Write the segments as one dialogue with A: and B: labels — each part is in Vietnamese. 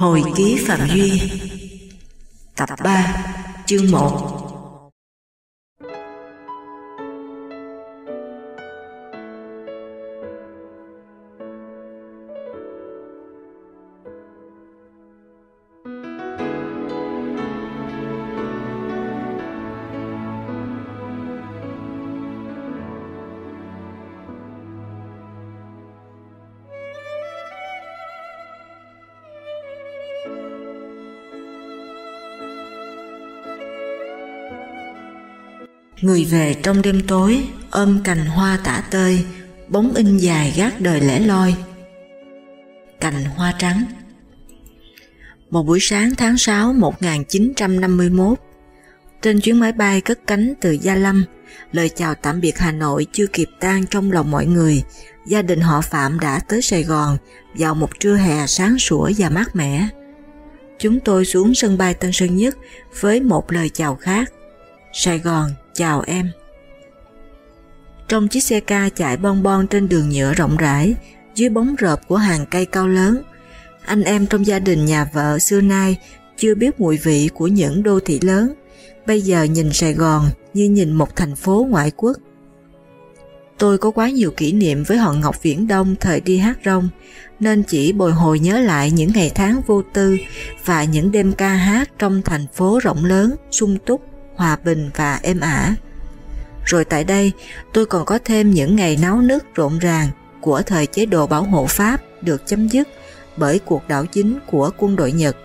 A: Hồi ký Phạm Duy Tập 3 Chương 1 Người về trong đêm tối, ôm cành hoa tả tơi, bóng in dài gác đời lẻ loi. Cành hoa trắng Một buổi sáng tháng 6 1951, trên chuyến máy bay cất cánh từ Gia Lâm, lời chào tạm biệt Hà Nội chưa kịp tan trong lòng mọi người, gia đình họ Phạm đã tới Sài Gòn vào một trưa hè sáng sủa và mát mẻ. Chúng tôi xuống sân bay Tân Sơn Nhất với một lời chào khác. Sài Gòn, chào em. Trong chiếc xe ca chạy bon bon trên đường nhựa rộng rãi, dưới bóng rợp của hàng cây cao lớn, anh em trong gia đình nhà vợ xưa nay chưa biết mùi vị của những đô thị lớn, bây giờ nhìn Sài Gòn như nhìn một thành phố ngoại quốc. Tôi có quá nhiều kỷ niệm với họ Ngọc Viễn Đông thời đi hát rong, nên chỉ bồi hồi nhớ lại những ngày tháng vô tư và những đêm ca hát trong thành phố rộng lớn, sung túc hòa bình và êm ả. Rồi tại đây, tôi còn có thêm những ngày náo nước rộn ràng của thời chế độ bảo hộ Pháp được chấm dứt bởi cuộc đảo chính của quân đội Nhật.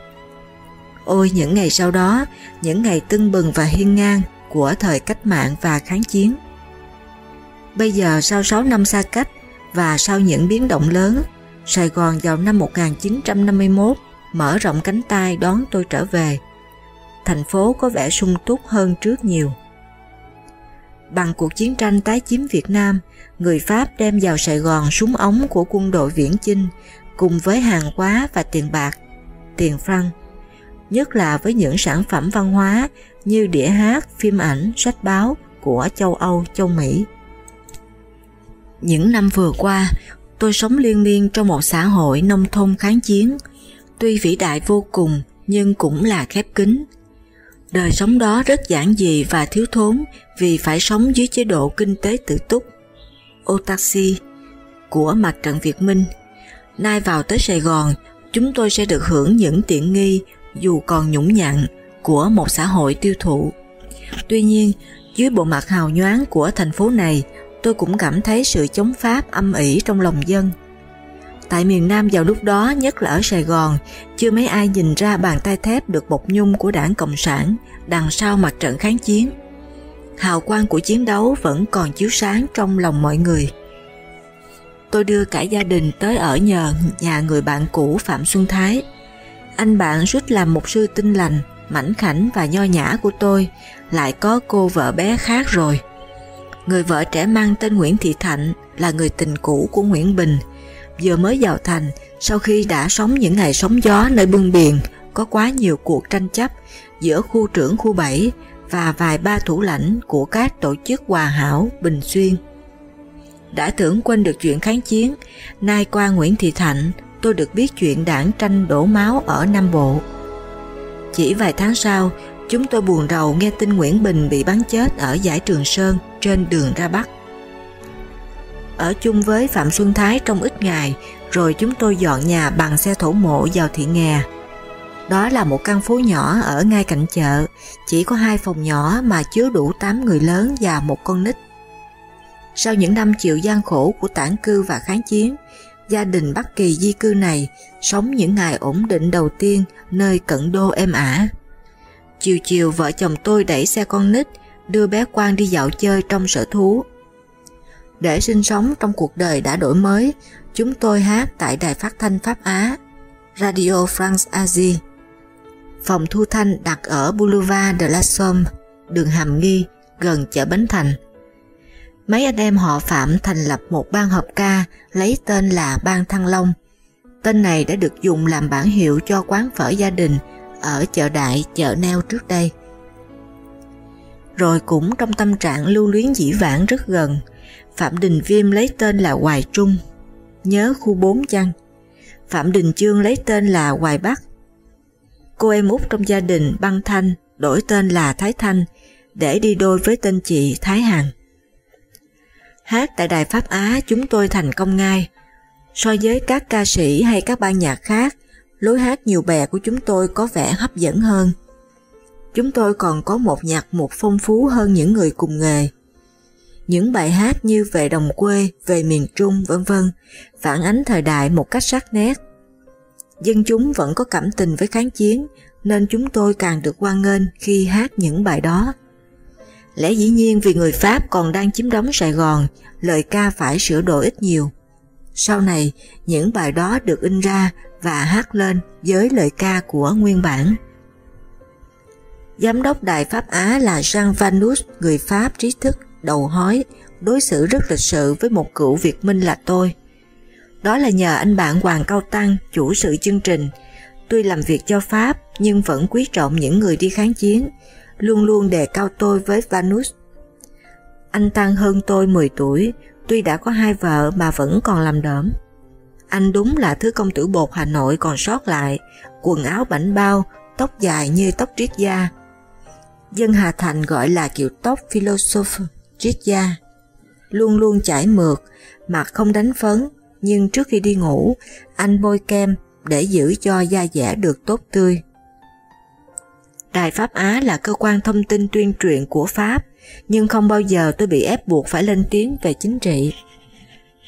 A: Ôi những ngày sau đó, những ngày tưng bừng và hiên ngang của thời cách mạng và kháng chiến. Bây giờ sau 6 năm xa cách và sau những biến động lớn, Sài Gòn vào năm 1951 mở rộng cánh tay đón tôi trở về thành phố có vẻ sung túc hơn trước nhiều. Bằng cuộc chiến tranh tái chiếm Việt Nam, người Pháp đem vào Sài Gòn súng ống của quân đội viễn chinh cùng với hàng hóa và tiền bạc, tiền franc, nhất là với những sản phẩm văn hóa như đĩa hát, phim ảnh, sách báo của châu Âu, châu Mỹ. Những năm vừa qua, tôi sống liên miên trong một xã hội nông thôn kháng chiến, tuy vĩ đại vô cùng nhưng cũng là khép kín, Đời sống đó rất giản dị và thiếu thốn vì phải sống dưới chế độ kinh tế tự túc. Otaxi của mặt trận Việt Minh Nay vào tới Sài Gòn, chúng tôi sẽ được hưởng những tiện nghi dù còn nhũng nhặn của một xã hội tiêu thụ. Tuy nhiên, dưới bộ mặt hào nhoáng của thành phố này, tôi cũng cảm thấy sự chống Pháp âm ỉ trong lòng dân. Tại miền Nam vào lúc đó, nhất là ở Sài Gòn, chưa mấy ai nhìn ra bàn tay thép được bọc nhung của đảng Cộng sản đằng sau mặt trận kháng chiến. Hào quang của chiến đấu vẫn còn chiếu sáng trong lòng mọi người. Tôi đưa cả gia đình tới ở nhờ nhà người bạn cũ Phạm Xuân Thái. Anh bạn rất làm một sư tinh lành, mảnh khảnh và nho nhã của tôi, lại có cô vợ bé khác rồi. Người vợ trẻ mang tên Nguyễn Thị Thạnh là người tình cũ của Nguyễn Bình, vừa mới vào thành sau khi đã sống những ngày sóng gió nơi bưng biển có quá nhiều cuộc tranh chấp giữa khu trưởng khu 7 và vài ba thủ lãnh của các tổ chức hòa hảo Bình Xuyên. Đã tưởng quên được chuyện kháng chiến, nay qua Nguyễn Thị Thạnh tôi được biết chuyện đảng tranh đổ máu ở Nam Bộ. Chỉ vài tháng sau, chúng tôi buồn rầu nghe tin Nguyễn Bình bị bắn chết ở giải Trường Sơn trên đường ra Bắc ở chung với Phạm Xuân Thái trong ít ngày, rồi chúng tôi dọn nhà bằng xe thổ mộ vào thị nghè. Đó là một căn phố nhỏ ở ngay cạnh chợ, chỉ có hai phòng nhỏ mà chứa đủ 8 người lớn và một con nít. Sau những năm chịu gian khổ của tản cư và kháng chiến, gia đình Bắc Kỳ di cư này sống những ngày ổn định đầu tiên nơi cận đô êm ả. Chiều chiều vợ chồng tôi đẩy xe con nít đưa bé Quang đi dạo chơi trong sở thú để sinh sống trong cuộc đời đã đổi mới, chúng tôi hát tại Đài Phát thanh Pháp Á, Radio France Asie. Phòng thu thanh đặt ở Boulevard de la Somme, đường Hàm Nghi, gần chợ Bến Thành. Mấy anh em họ Phạm thành lập một ban hợp ca lấy tên là Ban Thăng Long. Tên này đã được dùng làm bản hiệu cho quán phở gia đình ở chợ đại, chợ neo trước đây. Rồi cũng trong tâm trạng lưu luyến dĩ vãng rất gần, Phạm Đình Viêm lấy tên là Hoài Trung, nhớ khu 4 chăng? Phạm Đình Chương lấy tên là Hoài Bắc, Cô em út trong gia đình Băng Thanh đổi tên là Thái Thanh để đi đôi với tên chị Thái Hằng. Hát tại Đài Pháp Á chúng tôi thành công ngay. So với các ca sĩ hay các ban nhạc khác, lối hát nhiều bè của chúng tôi có vẻ hấp dẫn hơn. Chúng tôi còn có một nhạc mục phong phú hơn những người cùng nghề. Những bài hát như về đồng quê, về miền Trung vân vân phản ánh thời đại một cách sắc nét. Dân chúng vẫn có cảm tình với kháng chiến nên chúng tôi càng được hoan nghênh khi hát những bài đó. Lẽ dĩ nhiên vì người Pháp còn đang chiếm đóng Sài Gòn, lời ca phải sửa đổi ít nhiều. Sau này, những bài đó được in ra và hát lên với lời ca của nguyên bản. Giám đốc Đài Pháp Á là Jean Vanus, người Pháp trí thức, đầu hói, đối xử rất lịch sự với một cựu Việt Minh là tôi. Đó là nhờ anh bạn Hoàng Cao Tăng, chủ sự chương trình. Tuy làm việc cho Pháp nhưng vẫn quý trọng những người đi kháng chiến, luôn luôn đề cao tôi với Vanus. Anh Tăng hơn tôi 10 tuổi, tuy đã có hai vợ mà vẫn còn làm đỡm. Anh đúng là thứ công tử bột Hà Nội còn sót lại, quần áo bảnh bao, tóc dài như tóc triết gia. Dân Hà Thành gọi là kiểu tóc philosopher, triết gia. Luôn luôn chảy mượt, mặt không đánh phấn, nhưng trước khi đi ngủ, anh bôi kem để giữ cho da dẻ được tốt tươi. Đài Pháp Á là cơ quan thông tin tuyên truyền của Pháp, nhưng không bao giờ tôi bị ép buộc phải lên tiếng về chính trị.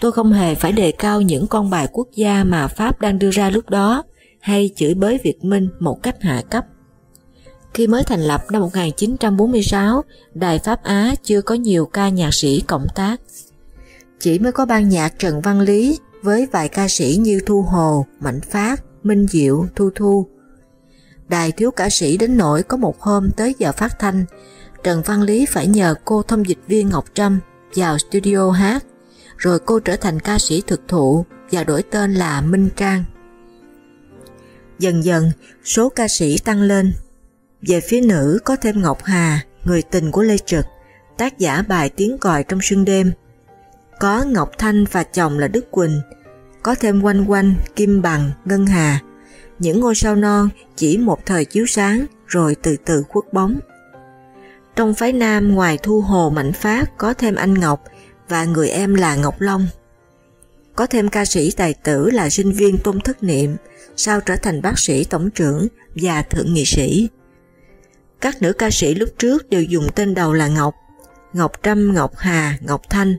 A: Tôi không hề phải đề cao những con bài quốc gia mà Pháp đang đưa ra lúc đó, hay chửi bới Việt Minh một cách hạ cấp. Khi mới thành lập năm 1946, Đài Pháp Á chưa có nhiều ca nhạc sĩ cộng tác. Chỉ mới có ban nhạc Trần Văn Lý với vài ca sĩ như Thu Hồ, Mạnh Phát, Minh Diệu, Thu Thu. Đài thiếu ca sĩ đến nỗi có một hôm tới giờ phát thanh, Trần Văn Lý phải nhờ cô thông dịch viên Ngọc Trâm vào studio hát, rồi cô trở thành ca sĩ thực thụ và đổi tên là Minh Trang. Dần dần, số ca sĩ tăng lên. Về phía nữ có thêm Ngọc Hà, người tình của Lê Trực, tác giả bài Tiếng còi trong sương đêm. Có Ngọc Thanh và chồng là Đức Quỳnh, có thêm Quanh Quanh, Kim Bằng, Ngân Hà. Những ngôi sao non chỉ một thời chiếu sáng rồi từ từ khuất bóng. Trong phái nam ngoài Thu Hồ Mạnh Phát có thêm anh Ngọc và người em là Ngọc Long. Có thêm ca sĩ tài tử là sinh viên Tôn Thất Niệm, sau trở thành bác sĩ tổng trưởng và thượng nghị sĩ. Các nữ ca sĩ lúc trước đều dùng tên đầu là Ngọc, Ngọc Trâm, Ngọc Hà, Ngọc Thanh.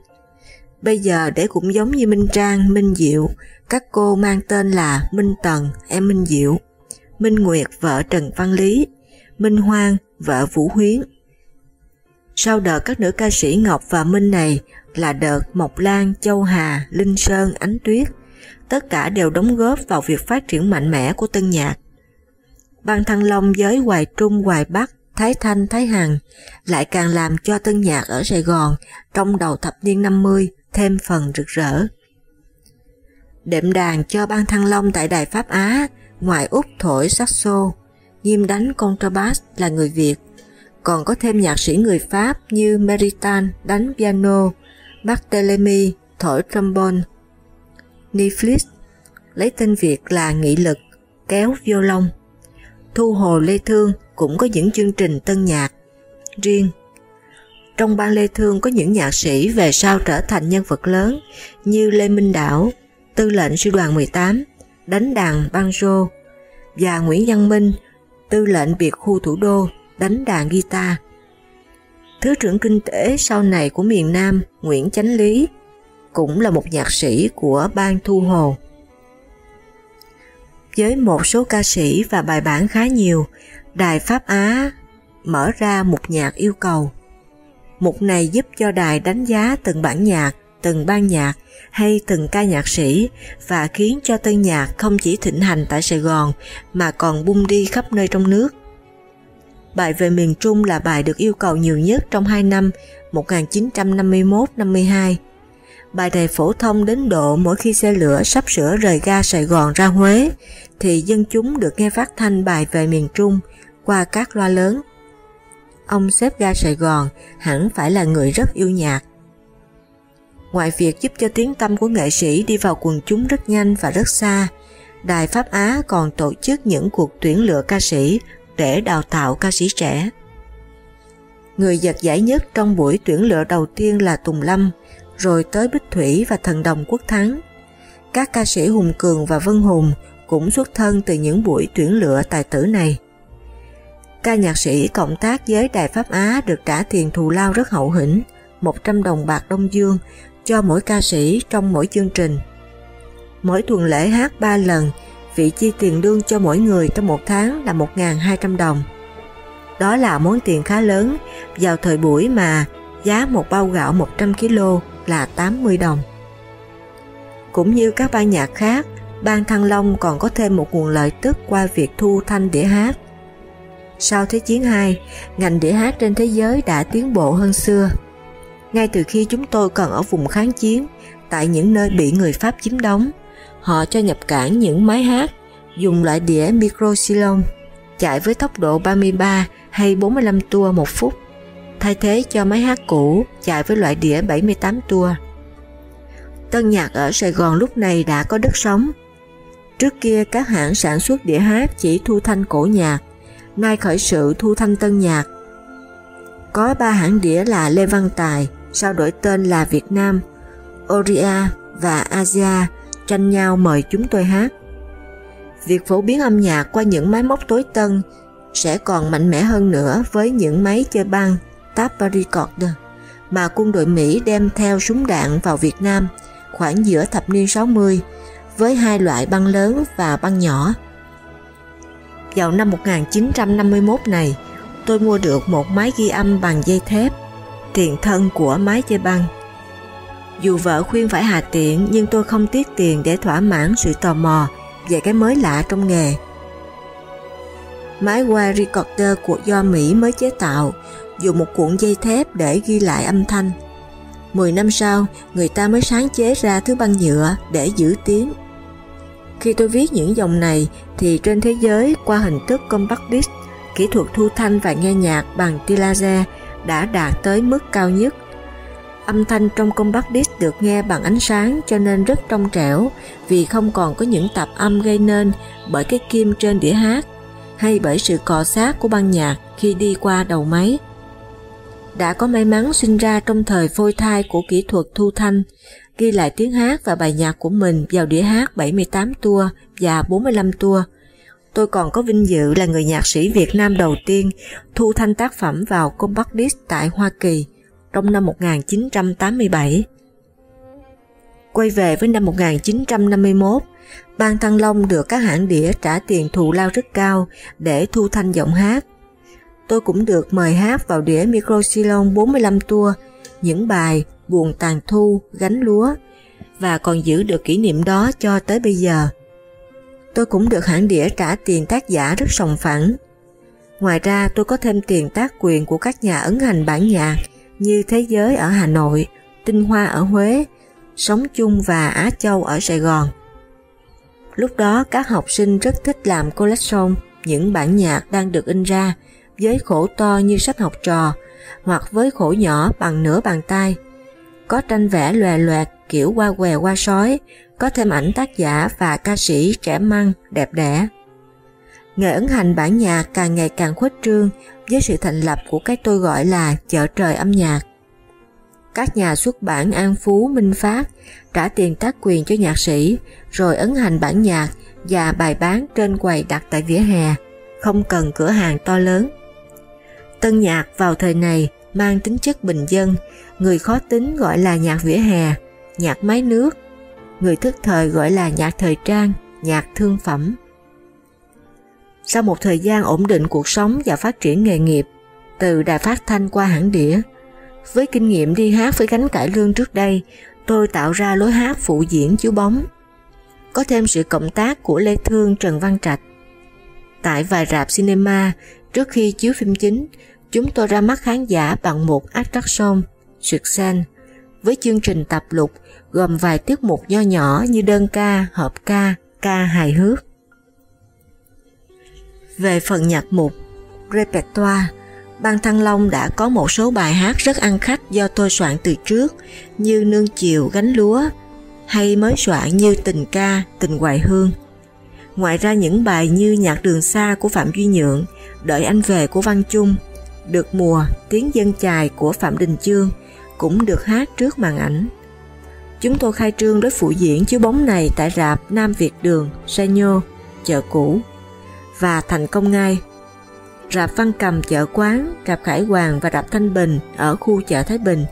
A: Bây giờ để cũng giống như Minh Trang, Minh Diệu, các cô mang tên là Minh Tần, em Minh Diệu, Minh Nguyệt, vợ Trần Văn Lý, Minh Hoang, vợ Vũ Huyến. Sau đợt các nữ ca sĩ Ngọc và Minh này là đợt Mộc Lan, Châu Hà, Linh Sơn, Ánh Tuyết, tất cả đều đóng góp vào việc phát triển mạnh mẽ của tân nhạc. Ban Thăng Long với Hoài Trung, Hoài Bắc, Thái Thanh, Thái Hằng lại càng làm cho tân nhạc ở Sài Gòn trong đầu thập niên 50 thêm phần rực rỡ. Đệm đàn cho Ban Thăng Long tại Đài Pháp Á, ngoài Úc thổi saxo, nghiêm đánh contrabass là người Việt, còn có thêm nhạc sĩ người Pháp như Meritan đánh piano, Barthélemy thổi trombone, Niflis lấy tên Việt là Nghị Lực kéo violon. Thu Hồ Lê Thương cũng có những chương trình tân nhạc riêng. Trong ban Lê Thương có những nhạc sĩ về sau trở thành nhân vật lớn như Lê Minh Đảo, tư lệnh sư đoàn 18, đánh đàn banjo và Nguyễn Văn Minh, tư lệnh biệt khu thủ đô, đánh đàn guitar. Thứ trưởng kinh tế sau này của miền Nam Nguyễn Chánh Lý cũng là một nhạc sĩ của ban Thu Hồ. Với một số ca sĩ và bài bản khá nhiều, Đài Pháp Á mở ra một nhạc yêu cầu. Mục này giúp cho đài đánh giá từng bản nhạc, từng ban nhạc hay từng ca nhạc sĩ và khiến cho tân nhạc không chỉ thịnh hành tại Sài Gòn mà còn bung đi khắp nơi trong nước. Bài về miền Trung là bài được yêu cầu nhiều nhất trong hai năm 1951-52. Bài đề phổ thông đến độ mỗi khi xe lửa sắp sửa rời ga Sài Gòn ra Huế thì dân chúng được nghe phát thanh bài về miền Trung qua các loa lớn. Ông xếp ga Sài Gòn hẳn phải là người rất yêu nhạc. Ngoài việc giúp cho tiếng tâm của nghệ sĩ đi vào quần chúng rất nhanh và rất xa, Đài Pháp Á còn tổ chức những cuộc tuyển lựa ca sĩ để đào tạo ca sĩ trẻ. Người giật giải nhất trong buổi tuyển lựa đầu tiên là Tùng Lâm, rồi tới Bích Thủy và Thần Đồng Quốc Thắng. Các ca sĩ Hùng Cường và Vân Hùng cũng xuất thân từ những buổi tuyển lựa tài tử này. Ca nhạc sĩ cộng tác với Đài Pháp Á được trả tiền thù lao rất hậu hĩnh, 100 đồng bạc Đông Dương cho mỗi ca sĩ trong mỗi chương trình. Mỗi tuần lễ hát 3 lần, vị chi tiền lương cho mỗi người trong một tháng là 1.200 đồng. Đó là món tiền khá lớn vào thời buổi mà giá một bao gạo 100 kg là 80 đồng. Cũng như các ban nhạc khác, ban Thăng Long còn có thêm một nguồn lợi tức qua việc thu thanh đĩa hát. Sau Thế chiến II, ngành đĩa hát trên thế giới đã tiến bộ hơn xưa. Ngay từ khi chúng tôi còn ở vùng kháng chiến, tại những nơi bị người Pháp chiếm đóng, họ cho nhập cảng những máy hát dùng loại đĩa microsilon chạy với tốc độ 33 hay 45 tua một phút, thay thế cho máy hát cũ chạy với loại đĩa 78 tua. Tân nhạc ở Sài Gòn lúc này đã có đất sống. Trước kia các hãng sản xuất đĩa hát chỉ thu thanh cổ nhạc, nay khởi sự thu thanh tân nhạc. Có ba hãng đĩa là Lê Văn Tài, sau đổi tên là Việt Nam, Oria và Asia tranh nhau mời chúng tôi hát. Việc phổ biến âm nhạc qua những máy móc tối tân sẽ còn mạnh mẽ hơn nữa với những máy chơi băng Tape Recorder mà quân đội Mỹ đem theo súng đạn vào Việt Nam khoảng giữa thập niên 60 với hai loại băng lớn và băng nhỏ. Vào năm 1951 này, tôi mua được một máy ghi âm bằng dây thép, tiền thân của máy chơi băng. Dù vợ khuyên phải hà tiện nhưng tôi không tiếc tiền để thỏa mãn sự tò mò về cái mới lạ trong nghề. Máy wire recorder của do Mỹ mới chế tạo, dùng một cuộn dây thép để ghi lại âm thanh. 10 năm sau, người ta mới sáng chế ra thứ băng nhựa để giữ tiếng. Khi tôi viết những dòng này thì trên thế giới qua hình thức compact disc, kỹ thuật thu thanh và nghe nhạc bằng tia laser đã đạt tới mức cao nhất. Âm thanh trong compact disc được nghe bằng ánh sáng cho nên rất trong trẻo vì không còn có những tạp âm gây nên bởi cái kim trên đĩa hát hay bởi sự cọ sát của băng nhạc khi đi qua đầu máy. Đã có may mắn sinh ra trong thời phôi thai của kỹ thuật thu thanh, ghi lại tiếng hát và bài nhạc của mình vào đĩa hát 78 tua và 45 tua. Tôi còn có vinh dự là người nhạc sĩ Việt Nam đầu tiên thu thanh tác phẩm vào compact disc tại Hoa Kỳ trong năm 1987. Quay về với năm 1951, Ban Thăng Long được các hãng đĩa trả tiền thù lao rất cao để thu thanh giọng hát. Tôi cũng được mời hát vào đĩa microsilon 45 tour, những bài Buồn tàn thu, gánh lúa và còn giữ được kỷ niệm đó cho tới bây giờ. Tôi cũng được hãng đĩa trả tiền tác giả rất sòng phẳng. Ngoài ra tôi có thêm tiền tác quyền của các nhà ấn hành bản nhạc như Thế Giới ở Hà Nội, Tinh Hoa ở Huế, Sống Chung và Á Châu ở Sài Gòn. Lúc đó các học sinh rất thích làm collection những bản nhạc đang được in ra với khổ to như sách học trò hoặc với khổ nhỏ bằng nửa bàn tay. Có tranh vẽ lòe loẹt kiểu qua què qua sói, có thêm ảnh tác giả và ca sĩ trẻ măng, đẹp đẽ. Nghề ấn hành bản nhạc càng ngày càng khuếch trương với sự thành lập của cái tôi gọi là chợ trời âm nhạc. Các nhà xuất bản An Phú, Minh Phát trả tiền tác quyền cho nhạc sĩ rồi ấn hành bản nhạc và bài bán trên quầy đặt tại vỉa hè, không cần cửa hàng to lớn. Tân nhạc vào thời này mang tính chất bình dân, người khó tính gọi là nhạc vỉa hè, nhạc máy nước, người thức thời gọi là nhạc thời trang, nhạc thương phẩm. Sau một thời gian ổn định cuộc sống và phát triển nghề nghiệp, từ đài phát thanh qua hãng đĩa, với kinh nghiệm đi hát với gánh cải lương trước đây, tôi tạo ra lối hát phụ diễn chiếu bóng. Có thêm sự cộng tác của Lê Thương Trần Văn Trạch. Tại vài rạp cinema, trước khi chiếu phim chính, chúng tôi ra mắt khán giả bằng một attraction, suyệt sen, với chương trình tập lục gồm vài tiết mục nho nhỏ như đơn ca, hợp ca, ca hài hước. Về phần nhạc mục, repertoire, Ban Thăng Long đã có một số bài hát rất ăn khách do tôi soạn từ trước như Nương Chiều Gánh Lúa hay mới soạn như Tình Ca, Tình Hoài Hương. Ngoài ra những bài như Nhạc đường xa của Phạm Duy Nhượng, Đợi anh về của Văn Trung, Được mùa, Tiếng dân chài của Phạm Đình Chương cũng được hát trước màn ảnh. Chúng tôi khai trương đối phụ diễn chiếu bóng này tại rạp Nam Việt Đường, Sanyo, chợ cũ và thành công ngay. Rạp Văn Cầm chợ quán, rạp Khải Hoàng và rạp Thanh Bình ở khu chợ Thái Bình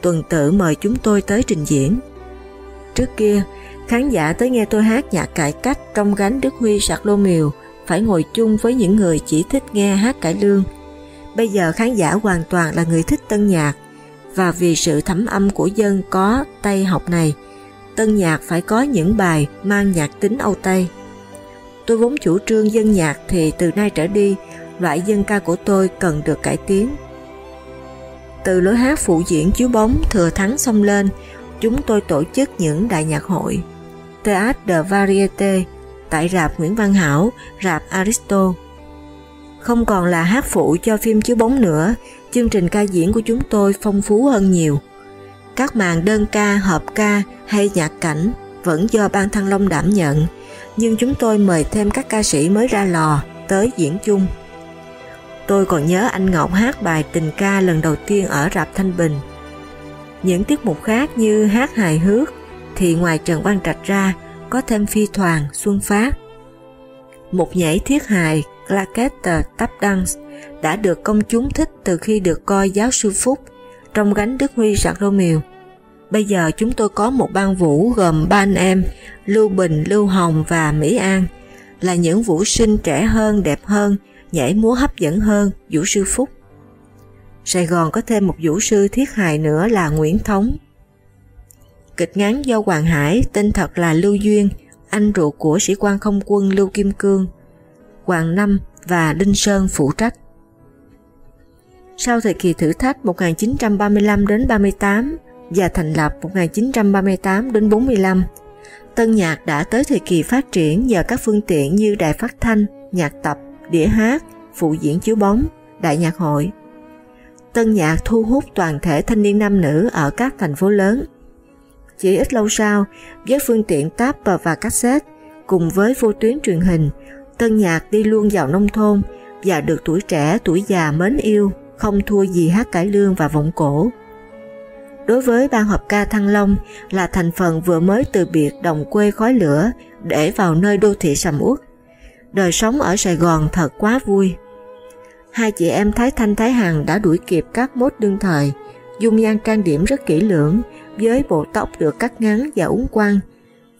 A: tuần tự mời chúng tôi tới trình diễn. Trước kia, khán giả tới nghe tôi hát nhạc cải cách trong gánh Đức Huy sạc lô miều phải ngồi chung với những người chỉ thích nghe hát cải lương. Bây giờ khán giả hoàn toàn là người thích tân nhạc và vì sự thẩm âm của dân có Tây học này, tân nhạc phải có những bài mang nhạc tính Âu Tây. Tôi vốn chủ trương dân nhạc thì từ nay trở đi, loại dân ca của tôi cần được cải tiến. Từ lối hát phụ diễn chiếu bóng thừa thắng xông lên, chúng tôi tổ chức những đại nhạc hội. Theatre de Variété tại rạp Nguyễn Văn Hảo, rạp Aristo. Không còn là hát phụ cho phim chiếu bóng nữa, chương trình ca diễn của chúng tôi phong phú hơn nhiều. Các màn đơn ca, hợp ca hay nhạc cảnh vẫn do ban Thăng Long đảm nhận, nhưng chúng tôi mời thêm các ca sĩ mới ra lò tới diễn chung. Tôi còn nhớ anh Ngọc hát bài tình ca lần đầu tiên ở rạp Thanh Bình. Những tiết mục khác như hát hài hước thì ngoài Trần Văn Trạch ra có thêm phi thoảng, xuân phát. Một nhảy thiết hài Claquette Tap Dance đã được công chúng thích từ khi được coi giáo sư Phúc trong gánh Đức Huy sạc Rô miều. Bây giờ chúng tôi có một ban vũ gồm ba anh em Lưu Bình, Lưu Hồng và Mỹ An là những vũ sinh trẻ hơn, đẹp hơn, nhảy múa hấp dẫn hơn vũ sư Phúc. Sài Gòn có thêm một vũ sư thiết hài nữa là Nguyễn Thống. Kịch ngắn do Hoàng Hải tên thật là Lưu Duyên, anh ruột của sĩ quan không quân Lưu Kim Cương, Hoàng Năm và Đinh Sơn phụ trách. Sau thời kỳ thử thách 1935 đến 38 và thành lập 1938 đến 45, Tân nhạc đã tới thời kỳ phát triển nhờ các phương tiện như đài phát thanh, nhạc tập, đĩa hát, phụ diễn chiếu bóng, đại nhạc hội. Tân nhạc thu hút toàn thể thanh niên nam nữ ở các thành phố lớn. Chỉ ít lâu sau, với phương tiện tape và cassette, cùng với vô tuyến truyền hình, tân nhạc đi luôn vào nông thôn và được tuổi trẻ tuổi già mến yêu, không thua gì hát cải lương và vọng cổ. Đối với ban hợp ca Thăng Long là thành phần vừa mới từ biệt đồng quê khói lửa để vào nơi đô thị sầm uất. Đời sống ở Sài Gòn thật quá vui. Hai chị em Thái Thanh Thái Hằng đã đuổi kịp các mốt đương thời, dung nhan trang điểm rất kỹ lưỡng, với bộ tóc được cắt ngắn và uốn quăng,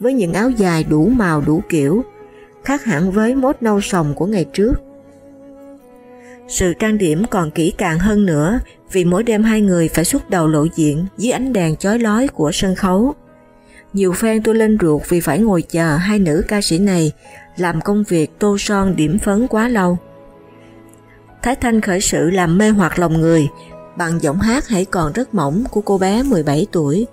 A: với những áo dài đủ màu đủ kiểu, khác hẳn với mốt nâu sòng của ngày trước. Sự trang điểm còn kỹ càng hơn nữa vì mỗi đêm hai người phải xuất đầu lộ diện dưới ánh đèn chói lói của sân khấu. Nhiều phen tôi lên ruột vì phải ngồi chờ hai nữ ca sĩ này làm công việc tô son điểm phấn quá lâu. Thái Thanh khởi sự làm mê hoặc lòng người bằng giọng hát hãy còn rất mỏng của cô bé 17 tuổi.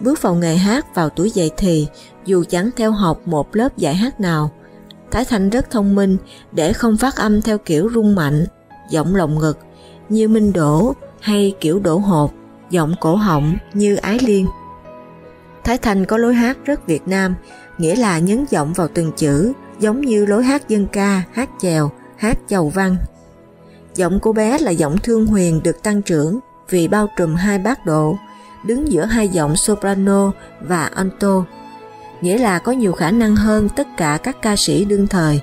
A: Bước vào nghề hát vào tuổi dậy thì, dù chẳng theo học một lớp dạy hát nào, Thái Thanh rất thông minh để không phát âm theo kiểu rung mạnh, giọng lồng ngực như Minh Đỗ hay kiểu đổ hộp, giọng cổ họng như Ái Liên. Thái Thanh có lối hát rất Việt Nam, nghĩa là nhấn giọng vào từng chữ, giống như lối hát dân ca, hát chèo, hát chầu văn. Giọng cô bé là giọng thương huyền được tăng trưởng vì bao trùm hai bát độ, đứng giữa hai giọng soprano và alto, nghĩa là có nhiều khả năng hơn tất cả các ca sĩ đương thời.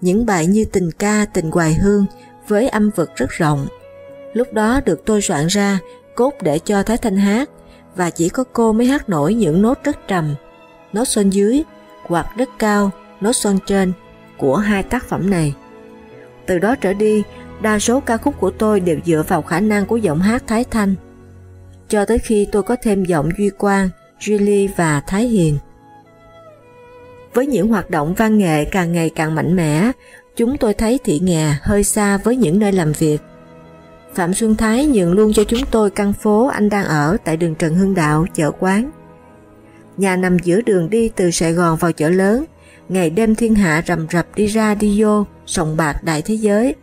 A: Những bài như tình ca, tình hoài hương với âm vực rất rộng. Lúc đó được tôi soạn ra cốt để cho Thái Thanh hát và chỉ có cô mới hát nổi những nốt rất trầm, nốt son dưới hoặc rất cao, nốt son trên của hai tác phẩm này. Từ đó trở đi, đa số ca khúc của tôi đều dựa vào khả năng của giọng hát Thái Thanh. Cho tới khi tôi có thêm giọng Duy Quang, Julie và Thái Hiền. Với những hoạt động văn nghệ càng ngày càng mạnh mẽ, chúng tôi thấy thị nghè hơi xa với những nơi làm việc. Phạm Xuân Thái nhường luôn cho chúng tôi căn phố anh đang ở tại đường Trần Hưng Đạo, chợ quán. Nhà nằm giữa đường đi từ Sài Gòn vào chợ lớn, ngày đêm thiên hạ rầm rập đi ra đi vô, sòng bạc đại thế giới.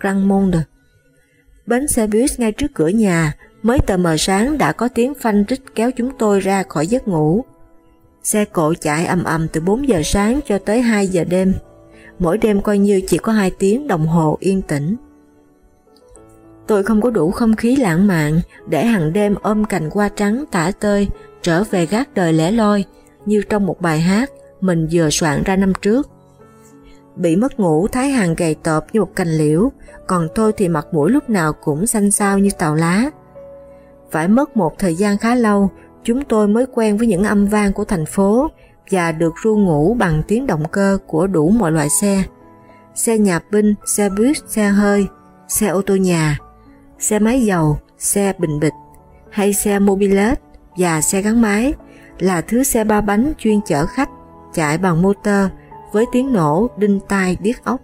A: Grand Monde. Bến xe buýt ngay trước cửa nhà, mới tờ mờ sáng đã có tiếng phanh rít kéo chúng tôi ra khỏi giấc ngủ. Xe cộ chạy ầm ầm từ 4 giờ sáng cho tới 2 giờ đêm. Mỗi đêm coi như chỉ có 2 tiếng đồng hồ yên tĩnh. Tôi không có đủ không khí lãng mạn để hàng đêm ôm cành hoa trắng tả tơi trở về gác đời lẻ loi như trong một bài hát mình vừa soạn ra năm trước. Bị mất ngủ Thái Hàng gầy tợp như một cành liễu, còn tôi thì mặt mũi lúc nào cũng xanh xao như tàu lá. Phải mất một thời gian khá lâu, chúng tôi mới quen với những âm vang của thành phố và được ru ngủ bằng tiếng động cơ của đủ mọi loại xe. Xe nhà binh, xe buýt, xe hơi, xe ô tô nhà, xe máy dầu, xe bình bịch, hay xe mobilet và xe gắn máy là thứ xe ba bánh chuyên chở khách chạy bằng motor với tiếng nổ đinh tai điếc ốc.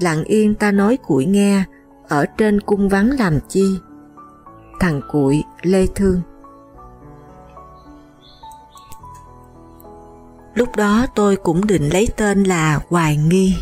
A: Lặng yên ta nói củi nghe, ở trên cung vắng làm chi? Thằng cuội Lê Thương Lúc đó tôi cũng định lấy tên là Hoài Nghi.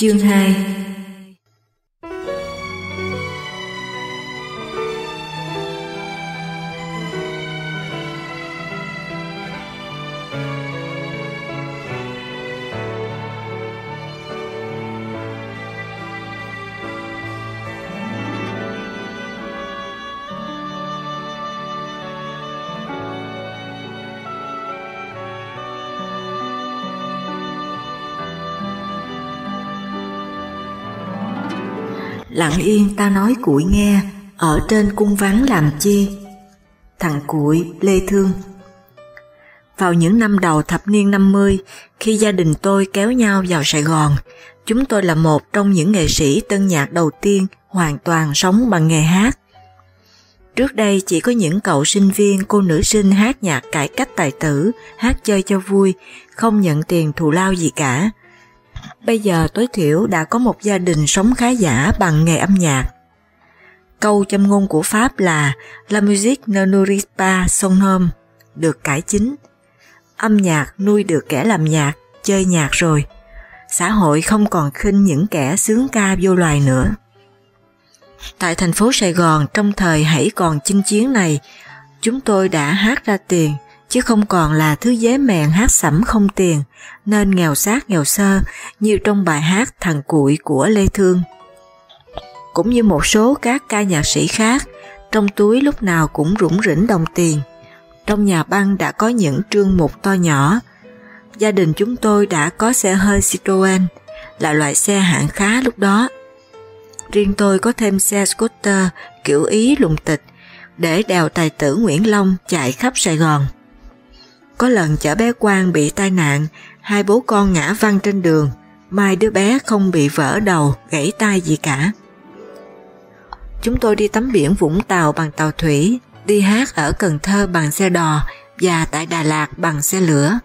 A: Chương 2 Lặng yên ta nói củi nghe, ở trên cung vắng làm chi? Thằng củi Lê Thương Vào những năm đầu thập niên 50, khi gia đình tôi kéo nhau vào Sài Gòn, chúng tôi là một trong những nghệ sĩ tân nhạc đầu tiên hoàn toàn sống bằng nghề hát. Trước đây chỉ có những cậu sinh viên cô nữ sinh hát nhạc cải cách tài tử, hát chơi cho vui, không nhận tiền thù lao gì cả. Bây giờ tối thiểu đã có một gia đình sống khá giả bằng nghề âm nhạc. Câu châm ngôn của Pháp là La musique ne nourrit pas son homme, được cải chính. Âm nhạc nuôi được kẻ làm nhạc, chơi nhạc rồi. Xã hội không còn khinh những kẻ sướng ca vô loài nữa. Tại thành phố Sài Gòn trong thời hãy còn chinh chiến này, chúng tôi đã hát ra tiền, chứ không còn là thứ dế mèn hát sẩm không tiền, nên nghèo sát nghèo sơ như trong bài hát Thằng Cuội của Lê Thương. Cũng như một số các ca nhạc sĩ khác, trong túi lúc nào cũng rủng rỉnh đồng tiền. Trong nhà băng đã có những trương mục to nhỏ. Gia đình chúng tôi đã có xe hơi Citroen, là loại xe hạng khá lúc đó. Riêng tôi có thêm xe scooter kiểu Ý lùng tịch để đèo tài tử Nguyễn Long chạy khắp Sài Gòn. Có lần chở bé Quang bị tai nạn, hai bố con ngã văng trên đường, mai đứa bé không bị vỡ đầu, gãy tay gì cả. Chúng tôi đi tắm biển Vũng Tàu bằng tàu thủy, đi hát ở Cần Thơ bằng xe đò và tại Đà Lạt bằng xe lửa.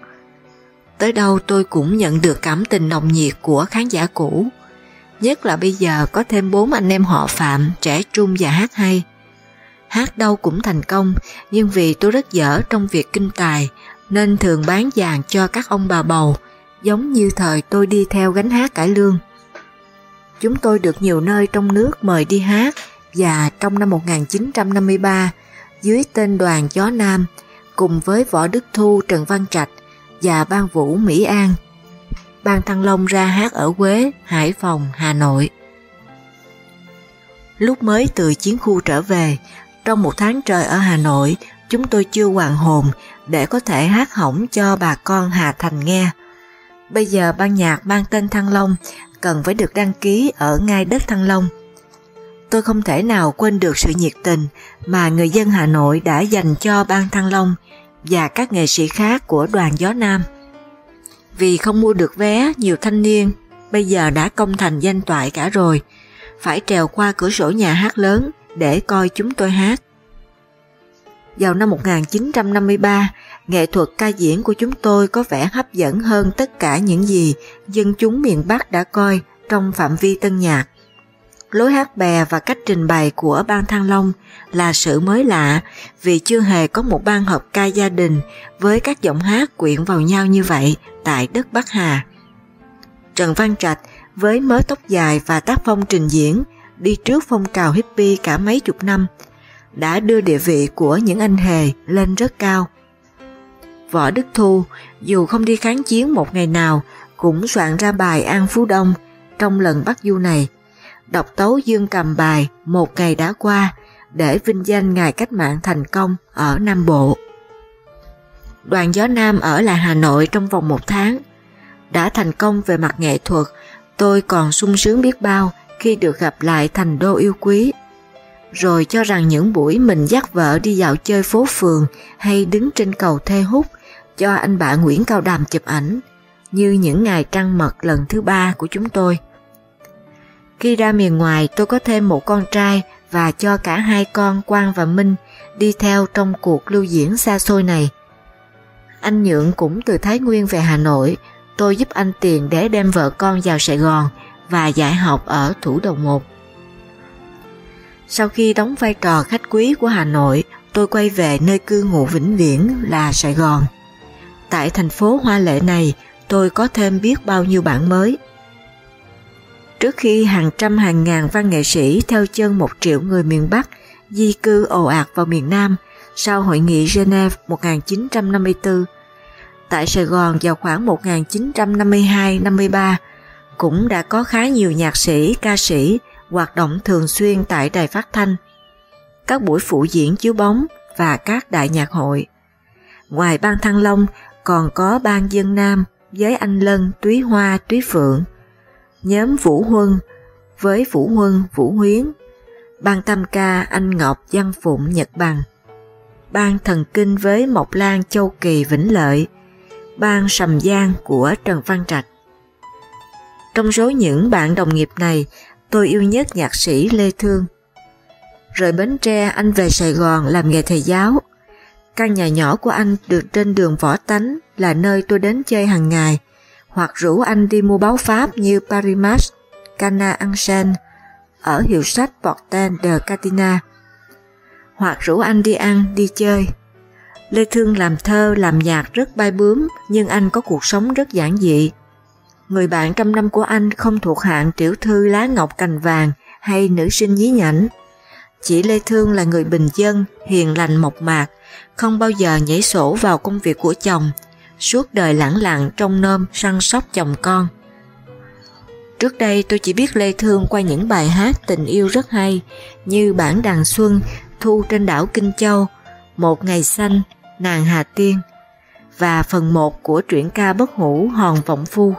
A: Tới đâu tôi cũng nhận được cảm tình nồng nhiệt của khán giả cũ. Nhất là bây giờ có thêm bốn anh em họ Phạm, trẻ trung và hát hay. Hát đâu cũng thành công, nhưng vì tôi rất dở trong việc kinh tài nên thường bán vàng cho các ông bà bầu, giống như thời tôi đi theo gánh hát cải lương. Chúng tôi được nhiều nơi trong nước mời đi hát và trong năm 1953, dưới tên đoàn Gió Nam, cùng với Võ Đức Thu, Trần Văn Trạch và Ban Vũ Mỹ An, Ban Thăng Long ra hát ở Quế, Hải Phòng, Hà Nội. Lúc mới từ chiến khu trở về, trong một tháng trời ở Hà Nội, chúng tôi chưa hoàn hồn để có thể hát hỏng cho bà con Hà Thành nghe. Bây giờ ban nhạc mang tên Thăng Long cần phải được đăng ký ở ngay đất Thăng Long. Tôi không thể nào quên được sự nhiệt tình mà người dân Hà Nội đã dành cho ban Thăng Long và các nghệ sĩ khác của đoàn Gió Nam. Vì không mua được vé, nhiều thanh niên bây giờ đã công thành danh toại cả rồi, phải trèo qua cửa sổ nhà hát lớn để coi chúng tôi hát. Vào năm 1953, nghệ thuật ca diễn của chúng tôi có vẻ hấp dẫn hơn tất cả những gì dân chúng miền Bắc đã coi trong phạm vi tân nhạc. Lối hát bè và cách trình bày của ban Thăng Long là sự mới lạ vì chưa hề có một ban hợp ca gia đình với các giọng hát quyện vào nhau như vậy tại đất Bắc Hà. Trần Văn Trạch với mớ tóc dài và tác phong trình diễn đi trước phong trào hippie cả mấy chục năm đã đưa địa vị của những anh hề lên rất cao. Võ Đức Thu dù không đi kháng chiến một ngày nào cũng soạn ra bài An Phú Đông trong lần bắt du này. Đọc tấu dương cầm bài một ngày đã qua để vinh danh ngày cách mạng thành công ở Nam Bộ. Đoàn Gió Nam ở lại Hà Nội trong vòng một tháng. Đã thành công về mặt nghệ thuật, tôi còn sung sướng biết bao khi được gặp lại thành đô yêu quý rồi cho rằng những buổi mình dắt vợ đi dạo chơi phố phường hay đứng trên cầu thê hút cho anh bạn Nguyễn Cao Đàm chụp ảnh, như những ngày trăng mật lần thứ ba của chúng tôi. Khi ra miền ngoài tôi có thêm một con trai và cho cả hai con Quang và Minh đi theo trong cuộc lưu diễn xa xôi này. Anh Nhượng cũng từ Thái Nguyên về Hà Nội, tôi giúp anh tiền để đem vợ con vào Sài Gòn và dạy học ở Thủ Dầu Một. Sau khi đóng vai trò khách quý của Hà Nội, tôi quay về nơi cư ngụ vĩnh viễn là Sài Gòn. Tại thành phố hoa lệ này, tôi có thêm biết bao nhiêu bạn mới. Trước khi hàng trăm hàng ngàn văn nghệ sĩ theo chân một triệu người miền Bắc di cư ồ ạt vào miền Nam sau hội nghị Geneva 1954, tại Sài Gòn vào khoảng 1952-53 cũng đã có khá nhiều nhạc sĩ, ca sĩ hoạt động thường xuyên tại đài phát thanh, các buổi phụ diễn chiếu bóng và các đại nhạc hội. Ngoài ban Thăng Long còn có ban Dân Nam với anh Lân, Túy Hoa, Túy Phượng, nhóm Vũ Huân với Vũ Huân, Vũ Huyến, ban Tam Ca anh Ngọc, Văn Phụng, Nhật Bằng, ban Thần Kinh với Mộc Lan, Châu Kỳ, Vĩnh Lợi, ban Sầm Giang của Trần Văn Trạch. Trong số những bạn đồng nghiệp này, tôi yêu nhất nhạc sĩ Lê Thương. Rời Bến Tre, anh về Sài Gòn làm nghề thầy giáo. Căn nhà nhỏ của anh được trên đường Võ Tánh là nơi tôi đến chơi hàng ngày, hoặc rủ anh đi mua báo Pháp như Parimas, Cana Ansen, ở hiệu sách Porten de Catina, hoặc rủ anh đi ăn, đi chơi. Lê Thương làm thơ, làm nhạc rất bay bướm, nhưng anh có cuộc sống rất giản dị. Người bạn trăm năm của anh không thuộc hạng tiểu thư lá ngọc cành vàng hay nữ sinh nhí nhảnh. Chỉ Lê Thương là người bình dân, hiền lành mộc mạc, không bao giờ nhảy sổ vào công việc của chồng, suốt đời lãng lặng trong nôm săn sóc chồng con. Trước đây tôi chỉ biết Lê Thương qua những bài hát tình yêu rất hay như Bản Đàn Xuân, Thu trên đảo Kinh Châu, Một Ngày Xanh, Nàng Hà Tiên và phần 1 của truyện ca bất hủ Hòn Vọng Phu.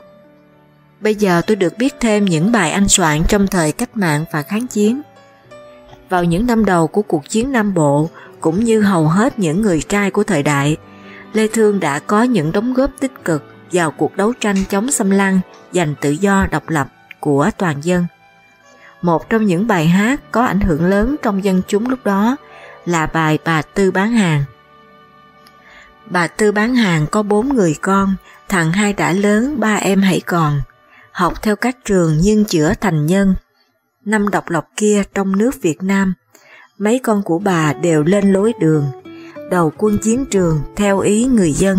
A: Bây giờ tôi được biết thêm những bài anh soạn trong thời cách mạng và kháng chiến. Vào những năm đầu của cuộc chiến Nam Bộ, cũng như hầu hết những người trai của thời đại, Lê Thương đã có những đóng góp tích cực vào cuộc đấu tranh chống xâm lăng, giành tự do độc lập của toàn dân. Một trong những bài hát có ảnh hưởng lớn trong dân chúng lúc đó là bài Bà Tư bán hàng. Bà Tư bán hàng có bốn người con, thằng hai đã lớn, ba em hãy còn học theo các trường nhưng chữa thành nhân. Năm độc lập kia trong nước Việt Nam, mấy con của bà đều lên lối đường, đầu quân chiến trường theo ý người dân.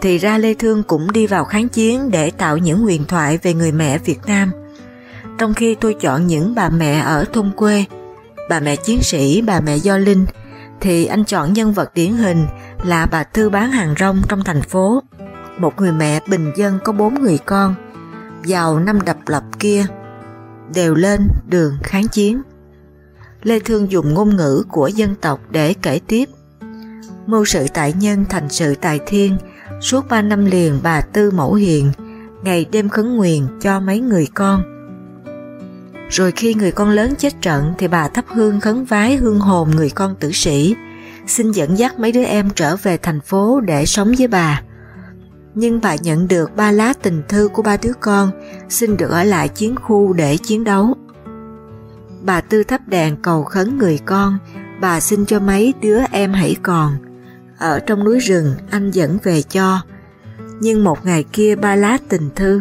A: Thì ra Lê Thương cũng đi vào kháng chiến để tạo những huyền thoại về người mẹ Việt Nam. Trong khi tôi chọn những bà mẹ ở thôn quê, bà mẹ chiến sĩ, bà mẹ Do Linh, thì anh chọn nhân vật điển hình là bà Thư bán hàng rong trong thành phố một người mẹ bình dân có bốn người con, vào năm đập lập kia, đều lên đường kháng chiến. Lê Thương dùng ngôn ngữ của dân tộc để kể tiếp. Mưu sự tại nhân thành sự tại thiên, suốt ba năm liền bà Tư Mẫu Hiền, ngày đêm khấn nguyện cho mấy người con. Rồi khi người con lớn chết trận thì bà thắp hương khấn vái hương hồn người con tử sĩ, xin dẫn dắt mấy đứa em trở về thành phố để sống với bà nhưng bà nhận được ba lá tình thư của ba đứa con xin được ở lại chiến khu để chiến đấu. Bà Tư thắp đèn cầu khấn người con, bà xin cho mấy đứa em hãy còn. Ở trong núi rừng anh dẫn về cho. Nhưng một ngày kia ba lá tình thư,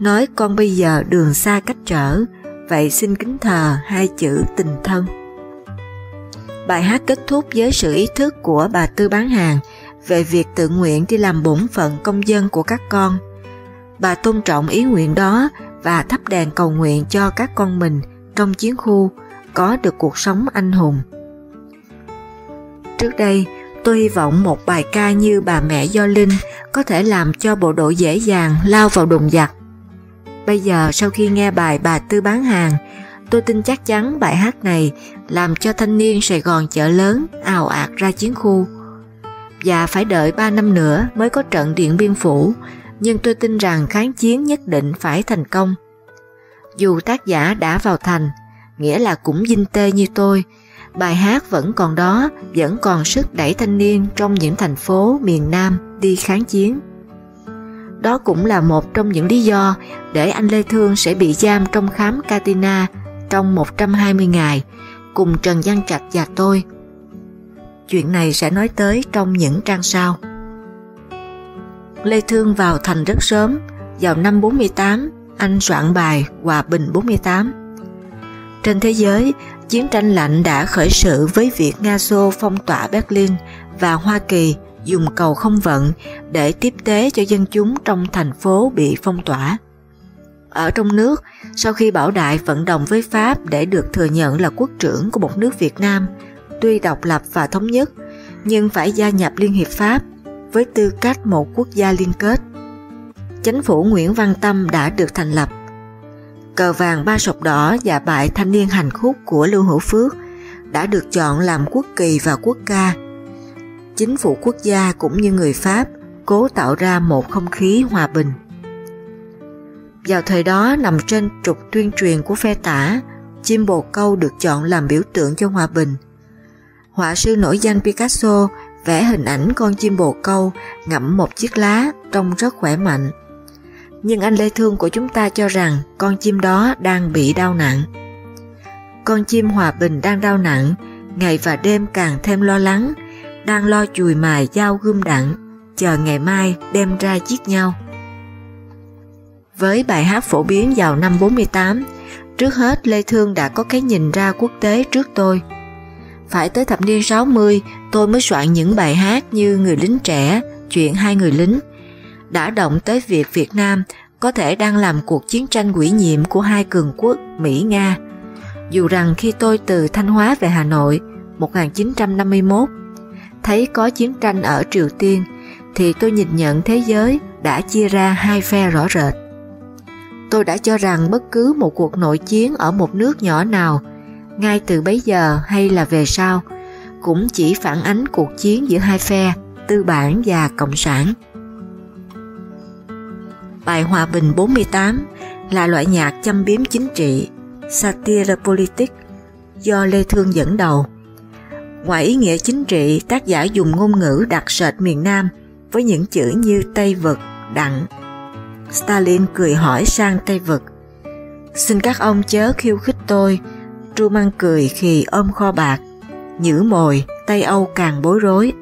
A: nói con bây giờ đường xa cách trở, vậy xin kính thờ hai chữ tình thân. Bài hát kết thúc với sự ý thức của bà Tư bán hàng về việc tự nguyện đi làm bổn phận công dân của các con. Bà tôn trọng ý nguyện đó và thắp đèn cầu nguyện cho các con mình trong chiến khu có được cuộc sống anh hùng. Trước đây, tôi hy vọng một bài ca như bà mẹ Do Linh có thể làm cho bộ đội dễ dàng lao vào đùng giặc. Bây giờ sau khi nghe bài bà Tư bán hàng, tôi tin chắc chắn bài hát này làm cho thanh niên Sài Gòn chợ lớn ào ạt ra chiến khu và phải đợi 3 năm nữa mới có trận Điện Biên Phủ, nhưng tôi tin rằng kháng chiến nhất định phải thành công. Dù tác giả đã vào thành, nghĩa là cũng dinh tê như tôi, bài hát vẫn còn đó, vẫn còn sức đẩy thanh niên trong những thành phố miền Nam đi kháng chiến. Đó cũng là một trong những lý do để anh Lê Thương sẽ bị giam trong khám Katina trong 120 ngày, cùng Trần Văn Trạch và tôi chuyện này sẽ nói tới trong những trang sau. Lê Thương vào thành rất sớm, vào năm 48, anh soạn bài Hòa Bình 48. Trên thế giới, chiến tranh lạnh đã khởi sự với việc Nga Xô phong tỏa Berlin và Hoa Kỳ dùng cầu không vận để tiếp tế cho dân chúng trong thành phố bị phong tỏa. Ở trong nước, sau khi Bảo Đại vận động với Pháp để được thừa nhận là quốc trưởng của một nước Việt Nam, tuy độc lập và thống nhất, nhưng phải gia nhập Liên hiệp Pháp với tư cách một quốc gia liên kết. Chính phủ Nguyễn Văn Tâm đã được thành lập. Cờ vàng ba sọc đỏ và bại thanh niên hành khúc của Lưu Hữu Phước đã được chọn làm quốc kỳ và quốc ca. Chính phủ quốc gia cũng như người Pháp cố tạo ra một không khí hòa bình. Vào thời đó nằm trên trục tuyên truyền của phe tả, chim bồ câu được chọn làm biểu tượng cho hòa bình. Họa sư nổi danh Picasso vẽ hình ảnh con chim bồ câu ngậm một chiếc lá trông rất khỏe mạnh. Nhưng anh Lê Thương của chúng ta cho rằng con chim đó đang bị đau nặng. Con chim hòa bình đang đau nặng, ngày và đêm càng thêm lo lắng, đang lo chùi mài dao gươm đặng, chờ ngày mai đem ra giết nhau. Với bài hát phổ biến vào năm 48, trước hết Lê Thương đã có cái nhìn ra quốc tế trước tôi. Phải tới thập niên 60 tôi mới soạn những bài hát như Người lính trẻ, Chuyện hai người lính, đã động tới việc Việt Nam có thể đang làm cuộc chiến tranh quỷ nhiệm của hai cường quốc Mỹ-Nga. Dù rằng khi tôi từ Thanh Hóa về Hà Nội 1951 thấy có chiến tranh ở Triều Tiên thì tôi nhìn nhận thế giới đã chia ra hai phe rõ rệt. Tôi đã cho rằng bất cứ một cuộc nội chiến ở một nước nhỏ nào, ngay từ bấy giờ hay là về sau, cũng chỉ phản ánh cuộc chiến giữa hai phe, tư bản và cộng sản. Bài Hòa bình 48 là loại nhạc châm biếm chính trị, satire politique do Lê Thương dẫn đầu. Ngoài ý nghĩa chính trị, tác giả dùng ngôn ngữ đặc sệt miền Nam với những chữ như Tây Vực, Đặng, Stalin cười hỏi sang Tây Vực. Xin các ông chớ khiêu khích tôi, Truman cười khi ôm kho bạc, nhữ mồi, Tây Âu càng bối rối.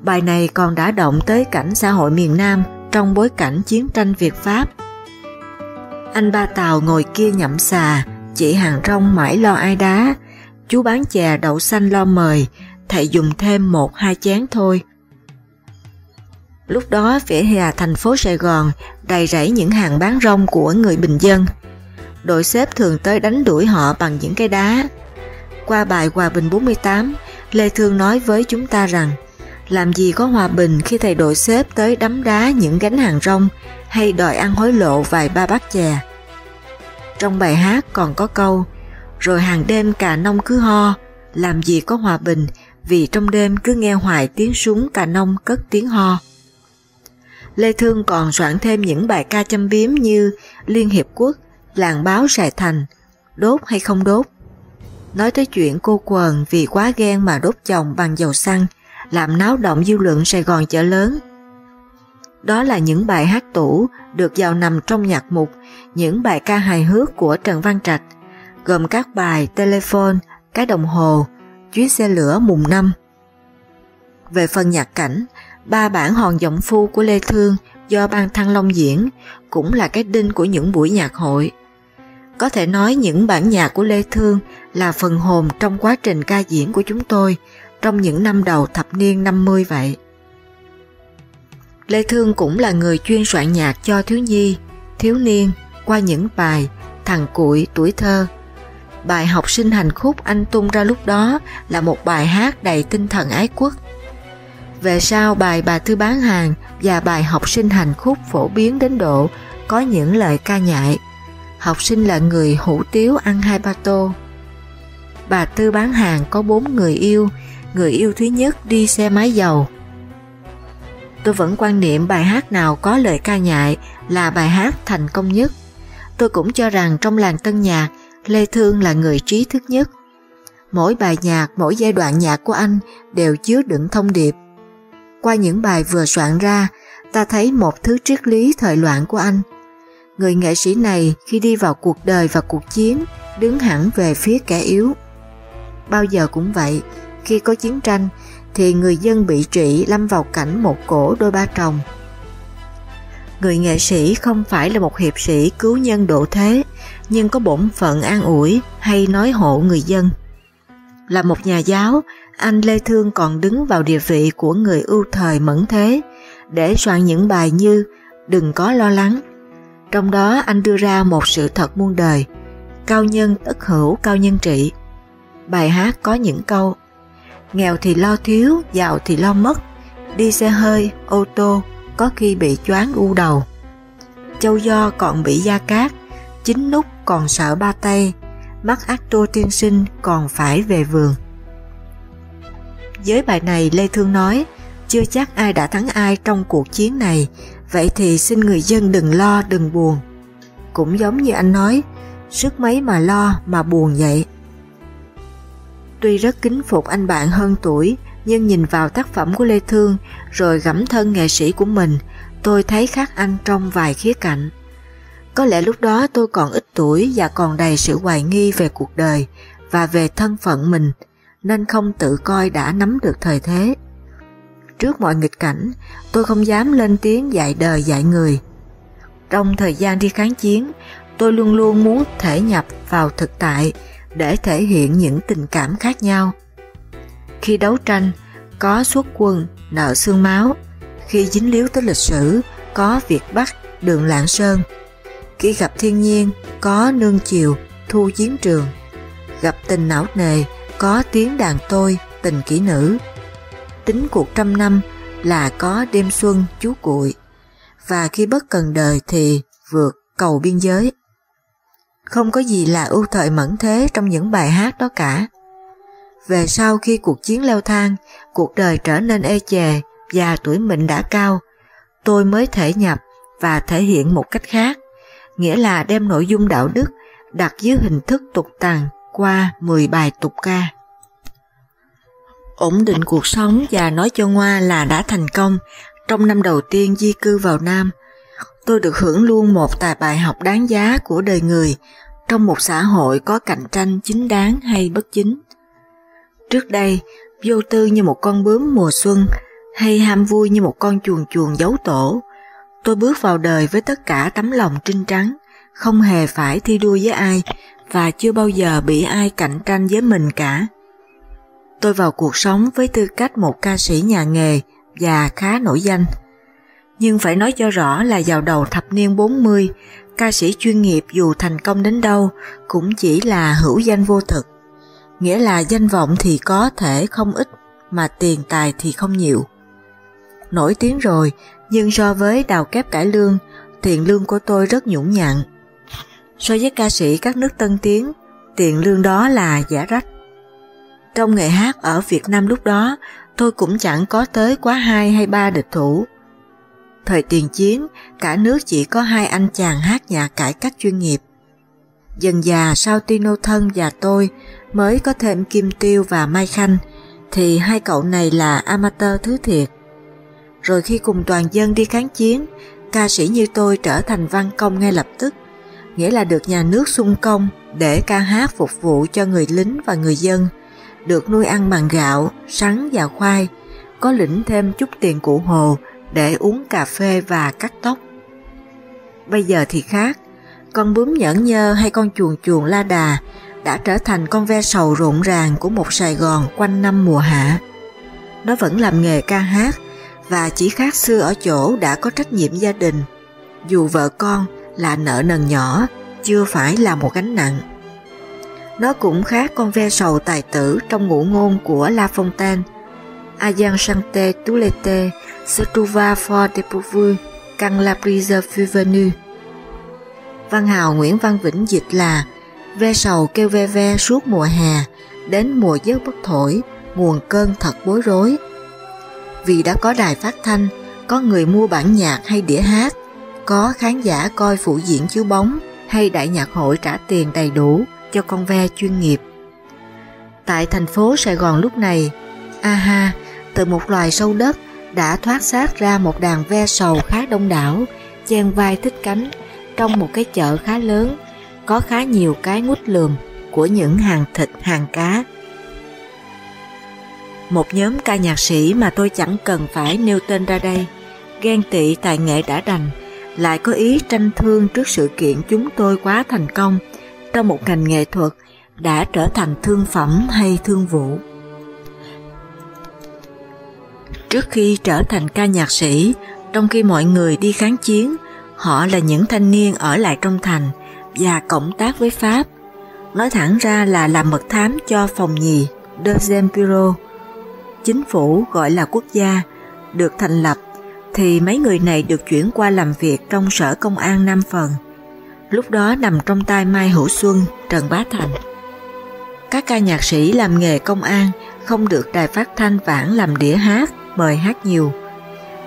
A: Bài này còn đã động tới cảnh xã hội miền Nam trong bối cảnh chiến tranh Việt-Pháp. Anh ba Tàu ngồi kia nhậm xà, chị hàng rong mãi lo ai đá, chú bán chè đậu xanh lo mời, thầy dùng thêm một hai chén thôi. Lúc đó vỉa hè thành phố Sài Gòn đầy rẫy những hàng bán rong của người bình dân. Đội xếp thường tới đánh đuổi họ bằng những cái đá. Qua bài Hòa bình 48, Lê Thương nói với chúng ta rằng làm gì có hòa bình khi thầy đội xếp tới đấm đá những gánh hàng rong hay đòi ăn hối lộ vài ba bát chè. Trong bài hát còn có câu rồi hàng đêm cả nông cứ ho, làm gì có hòa bình vì trong đêm cứ nghe hoài tiếng súng cả nông cất tiếng ho. Lê Thương còn soạn thêm những bài ca châm biếm như Liên Hiệp Quốc, Làng Báo Sài Thành, Đốt hay không đốt. Nói tới chuyện cô quần vì quá ghen mà đốt chồng bằng dầu xăng, làm náo động dư luận Sài Gòn chợ lớn. Đó là những bài hát tủ được vào nằm trong nhạc mục những bài ca hài hước của Trần Văn Trạch, gồm các bài Telephone, Cái đồng hồ, Chuyến xe lửa mùng năm. Về phần nhạc cảnh, ba bản hòn giọng phu của Lê Thương do ban Thăng Long diễn cũng là cái đinh của những buổi nhạc hội. Có thể nói những bản nhạc của Lê Thương là phần hồn trong quá trình ca diễn của chúng tôi trong những năm đầu thập niên 50 vậy. Lê Thương cũng là người chuyên soạn nhạc cho thiếu nhi, thiếu niên qua những bài Thằng Cuội tuổi thơ. Bài học sinh hành khúc anh tung ra lúc đó là một bài hát đầy tinh thần ái quốc. Về sau bài bà thư bán hàng và bài học sinh hành khúc phổ biến đến độ có những lời ca nhại. Học sinh là người hủ tiếu ăn hai ba tô. Bà Tư bán hàng có bốn người yêu, người yêu thứ nhất đi xe máy dầu. Tôi vẫn quan niệm bài hát nào có lời ca nhại là bài hát thành công nhất. Tôi cũng cho rằng trong làng tân nhạc, Lê Thương là người trí thức nhất. Mỗi bài nhạc, mỗi giai đoạn nhạc của anh đều chứa đựng thông điệp. Qua những bài vừa soạn ra, ta thấy một thứ triết lý thời loạn của anh. Người nghệ sĩ này khi đi vào cuộc đời và cuộc chiến, đứng hẳn về phía kẻ yếu. Bao giờ cũng vậy, khi có chiến tranh thì người dân bị trị lâm vào cảnh một cổ đôi ba trồng. Người nghệ sĩ không phải là một hiệp sĩ cứu nhân độ thế, nhưng có bổn phận an ủi hay nói hộ người dân. Là một nhà giáo, anh Lê Thương còn đứng vào địa vị của người ưu thời mẫn thế để soạn những bài như Đừng có lo lắng, trong đó anh đưa ra một sự thật muôn đời, cao nhân tất hữu cao nhân trị. Bài hát có những câu Nghèo thì lo thiếu, giàu thì lo mất, đi xe hơi, ô tô, có khi bị choáng u đầu. Châu do còn bị da cát, chính nút còn sợ ba tay, mắt ác tô tiên sinh còn phải về vườn. Với bài này Lê Thương nói, chưa chắc ai đã thắng ai trong cuộc chiến này, vậy thì xin người dân đừng lo, đừng buồn. Cũng giống như anh nói, sức mấy mà lo mà buồn vậy. Tuy rất kính phục anh bạn hơn tuổi, nhưng nhìn vào tác phẩm của Lê Thương rồi gẫm thân nghệ sĩ của mình, tôi thấy khác anh trong vài khía cạnh. Có lẽ lúc đó tôi còn ít tuổi và còn đầy sự hoài nghi về cuộc đời và về thân phận mình, nên không tự coi đã nắm được thời thế. Trước mọi nghịch cảnh, tôi không dám lên tiếng dạy đời dạy người. Trong thời gian đi kháng chiến, tôi luôn luôn muốn thể nhập vào thực tại để thể hiện những tình cảm khác nhau. Khi đấu tranh, có xuất quân, nợ xương máu, khi dính líu tới lịch sử, có Việt Bắc, đường Lạng Sơn, khi gặp thiên nhiên, có nương chiều, thu chiến trường, gặp tình não nề, có tiếng đàn tôi, tình kỹ nữ. Tính cuộc trăm năm là có đêm xuân chú cuội, và khi bất cần đời thì vượt cầu biên giới. Không có gì là ưu thời mẫn thế trong những bài hát đó cả. Về sau khi cuộc chiến leo thang, cuộc đời trở nên ê chề và tuổi mình đã cao, tôi mới thể nhập và thể hiện một cách khác, nghĩa là đem nội dung đạo đức đặt dưới hình thức tục tằng qua 10 bài tục ca. Ổn định cuộc sống và nói cho Ngoa là đã thành công trong năm đầu tiên di cư vào Nam. Tôi được hưởng luôn một tài bài học đáng giá của đời người trong một xã hội có cạnh tranh chính đáng hay bất chính. Trước đây, vô tư như một con bướm mùa xuân hay ham vui như một con chuồn chuồn giấu tổ, tôi bước vào đời với tất cả tấm lòng trinh trắng, không hề phải thi đua với ai và chưa bao giờ bị ai cạnh tranh với mình cả. Tôi vào cuộc sống với tư cách một ca sĩ nhà nghề và khá nổi danh. Nhưng phải nói cho rõ là vào đầu thập niên 40, ca sĩ chuyên nghiệp dù thành công đến đâu cũng chỉ là hữu danh vô thực. Nghĩa là danh vọng thì có thể không ít mà tiền tài thì không nhiều. Nổi tiếng rồi, nhưng so với đào kép cải lương, tiền lương của tôi rất nhũng nhặn. So với ca sĩ các nước tân tiến, tiền lương đó là giả rách. Trong nghề hát ở Việt Nam lúc đó, tôi cũng chẳng có tới quá hai hay ba địch thủ. Thời tiền chiến, cả nước chỉ có hai anh chàng hát nhạc cải cách chuyên nghiệp. Dần già sau Tino Thân và tôi mới có thêm Kim Tiêu và Mai Khanh, thì hai cậu này là amateur thứ thiệt. Rồi khi cùng toàn dân đi kháng chiến, ca sĩ như tôi trở thành văn công ngay lập tức, nghĩa là được nhà nước xung công để ca hát phục vụ cho người lính và người dân, được nuôi ăn bằng gạo, sắn và khoai, có lĩnh thêm chút tiền cụ hồ để uống cà phê và cắt tóc. Bây giờ thì khác, con bướm nhẫn nhơ hay con chuồn chuồn la đà đã trở thành con ve sầu rộn ràng của một Sài Gòn quanh năm mùa hạ. Nó vẫn làm nghề ca hát và chỉ khác xưa ở chỗ đã có trách nhiệm gia đình, dù vợ con là nợ nần nhỏ, chưa phải là một gánh nặng. Nó cũng khác con ve sầu tài tử trong ngũ ngôn của La Fontaine. Ayant chante tout l'été, se trouva fort dépourvu quand la brise fut venue. Văn hào Nguyễn Văn Vĩnh dịch là Ve sầu kêu ve ve suốt mùa hè, đến mùa giấc bất thổi, nguồn cơn thật bối rối. Vì đã có đài phát thanh, có người mua bản nhạc hay đĩa hát, có khán giả coi phụ diễn chiếu bóng hay đại nhạc hội trả tiền đầy đủ cho con ve chuyên nghiệp. Tại thành phố Sài Gòn lúc này, aha, từ một loài sâu đất đã thoát xác ra một đàn ve sầu khá đông đảo, chen vai thích cánh trong một cái chợ khá lớn, có khá nhiều cái ngút lườm của những hàng thịt hàng cá. Một nhóm ca nhạc sĩ mà tôi chẳng cần phải nêu tên ra đây, ghen tị tài nghệ đã đành, lại có ý tranh thương trước sự kiện chúng tôi quá thành công trong một ngành nghệ thuật đã trở thành thương phẩm hay thương vụ. Trước khi trở thành ca nhạc sĩ, trong khi mọi người đi kháng chiến, Họ là những thanh niên ở lại trong thành và cộng tác với Pháp. Nói thẳng ra là làm mật thám cho phòng nhì Deuxième Bureau. Chính phủ gọi là quốc gia được thành lập thì mấy người này được chuyển qua làm việc trong sở công an Nam Phần. Lúc đó nằm trong tay Mai Hữu Xuân, Trần Bá Thành. Các ca nhạc sĩ làm nghề công an không được đài phát thanh vãn làm đĩa hát, mời hát nhiều.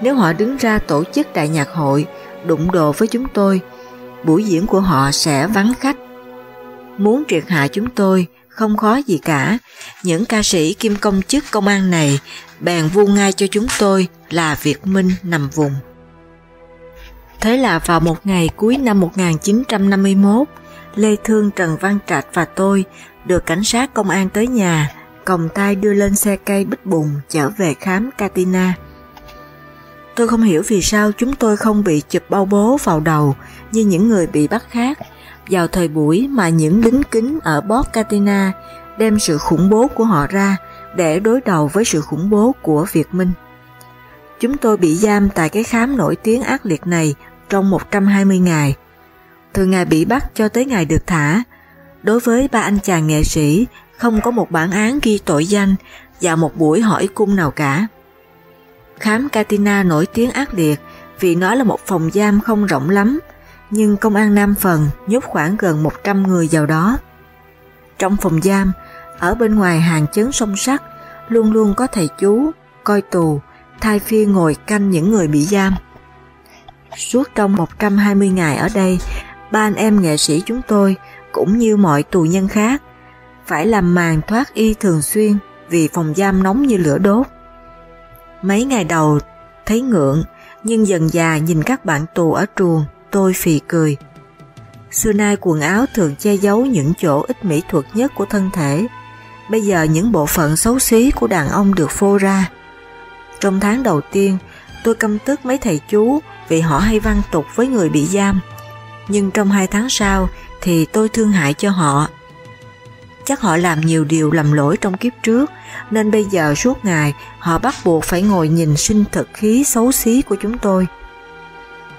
A: Nếu họ đứng ra tổ chức đại nhạc hội, đụng độ với chúng tôi, buổi diễn của họ sẽ vắng khách. Muốn triệt hạ chúng tôi không khó gì cả, những ca sĩ kim công chức công an này bèn vu ngay cho chúng tôi là Việt Minh nằm vùng. Thế là vào một ngày cuối năm 1951, Lê Thương Trần Văn Trạch và tôi được cảnh sát công an tới nhà, còng tay đưa lên xe cây bích bùng trở về khám Katina. Tôi không hiểu vì sao chúng tôi không bị chụp bao bố vào đầu như những người bị bắt khác vào thời buổi mà những lính kính ở Port Katina đem sự khủng bố của họ ra để đối đầu với sự khủng bố của Việt Minh. Chúng tôi bị giam tại cái khám nổi tiếng ác liệt này trong 120 ngày. Từ ngày bị bắt cho tới ngày được thả, đối với ba anh chàng nghệ sĩ không có một bản án ghi tội danh và một buổi hỏi cung nào cả. Khám Katina nổi tiếng ác liệt vì nó là một phòng giam không rộng lắm, nhưng công an Nam Phần nhốt khoảng gần 100 người vào đó. Trong phòng giam, ở bên ngoài hàng chấn sông sắt, luôn luôn có thầy chú, coi tù, thay phiên ngồi canh những người bị giam. Suốt trong 120 ngày ở đây, ba anh em nghệ sĩ chúng tôi, cũng như mọi tù nhân khác, phải làm màn thoát y thường xuyên vì phòng giam nóng như lửa đốt. Mấy ngày đầu thấy ngượng, nhưng dần già nhìn các bạn tù ở truồng, tôi phì cười. Xưa nay quần áo thường che giấu những chỗ ít mỹ thuật nhất của thân thể, bây giờ những bộ phận xấu xí của đàn ông được phô ra. Trong tháng đầu tiên, tôi căm tức mấy thầy chú vì họ hay văn tục với người bị giam, nhưng trong hai tháng sau thì tôi thương hại cho họ. Chắc họ làm nhiều điều lầm lỗi trong kiếp trước, nên bây giờ suốt ngày họ bắt buộc phải ngồi nhìn sinh thực khí xấu xí của chúng tôi.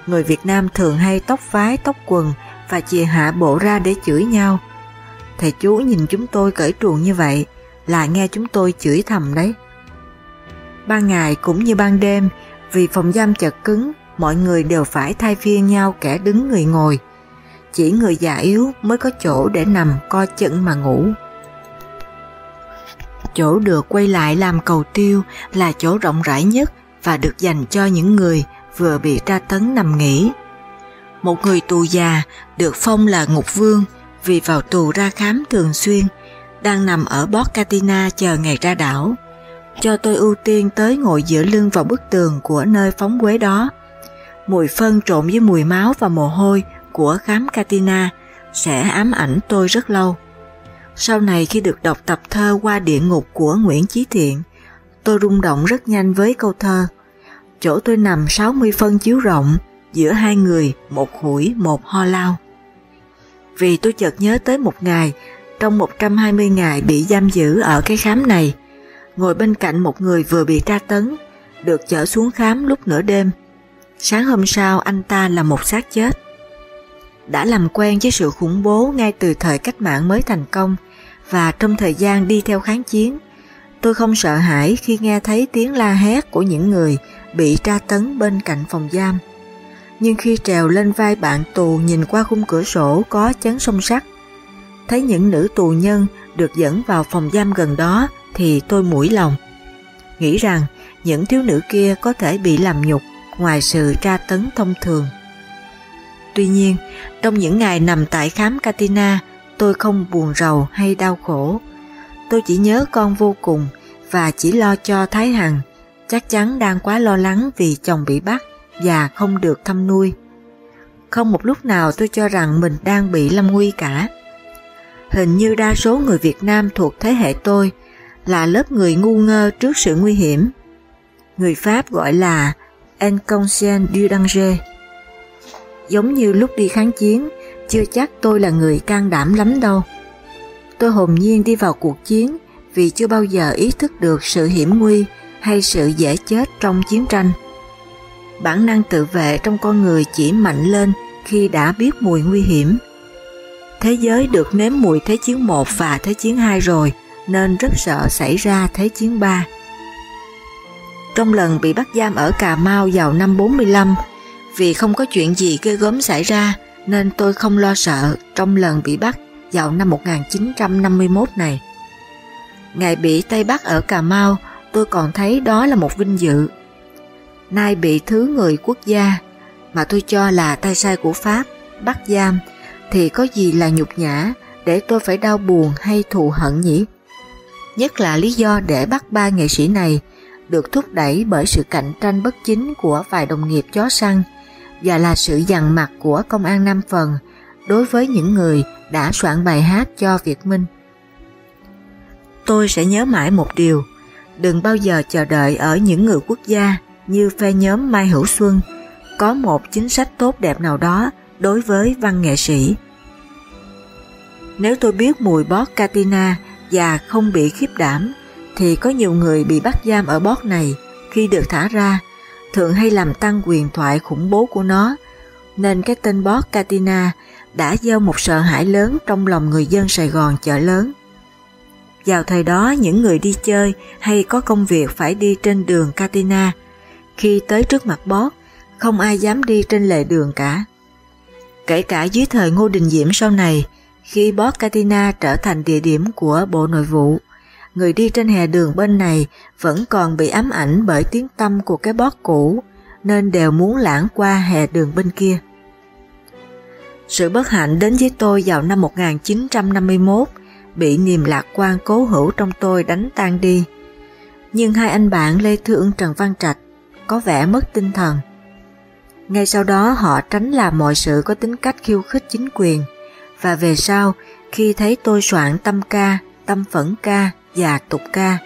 A: Người Việt Nam thường hay tóc vái, tóc quần và chìa hạ bộ ra để chửi nhau. Thầy chú nhìn chúng tôi cởi truồng như vậy là nghe chúng tôi chửi thầm đấy. Ban ngày cũng như ban đêm, vì phòng giam chật cứng, mọi người đều phải thay phiên nhau kẻ đứng người ngồi. Chỉ người già yếu mới có chỗ để nằm co chững mà ngủ. Chỗ được quay lại làm cầu tiêu là chỗ rộng rãi nhất và được dành cho những người vừa bị tra tấn nằm nghỉ. Một người tù già được phong là ngục vương vì vào tù ra khám thường xuyên, đang nằm ở Bocatina chờ ngày ra đảo. Cho tôi ưu tiên tới ngồi giữa lưng vào bức tường của nơi phóng quế đó. Mùi phân trộn với mùi máu và mồ hôi của khám Katina sẽ ám ảnh tôi rất lâu. Sau này khi được đọc tập thơ qua địa ngục của Nguyễn Chí Thiện, tôi rung động rất nhanh với câu thơ. Chỗ tôi nằm 60 phân chiếu rộng, giữa hai người một hủi một ho lao. Vì tôi chợt nhớ tới một ngày, trong 120 ngày bị giam giữ ở cái khám này, ngồi bên cạnh một người vừa bị tra tấn, được chở xuống khám lúc nửa đêm. Sáng hôm sau anh ta là một xác chết. Đã làm quen với sự khủng bố ngay từ thời cách mạng mới thành công và trong thời gian đi theo kháng chiến, tôi không sợ hãi khi nghe thấy tiếng la hét của những người bị tra tấn bên cạnh phòng giam. Nhưng khi trèo lên vai bạn tù nhìn qua khung cửa sổ có chắn sông sắt, thấy những nữ tù nhân được dẫn vào phòng giam gần đó thì tôi mũi lòng. Nghĩ rằng những thiếu nữ kia có thể bị làm nhục ngoài sự tra tấn thông thường. Tuy nhiên, trong những ngày nằm tại khám Katina, tôi không buồn rầu hay đau khổ. Tôi chỉ nhớ con vô cùng và chỉ lo cho Thái Hằng, chắc chắn đang quá lo lắng vì chồng bị bắt và không được thăm nuôi. Không một lúc nào tôi cho rằng mình đang bị lâm nguy cả. Hình như đa số người Việt Nam thuộc thế hệ tôi là lớp người ngu ngơ trước sự nguy hiểm. Người Pháp gọi là inconscient du danger. Giống như lúc đi kháng chiến, chưa chắc tôi là người can đảm lắm đâu. Tôi hồn nhiên đi vào cuộc chiến vì chưa bao giờ ý thức được sự hiểm nguy hay sự dễ chết trong chiến tranh. bản năng tự vệ trong con người chỉ mạnh lên khi đã biết mùi nguy hiểm. Thế giới được nếm mùi Thế chiến 1 và Thế chiến 2 rồi, nên rất sợ xảy ra Thế chiến 3. Trong lần bị bắt giam ở Cà Mau vào năm 45, vì không có chuyện gì ghê gớm xảy ra nên tôi không lo sợ trong lần bị bắt vào năm 1951 này. Ngày bị Tây Bắc ở Cà Mau, tôi còn thấy đó là một vinh dự. Nay bị thứ người quốc gia mà tôi cho là tay sai của Pháp, bắt giam, thì có gì là nhục nhã để tôi phải đau buồn hay thù hận nhỉ? Nhất là lý do để bắt ba nghệ sĩ này được thúc đẩy bởi sự cạnh tranh bất chính của vài đồng nghiệp chó săn và là sự dằn mặt của công an Nam Phần đối với những người đã soạn bài hát cho Việt Minh. Tôi sẽ nhớ mãi một điều, đừng bao giờ chờ đợi ở những người quốc gia như phe nhóm Mai Hữu Xuân có một chính sách tốt đẹp nào đó đối với văn nghệ sĩ. Nếu tôi biết mùi bót Katina và không bị khiếp đảm, thì có nhiều người bị bắt giam ở bót này khi được thả ra, thường hay làm tăng quyền thoại khủng bố của nó, nên cái tên bót Katina đã gieo một sợ hãi lớn trong lòng người dân Sài Gòn chợ lớn. Vào thời đó, những người đi chơi hay có công việc phải đi trên đường Katina. Khi tới trước mặt bót, không ai dám đi trên lề đường cả. Kể cả dưới thời Ngô Đình Diễm sau này, khi bót Katina trở thành địa điểm của Bộ Nội vụ, người đi trên hè đường bên này vẫn còn bị ám ảnh bởi tiếng tâm của cái bót cũ, nên đều muốn lãng qua hè đường bên kia. Sự bất hạnh đến với tôi vào năm 1951 bị niềm lạc quan cố hữu trong tôi đánh tan đi. Nhưng hai anh bạn Lê Thương Trần Văn Trạch có vẻ mất tinh thần. Ngay sau đó họ tránh làm mọi sự có tính cách khiêu khích chính quyền và về sau khi thấy tôi soạn tâm ca, tâm phẫn ca và tục ca,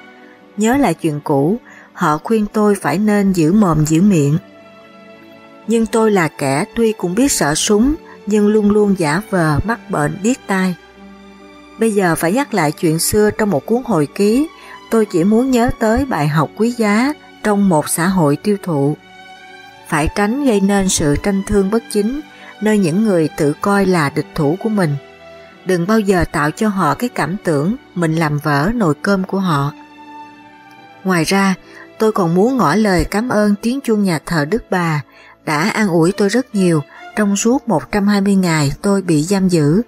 A: nhớ lại chuyện cũ, họ khuyên tôi phải nên giữ mồm giữ miệng. Nhưng tôi là kẻ tuy cũng biết sợ súng nhưng luôn luôn giả vờ mắc bệnh điếc tai. Bây giờ phải nhắc lại chuyện xưa trong một cuốn hồi ký, tôi chỉ muốn nhớ tới bài học quý giá trong một xã hội tiêu thụ. Phải tránh gây nên sự tranh thương bất chính nơi những người tự coi là địch thủ của mình. Đừng bao giờ tạo cho họ cái cảm tưởng mình làm vỡ nồi cơm của họ. Ngoài ra, tôi còn muốn ngỏ lời cảm ơn tiếng chuông nhà thờ Đức Bà đã an ủi tôi rất nhiều trong suốt 120 ngày tôi bị giam giữ.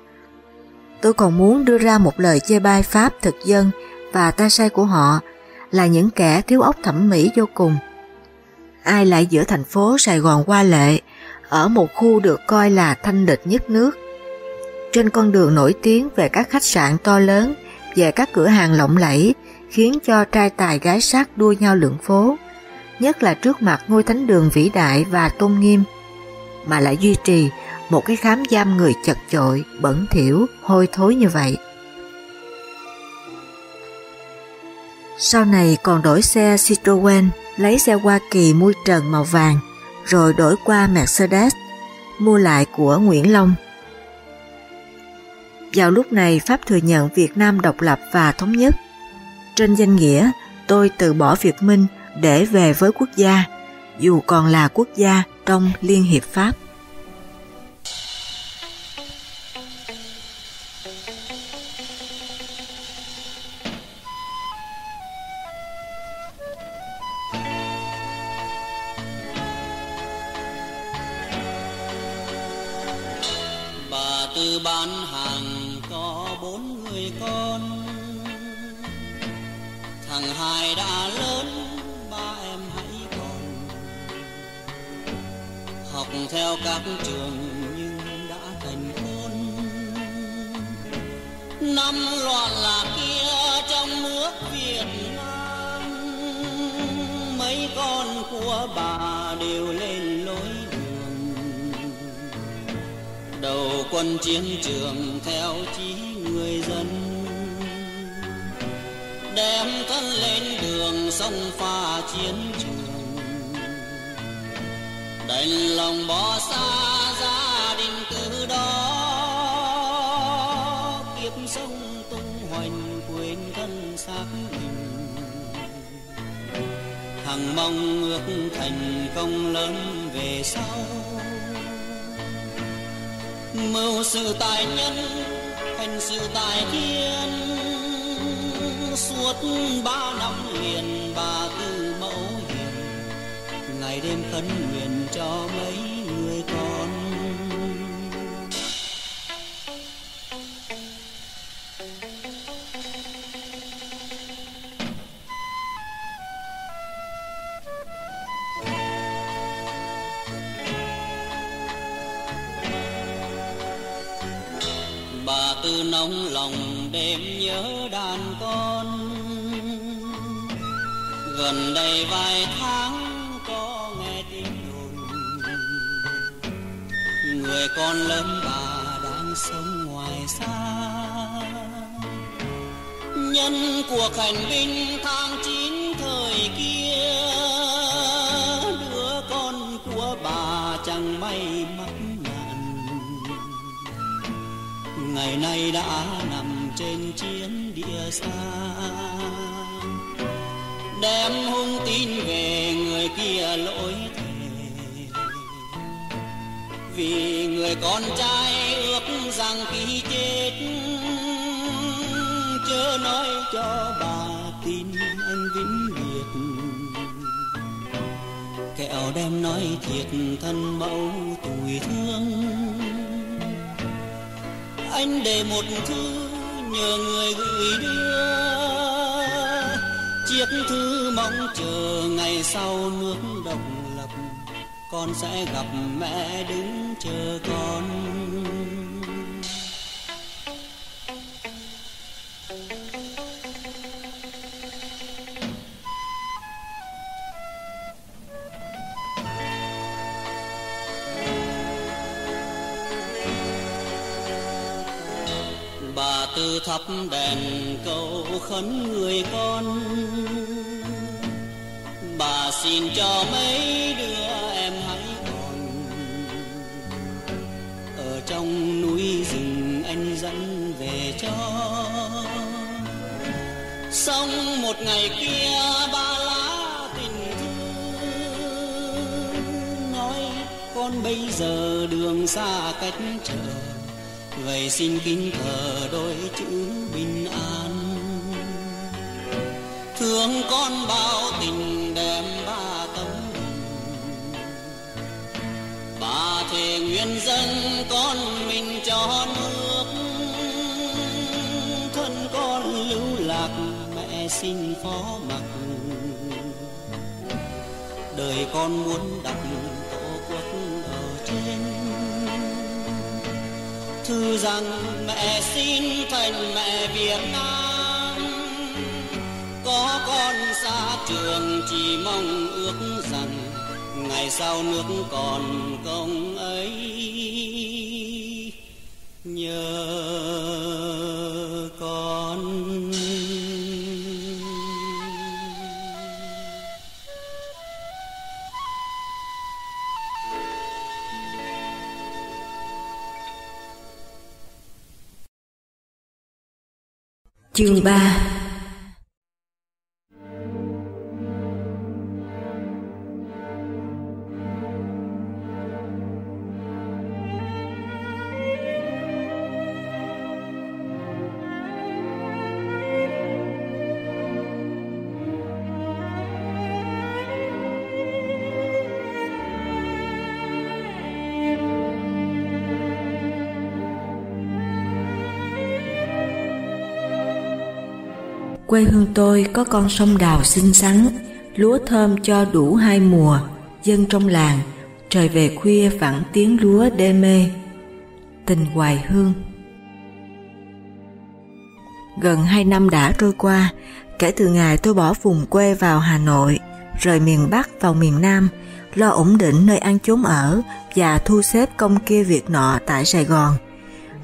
A: Tôi còn muốn đưa ra một lời chê bai Pháp thực dân và ta sai của họ là những kẻ thiếu óc thẩm mỹ vô cùng. Ai lại giữa thành phố Sài Gòn qua lệ, ở một khu được coi là thanh lịch nhất nước. Trên con đường nổi tiếng về các khách sạn to lớn, về các cửa hàng lộng lẫy, khiến cho trai tài gái sắc đua nhau lượn phố, nhất là trước mặt ngôi thánh đường vĩ đại và tôn nghiêm mà lại duy trì một cái khám giam người chật chội, bẩn thỉu, hôi thối như vậy. Sau này còn đổi xe Citroën, lấy xe Hoa Kỳ mui trần màu vàng, rồi đổi qua Mercedes, mua lại của Nguyễn Long. Vào lúc này Pháp thừa nhận Việt Nam độc lập và thống nhất. Trên danh nghĩa, tôi từ bỏ Việt Minh để về với quốc gia, dù còn là quốc gia trong Liên Hiệp Pháp.
B: Theo các trường nhưng đã thành khôn năm loạn lạc kia trong nước Việt Nam, mấy con của bà đều lên lối đường. Đầu quân chiến trường theo chí người dân, đem thân lên đường sông pha chiến trường đành lòng bỏ xa gia đình từ đó, kiếp sống tung hoành quên thân xác mình. Hằng mong ước thành công lớn về sau. Mưu sự tài nhân thành sự tài thiên. Suốt ba năm liền bà tư mẫu hiền, ngày đêm khấn nguyện cho mấy người con. Bà tư nóng lòng đêm nhớ đàn con. Gần đây vài tháng người con lớn bà đang sống ngoài xa. Nhân cuộc hành binh tháng chín thời kia, đứa con của bà chẳng may mắc nạn. Ngày nay đã nằm trên chiến địa xa. Đem hung tin về người kia lỗi vì người con trai ước rằng khi chết chớ nói cho bà tin anh vĩnh biệt. Kẹo đem nói thiệt thân mẫu tủi thương. Anh để một thư nhờ người gửi đưa. Chiếc thư mong chờ ngày sau nước đồng con sẽ gặp mẹ đứng chờ con. Bà tư thắp đèn cầu khấn người con. Bà xin cho mấy đứa xong một ngày kia ba lá tình thương. Nói, con bây giờ đường xa cách trở, vậy xin kính thờ đôi chữ bình an. Thương con bao tình đem ba tấm bà thề nguyên dân con mình cho nước mẹ xin phó mặc. Đời con muốn đặt tổ quốc ở trên. Thư rằng mẹ xin thành mẹ Việt Nam. Có con xa trường chỉ mong ước rằng ngày sau nước còn công ấy. Nhờ
A: Chương 3 Quê hương tôi có con sông đào xinh xắn, lúa thơm cho đủ hai mùa, dân trong làng, trời về khuya vẳng tiếng lúa đê mê. Tình hoài hương Gần hai năm đã trôi qua, kể từ ngày tôi bỏ vùng quê vào Hà Nội, rời miền Bắc vào miền Nam, lo ổn định nơi ăn chốn ở và thu xếp công kia việc nọ tại Sài Gòn,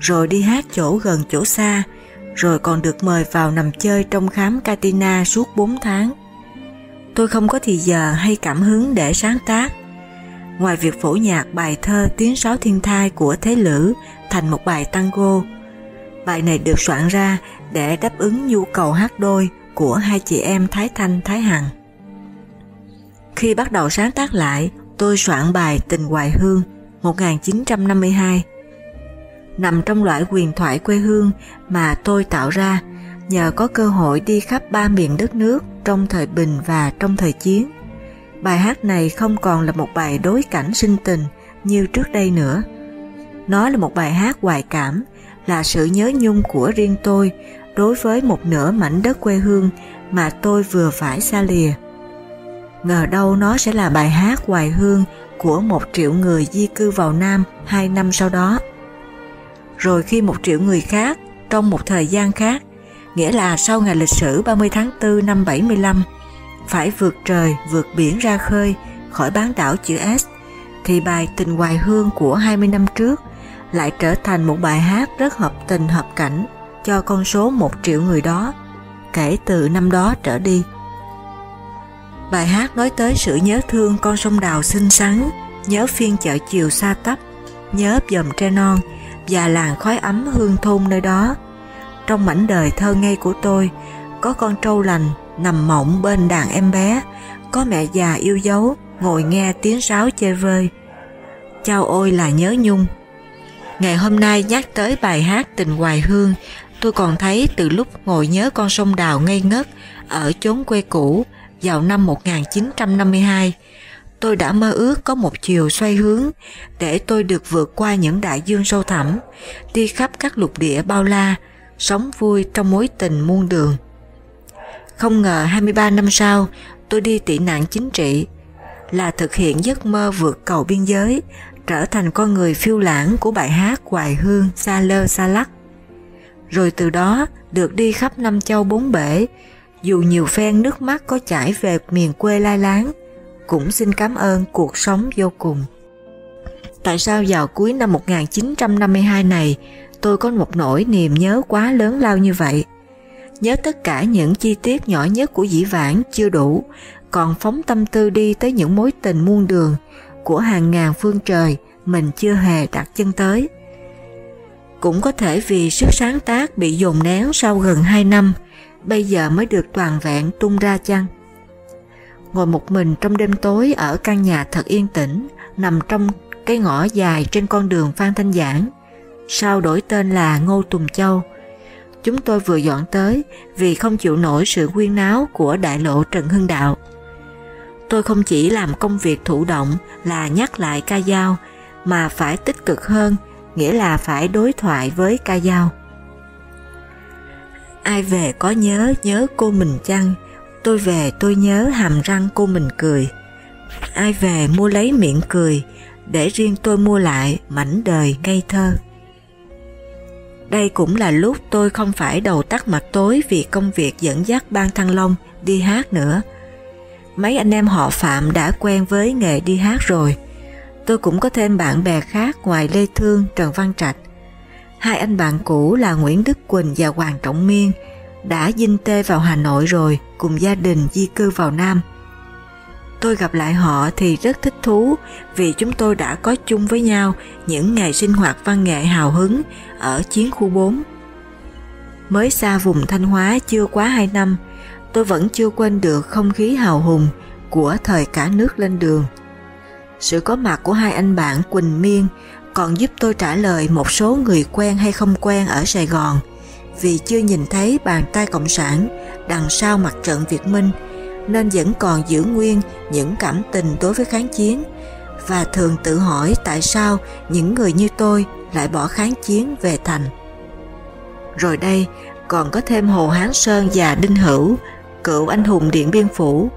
A: rồi đi hát chỗ gần chỗ xa, rồi còn được mời vào nằm chơi trong khám Katina suốt 4 tháng. Tôi không có thì giờ hay cảm hứng để sáng tác. Ngoài việc phổ nhạc bài thơ Tiếng Sáo Thiên Thai của Thế Lữ thành một bài tango, bài này được soạn ra để đáp ứng nhu cầu hát đôi của hai chị em Thái Thanh Thái Hằng. Khi bắt đầu sáng tác lại, tôi soạn bài Tình Hoài Hương 1952. Nằm trong loại quyền thoại quê hương mà tôi tạo ra nhờ có cơ hội đi khắp ba miền đất nước trong thời bình và trong thời chiến. Bài hát này không còn là một bài đối cảnh sinh tình như trước đây nữa. Nó là một bài hát hoài cảm, là sự nhớ nhung của riêng tôi đối với một nửa mảnh đất quê hương mà tôi vừa phải xa lìa. Ngờ đâu nó sẽ là bài hát hoài hương của một triệu người di cư vào Nam hai năm sau đó. Rồi khi một triệu người khác, trong một thời gian khác, nghĩa là sau ngày lịch sử 30 tháng 4 năm 75, phải vượt trời, vượt biển ra khơi khỏi bán đảo chữ S, thì bài Tình Hoài Hương của 20 năm trước lại trở thành một bài hát rất hợp tình hợp cảnh cho con số một triệu người đó, kể từ năm đó trở đi. Bài hát nói tới sự nhớ thương con sông đào xinh xắn, nhớ phiên chợ chiều xa tấp, nhớ dầm tre non và làng khói ấm hương thôn nơi đó. Trong mảnh đời thơ ngây của tôi, có con trâu lành nằm mộng bên đàn em bé, có mẹ già yêu dấu ngồi nghe tiếng sáo chơi vơi. Chao ôi là nhớ nhung. Ngày hôm nay nhắc tới bài hát Tình Hoài Hương, tôi còn thấy từ lúc ngồi nhớ con sông đào ngây ngất ở chốn quê cũ vào năm 1952, tôi đã mơ ước có một chiều xoay hướng để tôi được vượt qua những đại dương sâu thẳm, đi khắp các lục địa bao la, sống vui trong mối tình muôn đường. Không ngờ 23 năm sau, tôi đi tị nạn chính trị, là thực hiện giấc mơ vượt cầu biên giới, trở thành con người phiêu lãng của bài hát Hoài Hương xa lơ xa lắc. Rồi từ đó được đi khắp năm châu bốn bể, dù nhiều phen nước mắt có chảy về miền quê lai láng, cũng xin cảm ơn cuộc sống vô cùng. Tại sao vào cuối năm 1952 này tôi có một nỗi niềm nhớ quá lớn lao như vậy? Nhớ tất cả những chi tiết nhỏ nhất của dĩ vãng chưa đủ, còn phóng tâm tư đi tới những mối tình muôn đường của hàng ngàn phương trời mình chưa hề đặt chân tới. Cũng có thể vì sức sáng tác bị dồn nén sau gần 2 năm, bây giờ mới được toàn vẹn tung ra chăng? Ngồi một mình trong đêm tối ở căn nhà thật yên tĩnh, nằm trong cái ngõ dài trên con đường Phan Thanh Giảng, sau đổi tên là Ngô Tùng Châu. Chúng tôi vừa dọn tới vì không chịu nổi sự quyên náo của đại lộ Trần Hưng Đạo. Tôi không chỉ làm công việc thụ động là nhắc lại ca dao, mà phải tích cực hơn, nghĩa là phải đối thoại với ca dao. Ai về có nhớ nhớ cô mình chăng, tôi về tôi nhớ hàm răng cô mình cười. Ai về mua lấy miệng cười, để riêng tôi mua lại mảnh đời ngây thơ. Đây cũng là lúc tôi không phải đầu tắt mặt tối vì công việc dẫn dắt ban Thăng Long đi hát nữa. Mấy anh em họ Phạm đã quen với nghề đi hát rồi. Tôi cũng có thêm bạn bè khác ngoài Lê Thương, Trần Văn Trạch. Hai anh bạn cũ là Nguyễn Đức Quỳnh và Hoàng Trọng Miên đã dinh tê vào Hà Nội rồi cùng gia đình di cư vào Nam. Tôi gặp lại họ thì rất thích thú vì chúng tôi đã có chung với nhau những ngày sinh hoạt văn nghệ hào hứng ở chiến khu 4. Mới xa vùng Thanh Hóa chưa quá 2 năm, tôi vẫn chưa quên được không khí hào hùng của thời cả nước lên đường. Sự có mặt của hai anh bạn Quỳnh Miên còn giúp tôi trả lời một số người quen hay không quen ở Sài Gòn vì chưa nhìn thấy bàn tay Cộng sản đằng sau mặt trận Việt Minh nên vẫn còn giữ nguyên những cảm tình đối với kháng chiến và thường tự hỏi tại sao những người như tôi lại bỏ kháng chiến về thành. Rồi đây còn có thêm Hồ Hán Sơn và Đinh Hữu, cựu anh hùng Điện Biên Phủ.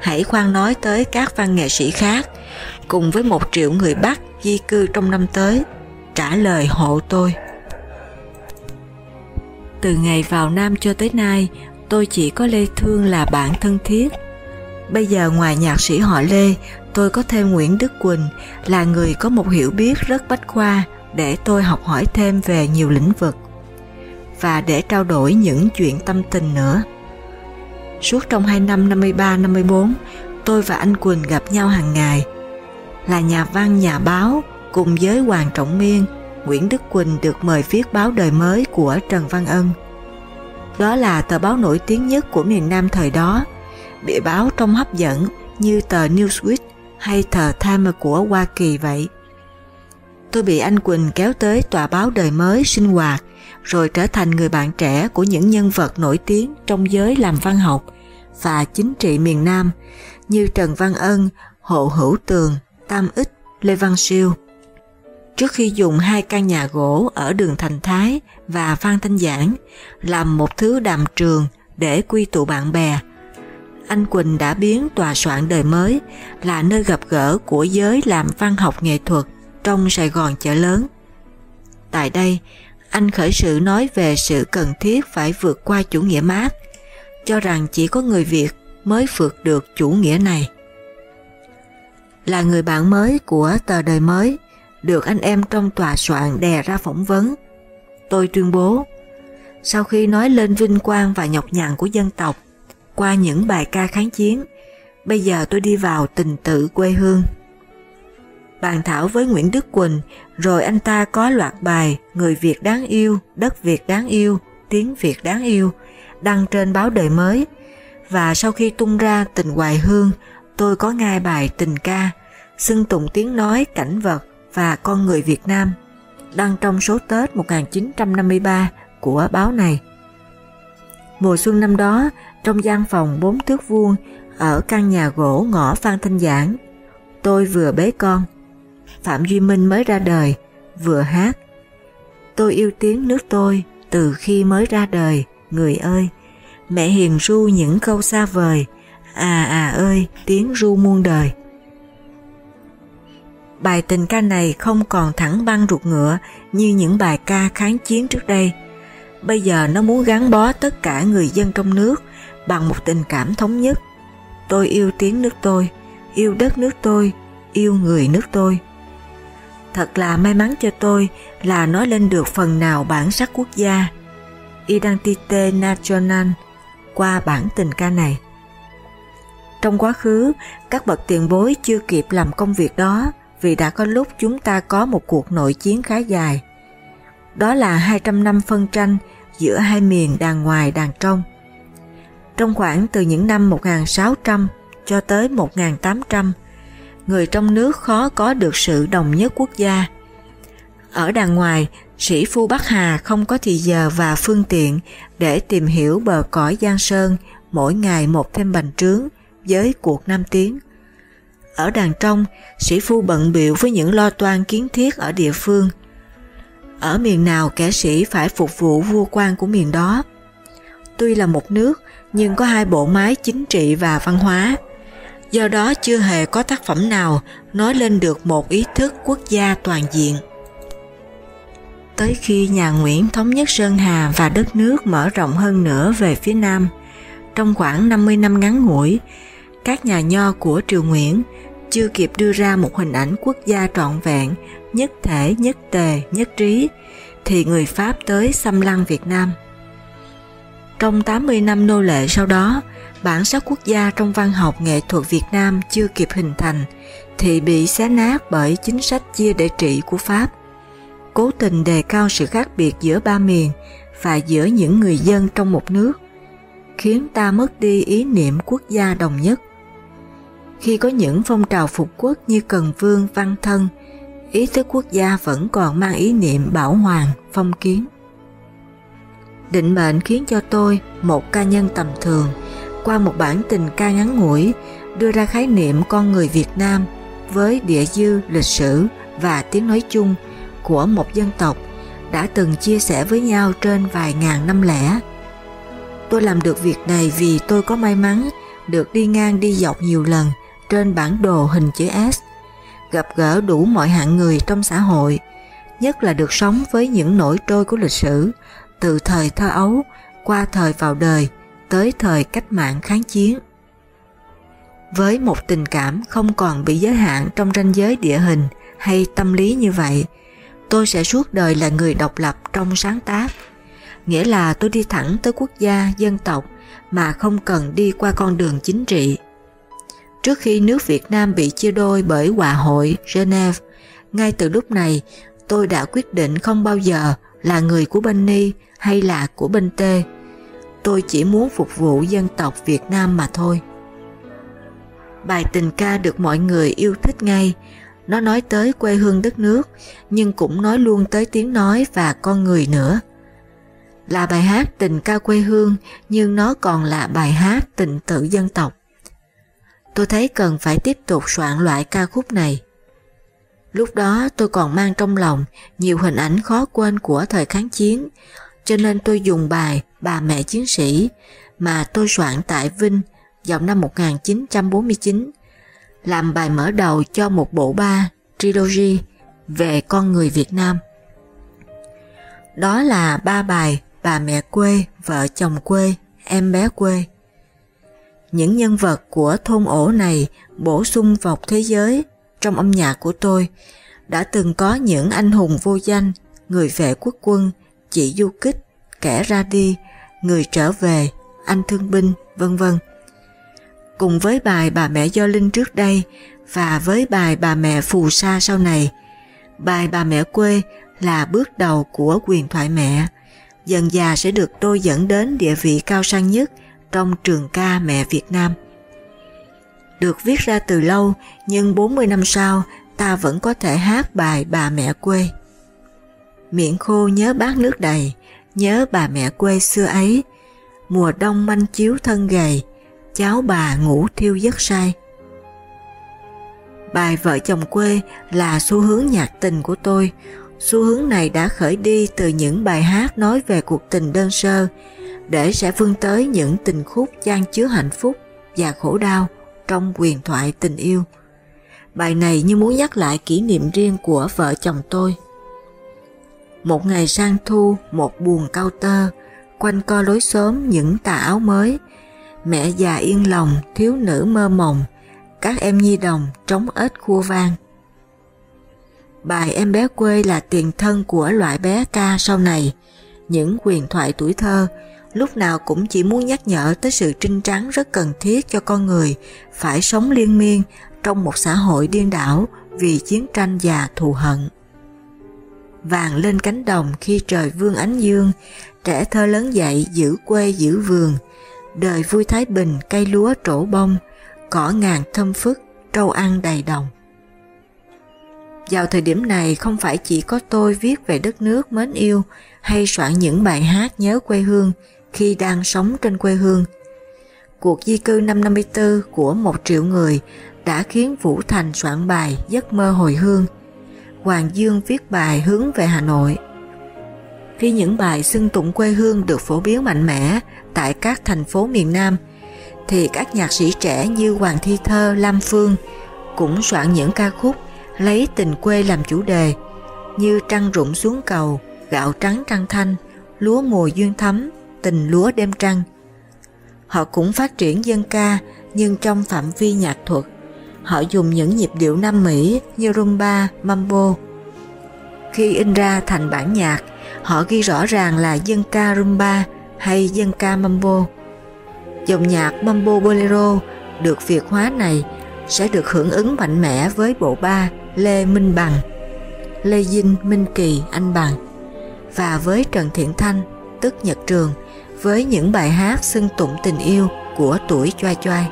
A: Hãy khoan nói tới các văn nghệ sĩ khác, cùng với một triệu người Bắc di cư trong năm tới, trả lời hộ tôi. Từ ngày vào Nam cho tới nay, tôi chỉ có Lê Thương là bạn thân thiết. Bây giờ ngoài nhạc sĩ họ Lê, tôi có thêm Nguyễn Đức Quỳnh là người có một hiểu biết rất bách khoa để tôi học hỏi thêm về nhiều lĩnh vực và để trao đổi những chuyện tâm tình nữa. Suốt trong 2 năm 53-54, tôi và anh Quỳnh gặp nhau hàng ngày. Là nhà văn, nhà báo, cùng với Hoàng Trọng Miên, Nguyễn Đức Quỳnh được mời viết báo đời mới của Trần Văn Ân. Đó là tờ báo nổi tiếng nhất của miền Nam thời đó, bìa báo trông hấp dẫn như tờ Newsweek hay tờ Time của Hoa Kỳ vậy. Tôi bị anh Quỳnh kéo tới tòa báo đời mới sinh hoạt rồi trở thành người bạn trẻ của những nhân vật nổi tiếng trong giới làm văn học và chính trị miền Nam như Trần Văn Ân, Hộ Hữu Tường, Tam Ích, Lê Văn Siêu. Trước khi dùng hai căn nhà gỗ ở đường Thành Thái và Phan Thanh Giảng làm một thứ đàm trường để quy tụ bạn bè, anh Quỳnh đã biến tòa soạn đời mới là nơi gặp gỡ của giới làm văn học nghệ thuật trong Sài Gòn chợ lớn. Tại đây, anh khởi sự nói về sự cần thiết phải vượt qua chủ nghĩa Mác, cho rằng chỉ có người Việt mới vượt được chủ nghĩa này. Là người bạn mới của tờ đời mới, được anh em trong tòa soạn đè ra phỏng vấn. Tôi tuyên bố, sau khi nói lên vinh quang và nhọc nhằn của dân tộc, qua những bài ca kháng chiến, bây giờ tôi đi vào tình tự quê hương. Bàn thảo với Nguyễn Đức Quỳnh, rồi anh ta có loạt bài Người Việt đáng yêu, Đất Việt đáng yêu, Tiếng Việt đáng yêu, đăng trên báo đời mới. Và sau khi tung ra tình hoài hương, tôi có ngay bài tình ca, xưng tụng tiếng nói, cảnh vật và con người Việt Nam, đăng trong số Tết 1953 của báo này. Mùa xuân năm đó, trong gian phòng bốn thước vuông ở căn nhà gỗ ngõ Phan Thanh Giảng, tôi vừa bế con. Phạm Duy Minh mới ra đời, vừa hát. Tôi yêu tiếng nước tôi từ khi mới ra đời, người ơi. Mẹ hiền ru những câu xa vời, à à ơi, tiếng ru muôn đời. Bài tình ca này không còn thẳng băng ruột ngựa như những bài ca kháng chiến trước đây. Bây giờ nó muốn gắn bó tất cả người dân trong nước bằng một tình cảm thống nhất. Tôi yêu tiếng nước tôi, yêu đất nước tôi, yêu người nước tôi. Thật là may mắn cho tôi là nói lên được phần nào bản sắc quốc gia, Identité National, qua bản tình ca này. Trong quá khứ, các bậc tiền bối chưa kịp làm công việc đó vì đã có lúc chúng ta có một cuộc nội chiến khá dài. Đó là 200 năm phân tranh giữa hai miền đàn ngoài đàn trong. Trong khoảng từ những năm 1600 cho tới 1800, người trong nước khó có được sự đồng nhất quốc gia. Ở đàng ngoài, sĩ phu Bắc Hà không có thì giờ và phương tiện để tìm hiểu bờ cõi Giang Sơn mỗi ngày một thêm bành trướng với cuộc Nam Tiến. Ở đàn trong, sĩ phu bận biểu với những lo toan kiến thiết ở địa phương. Ở miền nào kẻ sĩ phải phục vụ vua quan của miền đó. Tuy là một nước, nhưng có hai bộ máy chính trị và văn hóa. Do đó chưa hề có tác phẩm nào nói lên được một ý thức quốc gia toàn diện. Tới khi nhà Nguyễn thống nhất Sơn Hà và đất nước mở rộng hơn nữa về phía Nam, trong khoảng 50 năm ngắn ngủi, các nhà nho của Triều Nguyễn chưa kịp đưa ra một hình ảnh quốc gia trọn vẹn, nhất thể, nhất tề, nhất trí, thì người Pháp tới xâm lăng Việt Nam. Trong 80 năm nô lệ sau đó, bản sắc quốc gia trong văn học nghệ thuật Việt Nam chưa kịp hình thành thì bị xé nát bởi chính sách chia để trị của Pháp. Cố tình đề cao sự khác biệt giữa ba miền và giữa những người dân trong một nước, khiến ta mất đi ý niệm quốc gia đồng nhất. Khi có những phong trào phục quốc như Cần Vương, Văn Thân, ý thức quốc gia vẫn còn mang ý niệm bảo hoàng, phong kiến. Định mệnh khiến cho tôi, một ca nhân tầm thường, qua một bản tình ca ngắn ngủi, đưa ra khái niệm con người Việt Nam với địa dư, lịch sử và tiếng nói chung của một dân tộc đã từng chia sẻ với nhau trên vài ngàn năm lẻ. Tôi làm được việc này vì tôi có may mắn được đi ngang đi dọc nhiều lần trên bản đồ hình chữ S, gặp gỡ đủ mọi hạng người trong xã hội, nhất là được sống với những nỗi trôi của lịch sử, từ thời thơ ấu qua thời vào đời tới thời cách mạng kháng chiến. Với một tình cảm không còn bị giới hạn trong ranh giới địa hình hay tâm lý như vậy, tôi sẽ suốt đời là người độc lập trong sáng tác. Nghĩa là tôi đi thẳng tới quốc gia, dân tộc mà không cần đi qua con đường chính trị. Trước khi nước Việt Nam bị chia đôi bởi Hòa hội Geneva, ngay từ lúc này tôi đã quyết định không bao giờ là người của bên Ni hay là của bên Tê. Tôi chỉ muốn phục vụ dân tộc Việt Nam mà thôi. Bài tình ca được mọi người yêu thích ngay, nó nói tới quê hương đất nước, nhưng cũng nói luôn tới tiếng nói và con người nữa. Là bài hát tình ca quê hương, nhưng nó còn là bài hát tình tự dân tộc. Tôi thấy cần phải tiếp tục soạn loại ca khúc này. Lúc đó tôi còn mang trong lòng nhiều hình ảnh khó quên của thời kháng chiến, cho nên tôi dùng bài Bà mẹ chiến sĩ mà tôi soạn tại Vinh vào năm 1949 làm bài mở đầu cho một bộ ba trilogy về con người Việt Nam. Đó là ba bài Bà mẹ quê, vợ chồng quê, em bé quê. Những nhân vật của thôn ổ này bổ sung vào thế giới trong âm nhạc của tôi đã từng có những anh hùng vô danh, người vệ quốc quân, chị du kích, kẻ ra đi, người trở về, anh thương binh, vân vân. Cùng với bài bà mẹ Do Linh trước đây và với bài bà mẹ Phù Sa sau này, bài bà mẹ quê là bước đầu của quyền thoại mẹ, dần già sẽ được tôi dẫn đến địa vị cao sang nhất trong trường ca mẹ Việt Nam. Được viết ra từ lâu, nhưng 40 năm sau ta vẫn có thể hát bài bà mẹ quê. Miệng khô nhớ bát nước đầy, nhớ bà mẹ quê xưa ấy, mùa đông manh chiếu thân gầy, cháu bà ngủ thiêu giấc say. Bài Vợ chồng quê là xu hướng nhạc tình của tôi. Xu hướng này đã khởi đi từ những bài hát nói về cuộc tình đơn sơ, để sẽ vươn tới những tình khúc trang chứa hạnh phúc và khổ đau trong quyền thoại tình yêu. Bài này như muốn nhắc lại kỷ niệm riêng của vợ chồng tôi. Một ngày sang thu, một buồn cao tơ, quanh co lối xóm những tà áo mới, mẹ già yên lòng, thiếu nữ mơ mộng, các em nhi đồng trống ếch khua vang. Bài Em bé quê là tiền thân của loại bé ca sau này, những quyền thoại tuổi thơ, lúc nào cũng chỉ muốn nhắc nhở tới sự trinh trắng rất cần thiết cho con người phải sống liên miên trong một xã hội điên đảo vì chiến tranh và thù hận. Vàng lên cánh đồng khi trời vương ánh dương, trẻ thơ lớn dậy giữ quê giữ vườn, đời vui thái bình cây lúa trổ bông, cỏ ngàn thơm phức, trâu ăn đầy đồng. Vào thời điểm này không phải chỉ có tôi viết về đất nước mến yêu hay soạn những bài hát nhớ quê hương khi đang sống trên quê hương. Cuộc di cư năm 54 của một triệu người đã khiến Vũ Thành soạn bài Giấc mơ hồi hương. Hoàng Dương viết bài hướng về Hà Nội. Khi những bài xưng tụng quê hương được phổ biến mạnh mẽ tại các thành phố miền Nam, thì các nhạc sĩ trẻ như Hoàng Thi Thơ, Lam Phương cũng soạn những ca khúc lấy tình quê làm chủ đề như Trăng rụng xuống cầu, Gạo trắng trăng thanh, Lúa mùa duyên thấm, Tình lúa đêm trăng. Họ cũng phát triển dân ca nhưng trong phạm vi nhạc thuật. Họ dùng những nhịp điệu Nam Mỹ như rumba, mambo. Khi in ra thành bản nhạc, họ ghi rõ ràng là dân ca rumba hay dân ca mambo. Dòng nhạc mambo bolero được Việt hóa này sẽ được hưởng ứng mạnh mẽ với bộ ba Lê Minh Bằng, Lê Dinh Minh Kỳ Anh Bằng và với Trần Thiện Thanh tức Nhật Trường với những bài hát xưng tụng tình yêu của tuổi choai choai.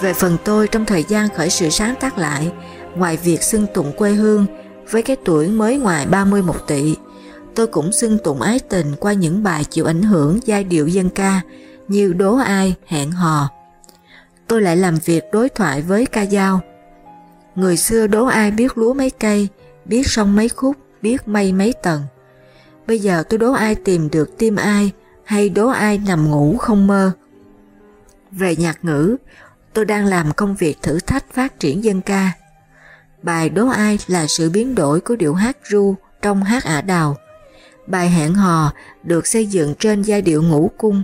A: Về phần tôi trong thời gian khởi sự sáng tác lại, ngoài việc xưng tụng quê hương với cái tuổi mới ngoài 31 tỷ, tôi cũng xưng tụng ái tình qua những bài chịu ảnh hưởng giai điệu dân ca như Đố Ai, Hẹn Hò. Tôi lại làm việc đối thoại với ca dao. Người xưa đố ai biết lúa mấy cây, biết sông mấy khúc, biết mây mấy tầng. Bây giờ tôi đố ai tìm được tim ai, hay đố ai nằm ngủ không mơ. Về nhạc ngữ, tôi đang làm công việc thử thách phát triển dân ca. Bài đố ai là sự biến đổi của điệu hát ru trong hát ả đào. Bài hẹn hò được xây dựng trên giai điệu ngũ cung,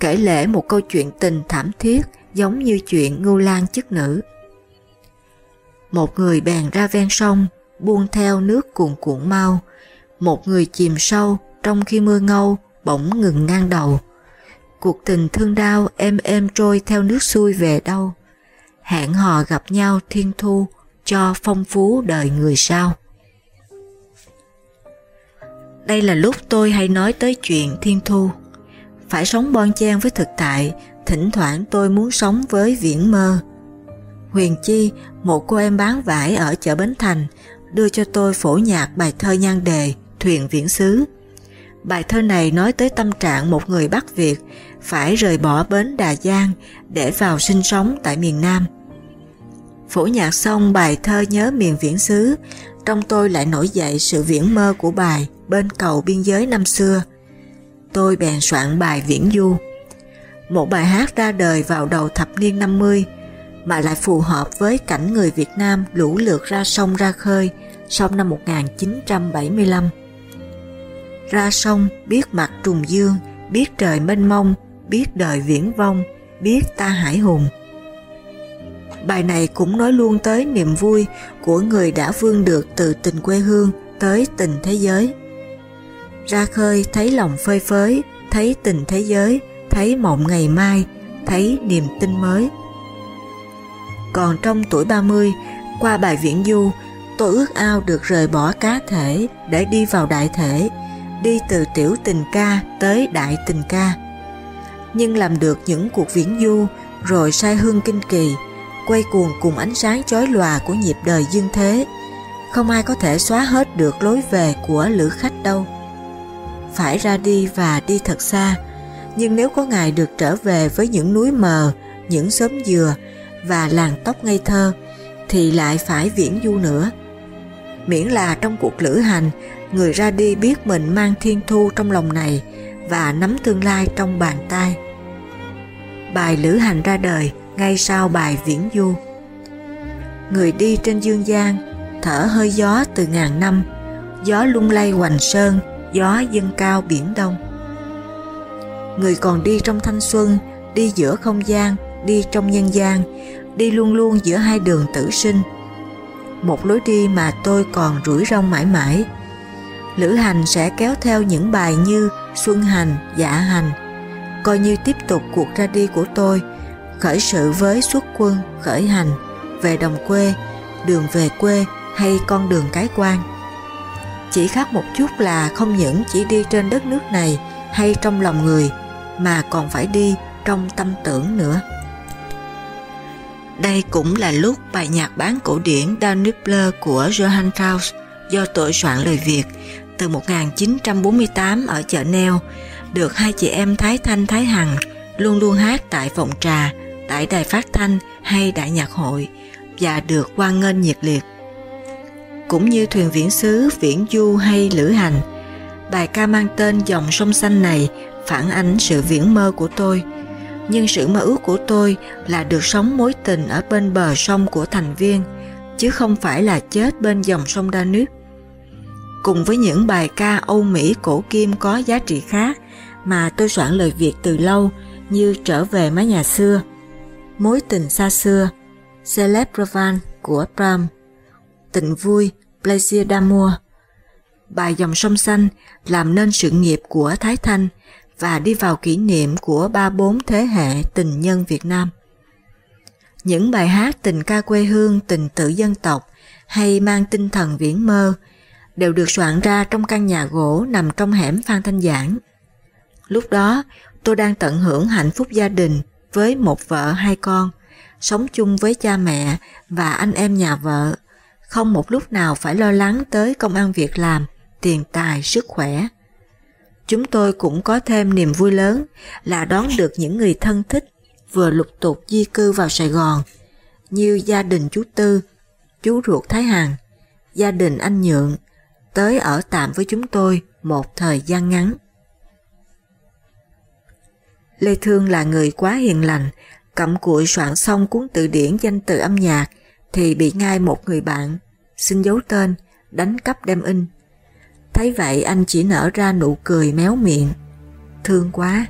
A: kể lễ một câu chuyện tình thảm thiết giống như chuyện ngưu lan chức nữ. Một người bèn ra ven sông, buông theo nước cuồn cuộn mau, một người chìm sâu trong khi mưa ngâu bỗng ngừng ngang đầu. Cuộc tình thương đau êm êm trôi theo nước xuôi về đâu. Hẹn hò gặp nhau thiên thu cho phong phú đời người sao. Đây là lúc tôi hay nói tới chuyện thiên thu. Phải sống bon chen với thực tại Thỉnh thoảng tôi muốn sống với viễn mơ. Huyền Chi, một cô em bán vải ở chợ Bến Thành, đưa cho tôi phổ nhạc bài thơ nhan đề Thuyền Viễn Xứ. Bài thơ này nói tới tâm trạng một người Bắc Việt phải rời bỏ bến Đà Giang để vào sinh sống tại miền Nam. Phổ nhạc xong bài thơ nhớ miền viễn xứ, trong tôi lại nổi dậy sự viễn mơ của bài bên cầu biên giới năm xưa. Tôi bèn soạn bài viễn du. Một bài hát ra đời vào đầu thập niên 50 mà lại phù hợp với cảnh người Việt Nam lũ lượt ra sông ra khơi sau năm 1975. Ra sông biết mặt trùng dương, biết trời mênh mông, biết đời viễn vong, biết ta hải hùng. Bài này cũng nói luôn tới niềm vui của người đã vươn được từ tình quê hương tới tình thế giới. Ra khơi thấy lòng phơi phới, thấy tình thế giới, thấy mộng ngày mai, thấy niềm tin mới. Còn trong tuổi 30, qua bài viễn du, tôi ước ao được rời bỏ cá thể để đi vào đại thể, đi từ tiểu tình ca tới đại tình ca. Nhưng làm được những cuộc viễn du rồi sai hương kinh kỳ, quay cuồng cùng ánh sáng chói lòa của nhịp đời dương thế. Không ai có thể xóa hết được lối về của lữ khách đâu. Phải ra đi và đi thật xa, nhưng nếu có ngày được trở về với những núi mờ, những xóm dừa và làng tóc ngây thơ, thì lại phải viễn du nữa. Miễn là trong cuộc lữ hành, người ra đi biết mình mang thiên thu trong lòng này và nắm tương lai trong bàn tay. Bài lữ hành ra đời ngay sau bài viễn du. Người đi trên dương gian, thở hơi gió từ ngàn năm, gió lung lay hoành sơn, gió dâng cao biển đông. Người còn đi trong thanh xuân, đi giữa không gian, đi trong nhân gian, đi luôn luôn giữa hai đường tử sinh. Một lối đi mà tôi còn rủi rong mãi mãi. Lữ hành sẽ kéo theo những bài như Xuân Hành, Dạ Hành, coi như tiếp tục cuộc ra đi của tôi khởi sự với xuất quân, khởi hành, về đồng quê, đường về quê hay con đường cái quan. Chỉ khác một chút là không những chỉ đi trên đất nước này hay trong lòng người, mà còn phải đi trong tâm tưởng nữa. Đây cũng là lúc bài nhạc bán cổ điển Danube của Johann Strauss do tội soạn lời Việt từ 1948 ở chợ Neo được hai chị em Thái Thanh Thái Hằng luôn luôn hát tại phòng trà tại đài phát thanh hay đại nhạc hội và được hoan nghênh nhiệt liệt. Cũng như thuyền viễn xứ, viễn du hay lữ hành, bài ca mang tên dòng sông xanh này phản ánh sự viễn mơ của tôi. Nhưng sự mơ ước của tôi là được sống mối tình ở bên bờ sông của thành viên, chứ không phải là chết bên dòng sông Danube. Cùng với những bài ca Âu Mỹ cổ kim có giá trị khác mà tôi soạn lời Việt từ lâu như Trở về mái nhà xưa, Mối tình xa xưa, Celebravan của Pram, Tình vui, Plaisir d'amour. Bài dòng sông xanh làm nên sự nghiệp của Thái Thanh và đi vào kỷ niệm của ba bốn thế hệ tình nhân Việt Nam. Những bài hát tình ca quê hương, tình tự dân tộc hay mang tinh thần viễn mơ đều được soạn ra trong căn nhà gỗ nằm trong hẻm Phan Thanh Giảng. Lúc đó, tôi đang tận hưởng hạnh phúc gia đình với một vợ hai con, sống chung với cha mẹ và anh em nhà vợ, không một lúc nào phải lo lắng tới công ăn việc làm, tiền tài, sức khỏe. Chúng tôi cũng có thêm niềm vui lớn là đón được những người thân thích vừa lục tục di cư vào Sài Gòn, như gia đình chú Tư, chú ruột Thái Hằng, gia đình anh Nhượng, tới ở tạm với chúng tôi một thời gian ngắn. Lê Thương là người quá hiền lành, cặm cụi soạn xong cuốn từ điển danh từ âm nhạc thì bị ngay một người bạn, xin giấu tên, đánh cắp đem in. Thấy vậy anh chỉ nở ra nụ cười méo miệng. Thương quá!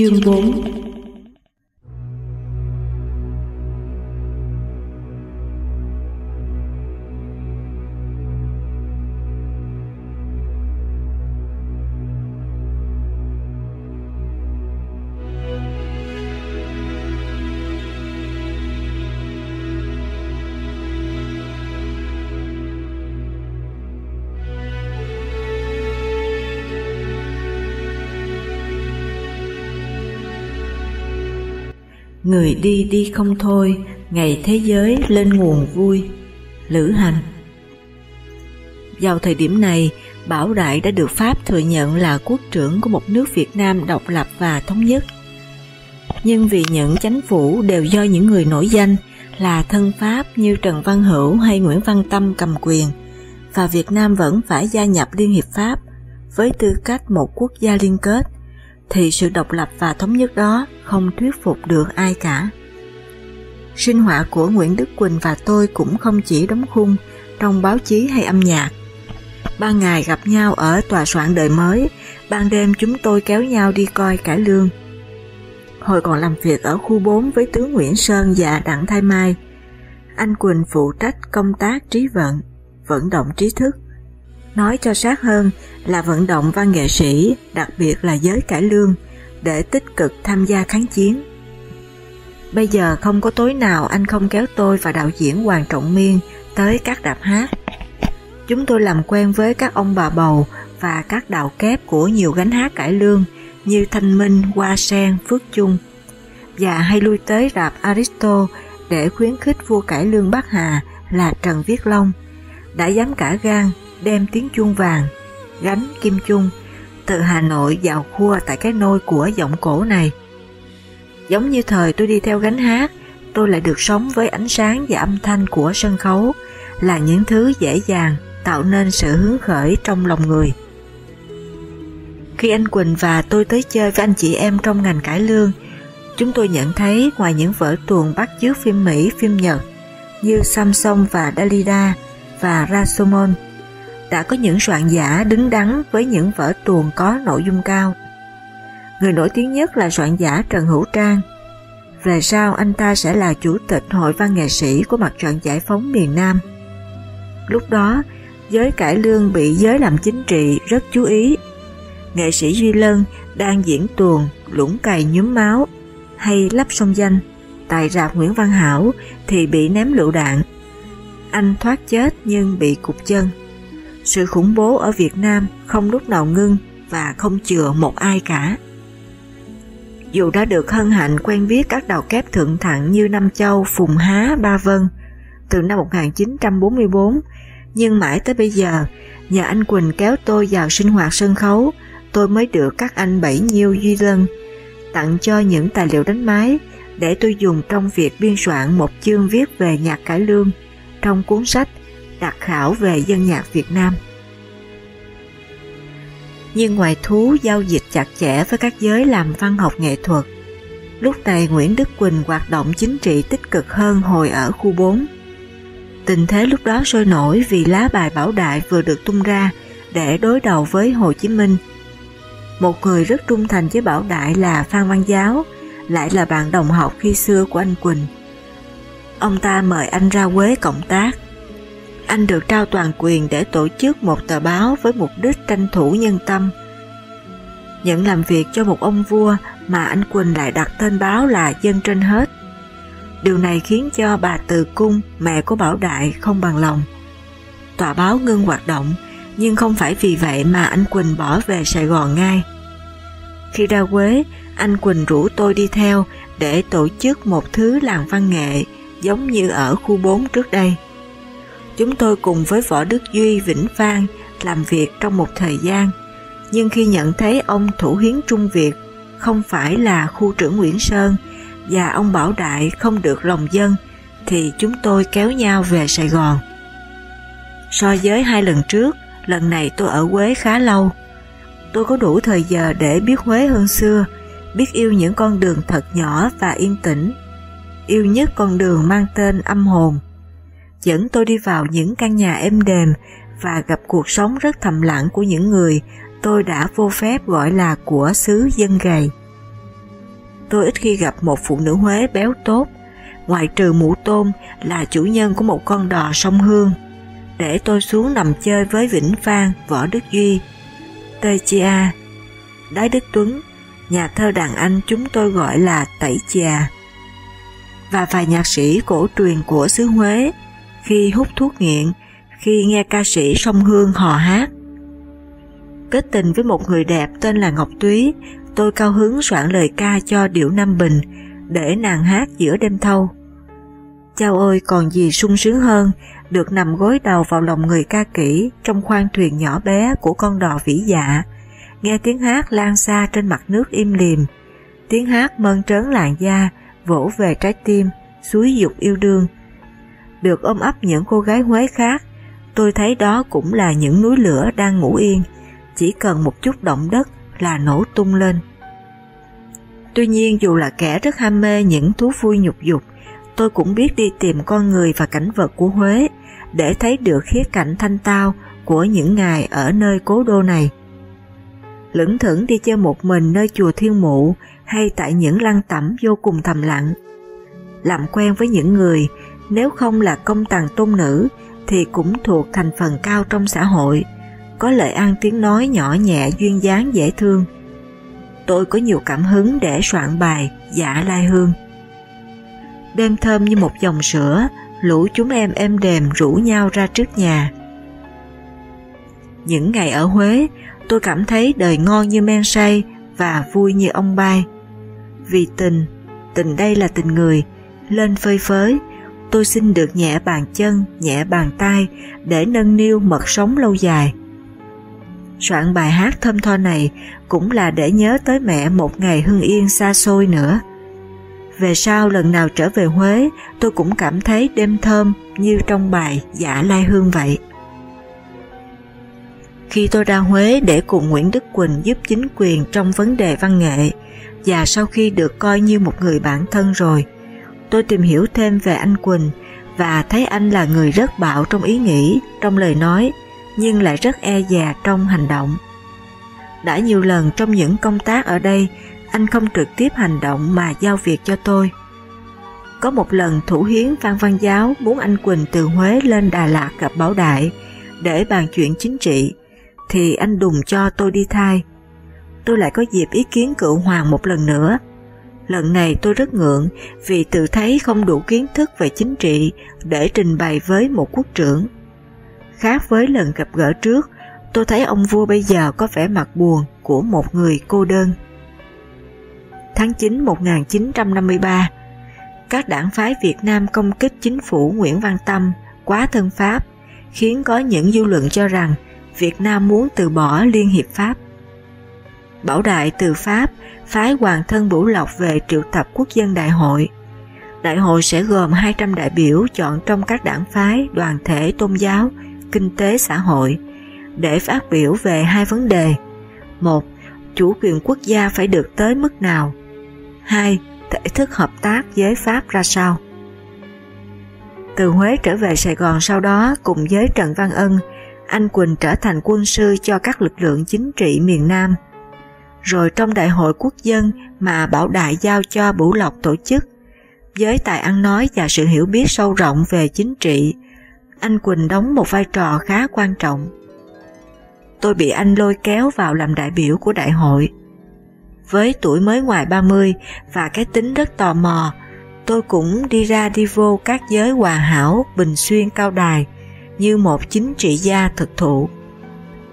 A: Chương 4 Người đi đi không thôi, ngày thế giới lên nguồn vui. Lữ hành Vào thời điểm này, Bảo Đại đã được Pháp thừa nhận là quốc trưởng của một nước Việt Nam độc lập và thống nhất. Nhưng vì những chánh phủ đều do những người nổi danh là thân Pháp như Trần Văn Hữu hay Nguyễn Văn Tâm cầm quyền, và Việt Nam vẫn phải gia nhập Liên Hiệp Pháp với tư cách một quốc gia liên kết, thì sự độc lập và thống nhất đó không thuyết phục được ai cả. Sinh hoạt của Nguyễn Đức Quỳnh và tôi cũng không chỉ đóng khung trong báo chí hay âm nhạc. Ban ngày gặp nhau ở tòa soạn đời mới, ban đêm chúng tôi kéo nhau đi coi cải lương. Hồi còn làm việc ở khu 4 với tướng Nguyễn Sơn và Đặng Thái Mai, anh Quỳnh phụ trách công tác trí vận, vận động trí thức. Nói cho sát hơn là vận động văn nghệ sĩ, đặc biệt là giới cải lương, để tích cực tham gia kháng chiến. Bây giờ không có tối nào anh không kéo tôi và đạo diễn Hoàng Trọng Miên tới các đạp hát. Chúng tôi làm quen với các ông bà bầu và các đạo kép của nhiều gánh hát cải lương như Thanh Minh, Hoa Sen, Phước Chung và hay lui tới rạp Aristo để khuyến khích vua cải lương Bắc Hà là Trần Viết Long đã dám cả gan đem tiếng chuông vàng, gánh kim chung từ Hà Nội vào khua tại cái nôi của giọng cổ này. Giống như thời tôi đi theo gánh hát, tôi lại được sống với ánh sáng và âm thanh của sân khấu là những thứ dễ dàng tạo nên sự hứng khởi trong lòng người. Khi anh Quỳnh và tôi tới chơi với anh chị em trong ngành cải lương, chúng tôi nhận thấy ngoài những vở tuồng bắt chước phim Mỹ, phim Nhật như Samsung và Dalida và Rashomon, đã có những soạn giả đứng đắn với những vở tuồng có nội dung cao. Người nổi tiếng nhất là soạn giả Trần Hữu Trang. Về sau anh ta sẽ là chủ tịch Hội văn nghệ sĩ của mặt trận giải phóng miền Nam. Lúc đó, giới cải lương bị giới làm chính trị rất chú ý. Nghệ sĩ Duy Lân đang diễn tuồng lũng cày nhúm máu hay lắp sông danh tại rạp Nguyễn Văn Hảo thì bị ném lựu đạn. Anh thoát chết nhưng bị cục chân. Sự khủng bố ở Việt Nam không lúc nào ngưng và không chừa một ai cả. Dù đã được hân hạnh quen biết các đầu kép thượng thặng như Nam Châu, Phùng Há, Ba Vân từ năm 1944, nhưng mãi tới bây giờ, nhờ anh Quỳnh kéo tôi vào sinh hoạt sân khấu, tôi mới được các anh Bảy Nhiêu Duy Lân tặng cho những tài liệu đánh máy để tôi dùng trong việc biên soạn một chương viết về nhạc cải lương trong cuốn sách đặc khảo về dân nhạc Việt Nam. Nhưng ngoài thú giao dịch chặt chẽ với các giới làm văn học nghệ thuật, lúc này Nguyễn Đức Quỳnh hoạt động chính trị tích cực hơn hồi ở khu 4. Tình thế lúc đó sôi nổi vì lá bài bảo đại vừa được tung ra để đối đầu với Hồ Chí Minh. Một người rất trung thành với bảo đại là Phan Văn Giáo, lại là bạn đồng học khi xưa của anh Quỳnh. Ông ta mời anh ra Quế cộng tác. Anh được trao toàn quyền để tổ chức một tờ báo với mục đích tranh thủ nhân tâm. Nhận làm việc cho một ông vua mà anh Quỳnh lại đặt tên báo là dân trên hết. Điều này khiến cho bà Từ Cung, mẹ của Bảo Đại không bằng lòng. Tòa báo ngưng hoạt động, nhưng không phải vì vậy mà anh Quỳnh bỏ về Sài Gòn ngay. Khi ra Quế, anh Quỳnh rủ tôi đi theo để tổ chức một thứ làng văn nghệ giống như ở khu 4 trước đây. Chúng tôi cùng với Võ Đức Duy Vĩnh Phan làm việc trong một thời gian, nhưng khi nhận thấy ông Thủ Hiến Trung Việt không phải là khu trưởng Nguyễn Sơn và ông Bảo Đại không được lòng dân thì chúng tôi kéo nhau về Sài Gòn. So với hai lần trước, lần này tôi ở Huế khá lâu. Tôi có đủ thời giờ để biết Huế hơn xưa, biết yêu những con đường thật nhỏ và yên tĩnh. Yêu nhất con đường mang tên âm hồn. Dẫn tôi đi vào những căn nhà êm đềm và gặp cuộc sống rất thầm lặng của những người tôi đã vô phép gọi là của xứ dân gầy. Tôi ít khi gặp một phụ nữ Huế béo tốt, ngoại trừ mũ tôm là chủ nhân của một con đò sông Hương. Để tôi xuống nằm chơi với Vĩnh Phan, Võ Đức Duy, Tê Chi A, Đái Đức Tuấn, nhà thơ đàn anh chúng tôi gọi là Tẩy Chà, và vài nhạc sĩ cổ truyền của xứ Huế khi hút thuốc nghiện, khi nghe ca sĩ sông Hương hò hát. Kết tình với một người đẹp tên là Ngọc Túy, tôi cao hứng soạn lời ca cho Điệu Nam Bình để nàng hát giữa đêm thâu. Chao ơi còn gì sung sướng hơn được nằm gối đầu vào lòng người ca kỹ trong khoang thuyền nhỏ bé của con đò vĩ dạ, nghe tiếng hát lan xa trên mặt nước im lìm, tiếng hát mơn trớn làn da, vỗ về trái tim, suối dục yêu đương. Được ôm ấp những cô gái Huế khác, tôi thấy đó cũng là những núi lửa đang ngủ yên, chỉ cần một chút động đất là nổ tung lên. Tuy nhiên dù là kẻ rất ham mê những thú vui nhục dục, tôi cũng biết đi tìm con người và cảnh vật của Huế để thấy được khía cạnh thanh tao của những ngày ở nơi cố đô này. Lững thững đi chơi một mình nơi chùa Thiên Mụ hay tại những lăng tẩm vô cùng thầm lặng. Làm quen với những người, nếu không là công tàng tôn nữ thì cũng thuộc thành phần cao trong xã hội, có lợi ăn tiếng nói nhỏ nhẹ duyên dáng dễ thương. Tôi có nhiều cảm hứng để soạn bài Dạ Lai Hương. Đêm thơm như một dòng sữa, lũ chúng em êm đềm rủ nhau ra trước nhà. Những ngày ở Huế, tôi cảm thấy đời ngon như men say và vui như ông bay. Vì tình, tình đây là tình người, lên phơi phới, tôi xin được nhẹ bàn chân, nhẹ bàn tay để nâng niu mật sống lâu dài. Soạn bài hát thơm tho này cũng là để nhớ tới mẹ một ngày hưng yên xa xôi nữa. Về sau lần nào trở về Huế, tôi cũng cảm thấy đêm thơm như trong bài giả Lai Hương vậy. Khi tôi ra Huế để cùng Nguyễn Đức Quỳnh giúp chính quyền trong vấn đề văn nghệ, và sau khi được coi như một người bạn thân rồi, tôi tìm hiểu thêm về anh Quỳnh và thấy anh là người rất bạo trong ý nghĩ, trong lời nói, nhưng lại rất e dè trong hành động. Đã nhiều lần trong những công tác ở đây, anh không trực tiếp hành động mà giao việc cho tôi. Có một lần thủ hiến Phan Văn Giáo muốn anh Quỳnh từ Huế lên Đà Lạt gặp Bảo Đại để bàn chuyện chính trị, thì anh đùng cho tôi đi thay. Tôi lại có dịp ý kiến cựu hoàng một lần nữa. Lần này tôi rất ngượng vì tự thấy không đủ kiến thức về chính trị để trình bày với một quốc trưởng. Khác với lần gặp gỡ trước, tôi thấy ông vua bây giờ có vẻ mặt buồn của một người cô đơn. Tháng 9 1953, các đảng phái Việt Nam công kích chính phủ Nguyễn Văn Tâm quá thân Pháp, khiến có những dư luận cho rằng Việt Nam muốn từ bỏ Liên hiệp Pháp. Bảo Đại từ Pháp phái Hoàng thân vũ Lộc về triệu tập quốc dân đại hội. Đại hội sẽ gồm 200 đại biểu chọn trong các đảng phái, đoàn thể tôn giáo, kinh tế xã hội để phát biểu về hai vấn đề. một Chủ quyền quốc gia phải được tới mức nào? hai, Thể thức hợp tác với Pháp ra sao? Từ Huế trở về Sài Gòn sau đó cùng với Trần Văn Ân, anh Quỳnh trở thành quân sư cho các lực lượng chính trị miền Nam. Rồi trong đại hội quốc dân mà Bảo Đại giao cho Bửu Lộc tổ chức, với tài ăn nói và sự hiểu biết sâu rộng về chính trị, anh Quỳnh đóng một vai trò khá quan trọng. Tôi bị anh lôi kéo vào làm đại biểu của đại hội. Với tuổi mới ngoài 30 và cái tính rất tò mò, tôi cũng đi ra đi vô các giới hòa hảo, bình xuyên cao đài như một chính trị gia thực thụ.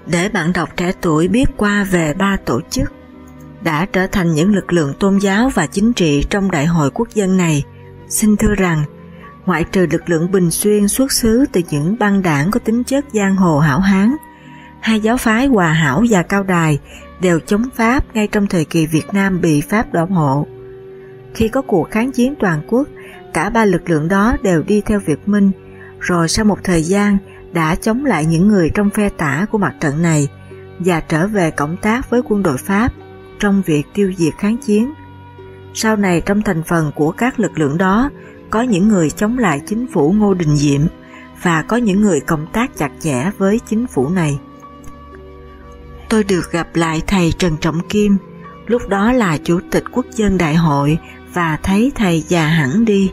A: Để bạn đọc trẻ tuổi biết qua về ba tổ chức đã trở thành những lực lượng tôn giáo và chính trị trong đại hội quốc dân này, xin thưa rằng ngoại trừ lực lượng Bình Xuyên xuất xứ từ những băng đảng có tính chất giang hồ hảo hán, hai giáo phái Hòa Hảo và Cao Đài đều chống Pháp ngay trong thời kỳ Việt Nam bị Pháp đổ hộ. Khi có cuộc kháng chiến toàn quốc, cả ba lực lượng đó đều đi theo Việt Minh, rồi sau một thời gian đã chống lại những người trong phe tả của mặt trận này và trở về cộng tác với quân đội Pháp trong việc tiêu diệt kháng chiến. Sau này trong thành phần của các lực lượng đó có những người chống lại chính phủ Ngô Đình Diệm và có những người cộng tác chặt chẽ với chính phủ này. Tôi được gặp lại thầy Trần Trọng Kim, lúc đó là Chủ tịch Quốc dân Đại hội và thấy thầy già hẳn đi.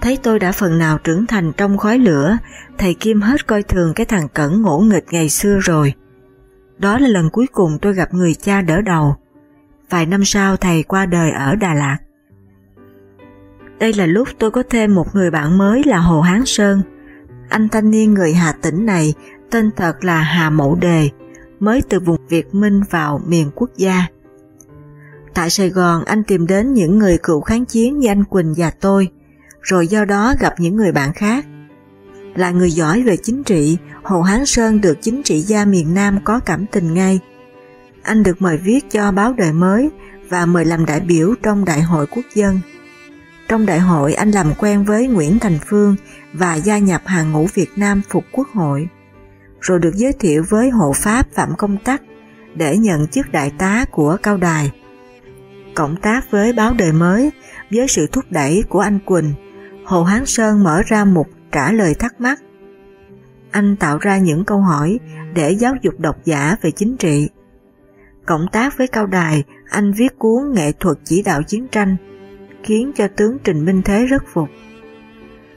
A: Thấy tôi đã phần nào trưởng thành trong khói lửa, thầy Kim hết coi thường cái thằng cẩn ngỗ nghịch ngày xưa rồi. Đó là lần cuối cùng tôi gặp người cha đỡ đầu. Vài năm sau thầy qua đời ở Đà Lạt. Đây là lúc tôi có thêm một người bạn mới là Hồ Hán Sơn. Anh thanh niên người Hà Tĩnh này tên thật là Hà Mậu Đề, mới từ vùng Việt Minh vào miền quốc gia. Tại Sài Gòn anh tìm đến những người cựu kháng chiến như anh Quỳnh và tôi, rồi do đó gặp những người bạn khác. Là người giỏi về chính trị, Hồ Hán Sơn được chính trị gia miền Nam có cảm tình ngay. Anh được mời viết cho báo đời mới và mời làm đại biểu trong Đại hội Quốc dân. Trong đại hội anh làm quen với Nguyễn Thành Phương và gia nhập hàng ngũ Việt Nam phục quốc hội, rồi được giới thiệu với hộ pháp Phạm Công Tắc để nhận chức đại tá của Cao Đài. Cộng tác với báo đời mới với sự thúc đẩy của anh Quỳnh, Hồ Hán Sơn mở ra một trả lời thắc mắc. Anh tạo ra những câu hỏi để giáo dục độc giả về chính trị. Cộng tác với Cao Đài, anh viết cuốn Nghệ thuật chỉ đạo chiến tranh, khiến cho tướng Trình Minh Thế rất phục.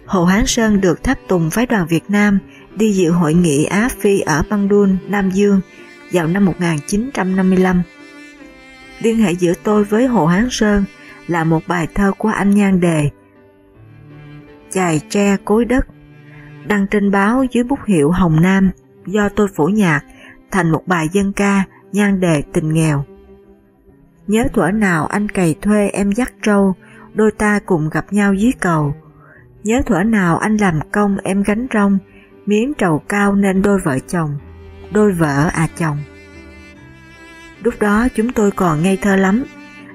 A: Hồ Hán Sơn được tháp tùng phái đoàn Việt Nam đi dự hội nghị Á Phi ở Bandung, Nam Dương vào năm 1955. Liên hệ giữa tôi với Hồ Hán Sơn là một bài thơ của anh Nhan Đề Chài tre cối đất đăng trên báo dưới bút hiệu Hồng Nam do tôi phổ nhạc thành một bài dân ca nhan đề tình nghèo. Nhớ thuở nào anh cày thuê em dắt trâu, đôi ta cùng gặp nhau dưới cầu. Nhớ thuở nào anh làm công em gánh rong, miếng trầu cao nên đôi vợ chồng, đôi vợ à chồng. Lúc đó chúng tôi còn ngây thơ lắm,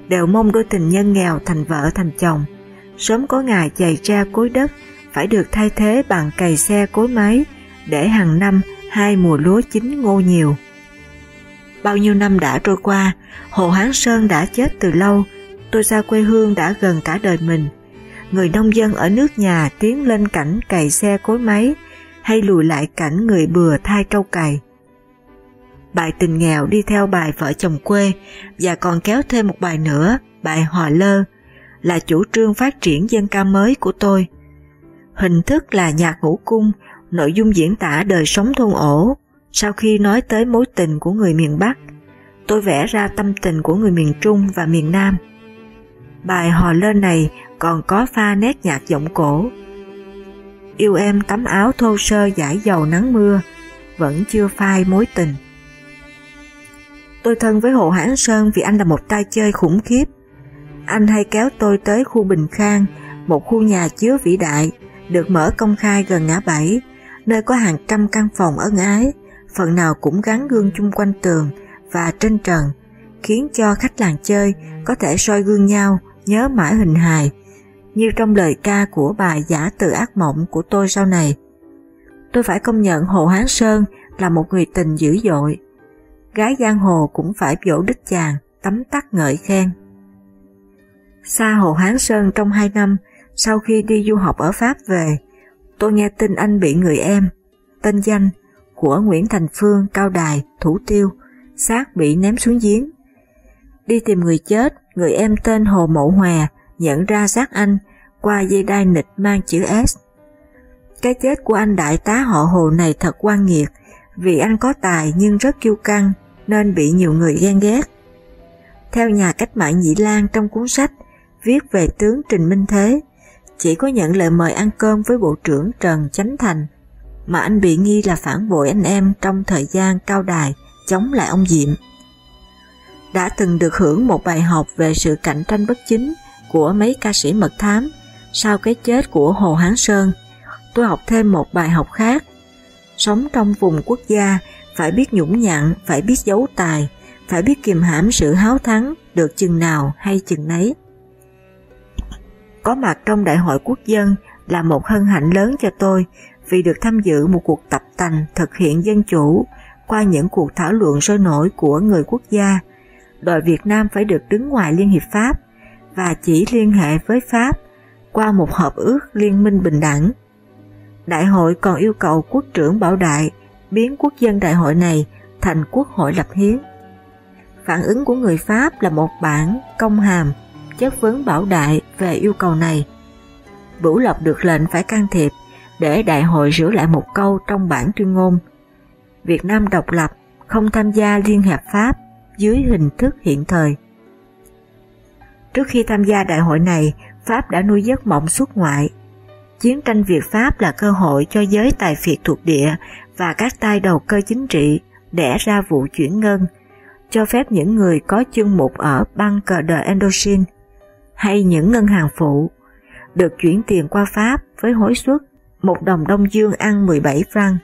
A: đều mong đôi tình nhân nghèo thành vợ thành chồng, sớm có ngày chày ra cối đất phải được thay thế bằng cày xe cối máy để hàng năm hai mùa lúa chín ngô nhiều. Bao nhiêu năm đã trôi qua, Hồ Hán Sơn đã chết từ lâu, tôi xa quê hương đã gần cả đời mình. Người nông dân ở nước nhà tiến lên cảnh cày xe cối máy hay lùi lại cảnh người bừa thai trâu cày. Bài tình nghèo đi theo bài vợ chồng quê và còn kéo thêm một bài nữa, bài hò lơ, là chủ trương phát triển dân ca mới của tôi. Hình thức là nhạc ngũ cung, nội dung diễn tả đời sống thôn ổ. Sau khi nói tới mối tình của người miền Bắc, tôi vẽ ra tâm tình của người miền Trung và miền Nam. Bài hò lên này còn có pha nét nhạc giọng cổ. Yêu em tắm áo thô sơ giải dầu nắng mưa, vẫn chưa phai mối tình. Tôi thân với Hồ hãn Sơn vì anh là một tay chơi khủng khiếp. Anh hay kéo tôi tới khu Bình Khang, một khu nhà chứa vĩ đại, được mở công khai gần ngã bảy, nơi có hàng trăm căn phòng ân ái, phần nào cũng gắn gương chung quanh tường và trên trần, khiến cho khách làng chơi có thể soi gương nhau, nhớ mãi hình hài, như trong lời ca của bài giả từ ác mộng của tôi sau này. Tôi phải công nhận Hồ Hán Sơn là một người tình dữ dội. Gái giang hồ cũng phải vỗ đích chàng, tấm tắc ngợi khen. Xa Hồ Hán Sơn trong hai năm, sau khi đi du học ở Pháp về, tôi nghe tin anh bị người em, tên danh của Nguyễn Thành Phương, Cao Đài, Thủ Tiêu, xác bị ném xuống giếng. Đi tìm người chết, người em tên Hồ Mậu Hòa nhận ra xác anh qua dây đai nịch mang chữ S. Cái chết của anh đại tá họ Hồ này thật quan nghiệt vì anh có tài nhưng rất kiêu căng nên bị nhiều người ghen ghét. Theo nhà cách mạng Dĩ Lan trong cuốn sách viết về tướng Trình Minh Thế, chỉ có nhận lời mời ăn cơm với Bộ trưởng Trần Chánh Thành, mà anh bị nghi là phản bội anh em trong thời gian cao đài chống lại ông Diệm. Đã từng được hưởng một bài học về sự cạnh tranh bất chính của mấy ca sĩ mật thám sau cái chết của Hồ Hán Sơn, tôi học thêm một bài học khác. Sống trong vùng quốc gia phải biết nhũng nhặn, phải biết giấu tài, phải biết kiềm hãm sự háo thắng được chừng nào hay chừng nấy. Có mặt trong đại hội quốc dân là một hân hạnh lớn cho tôi vì được tham dự một cuộc tập tành thực hiện dân chủ qua những cuộc thảo luận sôi nổi của người quốc gia, đòi Việt Nam phải được đứng ngoài Liên hiệp Pháp và chỉ liên hệ với Pháp qua một hợp ước liên minh bình đẳng. Đại hội còn yêu cầu quốc trưởng Bảo Đại biến quốc dân đại hội này thành quốc hội lập hiến. Phản ứng của người Pháp là một bản công hàm chất vấn Bảo Đại về yêu cầu này. Bửu Lộc được lệnh phải can thiệp để đại hội sửa lại một câu trong bản tuyên ngôn. Việt Nam độc lập, không tham gia Liên Hiệp Pháp dưới hình thức hiện thời. Trước khi tham gia đại hội này, Pháp đã nuôi giấc mộng xuất ngoại. Chiến tranh Việt Pháp là cơ hội cho giới tài phiệt thuộc địa và các tay đầu cơ chính trị đẻ ra vụ chuyển ngân, cho phép những người có chương mục ở băng cờ đờ Indochine hay những ngân hàng phụ được chuyển tiền qua Pháp với hối suất một đồng Đông Dương ăn 17 franc,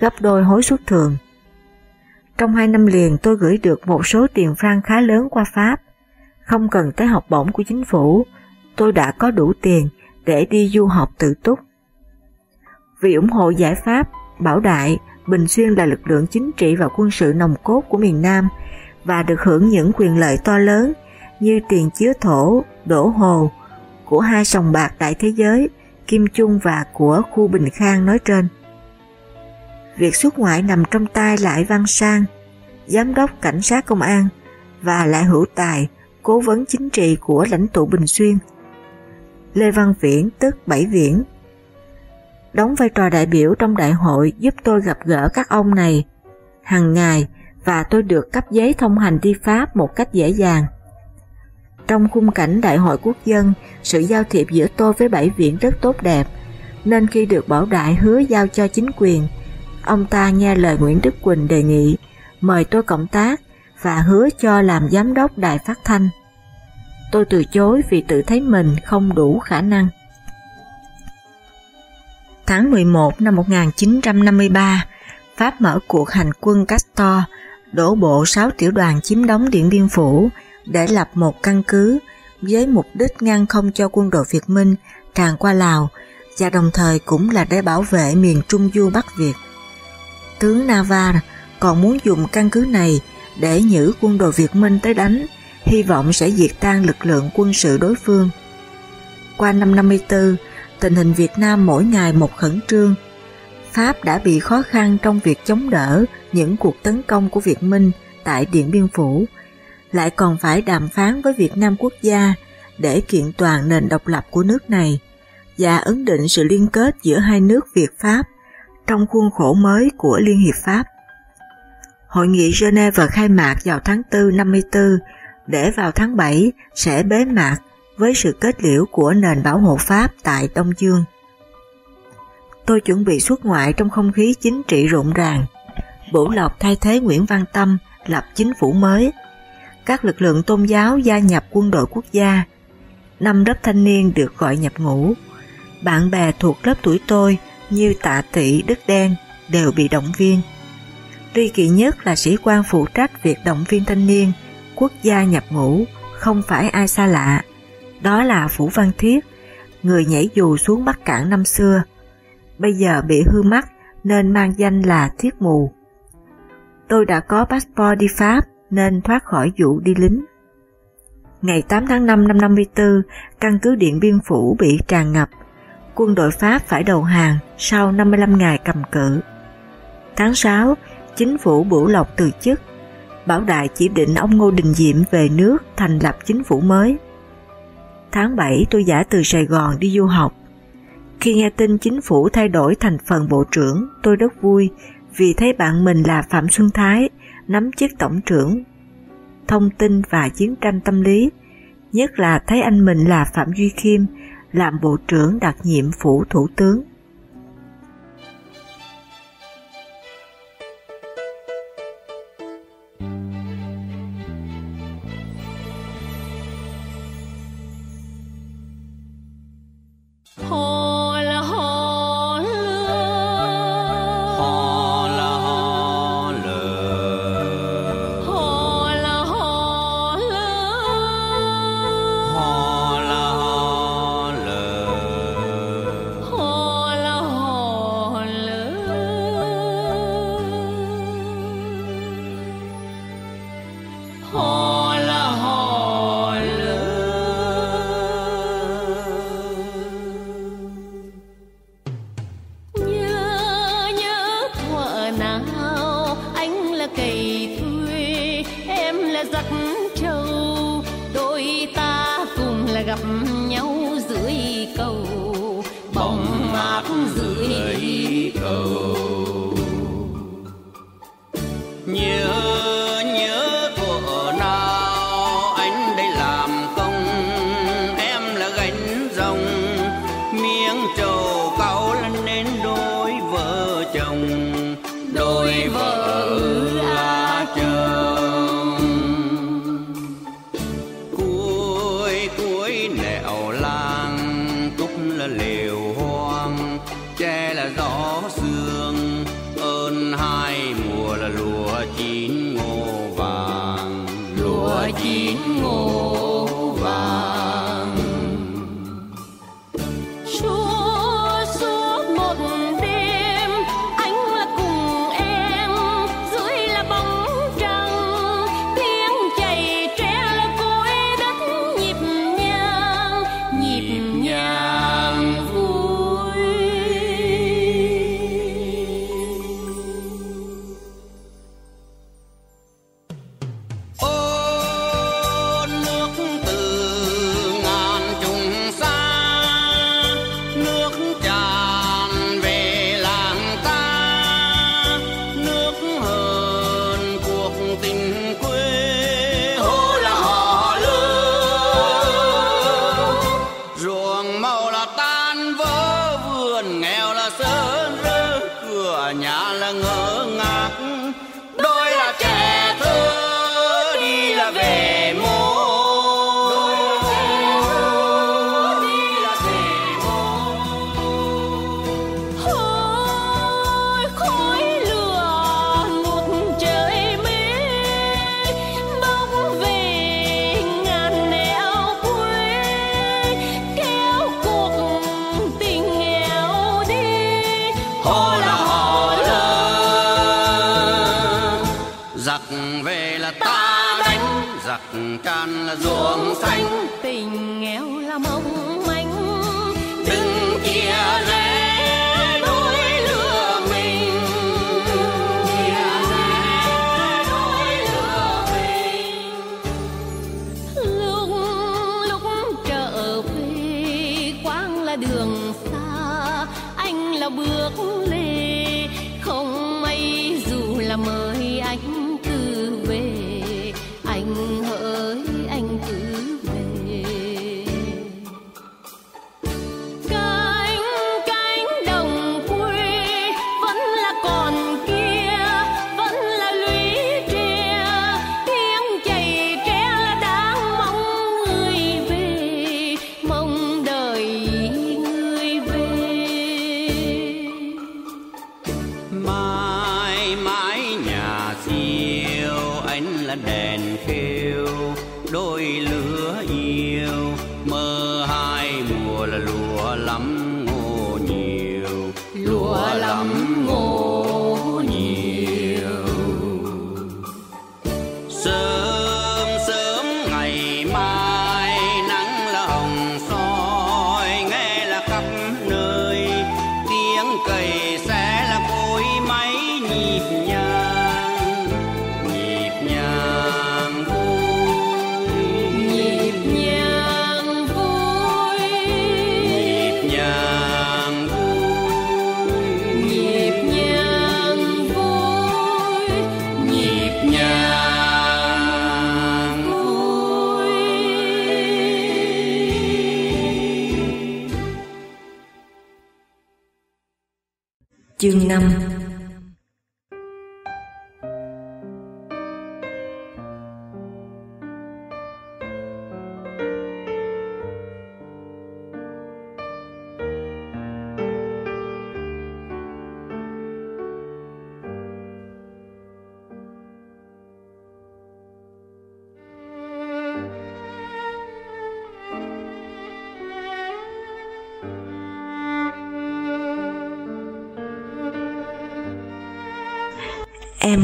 A: gấp đôi hối suất thường. Trong hai năm liền tôi gửi được một số tiền franc khá lớn qua Pháp, không cần tới học bổng của chính phủ, tôi đã có đủ tiền để đi du học tự túc. Vì ủng hộ giải pháp, Bảo Đại, Bình Xuyên là lực lượng chính trị và quân sự nòng cốt của miền Nam và được hưởng những quyền lợi to lớn như tiền chứa thổ, đổ hồ của hai sòng bạc đại thế giới, Kim Trung và của khu Bình Khang nói trên. Việc xuất ngoại nằm trong tay Lại Văn Sang, Giám đốc Cảnh sát Công an và Lại Hữu Tài, cố vấn chính trị của lãnh tụ Bình Xuyên. Lê Văn Viễn tức Bảy Viễn đóng vai trò đại biểu trong đại hội giúp tôi gặp gỡ các ông này hàng ngày và tôi được cấp giấy thông hành đi Pháp một cách dễ dàng. Trong khung cảnh đại hội quốc dân, sự giao thiệp giữa tôi với Bảy viện rất tốt đẹp, nên khi được Bảo Đại hứa giao cho chính quyền, ông ta nghe lời Nguyễn Đức Quỳnh đề nghị mời tôi cộng tác và hứa cho làm giám đốc đài phát thanh. Tôi từ chối vì tự thấy mình không đủ khả năng. Tháng 11 năm 1953, Pháp mở cuộc hành quân Castor, đổ bộ 6 tiểu đoàn chiếm đóng Điện Biên Phủ để lập một căn cứ với mục đích ngăn không cho quân đội Việt Minh tràn qua Lào và đồng thời cũng là để bảo vệ miền Trung Du Bắc Việt. Tướng Navar còn muốn dùng căn cứ này để nhử quân đội Việt Minh tới đánh, hy vọng sẽ diệt tan lực lượng quân sự đối phương. Qua năm 54, tình hình Việt Nam mỗi ngày một khẩn trương. Pháp đã bị khó khăn trong việc chống đỡ những cuộc tấn công của Việt Minh tại Điện Biên Phủ, lại còn phải đàm phán với Việt Nam quốc gia để kiện toàn nền độc lập của nước này và ấn định sự liên kết giữa hai nước Việt-Pháp trong khuôn khổ mới của Liên Hiệp Pháp. Hội nghị Geneva khai mạc vào tháng 4 54 để vào tháng 7 sẽ bế mạc với sự kết liễu của nền bảo hộ Pháp tại Đông Dương. Tôi chuẩn bị xuất ngoại trong không khí chính trị rộn ràng. Bửu Lộc thay thế Nguyễn Văn Tâm lập chính phủ mới. Các lực lượng tôn giáo gia nhập quân đội quốc gia. Năm lớp thanh niên được gọi nhập ngũ. Bạn bè thuộc lớp tuổi tôi như Tạ Tị, Đức Đen đều bị động viên. Tri kỳ nhất là sĩ quan phụ trách việc động viên thanh niên, quốc gia nhập ngũ, không phải ai xa lạ đó là Phủ Văn Thiết, người nhảy dù xuống Bắc Cảng năm xưa. Bây giờ bị hư mắt nên mang danh là Thiết Mù. Tôi đã có passport đi Pháp nên thoát khỏi vụ đi lính. Ngày 8 tháng 5 năm 54, căn cứ Điện Biên Phủ bị tràn ngập. Quân đội Pháp phải đầu hàng sau 55 ngày cầm cự. Tháng 6, chính phủ Bửu Lộc từ chức. Bảo Đại chỉ định ông Ngô Đình Diệm về nước thành lập chính phủ mới. Tháng 7 tôi giả từ Sài Gòn đi du học. Khi nghe tin chính phủ thay đổi thành phần bộ trưởng, tôi rất vui vì thấy bạn mình là Phạm Xuân Thái nắm chức tổng trưởng thông tin và chiến tranh tâm lý, nhất là thấy anh mình là Phạm Duy Khiêm làm bộ trưởng đặc nhiệm phủ thủ tướng.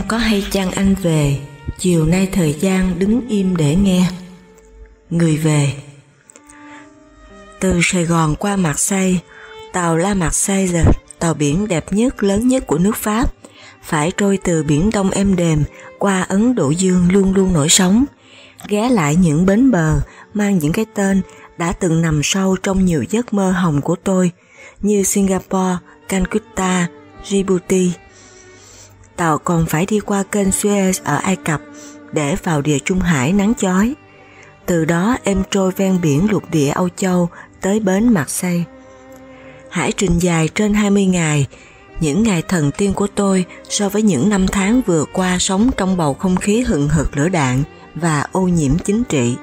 A: Có hay chăng anh về Chiều nay thời gian đứng im để nghe. Người về. Từ Sài Gòn qua Marseille Tàu La Marseille là tàu biển đẹp nhất, lớn nhất của nước Pháp. Phải trôi từ biển Đông êm đềm qua Ấn Độ Dương luôn luôn nổi sóng, ghé lại những bến bờ mang những cái tên đã từng nằm sâu trong nhiều giấc mơ hồng của tôi như Singapore, Calcutta, Djibouti. Tàu còn phải đi qua kênh Suez ở Ai Cập để vào địa Trung Hải nắng chói. Từ đó em trôi ven biển lục địa Âu Châu tới bến Marseille. Hải trình dài trên 20 ngày, những ngày thần tiên của tôi so với những năm tháng vừa qua sống trong bầu không khí hừng hực lửa đạn và ô nhiễm chính trị.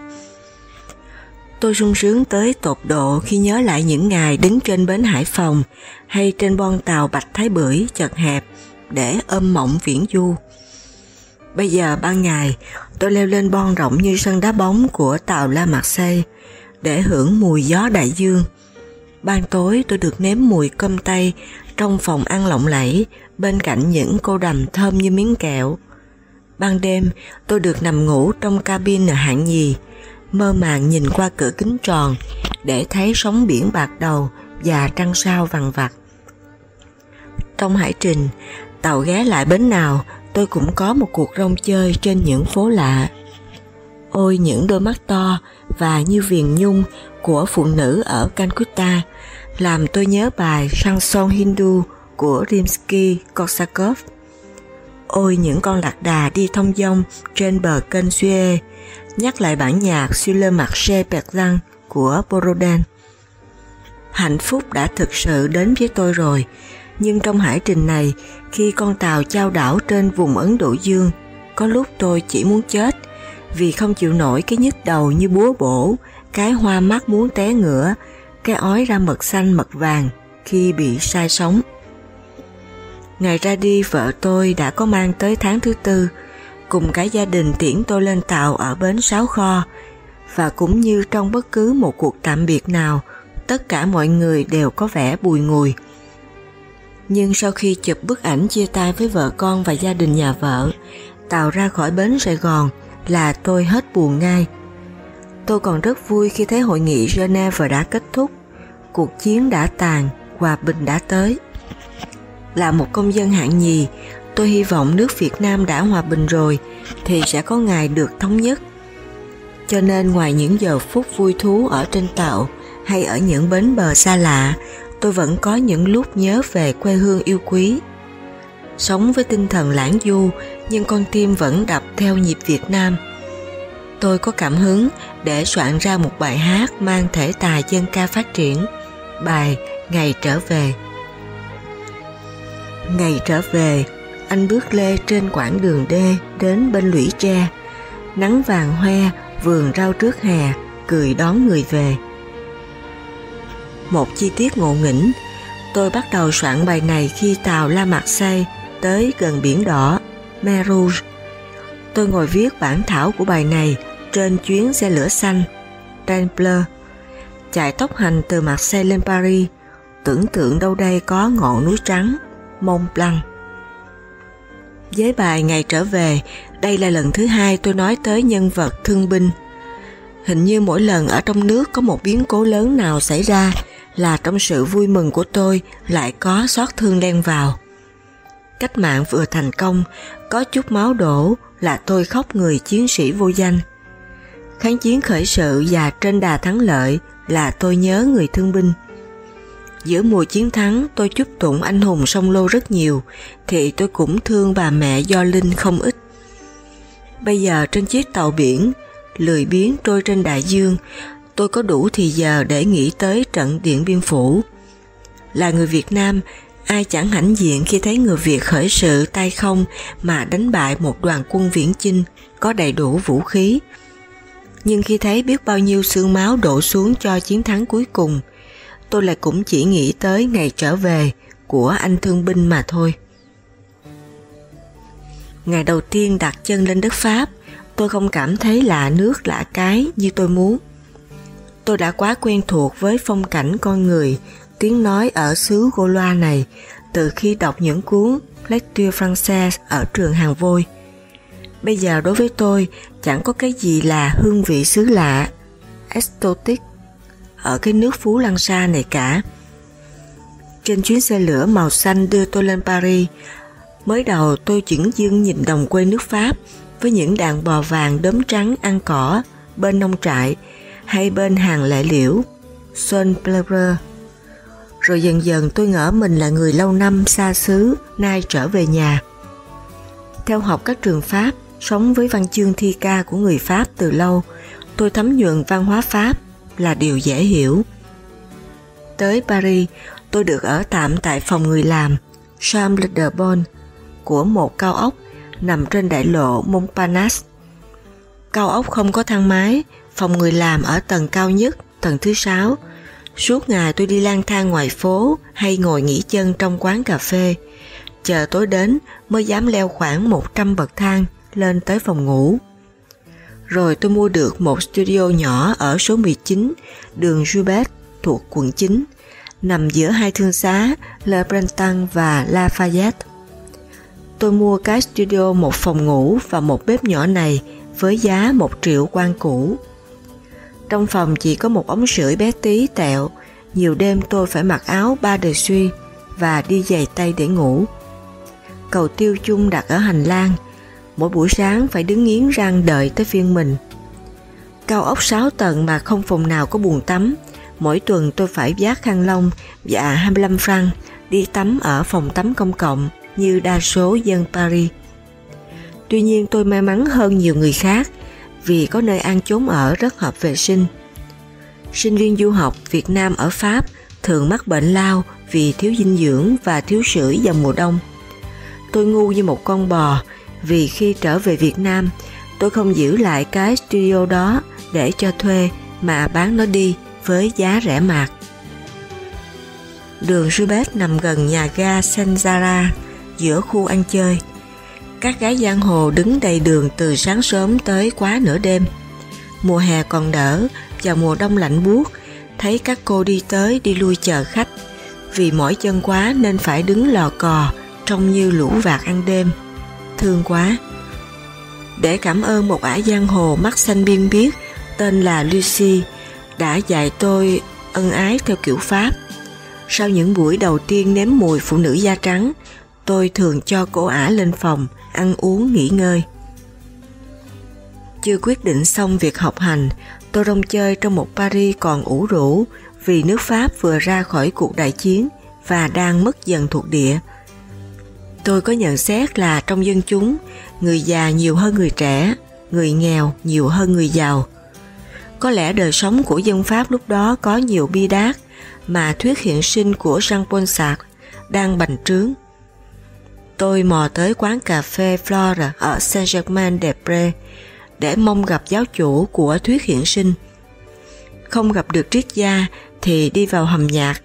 A: Tôi sung sướng tới tột độ khi nhớ lại những ngày đứng trên bến Hải Phòng hay trên bon tàu Bạch Thái Bưởi chật hẹp để ôm mộng viễn du. Bây giờ ban ngày, tôi leo lên bon rộng như sân đá bóng của tàu La Marseille để hưởng mùi gió đại dương. Ban tối tôi được nếm mùi cơm tây trong phòng ăn lộng lẫy bên cạnh những cô đầm thơm như miếng kẹo. Ban đêm tôi được nằm ngủ trong cabin hạng nhì, mơ màng nhìn qua cửa kính tròn để thấy sóng biển bạc đầu và trăng sao vằn vặt. Trong hải trình, tàu ghé lại bến nào tôi cũng có một cuộc rong chơi trên những phố lạ. Ôi những đôi mắt to và như viền nhung của phụ nữ ở Calcutta làm tôi nhớ bài Chanson Hindu của Rimsky-Korsakov. Ôi những con lạc đà đi thông dong trên bờ kênh Suez, nhắc lại bản nhạc Sur le marché Perdant của Borodin. Hạnh phúc đã thực sự đến với tôi rồi, nhưng trong hải trình này, khi con tàu trao đảo trên vùng Ấn Độ Dương, có lúc tôi chỉ muốn chết vì không chịu nổi cái nhức đầu như búa bổ, cái hoa mắt muốn té ngửa, cái ói ra mật xanh mật vàng khi bị sai sóng. Ngày ra đi vợ tôi đã có mang tới tháng thứ tư, cùng cả gia đình tiễn tôi lên tàu ở bến Sáo Kho, và cũng như trong bất cứ một cuộc tạm biệt nào, tất cả mọi người đều có vẻ bùi ngùi. Nhưng sau khi chụp bức ảnh chia tay với vợ con và gia đình nhà vợ, tàu ra khỏi bến Sài Gòn là tôi hết buồn ngay. Tôi còn rất vui khi thấy hội nghị Geneva đã kết thúc, cuộc chiến đã tàn, hòa bình đã tới. Là một công dân hạng nhì, tôi hy vọng nước Việt Nam đã hòa bình rồi thì sẽ có ngày được thống nhất. Cho nên ngoài những giờ phút vui thú ở trên tàu hay ở những bến bờ xa lạ, tôi vẫn có những lúc nhớ về quê hương yêu quý. Sống với tinh thần lãng du nhưng con tim vẫn đập theo nhịp Việt Nam. Tôi có cảm hứng để soạn ra một bài hát mang thể tài dân ca phát triển, bài Ngày trở về. Ngày trở về, anh bước lê trên quãng đường đê đến bên lũy tre, nắng vàng hoe vườn rau trước hè, cười đón người về. Một chi tiết ngộ nghĩnh, tôi bắt đầu soạn bài này khi tàu La Marseille tới gần biển đỏ, Mer Rouge. Tôi ngồi viết bản thảo của bài này trên chuyến xe lửa xanh, Train chạy tốc hành từ Marseille lên Paris, tưởng tượng đâu đây có ngọn núi trắng, Mont Blanc. Với bài Ngày trở về, đây là lần thứ hai tôi nói tới nhân vật thương binh. Hình như mỗi lần ở trong nước có một biến cố lớn nào xảy ra là trong sự vui mừng của tôi lại có xót thương đen vào. Cách mạng vừa thành công, có chút máu đổ là tôi khóc người chiến sĩ vô danh. Kháng chiến khởi sự và trên đà thắng lợi là tôi nhớ người thương binh. Giữa mùa chiến thắng tôi chúc tụng anh hùng sông lô rất nhiều, thì tôi cũng thương bà mẹ do linh không ít. Bây giờ trên chiếc tàu biển, lười biếng trôi trên đại dương, tôi có đủ thì giờ để nghĩ tới trận Điện Biên Phủ. Là người Việt Nam, ai chẳng hãnh diện khi thấy người Việt khởi sự tay không mà đánh bại một đoàn quân viễn chinh có đầy đủ vũ khí. Nhưng khi thấy biết bao nhiêu xương máu đổ xuống cho chiến thắng cuối cùng, tôi lại cũng chỉ nghĩ tới ngày trở về của anh thương binh mà thôi. Ngày đầu tiên đặt chân lên đất Pháp, tôi không cảm thấy lạ nước lạ cái như tôi muốn. Tôi đã quá quen thuộc với phong cảnh con người, tiếng nói ở xứ Gaulois này từ khi đọc những cuốn Lecture Française ở trường Hàng Vôi. Bây giờ đối với tôi chẳng có cái gì là hương vị xứ lạ, estotic, ở cái nước Phú Lăng Sa này cả. Trên chuyến xe lửa màu xanh đưa tôi lên Paris, Mới đầu tôi chững dương nhìn đồng quê nước Pháp với những đàn bò vàng đốm trắng ăn cỏ bên nông trại hay bên hàng lệ liễu, Son Pleure. Rồi dần dần tôi ngỡ mình là người lâu năm xa xứ, nay trở về nhà. Theo học các trường Pháp, sống với văn chương thi ca của người Pháp từ lâu, tôi thấm nhuận văn hóa Pháp là điều dễ hiểu. Tới Paris, tôi được ở tạm tại phòng người làm Chambre de Bonne của một cao ốc nằm trên đại lộ Montparnasse. Cao ốc không có thang máy, phòng người làm ở tầng cao nhất, tầng thứ sáu. Suốt ngày tôi đi lang thang ngoài phố hay ngồi nghỉ chân trong quán cà phê. Chờ tối đến mới dám leo khoảng 100 bậc thang lên tới phòng ngủ. Rồi tôi mua được một studio nhỏ ở số 19 đường Joubert thuộc quận 9, nằm giữa hai thương xá Le Printemps và Lafayette. Tôi mua cái studio một phòng ngủ và một bếp nhỏ này với giá một triệu quan cũ. Trong phòng chỉ có một ống sưởi bé tí tẹo, nhiều đêm tôi phải mặc áo ba đời suy và đi giày tay để ngủ. Cầu tiêu chung đặt ở hành lang, mỗi buổi sáng phải đứng nghiến răng đợi tới phiên mình. Cao ốc 6 tầng mà không phòng nào có buồn tắm, mỗi tuần tôi phải vác khăn lông và 25 franc đi tắm ở phòng tắm công cộng như đa số dân Paris. Tuy nhiên tôi may mắn hơn nhiều người khác vì có nơi ăn chốn ở rất hợp vệ sinh. Sinh viên du học Việt Nam ở Pháp thường mắc bệnh lao vì thiếu dinh dưỡng và thiếu sưởi vào mùa đông. Tôi ngu như một con bò vì khi trở về Việt Nam, tôi không giữ lại cái studio đó để cho thuê mà bán nó đi với giá rẻ mạt. Đường Rubet nằm gần nhà ga Senzara giữa khu ăn chơi. Các gái giang hồ đứng đầy đường từ sáng sớm tới quá nửa đêm. Mùa hè còn đỡ, vào mùa đông lạnh buốt, thấy các cô đi tới đi lui chờ khách. Vì mỏi chân quá nên phải đứng lò cò, trông như lũ vạc ăn đêm. Thương quá. Để cảm ơn một ả giang hồ mắt xanh biên biết tên là Lucy đã dạy tôi ân ái theo kiểu Pháp. Sau những buổi đầu tiên nếm mùi phụ nữ da trắng, tôi thường cho cô ả lên phòng, ăn uống, nghỉ ngơi. Chưa quyết định xong việc học hành, tôi rong chơi trong một Paris còn ủ rũ vì nước Pháp vừa ra khỏi cuộc đại chiến và đang mất dần thuộc địa. Tôi có nhận xét là trong dân chúng, người già nhiều hơn người trẻ, người nghèo nhiều hơn người giàu. Có lẽ đời sống của dân Pháp lúc đó có nhiều bi đát mà thuyết hiện sinh của Jean-Paul Sartre đang bành trướng. Tôi mò tới quán cà phê flora ở Saint-Germain-des-Prés để mong gặp giáo chủ của thuyết hiện sinh. Không gặp được triết gia thì đi vào hầm nhạc,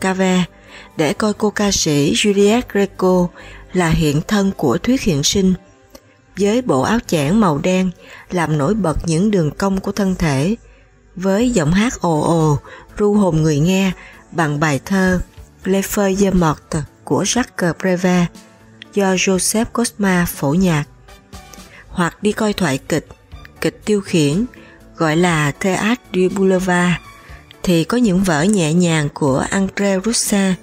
A: Cave để coi cô ca sĩ Juliette Greco là hiện thân của thuyết hiện sinh với bộ áo chẽn màu đen làm nổi bật những đường cong của thân thể, với giọng hát ồ ồ, ru hồn người nghe bằng bài thơ Le Feuille Morte của Jacques Prévert do Joseph Cosma phổ nhạc hoặc đi coi thoại kịch kịch tiêu khiển gọi là Théâtre du Boulevard thì có những vở nhẹ nhàng của André Roussin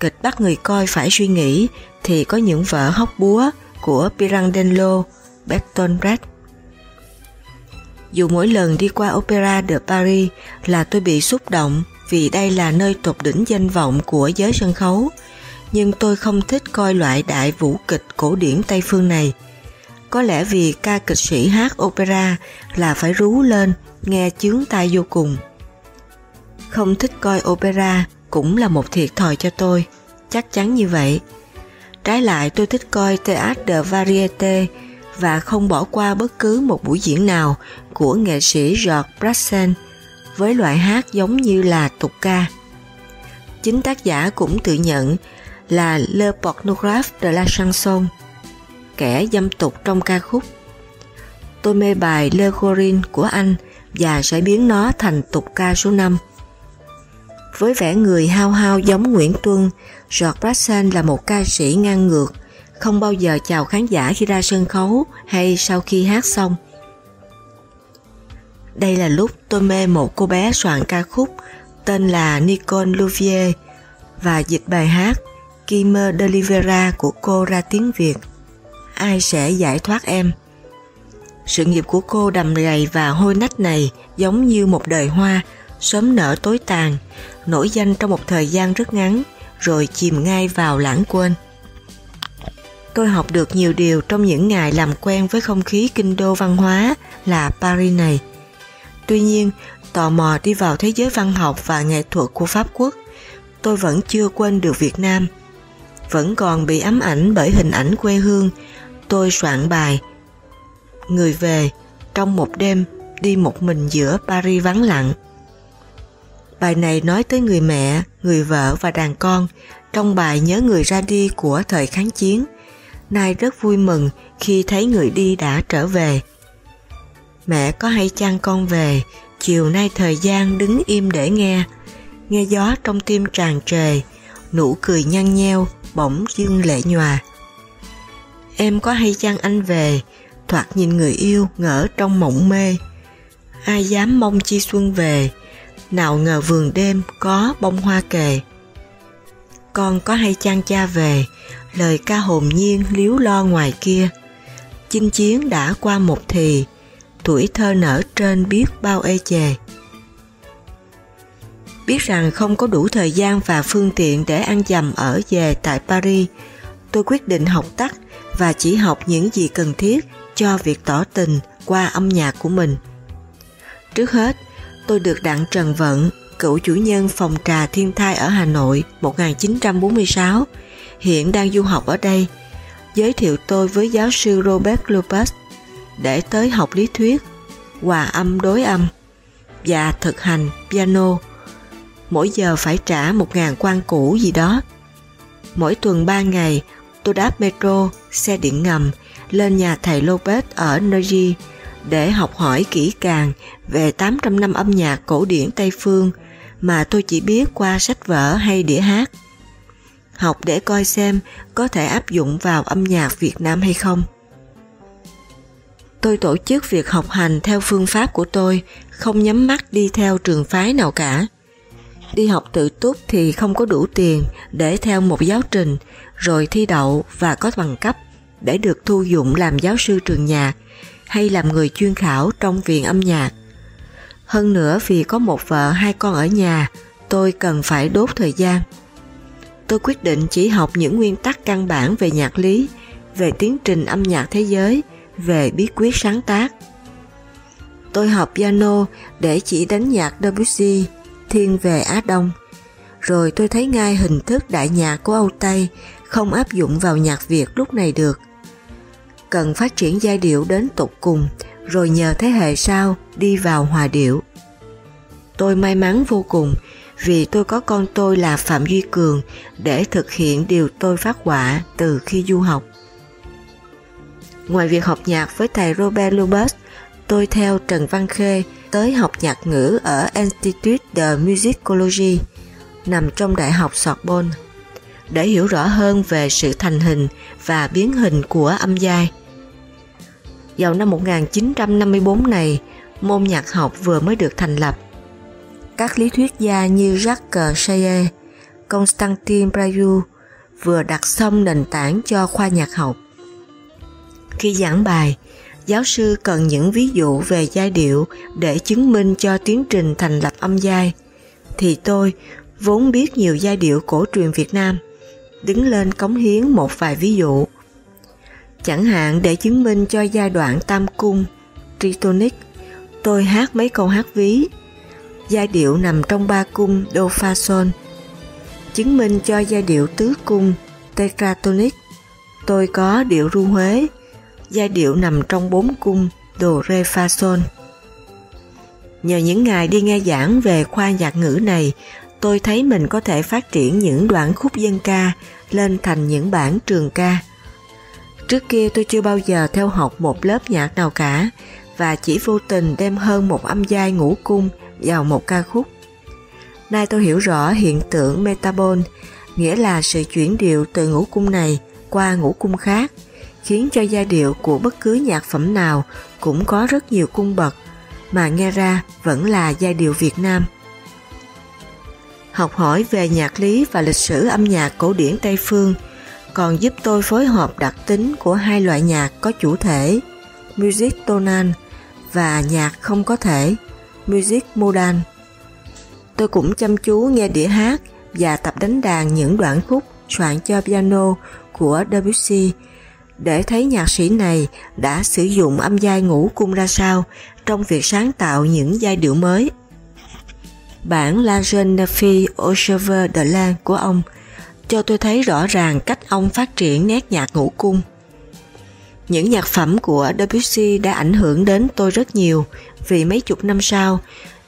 A: kịch bắt người coi phải suy nghĩ thì có những vở hóc búa của Pirandello, Bertolt Brecht. Dù mỗi lần đi qua Opera de Paris là tôi bị xúc động vì đây là nơi tột đỉnh danh vọng của giới sân khấu, nhưng tôi không thích coi loại đại vũ kịch cổ điển Tây phương này. Có lẽ vì ca kịch sĩ hát opera là phải rú lên, nghe chướng tai vô cùng. Không thích coi opera cũng là một thiệt thòi cho tôi, chắc chắn như vậy. Trái lại tôi thích coi Théâtre de Variété và không bỏ qua bất cứ một buổi diễn nào của nghệ sĩ Georges Brassens với loại hát giống như là tục ca. Chính tác giả cũng tự nhận là Le Pornographe de la Chanson, kẻ dâm tục trong ca khúc. Tôi mê bài Le Gorin của anh và sẽ biến nó thành tục ca số 5. Với vẻ người hao hao giống Nguyễn Tuân, George Brassen là một ca sĩ ngang ngược, không bao giờ chào khán giả khi ra sân khấu hay sau khi hát xong. Đây là lúc tôi mê một cô bé soạn ca khúc tên là Nicole Louvier và dịch bài hát Kimer Delivera của cô ra tiếng Việt. Ai sẽ giải thoát em? Sự nghiệp của cô đầm gầy và hôi nách này giống như một đời hoa, sớm nở tối tàn, nổi danh trong một thời gian rất ngắn, rồi chìm ngay vào lãng quên. Tôi học được nhiều điều trong những ngày làm quen với không khí kinh đô văn hóa là Paris này. Tuy nhiên, tò mò đi vào thế giới văn học và nghệ thuật của Pháp Quốc, tôi vẫn chưa quên được Việt Nam. Vẫn còn bị ám ảnh bởi hình ảnh quê hương, tôi soạn bài Người về trong một đêm đi một mình giữa Paris vắng lặng. Bài này nói tới người mẹ, người vợ và đàn con trong bài Nhớ người ra đi của thời kháng chiến. Nay rất vui mừng khi thấy người đi đã trở về. Mẹ có hay chăng con về, chiều nay thời gian đứng im để nghe, nghe gió trong tim tràn trề, nụ cười nhăn nheo, bỗng dưng lệ nhòa. Em có hay chăng anh về, thoạt nhìn người yêu ngỡ trong mộng mê. Ai dám mong chi xuân về, nào ngờ vườn đêm có bông hoa kề. Con có hay chăng cha về, lời ca hồn nhiên liếu lo ngoài kia. Chinh chiến đã qua một thì, tuổi thơ nở trên biết bao ê chề. Biết rằng không có đủ thời gian và phương tiện để ăn dầm ở về tại Paris, tôi quyết định học tắt và chỉ học những gì cần thiết cho việc tỏ tình qua âm nhạc của mình. Trước hết, tôi được Đặng Trần Vận, cựu chủ nhân phòng trà thiên thai ở Hà Nội 1946, hiện đang du học ở đây, giới thiệu tôi với giáo sư Robert Lopez để tới học lý thuyết, hòa âm đối âm và thực hành piano. Mỗi giờ phải trả một ngàn quan cũ gì đó. Mỗi tuần ba ngày, tôi đáp metro, xe điện ngầm lên nhà thầy Lopez ở Nergy để học hỏi kỹ càng về 800 năm âm nhạc cổ điển Tây Phương mà tôi chỉ biết qua sách vở hay đĩa hát. Học để coi xem có thể áp dụng vào âm nhạc Việt Nam hay không. Tôi tổ chức việc học hành theo phương pháp của tôi, không nhắm mắt đi theo trường phái nào cả. Đi học tự túc thì không có đủ tiền để theo một giáo trình, rồi thi đậu và có bằng cấp để được thu dụng làm giáo sư trường nhạc hay làm người chuyên khảo trong viện âm nhạc. Hơn nữa vì có một vợ hai con ở nhà, tôi cần phải đốt thời gian. Tôi quyết định chỉ học những nguyên tắc căn bản về nhạc lý, về tiến trình âm nhạc thế giới, về bí quyết sáng tác. Tôi học piano để chỉ đánh nhạc Debussy, thiên về Á Đông. Rồi tôi thấy ngay hình thức đại nhạc của Âu Tây không áp dụng vào nhạc Việt lúc này được cần phát triển giai điệu đến tục cùng, rồi nhờ thế hệ sau đi vào hòa điệu. Tôi may mắn vô cùng vì tôi có con tôi là Phạm Duy Cường để thực hiện điều tôi phát họa từ khi du học. Ngoài việc học nhạc với thầy Robert Lubus, tôi theo Trần Văn Khê tới học nhạc ngữ ở Institute de Musicology nằm trong Đại học Sorbonne để hiểu rõ hơn về sự thành hình và biến hình của âm giai. Vào năm 1954 này, môn nhạc học vừa mới được thành lập. Các lý thuyết gia như Jacques Chaillet, Constantin Brayu vừa đặt xong nền tảng cho khoa nhạc học. Khi giảng bài, giáo sư cần những ví dụ về giai điệu để chứng minh cho tiến trình thành lập âm giai, thì tôi vốn biết nhiều giai điệu cổ truyền Việt Nam, đứng lên cống hiến một vài ví dụ. Chẳng hạn để chứng minh cho giai đoạn tam cung, tritonic, tôi hát mấy câu hát ví. Giai điệu nằm trong ba cung do fa sol. Chứng minh cho giai điệu tứ cung, tetratonic, tôi có điệu ru Huế. Giai điệu nằm trong bốn cung do re fa sol. Nhờ những ngày đi nghe giảng về khoa nhạc ngữ này, tôi thấy mình có thể phát triển những đoạn khúc dân ca lên thành những bản trường ca. Trước kia tôi chưa bao giờ theo học một lớp nhạc nào cả và chỉ vô tình đem hơn một âm giai ngũ cung vào một ca khúc. Nay tôi hiểu rõ hiện tượng metabol, nghĩa là sự chuyển điệu từ ngũ cung này qua ngũ cung khác, khiến cho giai điệu của bất cứ nhạc phẩm nào cũng có rất nhiều cung bậc, mà nghe ra vẫn là giai điệu Việt Nam. học hỏi về nhạc lý và lịch sử âm nhạc cổ điển Tây Phương, còn giúp tôi phối hợp đặc tính của hai loại nhạc có chủ thể, music tonal và nhạc không có thể, music modal. Tôi cũng chăm chú nghe đĩa hát và tập đánh đàn những đoạn khúc soạn cho piano của Debussy để thấy nhạc sĩ này đã sử dụng âm giai ngũ cung ra sao trong việc sáng tạo những giai điệu mới. Bản La Jeune Fille au Cheveux de Lan của ông cho tôi thấy rõ ràng cách ông phát triển nét nhạc ngũ cung. Những nhạc phẩm của Debussy đã ảnh hưởng đến tôi rất nhiều vì mấy chục năm sau,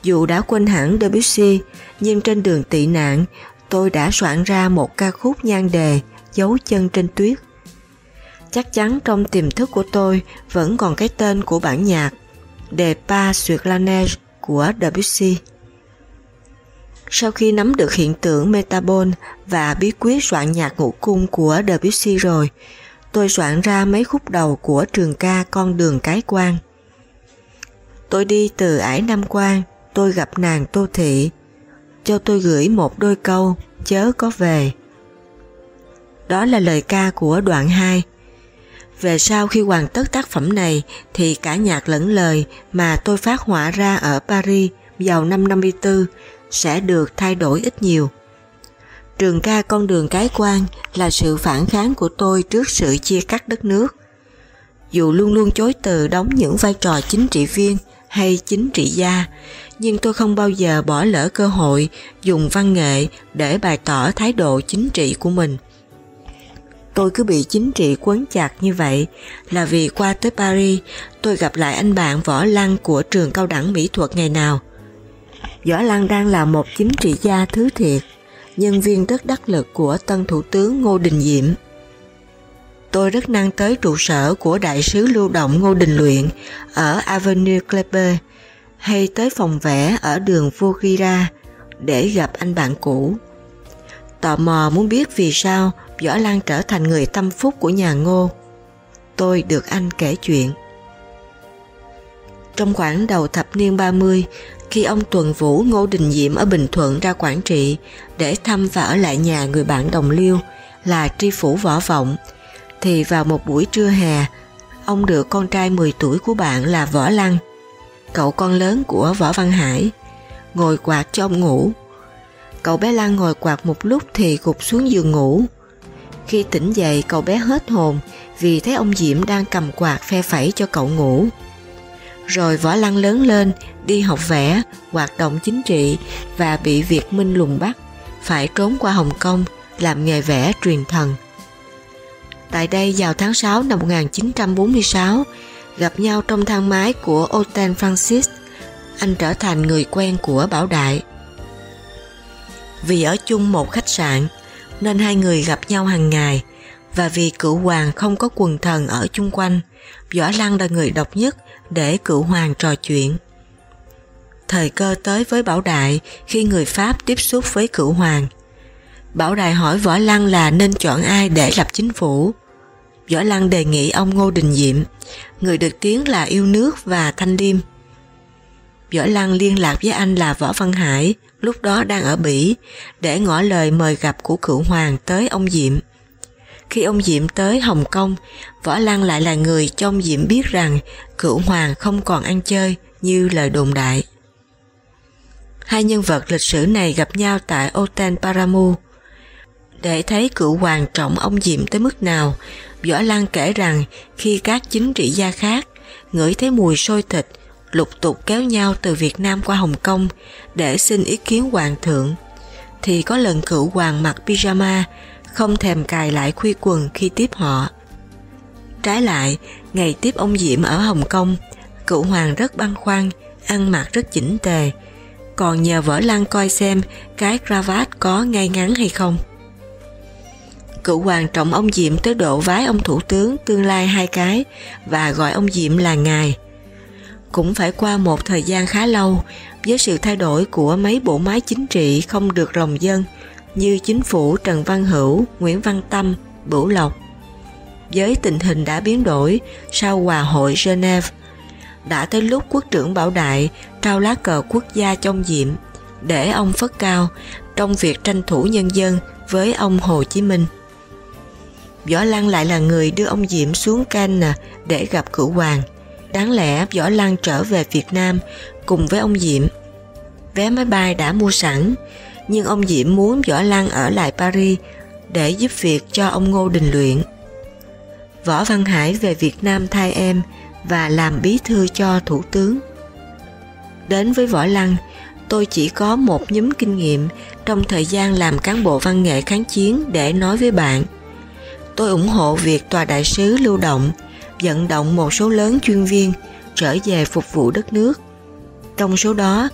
A: dù đã quên hẳn Debussy, nhưng trên đường tị nạn, tôi đã soạn ra một ca khúc nhan đề Dấu chân trên tuyết. Chắc chắn trong tiềm thức của tôi vẫn còn cái tên của bản nhạc De Pa sur la neige của Debussy. Sau khi nắm được hiện tượng metabol và bí quyết soạn nhạc ngũ cung của Debussy rồi, tôi soạn ra mấy khúc đầu của trường ca Con đường cái quan. Tôi đi từ ải Nam Quan, tôi gặp nàng Tô Thị, cho tôi gửi một đôi câu, chớ có về. Đó là lời ca của đoạn 2. Về sau khi hoàn tất tác phẩm này thì cả nhạc lẫn lời mà tôi phát họa ra ở Paris vào năm 54 sẽ được thay đổi ít nhiều. Trường ca con đường cái quan là sự phản kháng của tôi trước sự chia cắt đất nước. Dù luôn luôn chối từ đóng những vai trò chính trị viên hay chính trị gia, nhưng tôi không bao giờ bỏ lỡ cơ hội dùng văn nghệ để bày tỏ thái độ chính trị của mình. Tôi cứ bị chính trị quấn chặt như vậy là vì qua tới Paris tôi gặp lại anh bạn Võ Lăng của trường cao đẳng mỹ thuật ngày nào. Võ Lăng đang là một chính trị gia thứ thiệt, nhân viên rất đắc lực của tân thủ tướng Ngô Đình Diệm. Tôi rất năng tới trụ sở của đại sứ lưu động Ngô Đình Luyện ở Avenue Kleber hay tới phòng vẽ ở đường Vogira để gặp anh bạn cũ. Tò mò muốn biết vì sao Võ Lan trở thành người tâm phúc của nhà Ngô. Tôi được anh kể chuyện. Trong khoảng đầu thập niên 30, khi ông Tuần Vũ Ngô Đình Diệm ở Bình Thuận ra Quảng Trị để thăm và ở lại nhà người bạn đồng liêu là tri phủ Võ Vọng, thì vào một buổi trưa hè, ông được con trai 10 tuổi của bạn là Võ Lăng, cậu con lớn của Võ Văn Hải, ngồi quạt cho ông ngủ. Cậu bé Lan ngồi quạt một lúc thì gục xuống giường ngủ. Khi tỉnh dậy cậu bé hết hồn vì thấy ông Diệm đang cầm quạt phe phẩy cho cậu ngủ. Rồi Võ Lăng lớn lên, đi học vẽ, hoạt động chính trị và bị Việt Minh lùng bắt, phải trốn qua Hồng Kông làm nghề vẽ truyền thần. Tại đây vào tháng 6 năm 1946, gặp nhau trong thang máy của Oten Francis, anh trở thành người quen của Bảo Đại. Vì ở chung một khách sạn, nên hai người gặp nhau hàng ngày, và vì cửu hoàng không có quần thần ở chung quanh, Võ Lăng là người độc nhất để cửu hoàng trò chuyện. Thời cơ tới với Bảo Đại khi người Pháp tiếp xúc với cửu hoàng. Bảo Đại hỏi Võ Lăng là nên chọn ai để lập chính phủ. Võ Lăng đề nghị ông Ngô Đình Diệm, người được tiếng là yêu nước và thanh liêm. Võ Lăng liên lạc với anh là Võ Văn Hải, lúc đó đang ở Bỉ, để ngỏ lời mời gặp của cựu hoàng tới ông Diệm. Khi ông Diệm tới Hồng Kông, Võ Lăng lại là người cho ông Diệm biết rằng cựu hoàng không còn ăn chơi như lời đồn đại. Hai nhân vật lịch sử này gặp nhau tại oten Paramu. Để thấy cựu hoàng trọng ông Diệm tới mức nào, Võ Lăng kể rằng khi các chính trị gia khác ngửi thấy mùi sôi thịt lục tục kéo nhau từ Việt Nam qua Hồng Kông để xin ý kiến hoàng thượng, thì có lần cửu hoàng mặc pyjama không thèm cài lại khuy quần khi tiếp họ. Trái lại, ngày tiếp ông Diệm ở Hồng Kông, cửu hoàng rất băn khoăn, ăn mặc rất chỉnh tề, còn nhờ vỡ lăng coi xem cái cravat có ngay ngắn hay không. Cựu hoàng trọng ông Diệm tới độ vái ông thủ tướng tương lai hai cái và gọi ông Diệm là ngài. Cũng phải qua một thời gian khá lâu với sự thay đổi của mấy bộ máy chính trị không được lòng dân như chính phủ Trần Văn Hữu, Nguyễn Văn Tâm, Bửu Lộc. Với tình hình đã biến đổi sau Hòa hội Geneva, đã tới lúc quốc trưởng Bảo Đại trao lá cờ quốc gia trong diệm để ông phất cao trong việc tranh thủ nhân dân với ông Hồ Chí Minh. Võ Lăng lại là người đưa ông Diệm xuống Cannes để gặp cửu hoàng. Đáng lẽ Võ Lăng trở về Việt Nam cùng với ông Diệm. Vé máy bay đã mua sẵn, nhưng ông Diệm muốn Võ Lăng ở lại Paris để giúp việc cho ông Ngô Đình Luyện. Võ Văn Hải về Việt Nam thay em và làm bí thư cho thủ tướng. Đến với Võ Lăng, tôi chỉ có một nhóm kinh nghiệm trong thời gian làm cán bộ văn nghệ kháng chiến để nói với bạn. Tôi ủng hộ việc tòa đại sứ lưu động, vận động một số lớn chuyên viên trở về phục vụ đất nước. Trong số đó,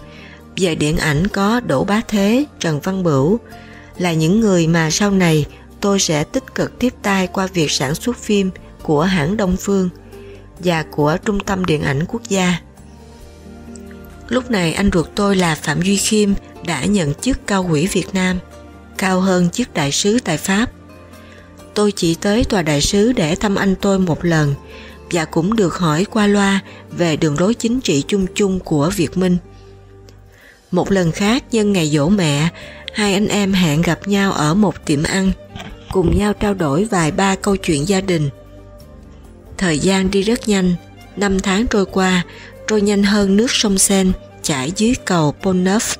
A: về điện ảnh có Đỗ Bá Thế, Trần Văn Bửu là những người mà sau này tôi sẽ tích cực tiếp tay qua việc sản xuất phim của hãng Đông Phương và của Trung tâm Điện ảnh Quốc gia. Lúc này anh ruột tôi là Phạm Duy Khiêm đã nhận chức cao quỹ Việt Nam, cao hơn chức đại sứ tại Pháp. Tôi chỉ tới tòa đại sứ để thăm anh tôi một lần và cũng được hỏi qua loa về đường lối chính trị chung chung của Việt Minh. Một lần khác nhân ngày dỗ mẹ, hai anh em hẹn gặp nhau ở một tiệm ăn, cùng nhau trao đổi vài ba câu chuyện gia đình. Thời gian đi rất nhanh, năm tháng trôi qua, trôi nhanh hơn nước sông Sen chảy dưới cầu Pont Neuf.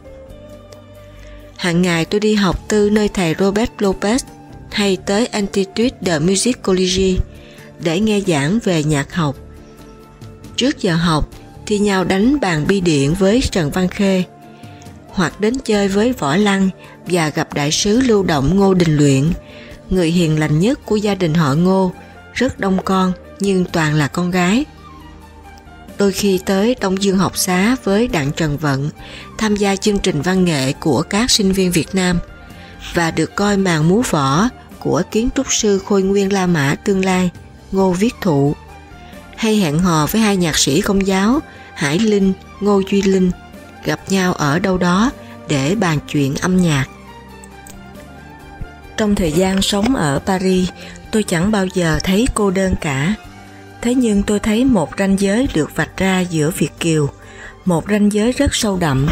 A: Hàng ngày tôi đi học tư nơi thầy Robert Lopez hay tới Antitude The Music College để nghe giảng về nhạc học. Trước giờ học thì nhau đánh bàn bi điện với Trần Văn Khê hoặc đến chơi với Võ Lăng và gặp đại sứ lưu động Ngô Đình Luyện, người hiền lành nhất của gia đình họ Ngô, rất đông con nhưng toàn là con gái. Đôi khi tới Đông Dương học xá với Đặng Trần Vận tham gia chương trình văn nghệ của các sinh viên Việt Nam và được coi màn múa võ của kiến trúc sư Khôi Nguyên La Mã tương lai Ngô Viết Thụ hay hẹn hò với hai nhạc sĩ công giáo Hải Linh, Ngô Duy Linh gặp nhau ở đâu đó để bàn chuyện âm nhạc. Trong thời gian sống ở Paris, tôi chẳng bao giờ thấy cô đơn cả. Thế nhưng tôi thấy một ranh giới được vạch ra giữa Việt Kiều, một ranh giới rất sâu đậm,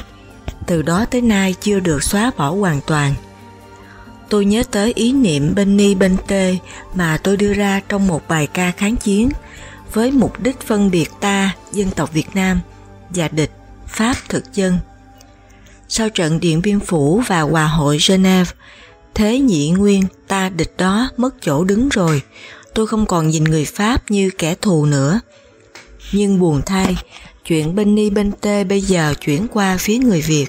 A: từ đó tới nay chưa được xóa bỏ hoàn toàn. Tôi nhớ tới ý niệm Benny ni bên tê mà tôi đưa ra trong một bài ca kháng chiến với mục đích phân biệt ta, dân tộc Việt Nam và địch, Pháp thực dân. Sau trận Điện Biên Phủ và Hòa hội Geneva, thế nhị nguyên ta địch đó mất chỗ đứng rồi, tôi không còn nhìn người Pháp như kẻ thù nữa. Nhưng buồn thay, chuyện Benny ni bên tê bây giờ chuyển qua phía người Việt.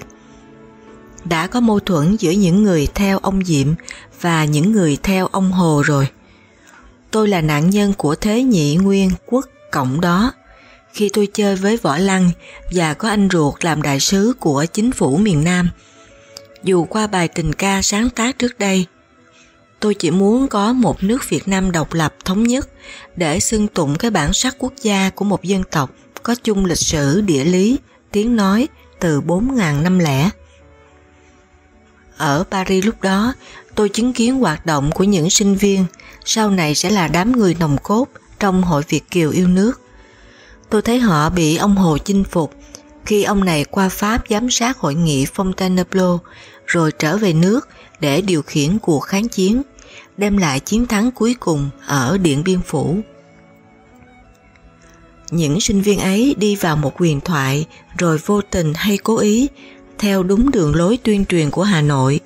A: Đã có mâu thuẫn giữa những người theo ông Diệm và những người theo ông Hồ rồi. Tôi là nạn nhân của thế nhị nguyên quốc cộng đó. Khi tôi chơi với Võ Lăng và có anh ruột làm đại sứ của chính phủ miền Nam, dù qua bài tình ca sáng tác trước đây Tôi chỉ muốn có một nước Việt Nam độc lập thống nhất để xưng tụng cái bản sắc quốc gia của một dân tộc có chung lịch sử, địa lý, tiếng nói từ 4.000 năm lẻ. Ở Paris lúc đó, tôi chứng kiến hoạt động của những sinh viên, sau này sẽ là đám người nồng cốt trong Hội Việt Kiều yêu nước. Tôi thấy họ bị ông Hồ chinh phục khi ông này qua Pháp giám sát hội nghị Fontainebleau rồi trở về nước để điều khiển cuộc kháng chiến, đem lại chiến thắng cuối cùng ở Điện Biên Phủ. Những sinh viên ấy đi vào một huyền thoại rồi vô tình hay cố ý theo đúng đường lối tuyên truyền của Hà Nội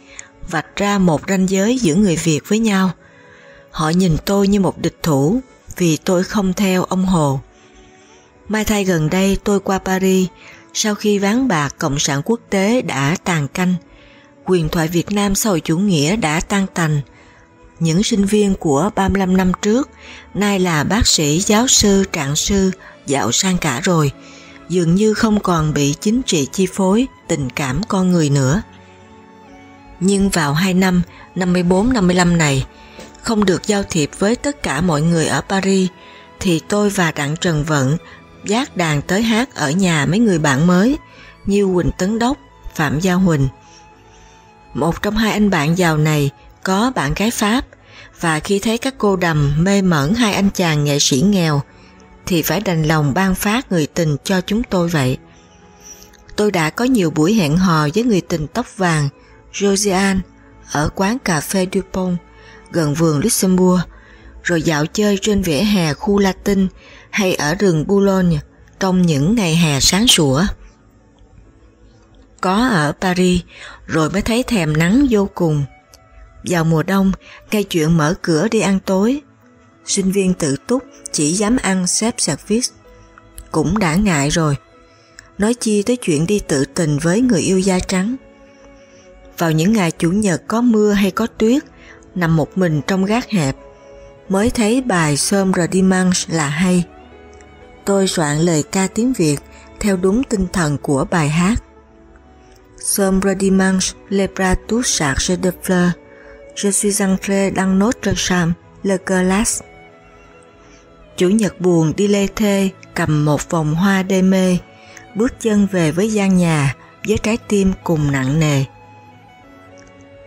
A: vạch ra một ranh giới giữa người Việt với nhau. Họ nhìn tôi như một địch thủ vì tôi không theo ông Hồ. Mai thay gần đây tôi qua Paris sau khi ván bạc Cộng sản quốc tế đã tàn canh quyền thoại Việt Nam xã hội chủ nghĩa đã tan tành. Những sinh viên của 35 năm trước nay là bác sĩ, giáo sư, trạng sư, dạo sang cả rồi, dường như không còn bị chính trị chi phối tình cảm con người nữa. Nhưng vào 2 năm 54-55 này, không được giao thiệp với tất cả mọi người ở Paris, thì tôi và Đặng Trần Vận giác đàn tới hát ở nhà mấy người bạn mới như Quỳnh Tấn Đốc, Phạm Giao Huỳnh. Một trong hai anh bạn giàu này có bạn gái Pháp và khi thấy các cô đầm mê mẩn hai anh chàng nghệ sĩ nghèo thì phải đành lòng ban phát người tình cho chúng tôi vậy. Tôi đã có nhiều buổi hẹn hò với người tình tóc vàng Josiane ở quán cà phê Dupont gần vườn Luxembourg, rồi dạo chơi trên vỉa hè khu Latin hay ở rừng Boulogne trong những ngày hè sáng sủa. Có ở Paris rồi mới thấy thèm nắng vô cùng. Vào mùa đông, ngay chuyện mở cửa đi ăn tối, sinh viên tự túc chỉ dám ăn xếp service. Cũng đã ngại rồi. Nói chi tới chuyện đi tự tình với người yêu da trắng. Vào những ngày Chủ nhật có mưa hay có tuyết, nằm một mình trong gác hẹp, mới thấy bài Sơm Dimanche là hay. Tôi soạn lời ca tiếng Việt theo đúng tinh thần của bài hát. Sơm dimanche, le bras tous chargés de fleurs, je suis entré dans notre chambre, le glace. Chủ nhật buồn đi lê thê, cầm một vòng hoa đê mê, bước chân về với gian nhà, với trái tim cùng nặng nề.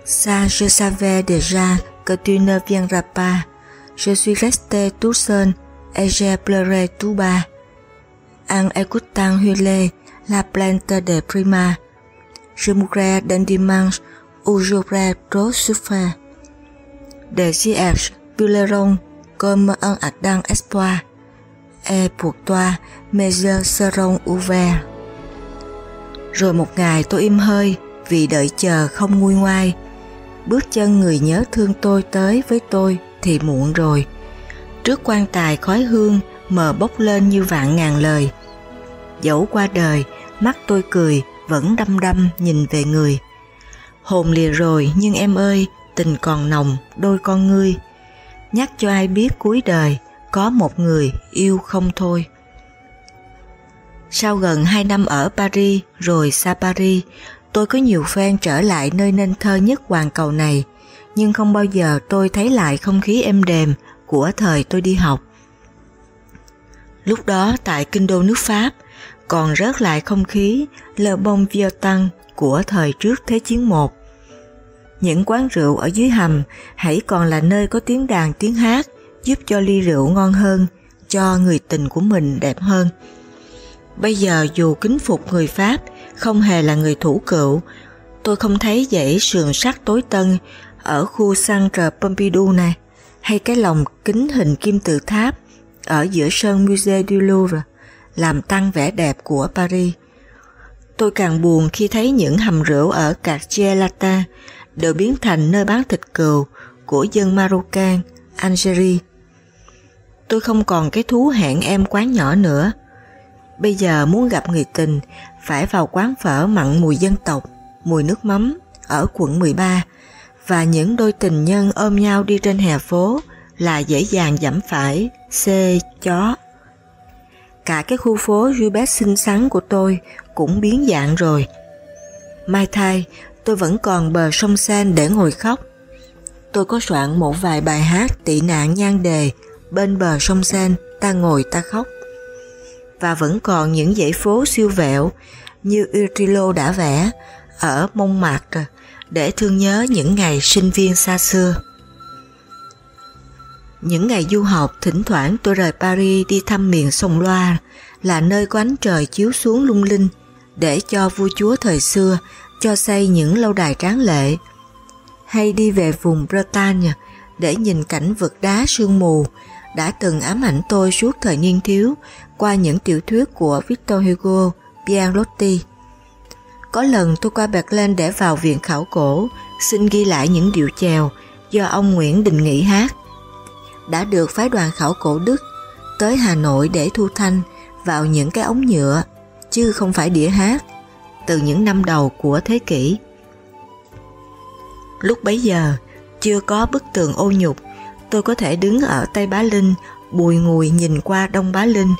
A: Sa je savais déjà que tu ne viendras pas. Je suis resté tout seul et j'ai pleuré tout bas. En écoutant hurler la plainte de Prima, je mourrai d'un dimanche où j'aurai trop souffert. Des cierges brûleront comme un ardent espoir, et pour toi mes yeux seront ouverts. Rồi một ngày tôi im hơi vì đợi chờ không nguôi ngoai. Bước chân người nhớ thương tôi tới với tôi thì muộn rồi. Trước quan tài khói hương mờ bốc lên như vạn ngàn lời. Dẫu qua đời, mắt tôi cười, vẫn đăm đăm nhìn về người. Hồn lìa rồi nhưng em ơi, tình còn nồng, đôi con ngươi. Nhắc cho ai biết cuối đời, có một người yêu không thôi. Sau gần 2 năm ở Paris rồi xa Paris, tôi có nhiều fan trở lại nơi nên thơ nhất hoàn cầu này, nhưng không bao giờ tôi thấy lại không khí êm đềm của thời tôi đi học. Lúc đó tại kinh đô nước Pháp, còn rớt lại không khí Le Bon Vieux Tăng của thời trước Thế chiến 1. Những quán rượu ở dưới hầm hãy còn là nơi có tiếng đàn tiếng hát giúp cho ly rượu ngon hơn, cho người tình của mình đẹp hơn. Bây giờ dù kính phục người Pháp không hề là người thủ cựu, tôi không thấy dãy sườn sắt tối tân ở khu Centre Pompidou này, hay cái lồng kính hình kim tự tháp ở giữa sân Musée du Louvre làm tăng vẻ đẹp của Paris. Tôi càng buồn khi thấy những hầm rượu ở Cartier Latin đều biến thành nơi bán thịt cừu của dân Marocan, Algeria. Tôi không còn cái thú hẹn em quán nhỏ nữa. Bây giờ muốn gặp người tình phải vào quán phở mặn mùi dân tộc, mùi nước mắm ở quận 13 và những đôi tình nhân ôm nhau đi trên hè phố là dễ dàng giảm phải xê chó. Cả cái khu phố Jubet xinh xắn của tôi cũng biến dạng rồi. Mai thai, tôi vẫn còn bờ sông Sen để ngồi khóc. Tôi có soạn một vài bài hát tị nạn nhan đề bên bờ sông Sen ta ngồi ta khóc. Và vẫn còn những dãy phố siêu vẹo như Utrillo đã vẽ ở Mông Mạc để thương nhớ những ngày sinh viên xa xưa. Những ngày du học, thỉnh thoảng tôi rời Paris đi thăm miền sông Loa là nơi có ánh trời chiếu xuống lung linh để cho vua chúa thời xưa cho xây những lâu đài tráng lệ. Hay đi về vùng Bretagne để nhìn cảnh vực đá sương mù đã từng ám ảnh tôi suốt thời niên thiếu qua những tiểu thuyết của Victor Hugo, Pierre Loti. Có lần tôi qua Berlin để vào viện khảo cổ xin ghi lại những điệu chèo do ông Nguyễn Đình Nghị hát. Đã được phái đoàn khảo cổ Đức tới Hà Nội để thu thanh vào những cái ống nhựa, chứ không phải đĩa hát, từ những năm đầu của thế kỷ. Lúc bấy giờ, chưa có bức tường ô nhục, tôi có thể đứng ở Tây Bá Linh, bùi ngùi nhìn qua Đông Bá Linh,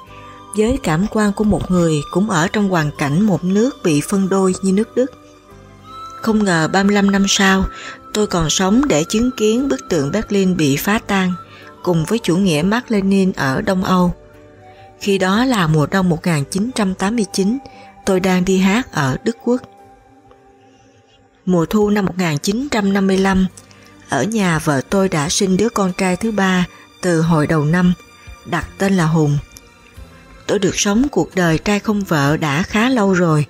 A: với cảm quan của một người cũng ở trong hoàn cảnh một nước bị phân đôi như nước Đức. Không ngờ 35 năm sau, tôi còn sống để chứng kiến bức tượng Berlin bị phá tan cùng với chủ nghĩa Mark Lenin ở Đông Âu. Khi đó là mùa đông 1989, tôi đang đi hát ở Đức Quốc. Mùa thu năm 1955, ở nhà vợ tôi đã sinh đứa con trai thứ ba từ hồi đầu năm, đặt tên là Hùng. Tôi được sống cuộc đời trai không vợ đã khá lâu rồi.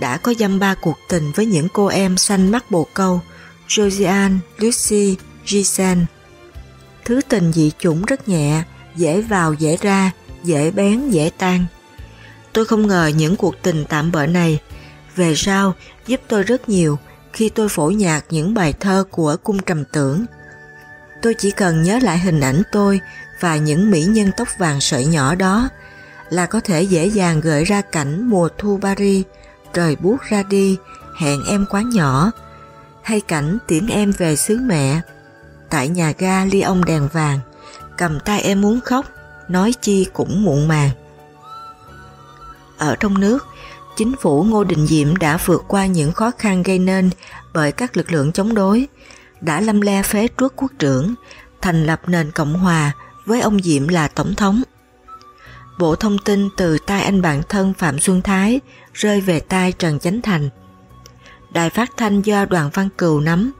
C: đã có dăm ba cuộc tình với những cô em xanh mắt bồ câu, Josiane, Lucy, Giselle. Thứ tình dị chủng rất nhẹ, dễ vào dễ ra, dễ bén dễ tan. Tôi không ngờ những cuộc tình tạm bỡ này về sau giúp tôi rất nhiều khi tôi phổ nhạc những bài thơ của cung trầm tưởng. Tôi chỉ cần nhớ lại hình ảnh tôi và những mỹ nhân tóc vàng sợi nhỏ đó là có thể dễ dàng gợi ra cảnh mùa thu Paris, trời buốt ra đi, hẹn em quá nhỏ, hay cảnh tiễn em về xứ mẹ, tại nhà ga ly ông đèn vàng, cầm tay em muốn khóc, nói chi cũng muộn màng. Ở trong nước, chính phủ Ngô Đình Diệm đã vượt qua những khó khăn gây nên bởi các lực lượng chống đối, đã lâm le phế truất quốc trưởng, thành lập nền Cộng Hòa với ông Diệm là Tổng thống. Bộ thông tin từ tay anh bạn thân Phạm Xuân Thái rơi về tay Trần Chánh Thành. Đài phát thanh do Đoàn Văn Cừu nắm.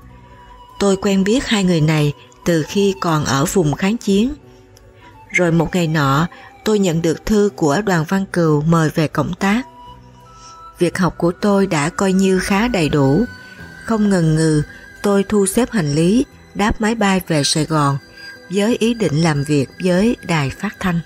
C: Tôi quen biết hai người này từ khi còn ở vùng kháng chiến. Rồi một ngày nọ, tôi nhận được thư của Đoàn Văn Cừu mời về cộng tác. Việc học của tôi đã coi như khá đầy đủ. Không ngần ngừ, tôi thu xếp hành lý, đáp máy bay về Sài Gòn với ý định làm việc với đài phát thanh.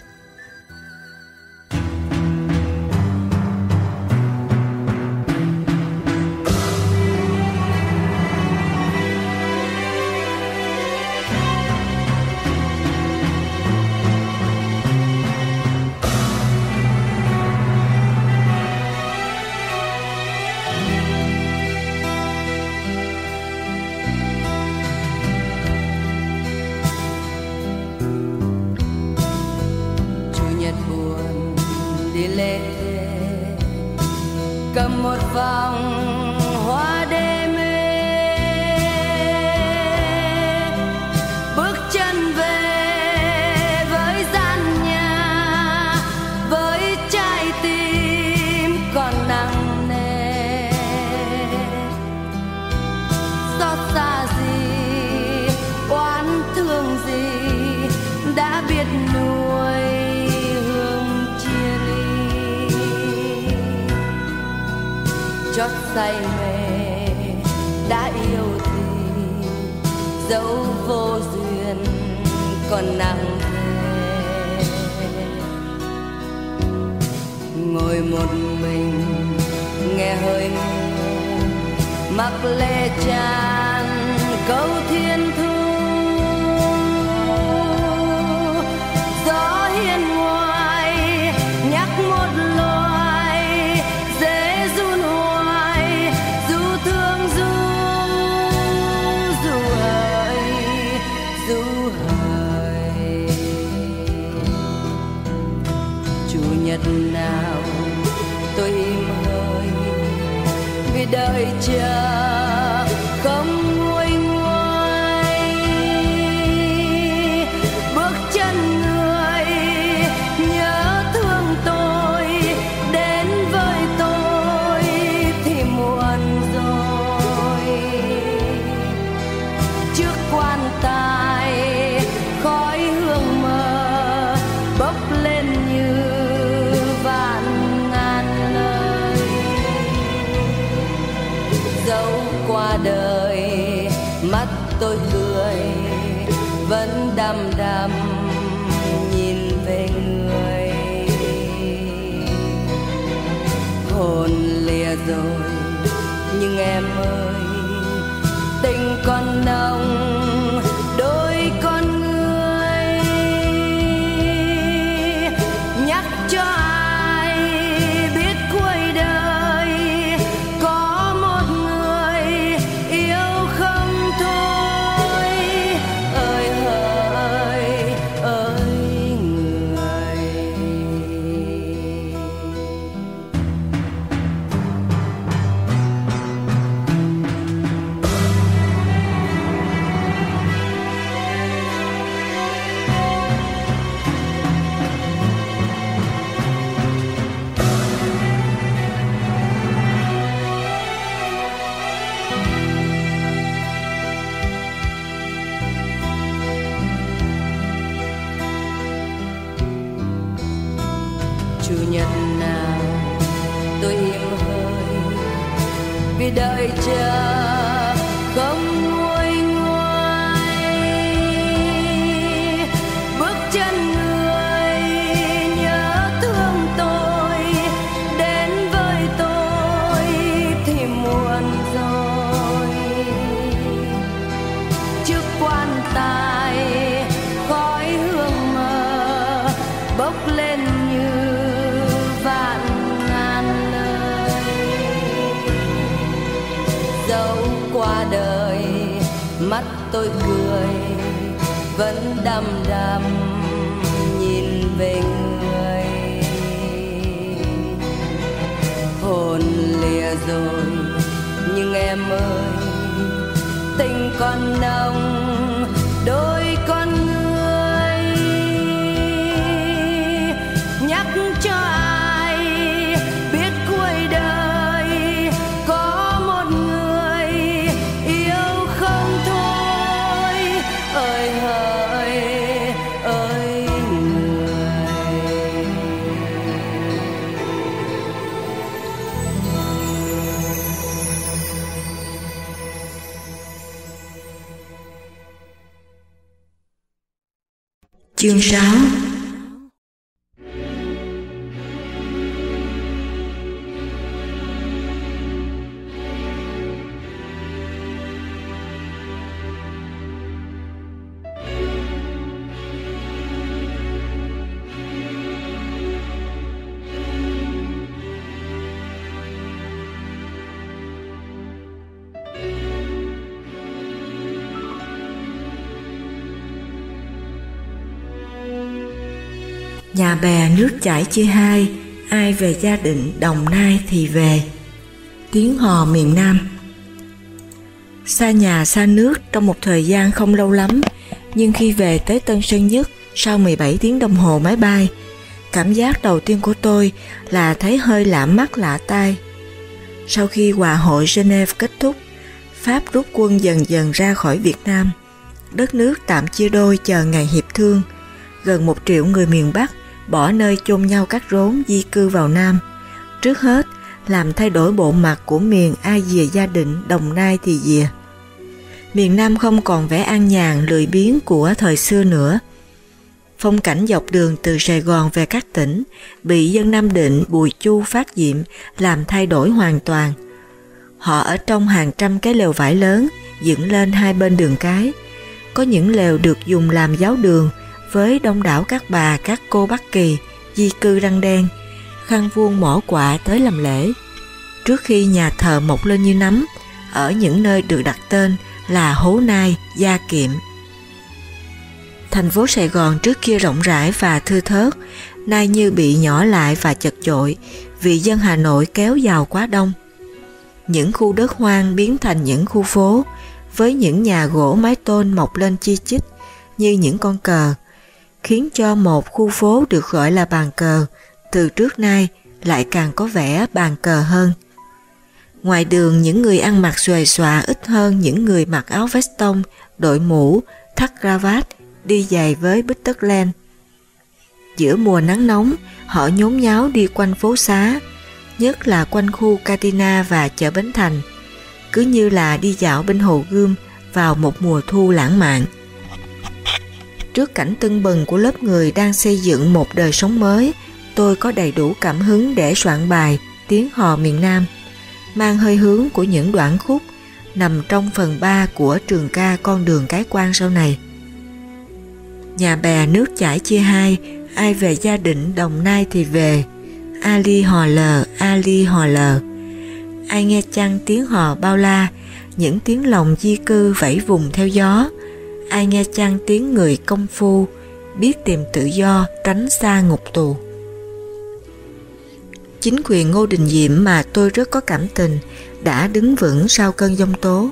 A: Chương 6 chảy chia hai, ai về gia định Đồng Nai thì về. Tiếng hò miền Nam Xa nhà xa nước trong một thời gian không lâu lắm, nhưng khi về tới Tân Sơn Nhất sau 17 tiếng đồng hồ máy bay, cảm giác đầu tiên của tôi là thấy hơi lạ mắt lạ tai. Sau khi hòa hội Geneva kết thúc, Pháp rút quân dần dần ra khỏi Việt Nam. Đất nước tạm chia đôi chờ ngày hiệp thương. Gần một triệu người miền Bắc bỏ nơi chôn nhau các rốn di cư vào Nam. Trước hết, làm thay đổi bộ mặt của miền ai dìa gia định Đồng Nai thì dìa. Miền Nam không còn vẻ an nhàn lười biếng của thời xưa nữa. Phong cảnh dọc đường từ Sài Gòn về các tỉnh bị dân Nam Định Bùi Chu phát diệm làm thay đổi hoàn toàn. Họ ở trong hàng trăm cái lều vải lớn dựng lên hai bên đường cái. Có những lều được dùng làm giáo đường với đông đảo các bà, các cô Bắc Kỳ, di cư răng đen, khăn vuông mỏ quạ tới làm lễ. Trước khi nhà thờ mọc lên như nấm, ở những nơi được đặt tên là Hố Nai, Gia Kiệm. Thành phố Sài Gòn trước kia rộng rãi và thưa thớt, nay như bị nhỏ lại và chật chội vì dân Hà Nội kéo vào quá đông. Những khu đất hoang biến thành những khu phố với những nhà gỗ mái tôn mọc lên chi chít như những con cờ, khiến cho một khu phố được gọi là bàn cờ từ trước nay lại càng có vẻ bàn cờ hơn. Ngoài đường những người ăn mặc xòe xòa ít hơn những người mặc áo veston, đội mũ, thắt cravat, đi giày với bít tất len. Giữa mùa nắng nóng, họ nhốn nháo đi quanh phố xá, nhất là quanh khu Katina và chợ Bến Thành, cứ như là đi dạo bên hồ gươm vào một mùa thu lãng mạn. Trước cảnh tưng bừng của lớp người đang xây dựng một đời sống mới, tôi có đầy đủ cảm hứng để soạn bài Tiếng hò miền Nam, mang hơi hướng của những đoạn khúc nằm trong phần 3 của trường ca Con đường cái quan sau này. Nhà bè nước chảy chia hai, ai về gia định Đồng Nai thì về, Ali hò lờ, Ali hò lờ. Ai nghe chăng tiếng hò bao la, những tiếng lòng di cư vẫy vùng theo gió, ai nghe chăng tiếng người công phu, biết tìm tự do tránh xa ngục tù. Chính quyền Ngô Đình Diệm mà tôi rất có cảm tình đã đứng vững sau cơn giông tố.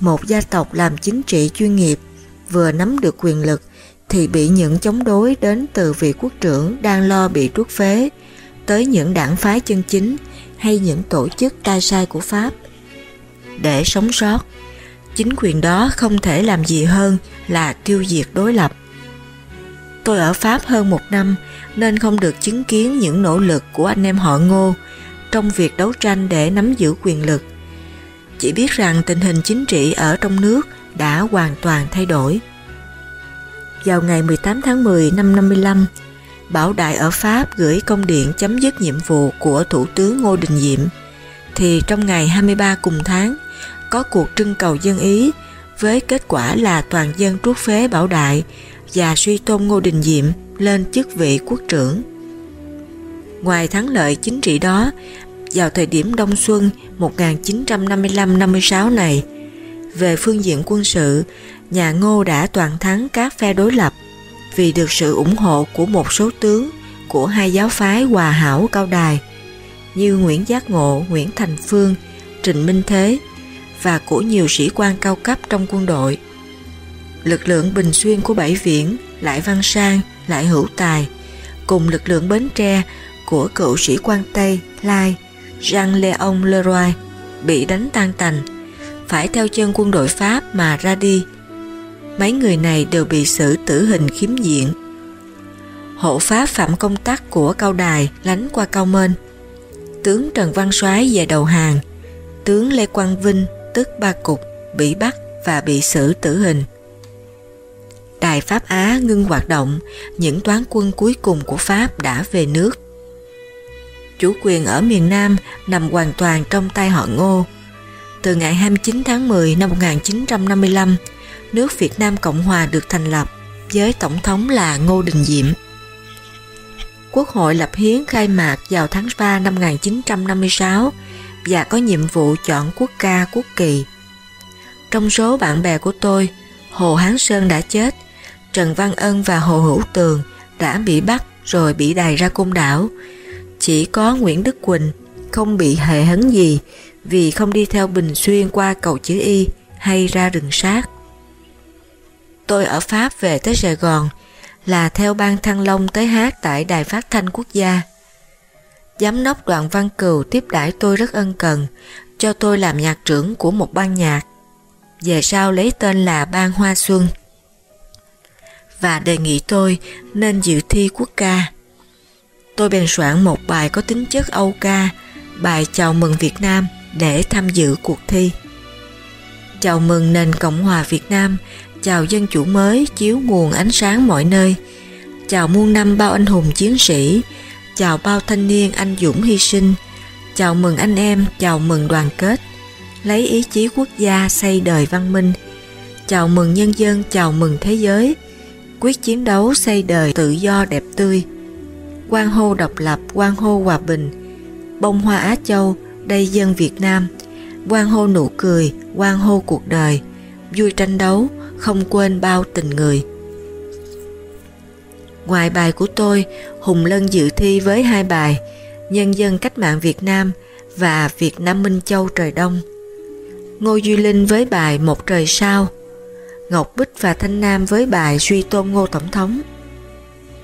A: Một gia tộc làm chính trị chuyên nghiệp vừa nắm được quyền lực thì bị những chống đối đến từ vị quốc trưởng đang lo bị truất phế tới những đảng phái chân chính hay những tổ chức tai sai của Pháp. Để sống sót, chính quyền đó không thể làm gì hơn là tiêu diệt đối lập. Tôi ở Pháp hơn một năm nên không được chứng kiến những nỗ lực của anh em họ Ngô trong việc đấu tranh để nắm giữ quyền lực. chỉ biết rằng tình hình chính trị ở trong nước đã hoàn toàn thay đổi. Vào ngày 18 tháng 10 năm 55, Bảo Đại ở Pháp gửi công điện chấm dứt nhiệm vụ của Thủ tướng Ngô Đình Diệm, thì trong ngày 23 cùng tháng có cuộc trưng cầu dân Ý với kết quả là toàn dân trút phế Bảo Đại và suy tôn Ngô Đình Diệm lên chức vị quốc trưởng. Ngoài thắng lợi chính trị đó, vào thời điểm đông xuân 1955-56 này, về phương diện quân sự, nhà Ngô đã toàn thắng các phe đối lập vì được sự ủng hộ của một số tướng của hai giáo phái hòa hảo cao đài như Nguyễn Giác Ngộ, Nguyễn Thành Phương, Trịnh Minh Thế và của nhiều sĩ quan cao cấp trong quân đội. Lực lượng Bình Xuyên của Bảy Viễn, Lại Văn Sang, Lại Hữu Tài cùng lực lượng Bến Tre của cựu sĩ quan Tây, Lai, Jean-Léon Leroy bị đánh tan tành, phải theo chân quân đội Pháp mà ra đi. Mấy người này đều bị xử tử hình khiếm diện. Hộ Pháp Phạm Công tác của Cao Đài lánh qua Cao Mên. Tướng Trần Văn Soái về đầu hàng. Tướng Lê Quang Vinh, tức Ba Cục, bị bắt và bị xử tử hình. Đài Pháp Á ngưng hoạt động, những toán quân cuối cùng của Pháp đã về nước. Chủ quyền ở miền Nam nằm hoàn toàn trong tay họ Ngô. Từ ngày 29 tháng 10 năm 1955, nước Việt Nam Cộng Hòa được thành lập với Tổng thống là Ngô Đình Diệm. Quốc hội lập hiến khai mạc vào tháng 3 năm 1956 và có nhiệm vụ chọn quốc ca quốc kỳ. Trong số bạn bè của tôi, Hồ Hán Sơn đã chết, Trần Văn Ân và Hồ Hữu Tường đã bị bắt rồi bị đày ra côn đảo. Chỉ có Nguyễn Đức Quỳnh không bị hệ hấn gì vì không đi theo Bình Xuyên qua cầu chữ Y hay ra rừng sát. Tôi ở Pháp về tới Sài Gòn là theo ban Thăng Long tới hát tại Đài Phát Thanh Quốc gia. Giám đốc Đoàn Văn Cừu tiếp đãi tôi rất ân cần, cho tôi làm nhạc trưởng của một ban nhạc. Về sau lấy tên là Ban Hoa Xuân. Và đề nghị tôi nên dự thi quốc ca. Tôi bèn soạn một bài có tính chất Âu ca, bài chào mừng Việt Nam để tham dự cuộc thi. Chào mừng nền Cộng hòa Việt Nam, chào dân chủ mới chiếu nguồn ánh sáng mọi nơi, chào muôn năm bao anh hùng chiến sĩ, chào bao thanh niên anh dũng hy sinh, chào mừng anh em, chào mừng đoàn kết, lấy ý chí quốc gia xây đời văn minh, chào mừng nhân dân, chào mừng thế giới, quyết chiến đấu xây đời tự do đẹp tươi, quan hô độc lập, quan hô hòa bình, bông hoa Á Châu, đây dân Việt Nam, quan hô nụ cười, quan hô cuộc đời, vui tranh đấu, không quên bao tình người. Ngoài bài của tôi, Hùng Lân dự thi với hai bài Nhân dân cách mạng Việt Nam và Việt Nam Minh Châu trời đông. Ngô Duy Linh với bài Một trời sao, Ngọc Bích và Thanh Nam với bài Suy tôn Ngô Tổng thống.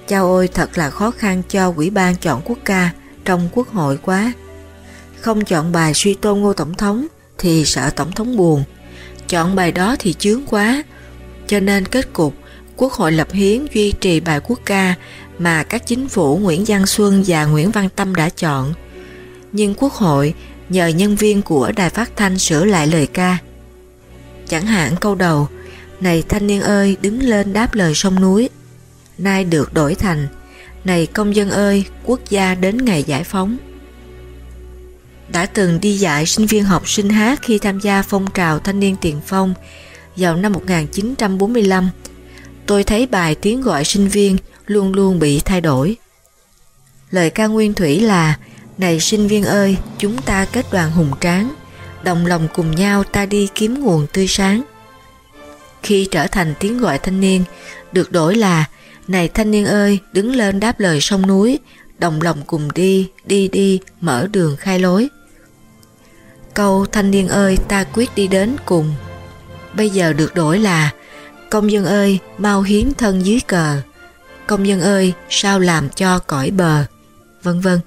A: Chao ôi thật là khó khăn cho quỹ ban chọn quốc ca trong quốc hội quá. Không chọn bài suy tôn Ngô Tổng thống thì sợ Tổng thống buồn. Chọn bài đó thì chướng quá. Cho nên kết cục Quốc hội lập hiến duy trì bài quốc ca mà các chính phủ Nguyễn Giang Xuân và Nguyễn Văn Tâm đã chọn. Nhưng Quốc hội nhờ nhân viên của đài phát thanh sửa lại lời ca. Chẳng hạn câu đầu, Này thanh niên ơi, đứng lên đáp lời sông núi Nay được đổi thành, Này công dân ơi, quốc gia đến ngày giải phóng Đã từng đi dạy sinh viên học sinh hát khi tham gia phong trào thanh niên tiền phong vào năm 1945 tôi thấy bài tiếng gọi sinh viên luôn luôn bị thay đổi. Lời ca nguyên thủy là Này sinh viên ơi, chúng ta kết đoàn hùng tráng, đồng lòng cùng nhau ta đi kiếm nguồn tươi sáng. Khi trở thành tiếng gọi thanh niên, được đổi là Này thanh niên ơi, đứng lên đáp lời sông núi, đồng lòng cùng đi, đi đi, mở đường khai lối. Câu thanh niên ơi, ta quyết đi đến cùng. Bây giờ được đổi là Công dân ơi, mau hiến thân dưới cờ. Công dân ơi, sao làm cho cõi bờ. Vân vân.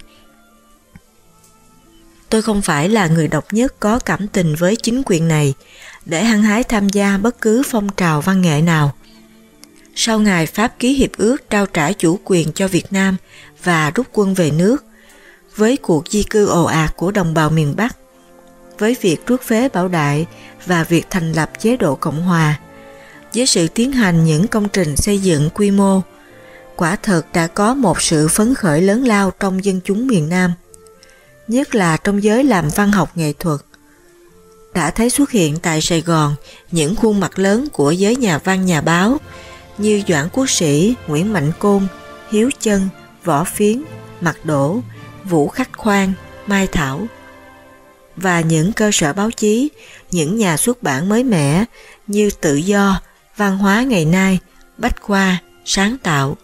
A: Tôi không phải là người độc nhất có cảm tình với chính quyền này để hăng hái tham gia bất cứ phong trào văn nghệ nào. Sau ngày Pháp ký hiệp ước trao trả chủ quyền cho Việt Nam và rút quân về nước, với cuộc di cư ồ ạt của đồng bào miền Bắc, với việc rút phế bảo đại và việc thành lập chế độ Cộng Hòa. Với sự tiến hành những công trình xây dựng quy mô, quả thật đã có một sự phấn khởi lớn lao trong dân chúng miền Nam, nhất là trong giới làm văn học nghệ thuật. Đã thấy xuất hiện tại Sài Gòn những khuôn mặt lớn của giới nhà văn nhà báo như Doãn Quốc Sĩ, Nguyễn Mạnh Côn, Hiếu Chân, Võ Phiến, Mặt Đổ, Vũ Khắc Khoan, Mai Thảo và những cơ sở báo chí, những nhà xuất bản mới mẻ như Tự Do, Văn hóa ngày nay, Bách Khoa, Sáng tạo.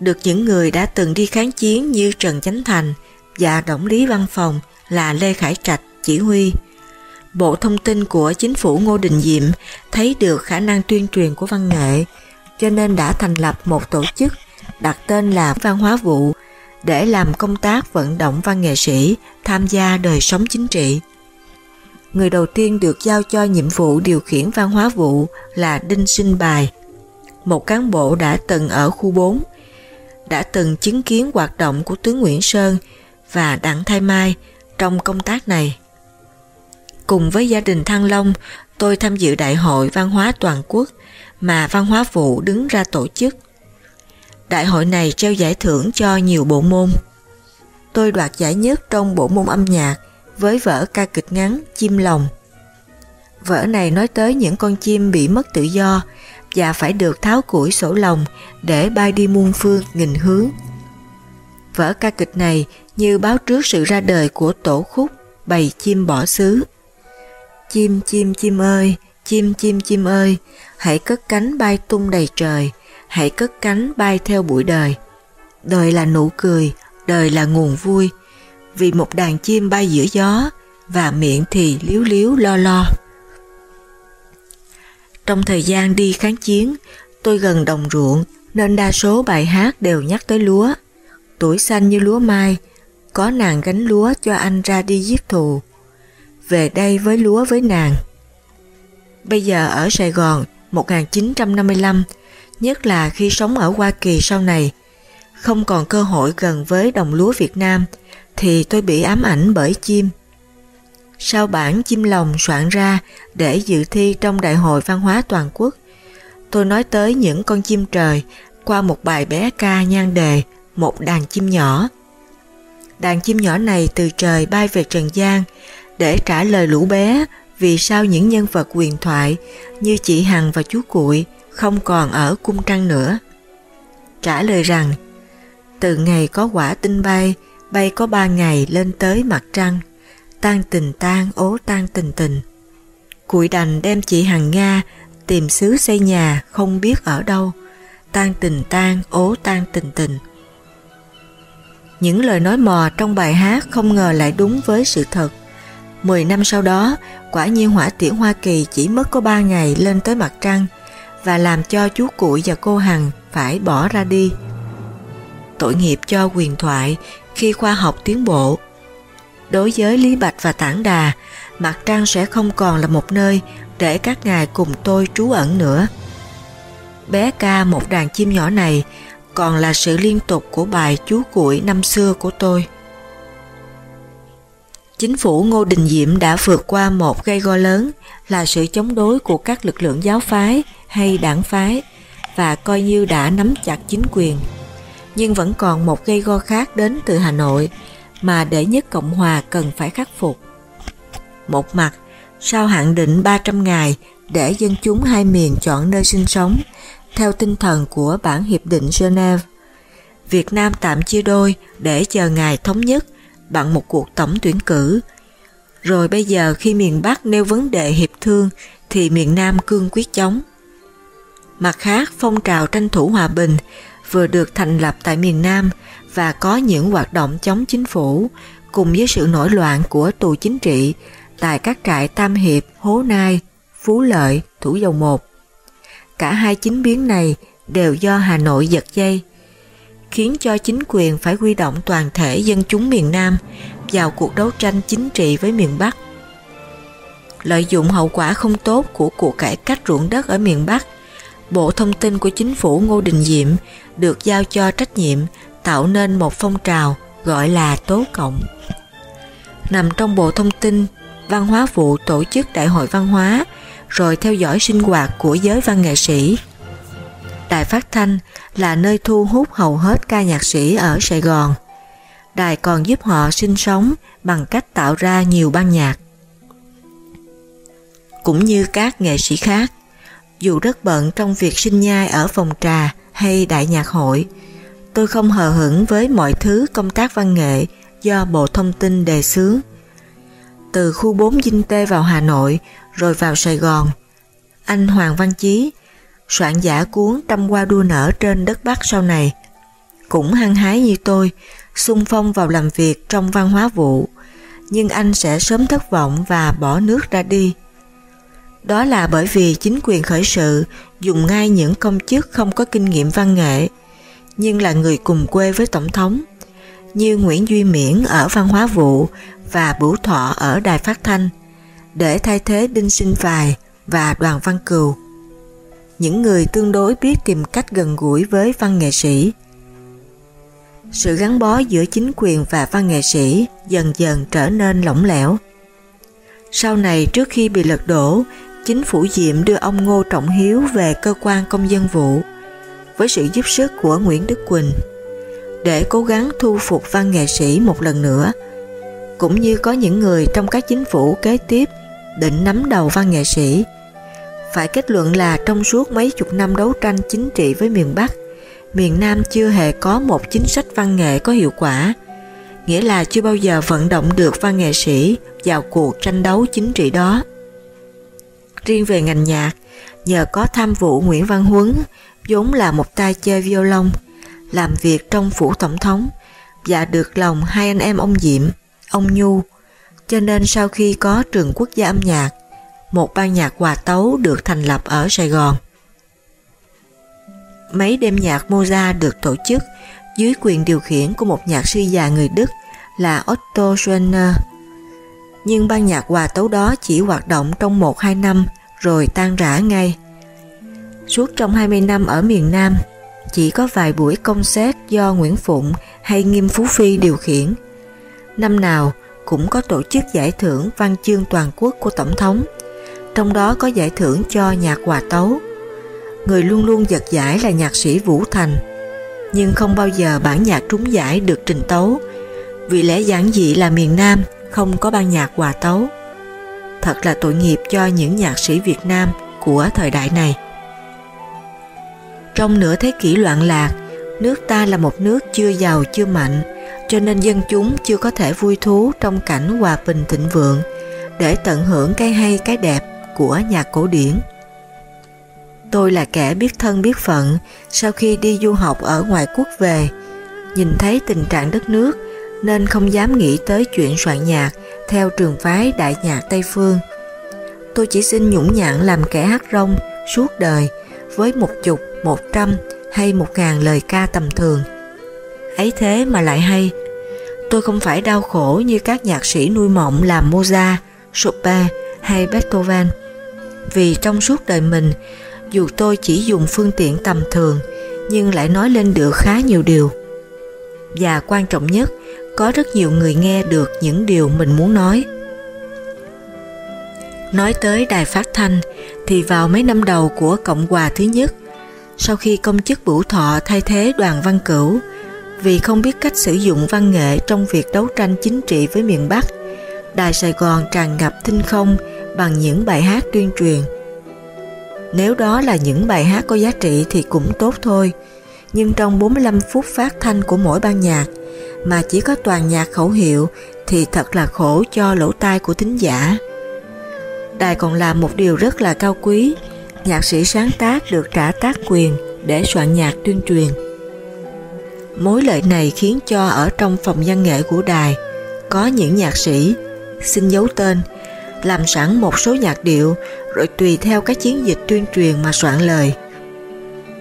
A: Được những người đã từng đi kháng chiến như Trần Chánh Thành và tổng lý Văn Phòng là Lê Khải Trạch chỉ huy. Bộ Thông tin của chính phủ Ngô Đình Diệm thấy được khả năng tuyên truyền của văn nghệ, cho nên đã thành lập một tổ chức đặt tên là Văn hóa vụ để làm công tác vận động văn nghệ sĩ tham gia đời sống chính trị. Người đầu tiên được giao cho nhiệm vụ điều khiển văn hóa vụ là Đinh Sinh Bài, một cán bộ đã từng ở khu 4, đã từng chứng kiến hoạt động của tướng Nguyễn Sơn và Đặng Thái Mai trong công tác này. Cùng với gia đình Thăng Long, tôi tham dự Đại hội Văn hóa Toàn quốc mà Văn hóa vụ đứng ra tổ chức. Đại hội này treo giải thưởng cho nhiều bộ môn. Tôi đoạt giải nhất trong bộ môn âm nhạc với vở ca kịch ngắn Chim Lòng. Vở này nói tới những con chim bị mất tự do và phải được tháo củi sổ lòng để bay đi muôn phương nghìn hướng. Vở ca kịch này như báo trước sự ra đời của tổ khúc Bầy chim bỏ xứ. Chim chim chim ơi, chim chim chim ơi, hãy cất cánh bay tung đầy trời, hãy cất cánh bay theo bụi đời. Đời là nụ cười, đời là nguồn vui, vì một đàn chim bay giữa gió và miệng thì liếu liếu lo lo. Trong thời gian đi kháng chiến, tôi gần đồng ruộng nên đa số bài hát đều nhắc tới lúa. Tuổi xanh như lúa mai, có nàng gánh lúa cho anh ra đi giết thù. Về đây với lúa với nàng. Bây giờ ở Sài Gòn 1955, nhất là khi sống ở Hoa Kỳ sau này, không còn cơ hội gần với đồng lúa Việt Nam thì tôi bị ám ảnh bởi chim. Sau bản chim lòng soạn ra để dự thi trong Đại hội Văn hóa Toàn quốc, tôi nói tới những con chim trời qua một bài bé ca nhan đề Một đàn chim nhỏ. Đàn chim nhỏ này từ trời bay về Trần gian để trả lời lũ bé vì sao những nhân vật quyền thoại như chị Hằng và chú Cuội không còn ở cung trăng nữa. Trả lời rằng, từ ngày có quả tinh bay, bay có ba ngày lên tới mặt trăng, tan tình tan ố tan tình tình. Cụi đành đem chị Hằng Nga tìm xứ xây nhà không biết ở đâu, tan tình tan ố tan tình tình. Những lời nói mò trong bài hát không ngờ lại đúng với sự thật. Mười năm sau đó, quả nhiên hỏa tiễn Hoa Kỳ chỉ mất có ba ngày lên tới mặt trăng và làm cho chú Cụi và cô Hằng phải bỏ ra đi. Tội nghiệp cho quyền thoại khi khoa học tiến bộ. Đối với Lý Bạch và Tản Đà, mặt trăng sẽ không còn là một nơi để các ngài cùng tôi trú ẩn nữa. Bé ca một đàn chim nhỏ này còn là sự liên tục của bài chú cuội năm xưa của tôi. Chính phủ Ngô Đình Diệm đã vượt qua một gây go lớn là sự chống đối của các lực lượng giáo phái hay đảng phái và coi như đã nắm chặt chính quyền. Nhưng vẫn còn một gây go khác đến từ Hà Nội mà để nhất Cộng Hòa cần phải khắc phục. Một mặt, sau hạn định 300 ngày để dân chúng hai miền chọn nơi sinh sống theo tinh thần của bản hiệp định Geneva. Việt Nam tạm chia đôi để chờ ngày thống nhất bằng một cuộc tổng tuyển cử. Rồi bây giờ khi miền Bắc nêu vấn đề hiệp thương thì miền Nam cương quyết chống. Mặt khác, phong trào tranh thủ hòa bình vừa được thành lập tại miền Nam và có những hoạt động chống chính phủ cùng với sự nổi loạn của tù chính trị tại các trại Tam Hiệp, Hố Nai, Phú Lợi, Thủ Dầu Một. Cả hai chính biến này đều do Hà Nội giật dây, khiến cho chính quyền phải huy động toàn thể dân chúng miền Nam vào cuộc đấu tranh chính trị với miền Bắc. Lợi dụng hậu quả không tốt của cuộc cải cách ruộng đất ở miền Bắc, Bộ Thông tin của chính phủ Ngô Đình Diệm được giao cho trách nhiệm tạo nên một phong trào gọi là tố cộng. nằm trong Bộ Thông tin, Văn hóa vụ tổ chức Đại hội Văn hóa, rồi theo dõi sinh hoạt của giới văn nghệ sĩ. Đài phát thanh là nơi thu hút hầu hết ca nhạc sĩ ở Sài Gòn. Đài còn giúp họ sinh sống bằng cách tạo ra nhiều ban nhạc. Cũng như các nghệ sĩ khác, dù rất bận trong việc sinh nhai ở phòng trà hay đại nhạc hội, tôi không hờ hững với mọi thứ công tác văn nghệ do Bộ Thông tin đề xướng. Từ khu 4 Dinh Tê vào Hà Nội rồi vào Sài Gòn, anh Hoàng Văn Chí, soạn giả cuốn Trăm Hoa Đua Nở trên đất Bắc sau này, cũng hăng hái như tôi, xung phong vào làm việc trong văn hóa vụ, nhưng anh sẽ sớm thất vọng và bỏ nước ra đi. Đó là bởi vì chính quyền khởi sự dùng ngay những công chức không có kinh nghiệm văn nghệ, nhưng là người cùng quê với Tổng thống, như Nguyễn Duy Miễn ở văn hóa vụ và Bửu Thọ ở đài phát thanh, để thay thế Đinh Sinh Vài và Đoàn Văn Cừu. Những người tương đối biết tìm cách gần gũi với văn nghệ sĩ. Sự gắn bó giữa chính quyền và văn nghệ sĩ dần dần trở nên lỏng lẻo. Sau này trước khi bị lật đổ, chính phủ Diệm đưa ông Ngô Trọng Hiếu về cơ quan công dân vụ với sự giúp sức của Nguyễn Đức Quỳnh để cố gắng thu phục văn nghệ sĩ một lần nữa cũng như có những người trong các chính phủ kế tiếp định nắm đầu văn nghệ sĩ. Phải kết luận là trong suốt mấy chục năm đấu tranh chính trị với miền Bắc, miền Nam chưa hề có một chính sách văn nghệ có hiệu quả, nghĩa là chưa bao giờ vận động được văn nghệ sĩ vào cuộc tranh đấu chính trị đó. Riêng về ngành nhạc, nhờ có tham vụ Nguyễn Văn Huấn, vốn là một tay chơi violon, làm việc trong phủ tổng thống và được lòng hai anh em ông Diệm, ông Nhu, cho nên sau khi có trường quốc gia âm nhạc, một ban nhạc hòa tấu được thành lập ở Sài Gòn. Mấy đêm nhạc Mozart được tổ chức dưới quyền điều khiển của một nhạc sư già người Đức là Otto Schoener. Nhưng ban nhạc hòa tấu đó chỉ hoạt động trong 1-2 năm rồi tan rã ngay. Suốt trong 20 năm ở miền Nam, chỉ có vài buổi công xét do Nguyễn Phụng hay Nghiêm Phú Phi điều khiển. Năm nào cũng có tổ chức giải thưởng văn chương toàn quốc của Tổng thống, trong đó có giải thưởng cho nhạc hòa tấu. Người luôn luôn giật giải là nhạc sĩ Vũ Thành, nhưng không bao giờ bản nhạc trúng giải được trình tấu, vì lẽ giản dị là miền Nam không có ban nhạc hòa tấu. Thật là tội nghiệp cho những nhạc sĩ Việt Nam của thời đại này. Trong nửa thế kỷ loạn lạc, nước ta là một nước chưa giàu chưa mạnh, cho nên dân chúng chưa có thể vui thú trong cảnh hòa bình thịnh vượng để tận hưởng cái hay cái đẹp của nhạc cổ điển. Tôi là kẻ biết thân biết phận sau khi đi du học ở ngoại quốc về, nhìn thấy tình trạng đất nước nên không dám nghĩ tới chuyện soạn nhạc theo trường phái đại nhạc Tây Phương. Tôi chỉ xin nhũng nhặn làm kẻ hát rong suốt đời với một chục, một trăm hay một ngàn lời ca tầm thường. Ấy thế mà lại hay. Tôi không phải đau khổ như các nhạc sĩ nuôi mộng làm Mozart, Chopin hay Beethoven. Vì trong suốt đời mình, dù tôi chỉ dùng phương tiện tầm thường, nhưng lại nói lên được khá nhiều điều. Và quan trọng nhất, có rất nhiều người nghe được những điều mình muốn nói. Nói tới đài phát thanh thì vào mấy năm đầu của Cộng hòa thứ nhất, sau khi công chức Bửu Thọ thay thế đoàn văn cửu, vì không biết cách sử dụng văn nghệ trong việc đấu tranh chính trị với miền Bắc, Đài Sài Gòn tràn ngập tinh không bằng những bài hát tuyên truyền. Nếu đó là những bài hát có giá trị thì cũng tốt thôi, nhưng trong 45 phút phát thanh của mỗi ban nhạc mà chỉ có toàn nhạc khẩu hiệu thì thật là khổ cho lỗ tai của thính giả. Đài còn làm một điều rất là cao quý, nhạc sĩ sáng tác được trả tác quyền để soạn nhạc tuyên truyền. Mối lợi này khiến cho ở trong phòng văn nghệ của đài có những nhạc sĩ xin giấu tên, làm sẵn một số nhạc điệu rồi tùy theo các chiến dịch tuyên truyền mà soạn lời.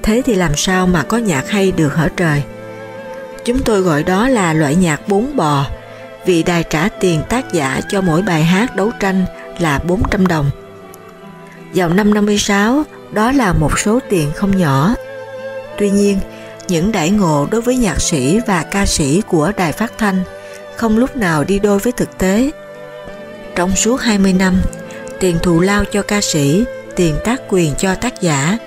A: Thế thì làm sao mà có nhạc hay được hở trời? Chúng tôi gọi đó là loại nhạc bốn bò, vì đài trả tiền tác giả cho mỗi bài hát đấu tranh là 400 đồng. Vào năm 56, đó là một số tiền không nhỏ. Tuy nhiên, những đại ngộ đối với nhạc sĩ và ca sĩ của đài phát thanh không lúc nào đi đôi với thực tế. Trong suốt 20 năm, tiền thù lao cho ca sĩ, tiền tác quyền cho tác giả,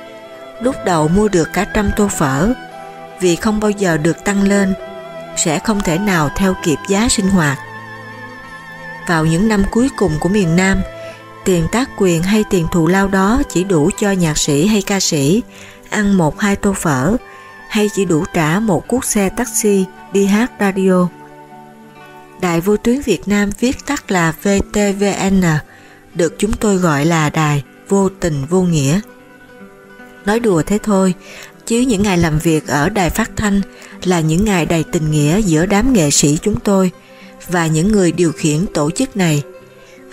A: lúc đầu mua được cả trăm tô phở, vì không bao giờ được tăng lên, sẽ không thể nào theo kịp giá sinh hoạt. Vào những năm cuối cùng của miền Nam, tiền tác quyền hay tiền thù lao đó chỉ đủ cho nhạc sĩ hay ca sĩ ăn một hai tô phở hay chỉ đủ trả một cuốc xe taxi đi hát radio. Đài vô tuyến Việt Nam viết tắt là VTVN, được chúng tôi gọi là đài vô tình vô nghĩa. Nói đùa thế thôi, chứ những ngày làm việc ở đài phát thanh là những ngày đầy tình nghĩa giữa đám nghệ sĩ chúng tôi và những người điều khiển tổ chức này.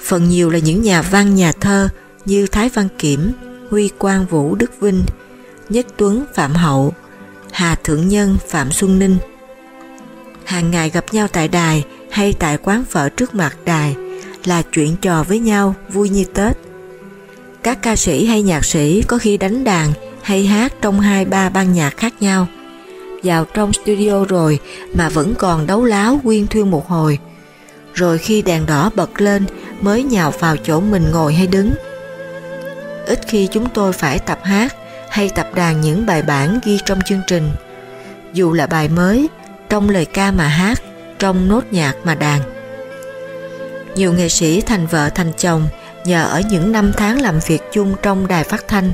A: Phần nhiều là những nhà văn nhà thơ như Thái Văn Kiểm, Huy Quang Vũ Đức Vinh, Nhất Tuấn Phạm Hậu, Hà Thượng Nhân Phạm Xuân Ninh. Hàng ngày gặp nhau tại đài hay tại quán phở trước mặt đài là chuyện trò với nhau vui như Tết. Các ca sĩ hay nhạc sĩ có khi đánh đàn hay hát trong hai ba ban nhạc khác nhau. Vào trong studio rồi mà vẫn còn đấu láo quyên thuyên một hồi. Rồi khi đèn đỏ bật lên mới nhào vào chỗ mình ngồi hay đứng. Ít khi chúng tôi phải tập hát hay tập đàn những bài bản ghi trong chương trình. Dù là bài mới, trong lời ca mà hát, trong nốt nhạc mà đàn. Nhiều nghệ sĩ thành vợ thành chồng nhờ ở những năm tháng làm việc chung trong đài phát thanh.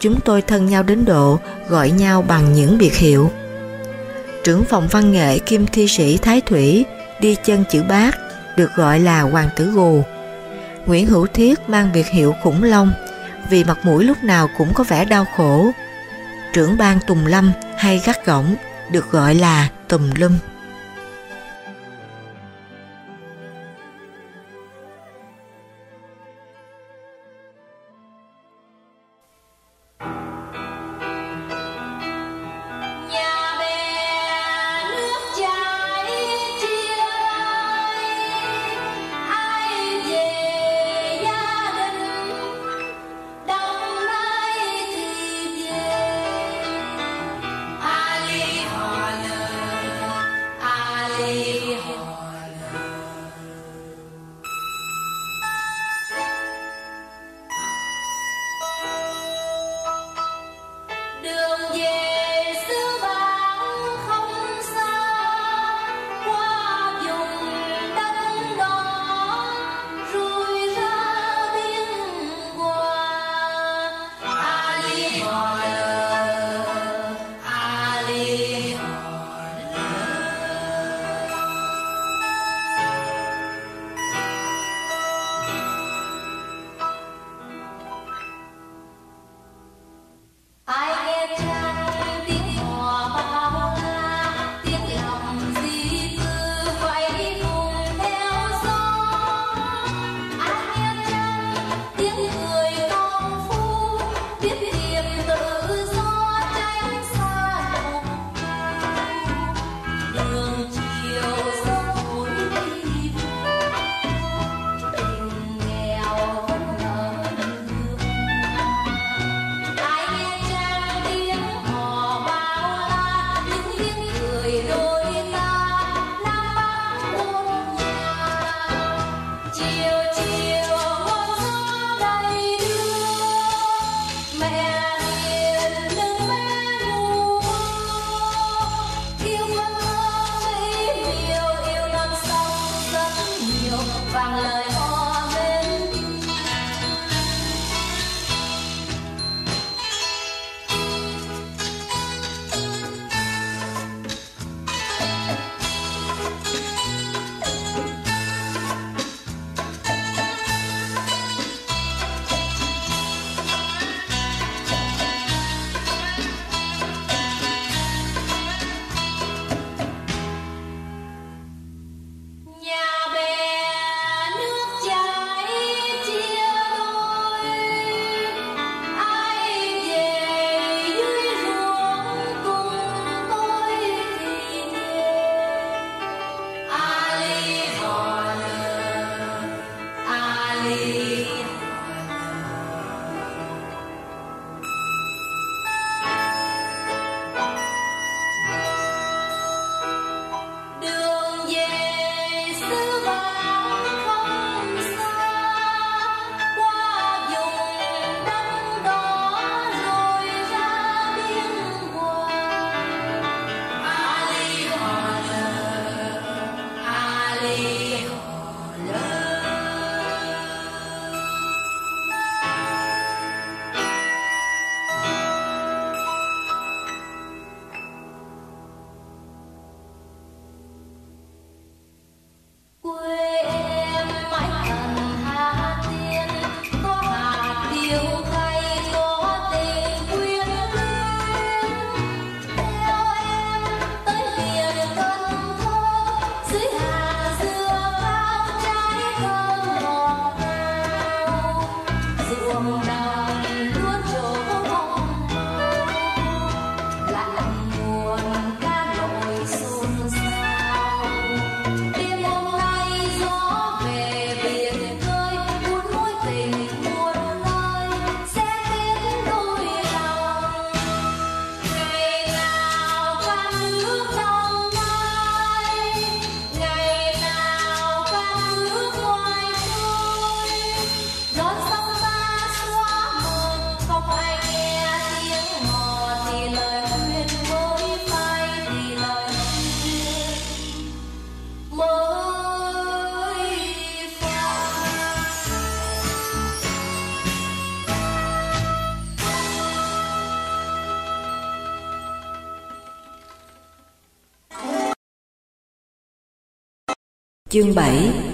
A: Chúng tôi thân nhau đến độ, gọi nhau bằng những biệt hiệu. Trưởng phòng văn nghệ kim thi sĩ Thái Thủy đi chân chữ bát, được gọi là Hoàng tử Gù. Nguyễn Hữu Thiết mang biệt hiệu khủng long, vì mặt mũi lúc nào cũng có vẻ đau khổ. Trưởng ban Tùng Lâm hay gắt gỏng, được gọi là Tùm Lâm. Chương 7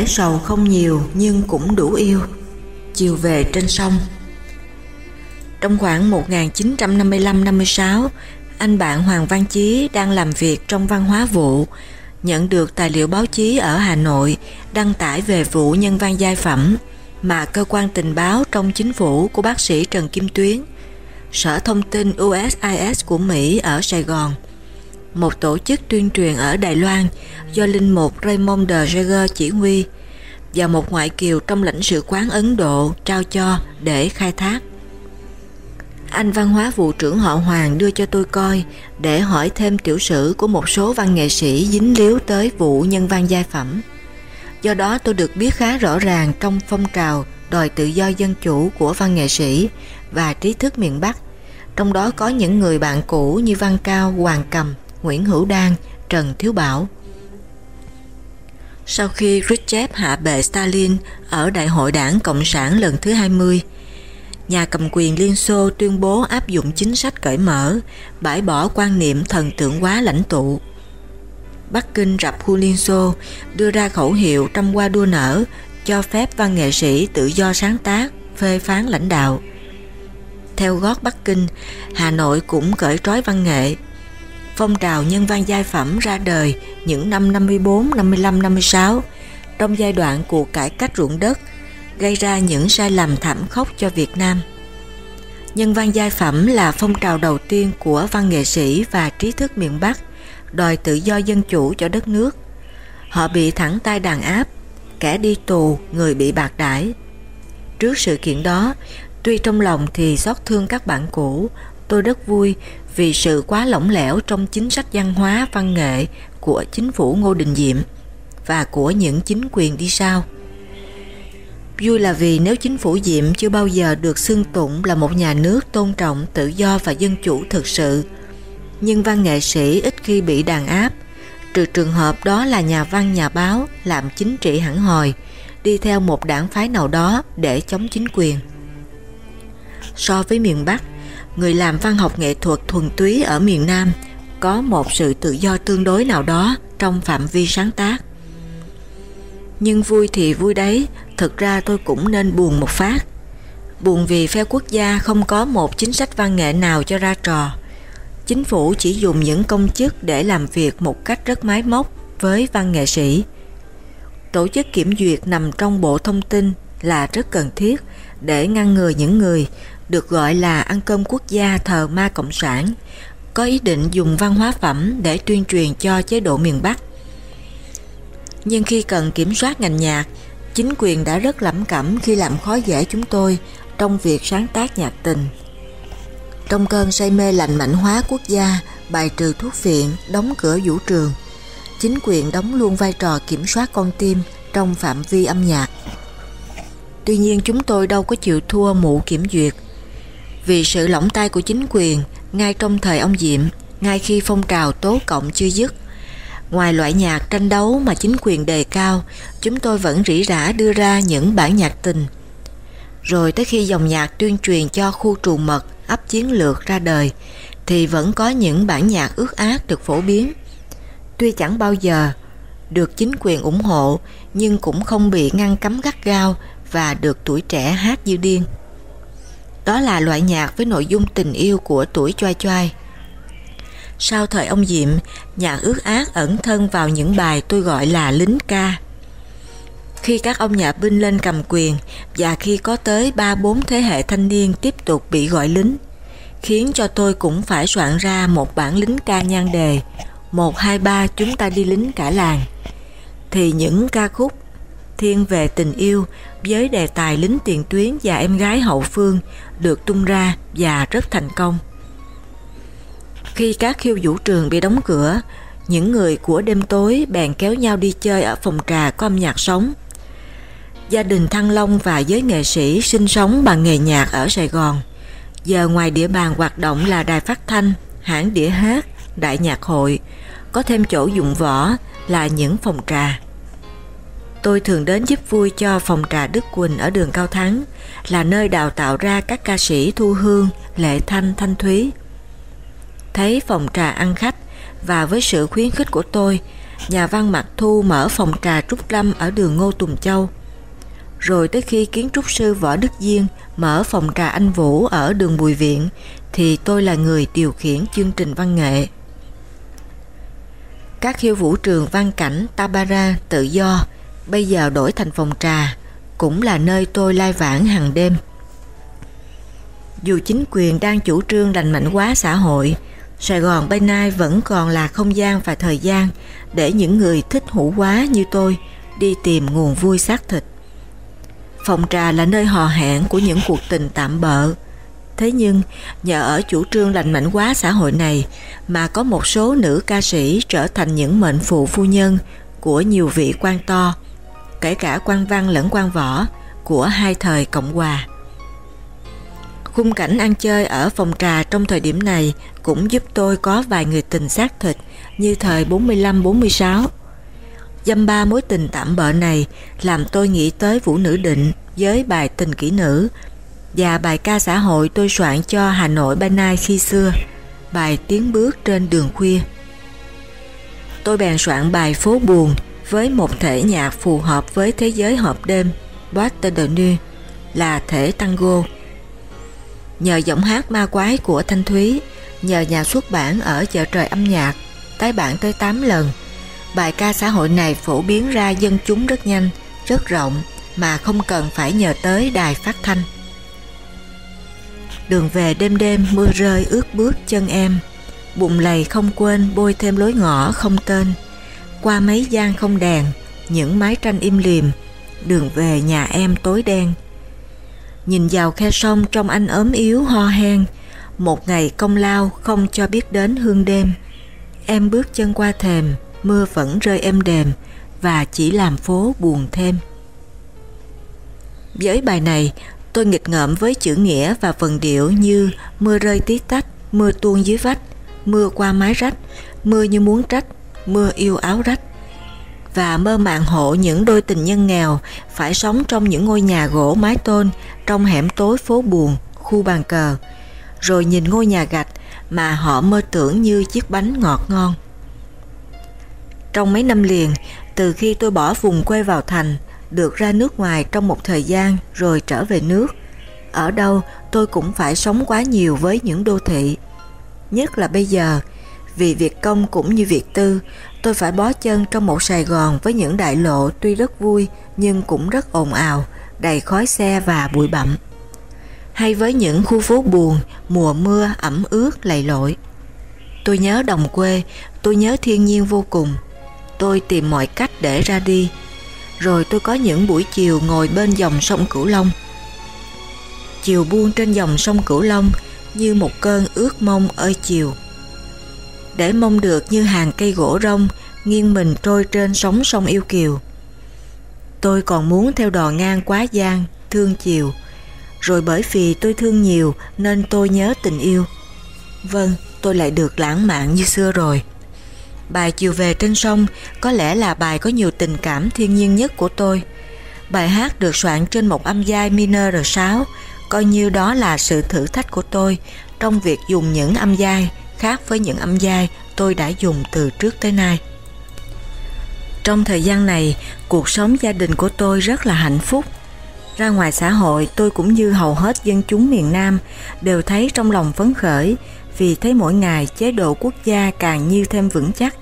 A: Bể sầu không nhiều nhưng cũng đủ yêu. Chiều về trên sông. Trong khoảng 1955-56 Anh bạn Hoàng Văn Chí đang làm việc trong văn hóa vụ, Nhận được tài liệu báo chí ở Hà Nội, Đăng tải về vụ nhân văn giai phẩm Mà cơ quan tình báo trong chính phủ của bác sĩ Trần Kim Tuyến, Sở Thông tin USIS của Mỹ ở Sài Gòn một tổ chức tuyên truyền ở Đài Loan do linh mục Raymond de Jager chỉ huy và một ngoại kiều trong lãnh sự quán Ấn Độ trao cho để khai thác. Anh văn hóa vụ trưởng họ Hoàng đưa cho tôi coi để hỏi thêm tiểu sử của một số văn nghệ sĩ dính líu tới vụ nhân văn giai phẩm. Do đó tôi được biết khá rõ ràng trong phong trào đòi tự do dân chủ của văn nghệ sĩ và trí thức miền Bắc, trong đó có những người bạn cũ như Văn Cao, Hoàng Cầm, Nguyễn Hữu Đan, Trần Thiếu Bảo. Sau khi Khrushchev hạ bệ Stalin ở Đại hội đảng Cộng sản lần thứ 20, nhà cầm quyền Liên Xô tuyên bố áp dụng chính sách cởi mở, bãi bỏ quan niệm thần tượng hóa lãnh tụ. Bắc Kinh rập khu Liên Xô đưa ra khẩu hiệu trăm qua đua nở cho phép văn nghệ sĩ tự do sáng tác, phê phán lãnh đạo. Theo gót Bắc Kinh, Hà Nội cũng cởi trói văn nghệ phong trào nhân văn giai phẩm ra đời những năm 54, 55, 56 trong giai đoạn cuộc cải cách ruộng đất gây ra những sai lầm thảm khốc cho Việt Nam. Nhân văn giai phẩm là phong trào đầu tiên của văn nghệ sĩ và trí thức miền Bắc đòi tự do dân chủ cho đất nước. Họ bị thẳng tay đàn áp, kẻ đi tù, người bị bạc đãi. Trước sự kiện đó, tuy trong lòng thì xót thương các bạn cũ, tôi rất vui vì sự quá lỏng lẻo trong chính sách văn hóa văn nghệ của chính phủ Ngô Đình Diệm và của những chính quyền đi sau. Vui là vì nếu chính phủ Diệm chưa bao giờ được xưng tụng là một nhà nước tôn trọng tự do và dân chủ thực sự, nhưng văn nghệ sĩ ít khi bị đàn áp, trừ trường hợp đó là nhà văn nhà báo làm chính trị hẳn hòi, đi theo một đảng phái nào đó để chống chính quyền. So với miền Bắc, người làm văn học nghệ thuật thuần túy ở miền Nam có một sự tự do tương đối nào đó trong phạm vi sáng tác. Nhưng vui thì vui đấy, thực ra tôi cũng nên buồn một phát. Buồn vì phe quốc gia không có một chính sách văn nghệ nào cho ra trò. Chính phủ chỉ dùng những công chức để làm việc một cách rất máy móc với văn nghệ sĩ. Tổ chức kiểm duyệt nằm trong Bộ Thông tin là rất cần thiết để ngăn ngừa những người được gọi là ăn cơm quốc gia thờ ma cộng sản, có ý định dùng văn hóa phẩm để tuyên truyền cho chế độ miền Bắc. Nhưng khi cần kiểm soát ngành nhạc, chính quyền đã rất lẩm cẩm khi làm khó dễ chúng tôi trong việc sáng tác nhạc tình. Trong cơn say mê lành mạnh hóa quốc gia, bài trừ thuốc phiện, đóng cửa vũ trường, chính quyền đóng luôn vai trò kiểm soát con tim trong phạm vi âm nhạc. Tuy nhiên chúng tôi đâu có chịu thua mụ kiểm duyệt vì sự lỏng tay của chính quyền ngay trong thời ông Diệm, ngay khi phong trào tố cộng chưa dứt. Ngoài loại nhạc tranh đấu mà chính quyền đề cao, chúng tôi vẫn rỉ rả đưa ra những bản nhạc tình. Rồi tới khi dòng nhạc tuyên truyền cho khu trù mật ấp chiến lược ra đời, thì vẫn có những bản nhạc ước ác được phổ biến. Tuy chẳng bao giờ được chính quyền ủng hộ, nhưng cũng không bị ngăn cấm gắt gao và được tuổi trẻ hát như điên. Đó là loại nhạc với nội dung tình yêu của tuổi choai choai. Sau thời ông Diệm, nhạc ước ác ẩn thân vào những bài tôi gọi là lính ca. Khi các ông nhà binh lên cầm quyền và khi có tới 3-4 thế hệ thanh niên tiếp tục bị gọi lính, khiến cho tôi cũng phải soạn ra một bản lính ca nhan đề một hai ba chúng ta đi lính cả làng thì những ca khúc thiên về tình yêu với đề tài lính tiền tuyến và em gái hậu phương được tung ra và rất thành công. Khi các khiêu vũ trường bị đóng cửa, những người của đêm tối bèn kéo nhau đi chơi ở phòng trà có âm nhạc sống. Gia đình Thăng Long và giới nghệ sĩ sinh sống bằng nghề nhạc ở Sài Gòn. Giờ ngoài địa bàn hoạt động là đài phát thanh, hãng đĩa hát, đại nhạc hội, có thêm chỗ dụng võ là những phòng trà. Tôi thường đến giúp vui cho phòng trà Đức Quỳnh ở đường Cao Thắng, là nơi đào tạo ra các ca sĩ Thu Hương, Lệ Thanh, Thanh Thúy. Thấy phòng trà ăn khách và với sự khuyến khích của tôi, nhà văn Mạc Thu mở phòng trà Trúc Lâm ở đường Ngô Tùng Châu. Rồi tới khi kiến trúc sư Võ Đức Diên mở phòng trà Anh Vũ ở đường Bùi Viện thì tôi là người điều khiển chương trình văn nghệ. Các khiêu vũ trường văn cảnh Tabara tự do bây giờ đổi thành phòng trà, cũng là nơi tôi lai vãng hàng đêm. Dù chính quyền đang chủ trương lành mạnh hóa xã hội, Sài Gòn bây nay vẫn còn là không gian và thời gian để những người thích hữu quá như tôi đi tìm nguồn vui xác thịt. Phòng trà là nơi hò hẹn của những cuộc tình tạm bợ. Thế nhưng, nhờ ở chủ trương lành mạnh hóa xã hội này mà có một số nữ ca sĩ trở thành những mệnh phụ phu nhân của nhiều vị quan to, kể cả quan văn lẫn quan võ của hai thời Cộng Hòa. Khung cảnh ăn chơi ở phòng trà trong thời điểm này cũng giúp tôi có vài người tình xác thịt như thời 45-46. Dâm ba mối tình tạm bợ này làm tôi nghĩ tới Vũ Nữ Định với bài Tình Kỹ Nữ và bài ca xã hội tôi soạn cho Hà Nội ban nay khi xưa, bài Tiến bước trên đường khuya. Tôi bèn soạn bài Phố buồn với một thể nhạc phù hợp với thế giới hộp đêm Boîte de Nuit là thể tango. Nhờ giọng hát ma quái của Thanh Thúy, nhờ nhà xuất bản ở chợ trời âm nhạc, tái bản tới 8 lần, bài ca xã hội này phổ biến ra dân chúng rất nhanh, rất rộng mà không cần phải nhờ tới đài phát thanh. Đường về đêm đêm mưa rơi ướt bước chân em, bụng lầy không quên bôi thêm lối ngõ không tên, qua mấy gian không đèn, những mái tranh im liềm, đường về nhà em tối đen. Nhìn vào khe sông trong anh ốm yếu ho hen, một ngày công lao không cho biết đến hương đêm. Em bước chân qua thềm, mưa vẫn rơi êm đềm và chỉ làm phố buồn thêm. Với bài này, tôi nghịch ngợm với chữ nghĩa và phần điệu như mưa rơi tí tách, mưa tuôn dưới vách, mưa qua mái rách, mưa như muốn trách, mưa yêu áo rách và mơ màng hộ những đôi tình nhân nghèo phải sống trong những ngôi nhà gỗ mái tôn trong hẻm tối phố buồn, khu bàn cờ, rồi nhìn ngôi nhà gạch mà họ mơ tưởng như chiếc bánh ngọt ngon. Trong mấy năm liền, từ khi tôi bỏ vùng quê vào thành, được ra nước ngoài trong một thời gian rồi trở về nước, ở đâu tôi cũng phải sống quá nhiều với những đô thị. Nhất là bây giờ, vì việc công cũng như việc tư, tôi phải bó chân trong một Sài Gòn với những đại lộ tuy rất vui nhưng cũng rất ồn ào, đầy khói xe và bụi bặm. Hay với những khu phố buồn, mùa mưa ẩm ướt lầy lội. Tôi nhớ đồng quê, tôi nhớ thiên nhiên vô cùng. Tôi tìm mọi cách để ra đi. Rồi tôi có những buổi chiều ngồi bên dòng sông Cửu Long. Chiều buông trên dòng sông Cửu Long như một cơn ước mong ơi chiều để mong được như hàng cây gỗ rông nghiêng mình trôi trên sóng sông yêu kiều. Tôi còn muốn theo đò ngang quá giang, thương chiều, rồi bởi vì tôi thương nhiều nên tôi nhớ tình yêu. Vâng, tôi lại được lãng mạn như xưa rồi. Bài Chiều về trên sông có lẽ là bài có nhiều tình cảm thiên nhiên nhất của tôi. Bài hát được soạn trên một âm giai minor 6, coi như đó là sự thử thách của tôi trong việc dùng những âm giai khác với những âm giai tôi đã dùng từ trước tới nay. Trong thời gian này, cuộc sống gia đình của tôi rất là hạnh phúc. Ra ngoài xã hội, tôi cũng như hầu hết dân chúng miền Nam đều thấy trong lòng phấn khởi vì thấy mỗi ngày chế độ quốc gia càng như thêm vững chắc.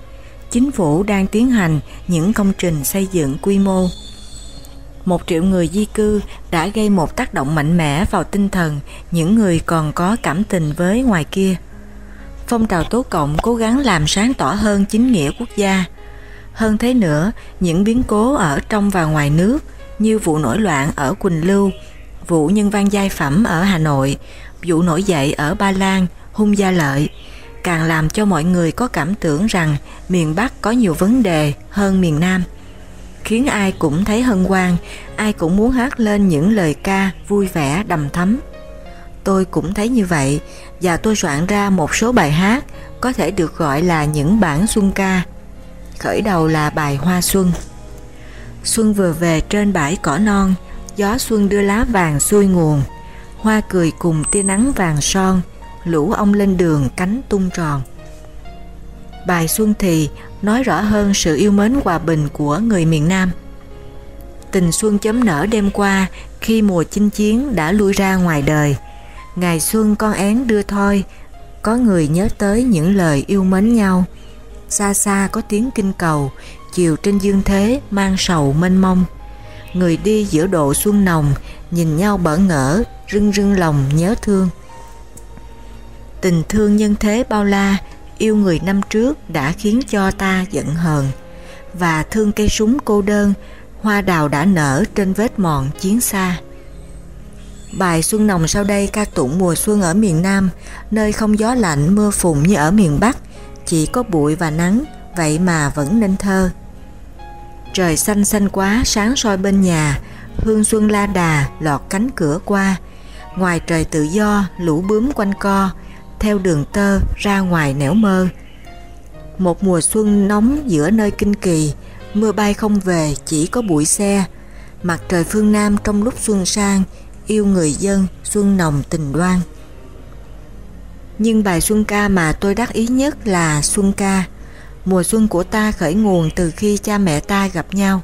A: Chính phủ đang tiến hành những công trình xây dựng quy mô. Một triệu người di cư đã gây một tác động mạnh mẽ vào tinh thần những người còn có cảm tình với ngoài kia phong trào tố cộng cố gắng làm sáng tỏ hơn chính nghĩa quốc gia. Hơn thế nữa, những biến cố ở trong và ngoài nước như vụ nổi loạn ở Quỳnh Lưu, vụ nhân văn giai phẩm ở Hà Nội, vụ nổi dậy ở Ba Lan, Hung Gia Lợi, càng làm cho mọi người có cảm tưởng rằng miền Bắc có nhiều vấn đề hơn miền Nam, khiến ai cũng thấy hân hoan, ai cũng muốn hát lên những lời ca vui vẻ đầm thắm. Tôi cũng thấy như vậy và tôi soạn ra một số bài hát có thể được gọi là những bản xuân ca. Khởi đầu là bài Hoa Xuân. Xuân vừa về trên bãi cỏ non, gió xuân đưa lá vàng xuôi nguồn, hoa cười cùng tia nắng vàng son, lũ ong lên đường cánh tung tròn. Bài Xuân thì nói rõ hơn sự yêu mến hòa bình của người miền Nam. Tình xuân chấm nở đêm qua khi mùa chinh chiến đã lui ra ngoài đời. Ngày xuân con én đưa thôi, có người nhớ tới những lời yêu mến nhau. Xa xa có tiếng kinh cầu, chiều trên dương thế mang sầu mênh mông. Người đi giữa độ xuân nồng, nhìn nhau bỡ ngỡ, rưng rưng lòng nhớ thương. Tình thương nhân thế bao la, yêu người năm trước đã khiến cho ta giận hờn. Và thương cây súng cô đơn, hoa đào đã nở trên vết mòn chiến xa. Bài Xuân Nồng sau đây ca tụng mùa xuân ở miền Nam, nơi không gió lạnh mưa phùn như ở miền Bắc, chỉ có bụi và nắng, vậy mà vẫn nên thơ. Trời xanh xanh quá sáng soi bên nhà, hương xuân la đà lọt cánh cửa qua, ngoài trời tự do lũ bướm quanh co, theo đường tơ ra ngoài nẻo mơ. Một mùa xuân nóng giữa nơi kinh kỳ, mưa bay không về chỉ có bụi xe, mặt trời phương Nam trong lúc xuân sang, yêu người dân, xuân nồng tình đoan. Nhưng bài xuân ca mà tôi đắc ý nhất là xuân ca. Mùa xuân của ta khởi nguồn từ khi cha mẹ ta gặp nhau.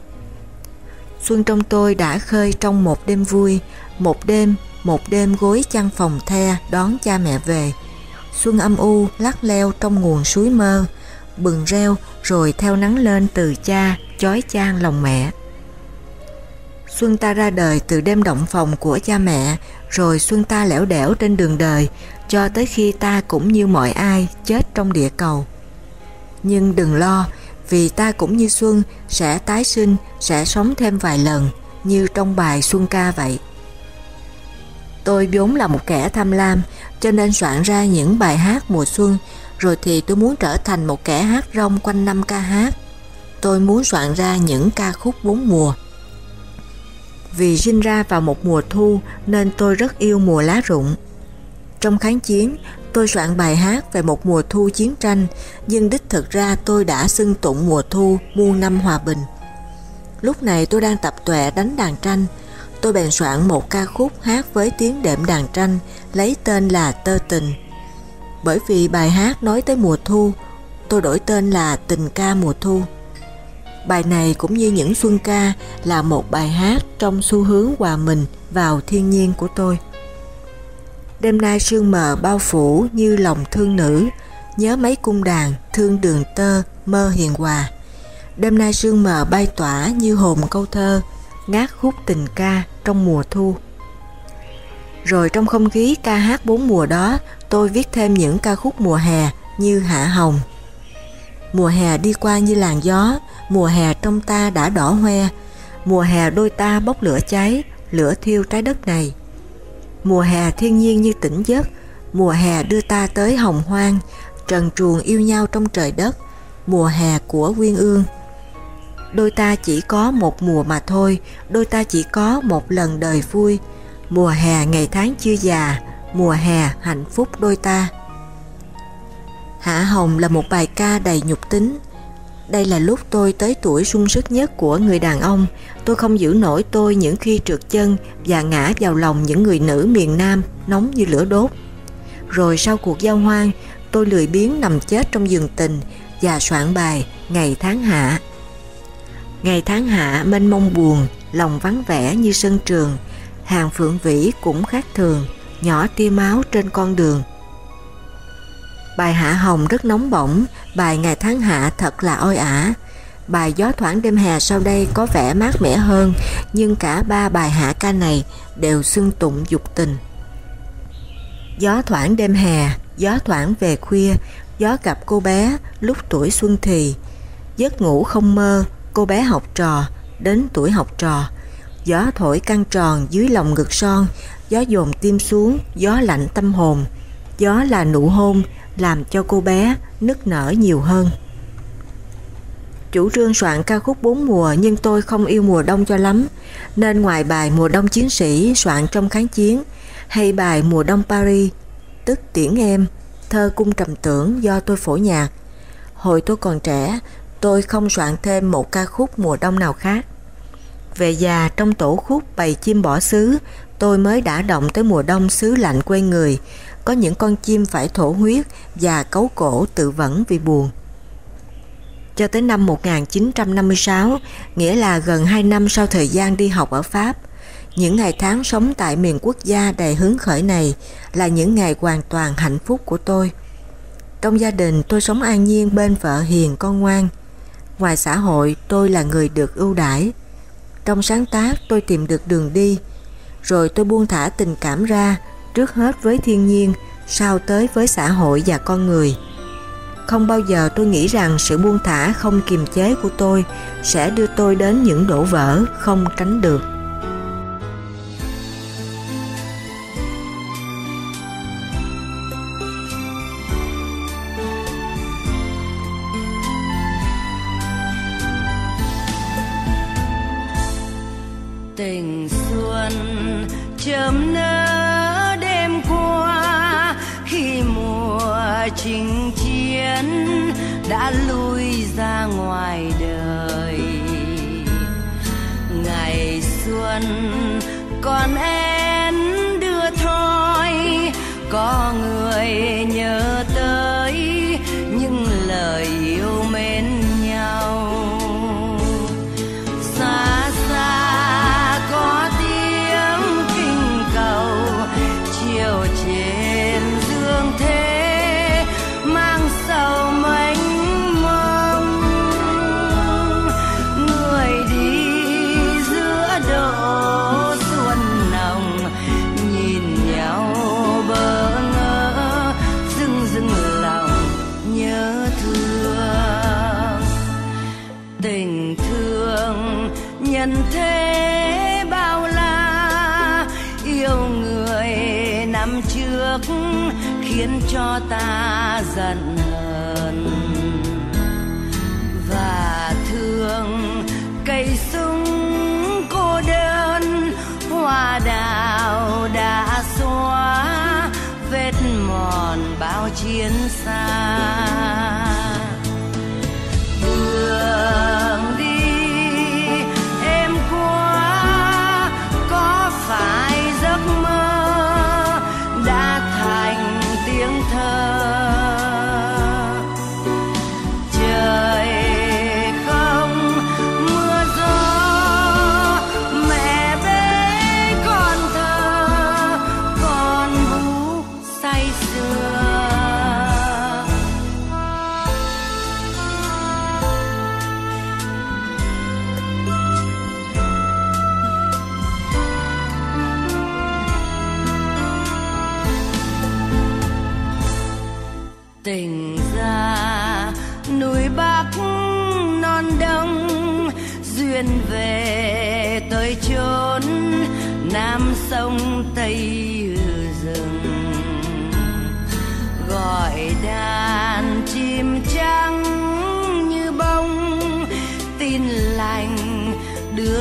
A: Xuân trong tôi đã khơi trong một đêm vui, một đêm, một đêm gối chăn phòng the đón cha mẹ về. Xuân âm u lắc leo trong nguồn suối mơ, bừng reo rồi theo nắng lên từ cha, chói chang lòng mẹ. Xuân ta ra đời từ đêm động phòng của cha mẹ, rồi xuân ta lẻo đẻo trên đường đời, cho tới khi ta cũng như mọi ai chết trong địa cầu. Nhưng đừng lo, vì ta cũng như Xuân sẽ tái sinh, sẽ sống thêm vài lần, như trong bài Xuân ca vậy. Tôi vốn là một kẻ tham lam, cho nên soạn ra những bài hát mùa xuân, rồi thì tôi muốn trở thành một kẻ hát rong quanh năm ca hát. Tôi muốn soạn ra những ca khúc bốn mùa. Vì sinh ra vào một mùa thu nên tôi rất yêu mùa lá rụng. Trong kháng chiến, tôi soạn bài hát về một mùa thu chiến tranh, nhưng đích thực ra tôi đã xưng tụng mùa thu muôn năm hòa bình. Lúc này tôi đang tập tuệ đánh đàn tranh, tôi bèn soạn một ca khúc hát với tiếng đệm đàn tranh lấy tên là Tơ Tình. Bởi vì bài hát nói tới mùa thu, tôi đổi tên là Tình ca mùa thu. Bài này cũng như những xuân ca là một bài hát trong xu hướng hòa mình vào thiên nhiên của tôi. Đêm nay sương mờ bao phủ như lòng thương nữ, nhớ mấy cung đàn, thương đường tơ, mơ hiền hòa. Đêm nay sương mờ bay tỏa như hồn câu thơ, ngát khúc tình ca trong mùa thu. Rồi trong không khí ca hát bốn mùa đó, tôi viết thêm những ca khúc mùa hè như Hạ Hồng. Mùa hè đi qua như làn gió, mùa hè trong ta đã đỏ hoe, mùa hè đôi ta bốc lửa cháy, lửa thiêu trái đất này. Mùa hè thiên nhiên như tỉnh giấc, mùa hè đưa ta tới hồng hoang, trần truồng yêu nhau trong trời đất, mùa hè của Quyên Ương. Đôi ta chỉ có một mùa mà thôi, đôi ta chỉ có một lần đời vui, mùa hè ngày tháng chưa già, mùa hè hạnh phúc đôi ta. Hạ Hồng là một bài ca đầy nhục tính. Đây là lúc tôi tới tuổi sung sức nhất của người đàn ông. Tôi không giữ nổi tôi những khi trượt chân và ngã vào lòng những người nữ miền Nam nóng như lửa đốt. Rồi sau cuộc giao hoang, tôi lười biếng nằm chết trong giường tình và soạn bài Ngày tháng hạ. Ngày tháng hạ mênh mông buồn, lòng vắng vẻ như sân trường, hàng phượng vĩ cũng khác thường, nhỏ tia máu trên con đường. Bài Hạ Hồng rất nóng bỏng, bài Ngày tháng hạ thật là oi ả. Bài Gió thoảng đêm hè sau đây có vẻ mát mẻ hơn, nhưng cả ba bài hạ ca này đều xưng tụng dục tình. Gió thoảng đêm hè, gió thoảng về khuya, gió gặp cô bé lúc tuổi xuân thì. Giấc ngủ không mơ, cô bé học trò, đến tuổi học trò. Gió thổi căng tròn dưới lòng ngực son, gió dồn tim xuống, gió lạnh tâm hồn. Gió là nụ hôn, làm cho cô bé nức nở nhiều hơn. Chủ trương soạn ca khúc bốn mùa nhưng tôi không yêu mùa đông cho lắm, nên ngoài bài Mùa đông chiến sĩ soạn trong kháng chiến hay bài Mùa đông Paris, tức Tiễn em, thơ cung trầm tưởng do tôi phổ nhạc. Hồi tôi còn trẻ, tôi không soạn thêm một ca khúc mùa đông nào khác. Về già trong tổ khúc bầy chim bỏ xứ, tôi mới đã động tới mùa đông xứ lạnh quê người, có những con chim phải thổ huyết và cấu cổ tự vẫn vì buồn. Cho tới năm 1956, nghĩa là gần 2 năm sau thời gian đi học ở Pháp, những ngày tháng sống tại miền quốc gia đầy hứng khởi này là những ngày hoàn toàn hạnh phúc của tôi. Trong gia đình tôi sống an nhiên bên vợ hiền con ngoan. Ngoài xã hội tôi là người được ưu đãi. Trong sáng tác tôi tìm được đường đi, rồi tôi buông thả tình cảm ra trước hết với thiên nhiên, sau tới với xã hội và con người. Không bao giờ tôi nghĩ rằng sự buông thả không kiềm chế của tôi sẽ đưa tôi đến những đổ vỡ không tránh được.
C: tình xuân chấm nơi chinh chiến đã lui ra ngoài đời. Ngày xuân còn én đưa thôi có người nhớ tới những lời cho ta giận hờn. Và thương cây sung cô đơn, hoa đào đã xóa vết mòn bao chiến xa.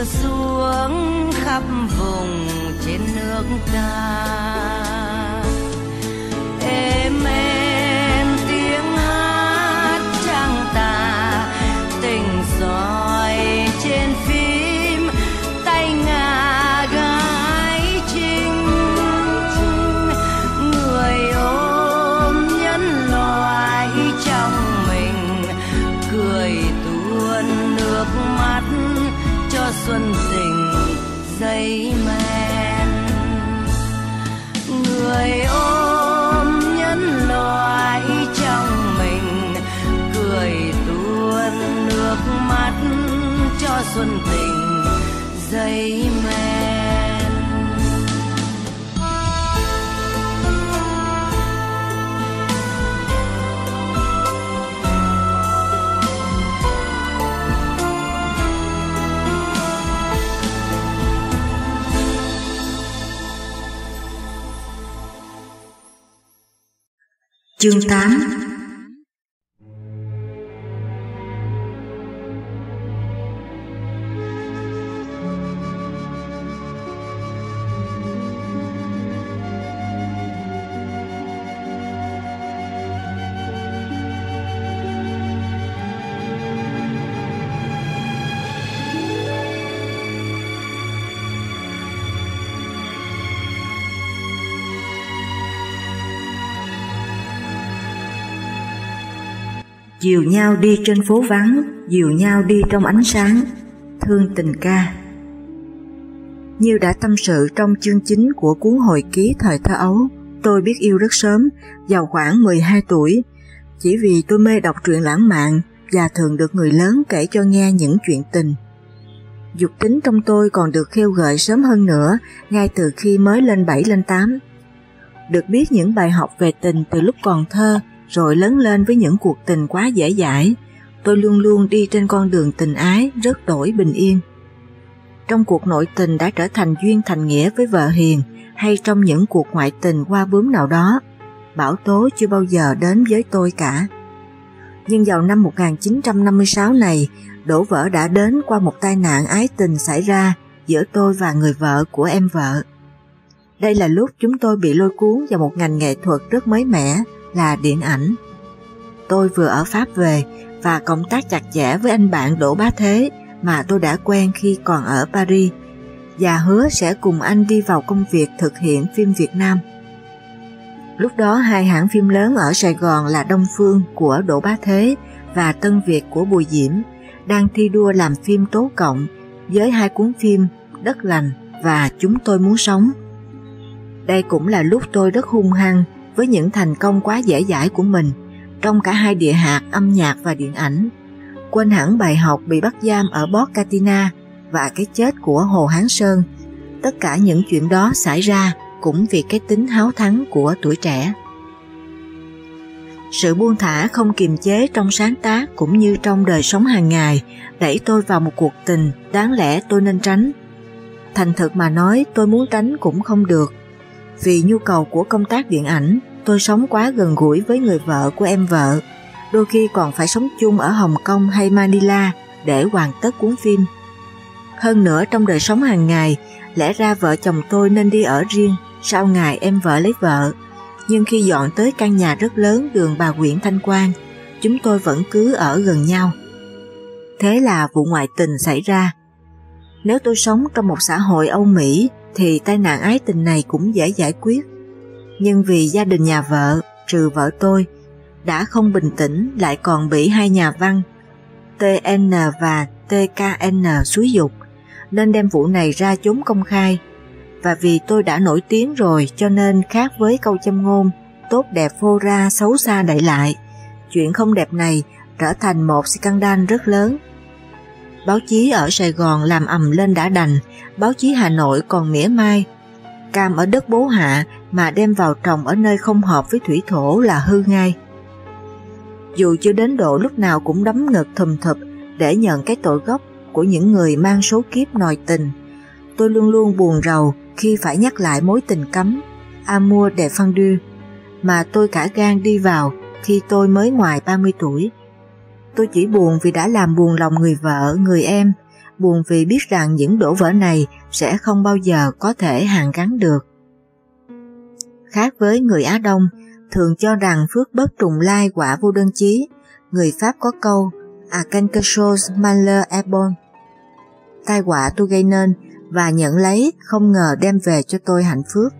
C: Xuống khắp vùng trên nước ta. xuân tình dây men.
A: Chương 8 Dìu nhau đi trên phố vắng, dìu nhau đi trong ánh sáng, thương tình ca. Như đã tâm sự trong chương chính của cuốn hồi ký thời thơ ấu, tôi biết yêu rất sớm, vào khoảng 12 tuổi, chỉ vì tôi mê đọc truyện lãng mạn và thường được người lớn kể cho nghe những chuyện tình. Dục tính trong tôi còn được khêu gợi sớm hơn nữa, ngay từ khi mới lên 7 lên 8. Được biết những bài học về tình từ lúc còn thơ, rồi lớn lên với những cuộc tình quá dễ dãi, tôi luôn luôn đi trên con đường tình ái rất đổi bình yên. Trong cuộc nội tình đã trở thành duyên thành nghĩa với vợ hiền hay trong những cuộc ngoại tình qua bướm nào đó, bảo tố chưa bao giờ đến với tôi cả. Nhưng vào năm 1956 này, đổ vỡ đã đến qua một tai nạn ái tình xảy ra giữa tôi và người vợ của em vợ. Đây là lúc chúng tôi bị lôi cuốn vào một ngành nghệ thuật rất mới mẻ, là điện ảnh. Tôi vừa ở Pháp về và cộng tác chặt chẽ với anh bạn Đỗ Bá Thế mà tôi đã quen khi còn ở Paris và hứa sẽ cùng anh đi vào công việc thực hiện phim Việt Nam. Lúc đó hai hãng phim lớn ở Sài Gòn là Đông Phương của Đỗ Bá Thế và Tân Việt của Bùi Diễm đang thi đua làm phim tố cộng với hai cuốn phim Đất Lành và Chúng tôi muốn sống. Đây cũng là lúc tôi rất hung hăng với những thành công quá dễ dãi của mình trong cả hai địa hạt âm nhạc và điện ảnh, quên hẳn bài học bị bắt giam ở Bot Katina và cái chết của Hồ Hán Sơn. Tất cả những chuyện đó xảy ra cũng vì cái tính háo thắng của tuổi trẻ. Sự buông thả không kiềm chế trong sáng tác cũng như trong đời sống hàng ngày đẩy tôi vào một cuộc tình đáng lẽ tôi nên tránh. Thành thực mà nói tôi muốn tránh cũng không được vì nhu cầu của công tác điện ảnh, tôi sống quá gần gũi với người vợ của em vợ, đôi khi còn phải sống chung ở Hồng Kông hay Manila để hoàn tất cuốn phim. Hơn nữa trong đời sống hàng ngày, lẽ ra vợ chồng tôi nên đi ở riêng sau ngày em vợ lấy vợ, nhưng khi dọn tới căn nhà rất lớn đường bà Nguyễn Thanh Quang, chúng tôi vẫn cứ ở gần nhau. Thế là vụ ngoại tình xảy ra. Nếu tôi sống trong một xã hội Âu Mỹ thì tai nạn ái tình này cũng dễ giải quyết. Nhưng vì gia đình nhà vợ, trừ vợ tôi, đã không bình tĩnh lại còn bị hai nhà văn TN và TKN xúi dục, nên đem vụ này ra chốn công khai. Và vì tôi đã nổi tiếng rồi cho nên khác với câu châm ngôn tốt đẹp phô ra xấu xa đậy lại, chuyện không đẹp này trở thành một scandal rất lớn Báo chí ở Sài Gòn làm ầm lên đã đành, báo chí Hà Nội còn mỉa mai. Cam ở đất bố hạ mà đem vào trồng ở nơi không hợp với thủy thổ là hư ngay. Dù chưa đến độ lúc nào cũng đấm ngực thùm thụp để nhận cái tội gốc của những người mang số kiếp nòi tình, tôi luôn luôn buồn rầu khi phải nhắc lại mối tình cấm Amour de Fendu mà tôi cả gan đi vào khi tôi mới ngoài 30 tuổi. Tôi chỉ buồn vì đã làm buồn lòng người vợ, người em, buồn vì biết rằng những đổ vỡ này sẽ không bao giờ có thể hàn gắn được. Khác với người Á Đông, thường cho rằng phước bất trùng lai quả vô đơn chí, người Pháp có câu à quelque chose malheur est bon. Tai quả tôi gây nên và nhận lấy không ngờ đem về cho tôi hạnh phúc.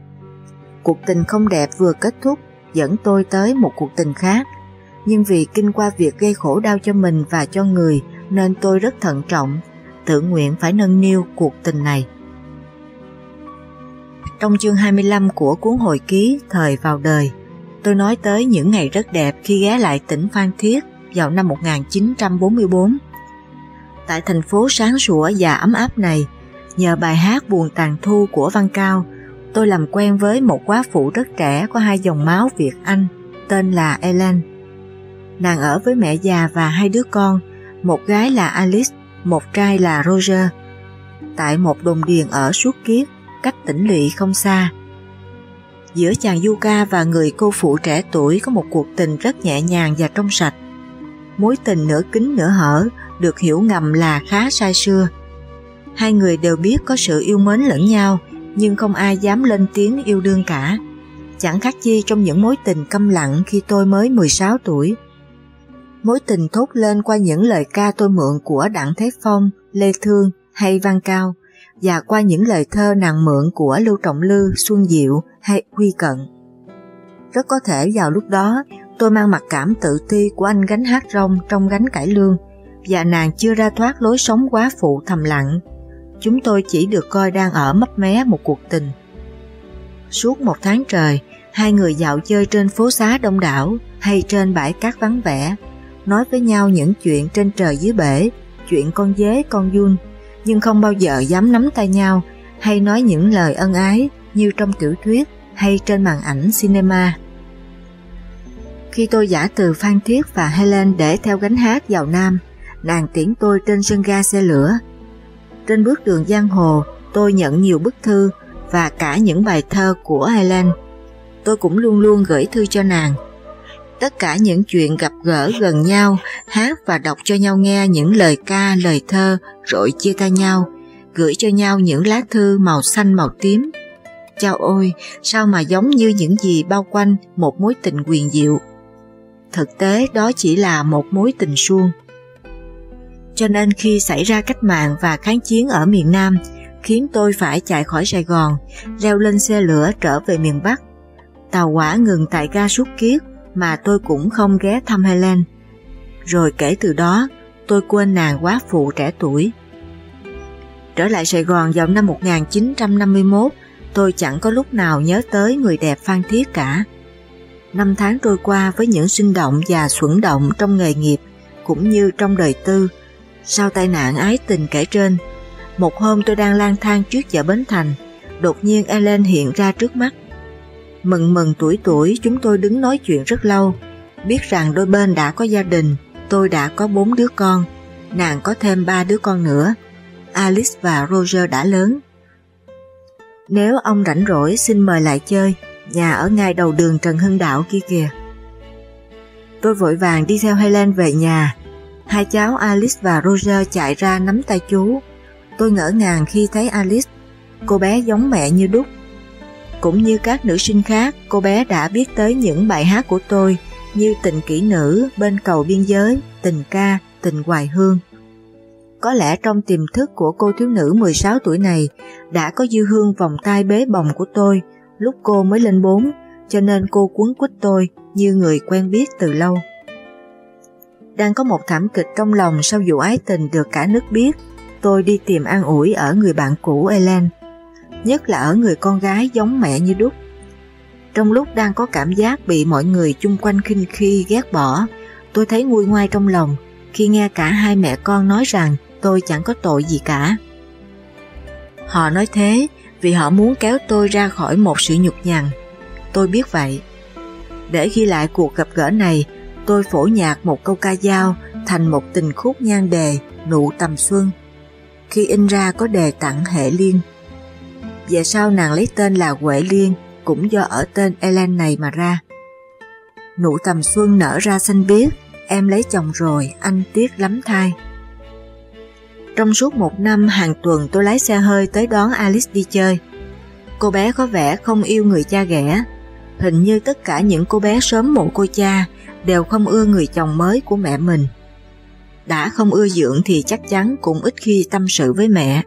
A: Cuộc tình không đẹp vừa kết thúc dẫn tôi tới một cuộc tình khác nhưng vì kinh qua việc gây khổ đau cho mình và cho người nên tôi rất thận trọng, tự nguyện phải nâng niu cuộc tình này. Trong chương 25 của cuốn hồi ký Thời vào đời, tôi nói tới những ngày rất đẹp khi ghé lại tỉnh Phan Thiết vào năm 1944. Tại thành phố sáng sủa và ấm áp này, nhờ bài hát Buồn tàn thu của Văn Cao, tôi làm quen với một quá phụ rất trẻ có hai dòng máu Việt Anh, tên là Ellen. Nàng ở với mẹ già và hai đứa con, một gái là Alice, một trai là Roger, tại một đồn điền ở suốt kiếp, cách tỉnh lỵ không xa. Giữa chàng Yuka và người cô phụ trẻ tuổi có một cuộc tình rất nhẹ nhàng và trong sạch. Mối tình nửa kính nửa hở được hiểu ngầm là khá sai xưa. Hai người đều biết có sự yêu mến lẫn nhau nhưng không ai dám lên tiếng yêu đương cả. Chẳng khác chi trong những mối tình câm lặng khi tôi mới 16 tuổi. Mối tình thốt lên qua những lời ca tôi mượn của Đặng Thế Phong, Lê Thương hay Văn Cao và qua những lời thơ nàng mượn của Lưu Trọng Lư, Xuân Diệu hay Huy Cận. Rất có thể vào lúc đó tôi mang mặc cảm tự ti của anh gánh hát rong trong gánh cải lương và nàng chưa ra thoát lối sống quá phụ thầm lặng. Chúng tôi chỉ được coi đang ở mấp mé một cuộc tình. Suốt một tháng trời, hai người dạo chơi trên phố xá đông đảo hay trên bãi cát vắng vẻ, nói với nhau những chuyện trên trời dưới bể, chuyện con dế con giun, nhưng không bao giờ dám nắm tay nhau hay nói những lời ân ái như trong tiểu thuyết hay trên màn ảnh cinema. Khi tôi giả từ Phan Thiết và Helen để theo gánh hát vào Nam, nàng tiễn tôi trên sân ga xe lửa. Trên bước đường giang hồ, tôi nhận nhiều bức thư và cả những bài thơ của Helen. Tôi cũng luôn luôn gửi thư cho nàng. Tất cả những chuyện gặp gỡ gần nhau, hát và đọc cho nhau nghe những lời ca, lời thơ, rồi chia tay nhau, gửi cho nhau những lá thư màu xanh màu tím. Chao ôi, sao mà giống như những gì bao quanh một mối tình quyền diệu. Thực tế đó chỉ là một mối tình suông. Cho nên khi xảy ra cách mạng và kháng chiến ở miền Nam, khiến tôi phải chạy khỏi Sài Gòn, leo lên xe lửa trở về miền Bắc. Tàu hỏa ngừng tại ga suốt kiết mà tôi cũng không ghé thăm Helen. Rồi kể từ đó, tôi quên nàng quá phụ trẻ tuổi. Trở lại Sài Gòn vào năm 1951, tôi chẳng có lúc nào nhớ tới người đẹp Phan Thiết cả. Năm tháng trôi qua với những sinh động và xuẩn động trong nghề nghiệp cũng như trong đời tư. Sau tai nạn ái tình kể trên, một hôm tôi đang lang thang trước chợ Bến Thành, đột nhiên Ellen hiện ra trước mắt. Mừng mừng tuổi tuổi chúng tôi đứng nói chuyện rất lâu, biết rằng đôi bên đã có gia đình, tôi đã có bốn đứa con, nàng có thêm ba đứa con nữa. Alice và Roger đã lớn. Nếu ông rảnh rỗi xin mời lại chơi, nhà ở ngay đầu đường Trần Hưng Đạo kia kìa. Tôi vội vàng đi theo Helen về nhà, hai cháu Alice và Roger chạy ra nắm tay chú. Tôi ngỡ ngàng khi thấy Alice, cô bé giống mẹ như đúc. Cũng như các nữ sinh khác, cô bé đã biết tới những bài hát của tôi như Tình kỹ nữ, Bên cầu biên giới, Tình ca, Tình hoài hương. Có lẽ trong tiềm thức của cô thiếu nữ 16 tuổi này đã có dư hương vòng tay bế bồng của tôi lúc cô mới lên 4, cho nên cô cuốn quýt tôi như người quen biết từ lâu. Đang có một thảm kịch trong lòng sau vụ ái tình được cả nước biết, tôi đi tìm an ủi ở người bạn cũ Ellen, nhất là ở người con gái giống mẹ như đúc. Trong lúc đang có cảm giác bị mọi người chung quanh khinh khi ghét bỏ, tôi thấy nguôi ngoai trong lòng khi nghe cả hai mẹ con nói rằng tôi chẳng có tội gì cả. Họ nói thế vì họ muốn kéo tôi ra khỏi một sự nhục nhằn. Tôi biết vậy. Để ghi lại cuộc gặp gỡ này, tôi phổ nhạc một câu ca dao thành một tình khúc nhan đề Nụ tầm xuân. Khi in ra có đề tặng hệ liên. Về sau nàng lấy tên là Huệ Liên cũng do ở tên Ellen này mà ra. Nụ tầm xuân nở ra xanh biếc, em lấy chồng rồi, anh tiếc lắm thai. Trong suốt một năm hàng tuần tôi lái xe hơi tới đón Alice đi chơi. Cô bé có vẻ không yêu người cha ghẻ. Hình như tất cả những cô bé sớm mộ cô cha đều không ưa người chồng mới của mẹ mình. Đã không ưa dưỡng thì chắc chắn cũng ít khi tâm sự với mẹ.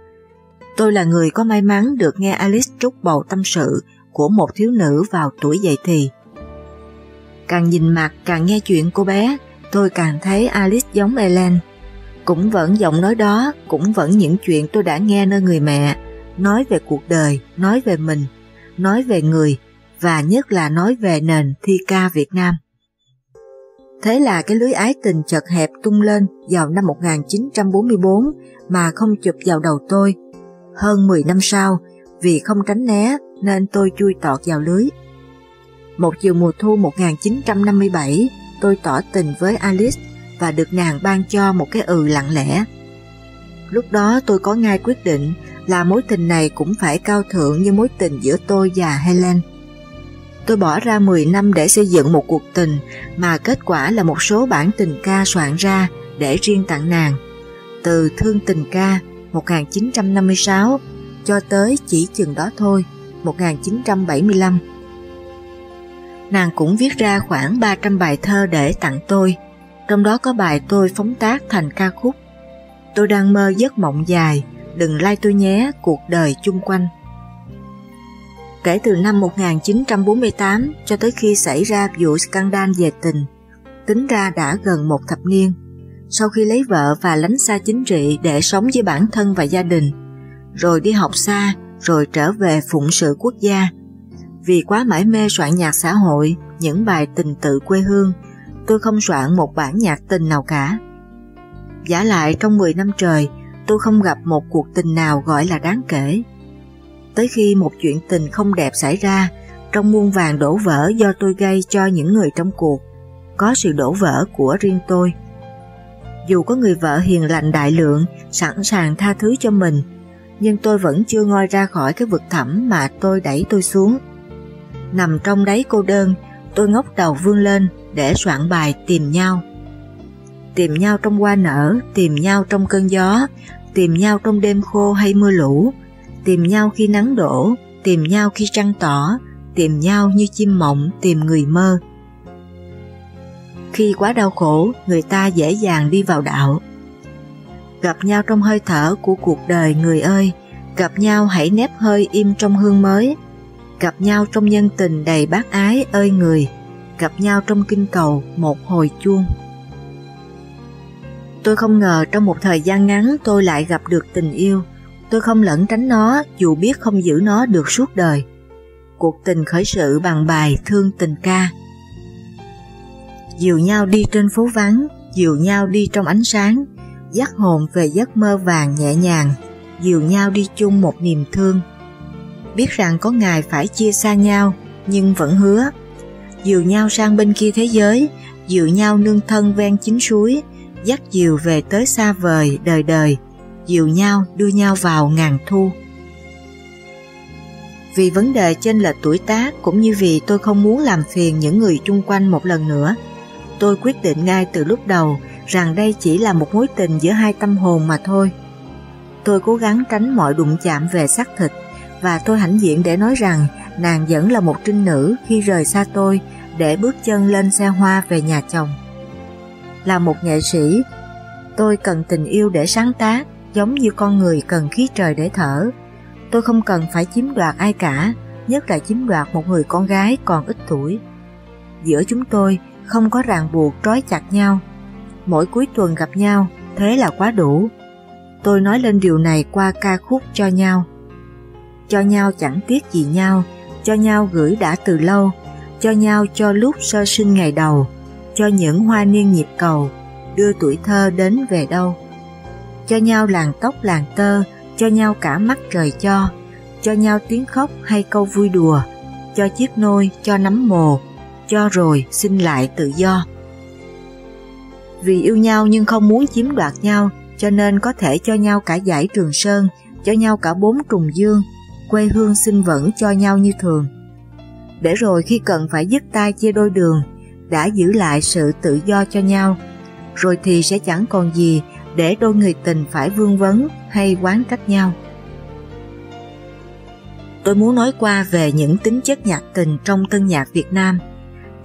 A: Tôi là người có may mắn được nghe Alice trút bầu tâm sự của một thiếu nữ vào tuổi dậy thì. Càng nhìn mặt càng nghe chuyện cô bé, tôi càng thấy Alice giống Ellen. Cũng vẫn giọng nói đó, cũng vẫn những chuyện tôi đã nghe nơi người mẹ, nói về cuộc đời, nói về mình, nói về người, và nhất là nói về nền thi ca Việt Nam. Thế là cái lưới ái tình chật hẹp tung lên vào năm 1944 mà không chụp vào đầu tôi. Hơn 10 năm sau, vì không tránh né nên tôi chui tọt vào lưới. Một chiều mùa thu 1957, tôi tỏ tình với Alice và được nàng ban cho một cái ừ lặng lẽ. Lúc đó tôi có ngay quyết định là mối tình này cũng phải cao thượng như mối tình giữa tôi và Helen. Tôi bỏ ra 10 năm để xây dựng một cuộc tình mà kết quả là một số bản tình ca soạn ra để riêng tặng nàng. Từ Thương tình ca 1956 cho tới chỉ chừng đó thôi 1975. Nàng cũng viết ra khoảng 300 bài thơ để tặng tôi, trong đó có bài tôi phóng tác thành ca khúc. Tôi đang mơ giấc mộng dài, đừng lai tôi nhé cuộc đời chung quanh. Kể từ năm 1948 cho tới khi xảy ra vụ scandal về tình, tính ra đã gần một thập niên. Sau khi lấy vợ và lánh xa chính trị để sống với bản thân và gia đình, rồi đi học xa, rồi trở về phụng sự quốc gia. Vì quá mãi mê soạn nhạc xã hội, những bài tình tự quê hương, tôi không soạn một bản nhạc tình nào cả. Giả lại trong 10 năm trời, tôi không gặp một cuộc tình nào gọi là đáng kể. Tới khi một chuyện tình không đẹp xảy ra, trong muôn vàng đổ vỡ do tôi gây cho những người trong cuộc, có sự đổ vỡ của riêng tôi. Dù có người vợ hiền lành đại lượng, sẵn sàng tha thứ cho mình, nhưng tôi vẫn chưa ngoi ra khỏi cái vực thẳm mà tôi đẩy tôi xuống. Nằm trong đáy cô đơn, tôi ngóc đầu vươn lên để soạn bài tìm nhau. Tìm nhau trong hoa nở, tìm nhau trong cơn gió, tìm nhau trong đêm khô hay mưa lũ, tìm nhau khi nắng đổ, tìm nhau khi trăng tỏ, tìm nhau như chim mộng tìm người mơ. Khi quá đau khổ, người ta dễ dàng đi vào đạo. Gặp nhau trong hơi thở của cuộc đời người ơi, gặp nhau hãy nép hơi im trong hương mới, gặp nhau trong nhân tình đầy bác ái ơi người, gặp nhau trong kinh cầu một hồi chuông. Tôi không ngờ trong một thời gian ngắn tôi lại gặp được tình yêu, tôi không lẫn tránh nó dù biết không giữ nó được suốt đời. Cuộc tình khởi sự bằng bài Thương tình ca. Dìu nhau đi trên phố vắng, dìu nhau đi trong ánh sáng, dắt hồn về giấc mơ vàng nhẹ nhàng, dìu nhau đi chung một niềm thương. Biết rằng có ngày phải chia xa nhau, nhưng vẫn hứa. Dìu nhau sang bên kia thế giới, dìu nhau nương thân ven chính suối, dắt dìu về tới xa vời đời đời, dìu nhau đưa nhau vào ngàn thu. Vì vấn đề chênh lệch tuổi tác cũng như vì tôi không muốn làm phiền những người chung quanh một lần nữa, tôi quyết định ngay từ lúc đầu rằng đây chỉ là một mối tình giữa hai tâm hồn mà thôi. Tôi cố gắng tránh mọi đụng chạm về xác thịt và tôi hãnh diện để nói rằng nàng vẫn là một trinh nữ khi rời xa tôi để bước chân lên xe hoa về nhà chồng. Là một nghệ sĩ, tôi cần tình yêu để sáng tác giống như con người cần khí trời để thở. Tôi không cần phải chiếm đoạt ai cả, nhất là chiếm đoạt một người con gái còn ít tuổi. Giữa chúng tôi không có ràng buộc trói chặt nhau, mỗi cuối tuần gặp nhau, thế là quá đủ. Tôi nói lên điều này qua ca khúc cho nhau. Cho nhau chẳng tiếc gì nhau, cho nhau gửi đã từ lâu, cho nhau cho lúc sơ sinh ngày đầu, cho những hoa niên nhịp cầu, đưa tuổi thơ đến về đâu. Cho nhau làng tóc làng tơ, cho nhau cả mắt trời cho, cho nhau tiếng khóc hay câu vui đùa, cho chiếc nôi, cho nắm mồ, cho rồi xin lại tự do. Vì yêu nhau nhưng không muốn chiếm đoạt nhau, cho nên có thể cho nhau cả giải Trường Sơn, cho nhau cả bốn trùng dương, quê hương xin vẫn cho nhau như thường. Để rồi khi cần phải dứt tay chia đôi đường, đã giữ lại sự tự do cho nhau, rồi thì sẽ chẳng còn gì để đôi người tình phải vương vấn hay quán trách nhau. Tôi muốn nói qua về những tính chất nhạc tình trong tân nhạc Việt Nam.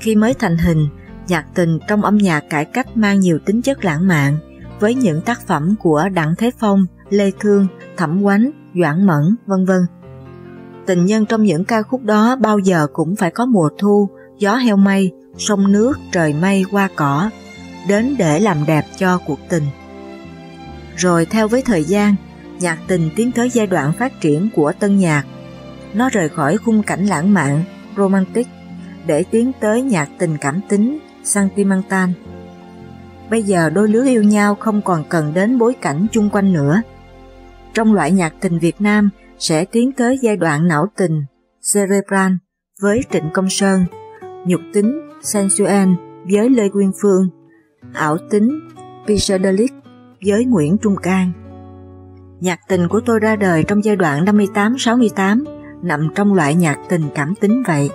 A: Khi mới thành hình, nhạc tình trong âm nhạc cải cách mang nhiều tính chất lãng mạn với những tác phẩm của Đặng Thế Phong, Lê Thương, Thẩm Quánh, Doãn Mẫn, vân vân. Tình nhân trong những ca khúc đó bao giờ cũng phải có mùa thu, gió heo mây, sông nước, trời mây, hoa cỏ, đến để làm đẹp cho cuộc tình. Rồi theo với thời gian, nhạc tình tiến tới giai đoạn phát triển của tân nhạc. Nó rời khỏi khung cảnh lãng mạn, romantic, để tiến tới nhạc tình cảm tính, sentimental. Bây giờ đôi lứa yêu nhau không còn cần đến bối cảnh chung quanh nữa. Trong loại nhạc tình Việt Nam sẽ tiến tới giai đoạn não tình, cerebral với Trịnh Công Sơn, nhục tính, Sensuel với Lê Quyên Phương, ảo tính, psychedelic với Nguyễn Trung Cang. Nhạc tình của tôi ra đời trong giai đoạn 58-68 nằm trong loại nhạc tình cảm tính vậy.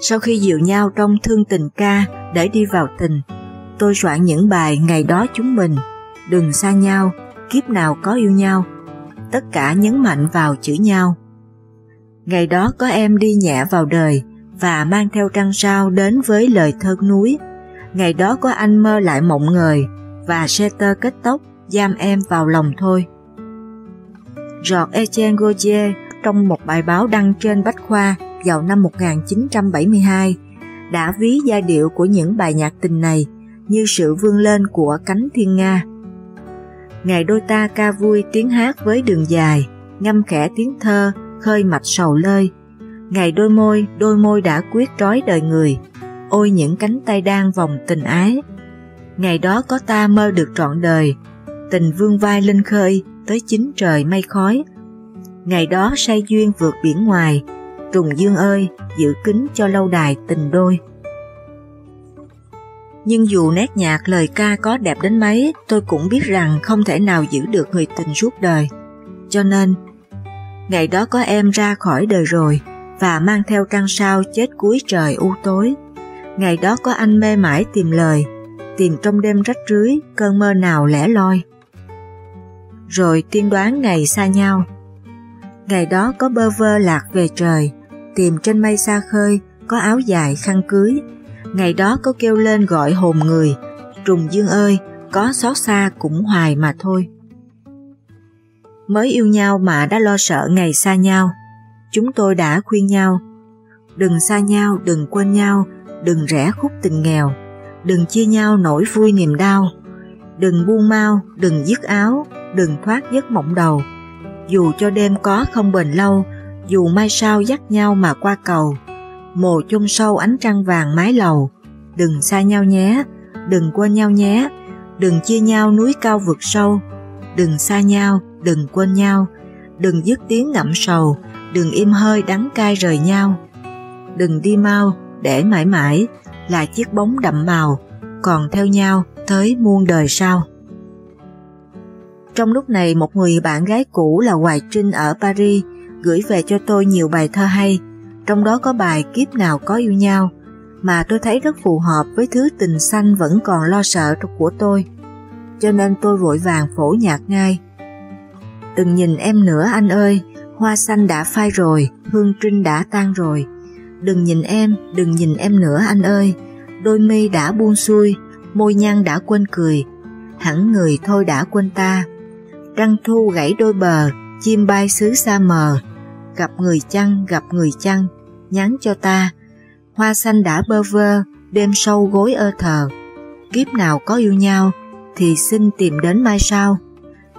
A: Sau khi dịu nhau trong thương tình ca để đi vào tình, tôi soạn những bài ngày đó chúng mình, đừng xa nhau, kiếp nào có yêu nhau, tất cả nhấn mạnh vào chữ nhau. Ngày đó có em đi nhẹ vào đời và mang theo trăng sao đến với lời thơ núi. Ngày đó có anh mơ lại mộng ngời và xe tơ kết tóc giam em vào lòng thôi. Georges Etienne Gautier trong một bài báo đăng trên Bách Khoa vào năm 1972 đã ví giai điệu của những bài nhạc tình này như sự vươn lên của cánh thiên Nga. Ngày đôi ta ca vui tiếng hát với đường dài, ngâm khẽ tiếng thơ, khơi mạch sầu lơi. Ngày đôi môi, đôi môi đã quyết trói đời người, ôi những cánh tay đang vòng tình ái. Ngày đó có ta mơ được trọn đời, tình vương vai lên khơi tới chính trời mây khói. Ngày đó say duyên vượt biển ngoài, trùng dương ơi, giữ kính cho lâu đài tình đôi. Nhưng dù nét nhạc lời ca có đẹp đến mấy, tôi cũng biết rằng không thể nào giữ được người tình suốt đời. Cho nên, ngày đó có em ra khỏi đời rồi và mang theo trăng sao chết cuối trời u tối. Ngày đó có anh mê mãi tìm lời, tìm trong đêm rách rưới cơn mơ nào lẻ loi. Rồi tiên đoán ngày xa nhau. Ngày đó có bơ vơ lạc về trời, tìm trên mây xa khơi, có áo dài khăn cưới, ngày đó có kêu lên gọi hồn người, trùng dương ơi, có xót xa cũng hoài mà thôi. Mới yêu nhau mà đã lo sợ ngày xa nhau, chúng tôi đã khuyên nhau, đừng xa nhau, đừng quên nhau, đừng rẽ khúc tình nghèo, đừng chia nhau nỗi vui niềm đau, đừng buông mau, đừng dứt áo, đừng thoát giấc mộng đầu. Dù cho đêm có không bền lâu, dù mai sau dắt nhau mà qua cầu, mồ chôn sâu ánh trăng vàng mái lầu, đừng xa nhau nhé, đừng quên nhau nhé, đừng chia nhau núi cao vực sâu, đừng xa nhau, đừng quên nhau, đừng dứt tiếng ngậm sầu, đừng im hơi đắng cay rời nhau. Đừng đi mau, để mãi mãi là chiếc bóng đậm màu, còn theo nhau tới muôn đời sau. Trong lúc này một người bạn gái cũ là Hoài Trinh ở Paris gửi về cho tôi nhiều bài thơ hay, trong đó có bài Kiếp nào có yêu nhau, mà tôi thấy rất phù hợp với thứ tình xanh vẫn còn lo sợ của tôi. Cho nên tôi vội vàng phổ nhạc ngay. Từng nhìn em nữa anh ơi, hoa xanh đã phai rồi, hương trinh đã tan rồi. Đừng nhìn em, đừng nhìn em nữa anh ơi, đôi mi đã buông xuôi, môi nhăn đã quên cười, hẳn người thôi đã quên ta. Trăng thu gãy đôi bờ, chim bay xứ xa mờ, gặp người chăng, gặp người chăng, nhắn cho ta, hoa xanh đã bơ vơ, đêm sâu gối ơ thờ. Kiếp nào có yêu nhau, thì xin tìm đến mai sau.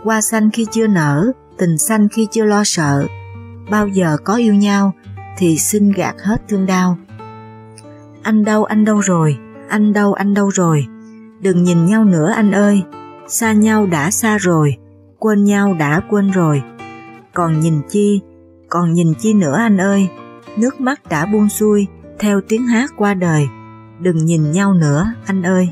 A: Hoa xanh khi chưa nở, tình xanh khi chưa lo sợ. Bao giờ có yêu nhau, thì xin gạt hết thương đau. Anh đâu anh đâu rồi, anh đâu anh đâu rồi, đừng nhìn nhau nữa anh ơi, xa nhau đã xa rồi, quên nhau đã quên rồi. Còn nhìn chi, còn nhìn chi nữa anh ơi, nước mắt đã buông xuôi, theo tiếng hát qua đời, đừng nhìn nhau nữa anh ơi.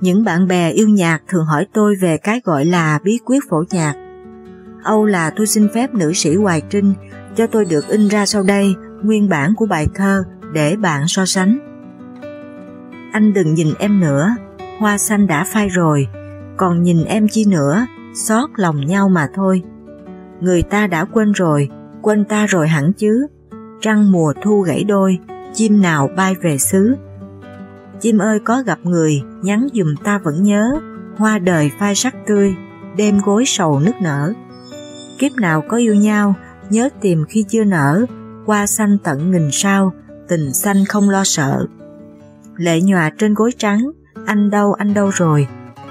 A: Những bạn bè yêu nhạc thường hỏi tôi về cái gọi là bí quyết phổ nhạc. Âu là tôi xin phép nữ sĩ Hoài Trinh cho tôi được in ra sau đây nguyên bản của bài thơ để bạn so sánh. Anh đừng nhìn em nữa, hoa xanh đã phai rồi, còn nhìn em chi nữa, xót lòng nhau mà thôi. Người ta đã quên rồi, quên ta rồi hẳn chứ, trăng mùa thu gãy đôi, chim nào bay về xứ. Chim ơi có gặp người, nhắn dùm ta vẫn nhớ, hoa đời phai sắc tươi, đêm gối sầu nức nở. Kiếp nào có yêu nhau, nhớ tìm khi chưa nở, qua xanh tận nghìn sao, tình xanh không lo sợ. Lệ nhòa trên gối trắng, anh đâu anh đâu rồi,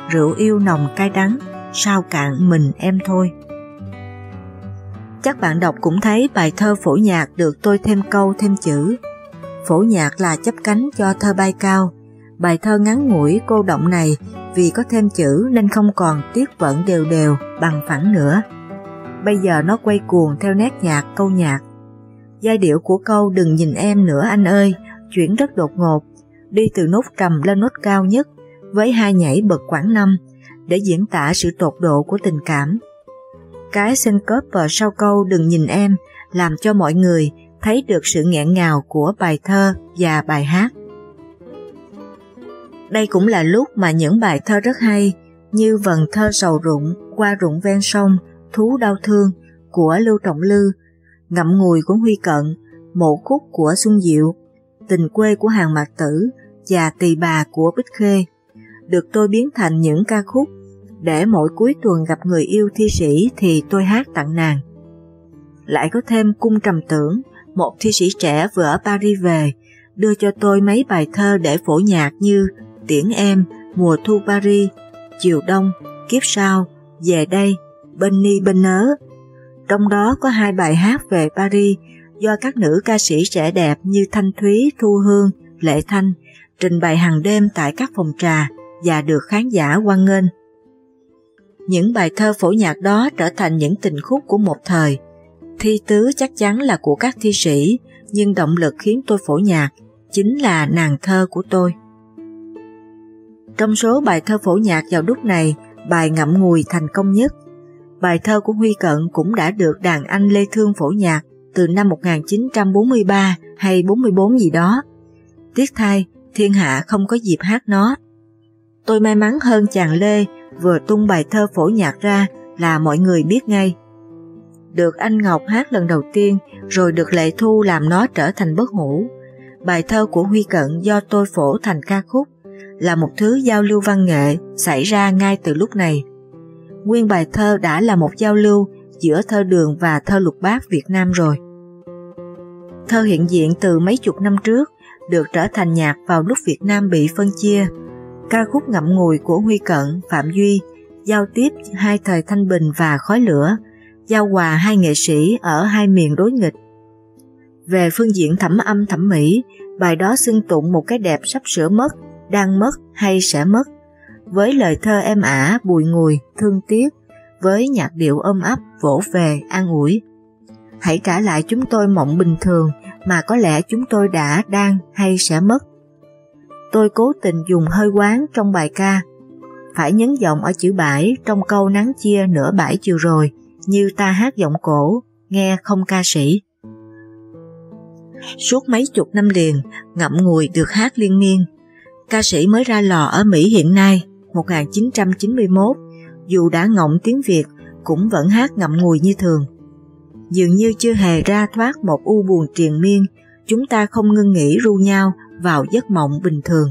A: rượu yêu nồng cay đắng, sao cạn mình em thôi. Chắc bạn đọc cũng thấy bài thơ phổ nhạc được tôi thêm câu thêm chữ. Phổ nhạc là chấp cánh cho thơ bay cao. Bài thơ ngắn ngủi cô động này vì có thêm chữ nên không còn tiết vận đều đều bằng phẳng nữa. Bây giờ nó quay cuồng theo nét nhạc câu nhạc. Giai điệu của câu đừng nhìn em nữa anh ơi, chuyển rất đột ngột, đi từ nốt trầm lên nốt cao nhất với hai nhảy bậc quãng năm để diễn tả sự tột độ của tình cảm cái syncope sau câu đừng nhìn em làm cho mọi người thấy được sự nghẹn ngào của bài thơ và bài hát. Đây cũng là lúc mà những bài thơ rất hay như vần thơ sầu rụng, qua rụng ven sông, thú đau thương của Lưu Trọng Lư, ngậm ngùi của Huy Cận, mộ khúc của Xuân Diệu, tình quê của Hàng Mạc Tử và tỳ bà của Bích Khê, được tôi biến thành những ca khúc để mỗi cuối tuần gặp người yêu thi sĩ thì tôi hát tặng nàng. Lại có thêm cung trầm tưởng, một thi sĩ trẻ vừa ở Paris về, đưa cho tôi mấy bài thơ để phổ nhạc như Tiễn em, Mùa thu Paris, Chiều đông, Kiếp sau, Về đây, Bên ni bên nớ. Trong đó có hai bài hát về Paris do các nữ ca sĩ trẻ đẹp như Thanh Thúy, Thu Hương, Lệ Thanh trình bày hàng đêm tại các phòng trà và được khán giả quan nghênh. Những bài thơ phổ nhạc đó trở thành những tình khúc của một thời. Thi tứ chắc chắn là của các thi sĩ, nhưng động lực khiến tôi phổ nhạc chính là nàng thơ của tôi. Trong số bài thơ phổ nhạc vào lúc này, bài Ngậm Ngùi thành công nhất. Bài thơ của Huy Cận cũng đã được đàn anh Lê Thương phổ nhạc từ năm 1943 hay 44 gì đó. Tiếc thay, thiên hạ không có dịp hát nó. Tôi may mắn hơn chàng Lê vừa tung bài thơ phổ nhạc ra là mọi người biết ngay. Được anh Ngọc hát lần đầu tiên rồi được Lệ Thu làm nó trở thành bất hủ. Bài thơ của Huy Cận do tôi phổ thành ca khúc là một thứ giao lưu văn nghệ xảy ra ngay từ lúc này. Nguyên bài thơ đã là một giao lưu giữa thơ đường và thơ lục bát Việt Nam rồi. Thơ hiện diện từ mấy chục năm trước được trở thành nhạc vào lúc Việt Nam bị phân chia. Ca khúc ngậm ngùi của Huy Cận, Phạm Duy giao tiếp hai thời thanh bình và khói lửa, giao hòa hai nghệ sĩ ở hai miền đối nghịch. Về phương diện thẩm âm thẩm mỹ, bài đó xưng tụng một cái đẹp sắp sửa mất, đang mất hay sẽ mất, với lời thơ êm ả, bùi ngùi, thương tiếc, với nhạc điệu ôm ấp, vỗ về, an ủi. Hãy trả lại chúng tôi mộng bình thường mà có lẽ chúng tôi đã, đang hay sẽ mất. Tôi cố tình dùng hơi quán trong bài ca, phải nhấn giọng ở chữ bãi trong câu nắng chia nửa bãi chiều rồi, như ta hát giọng cổ, nghe không ca sĩ. Suốt mấy chục năm liền, ngậm ngùi được hát liên miên. Ca sĩ mới ra lò ở Mỹ hiện nay, 1991, dù đã ngọng tiếng Việt cũng vẫn hát ngậm ngùi như thường. Dường như chưa hề ra thoát một u buồn triền miên, chúng ta không ngưng nghĩ ru nhau vào giấc mộng bình thường.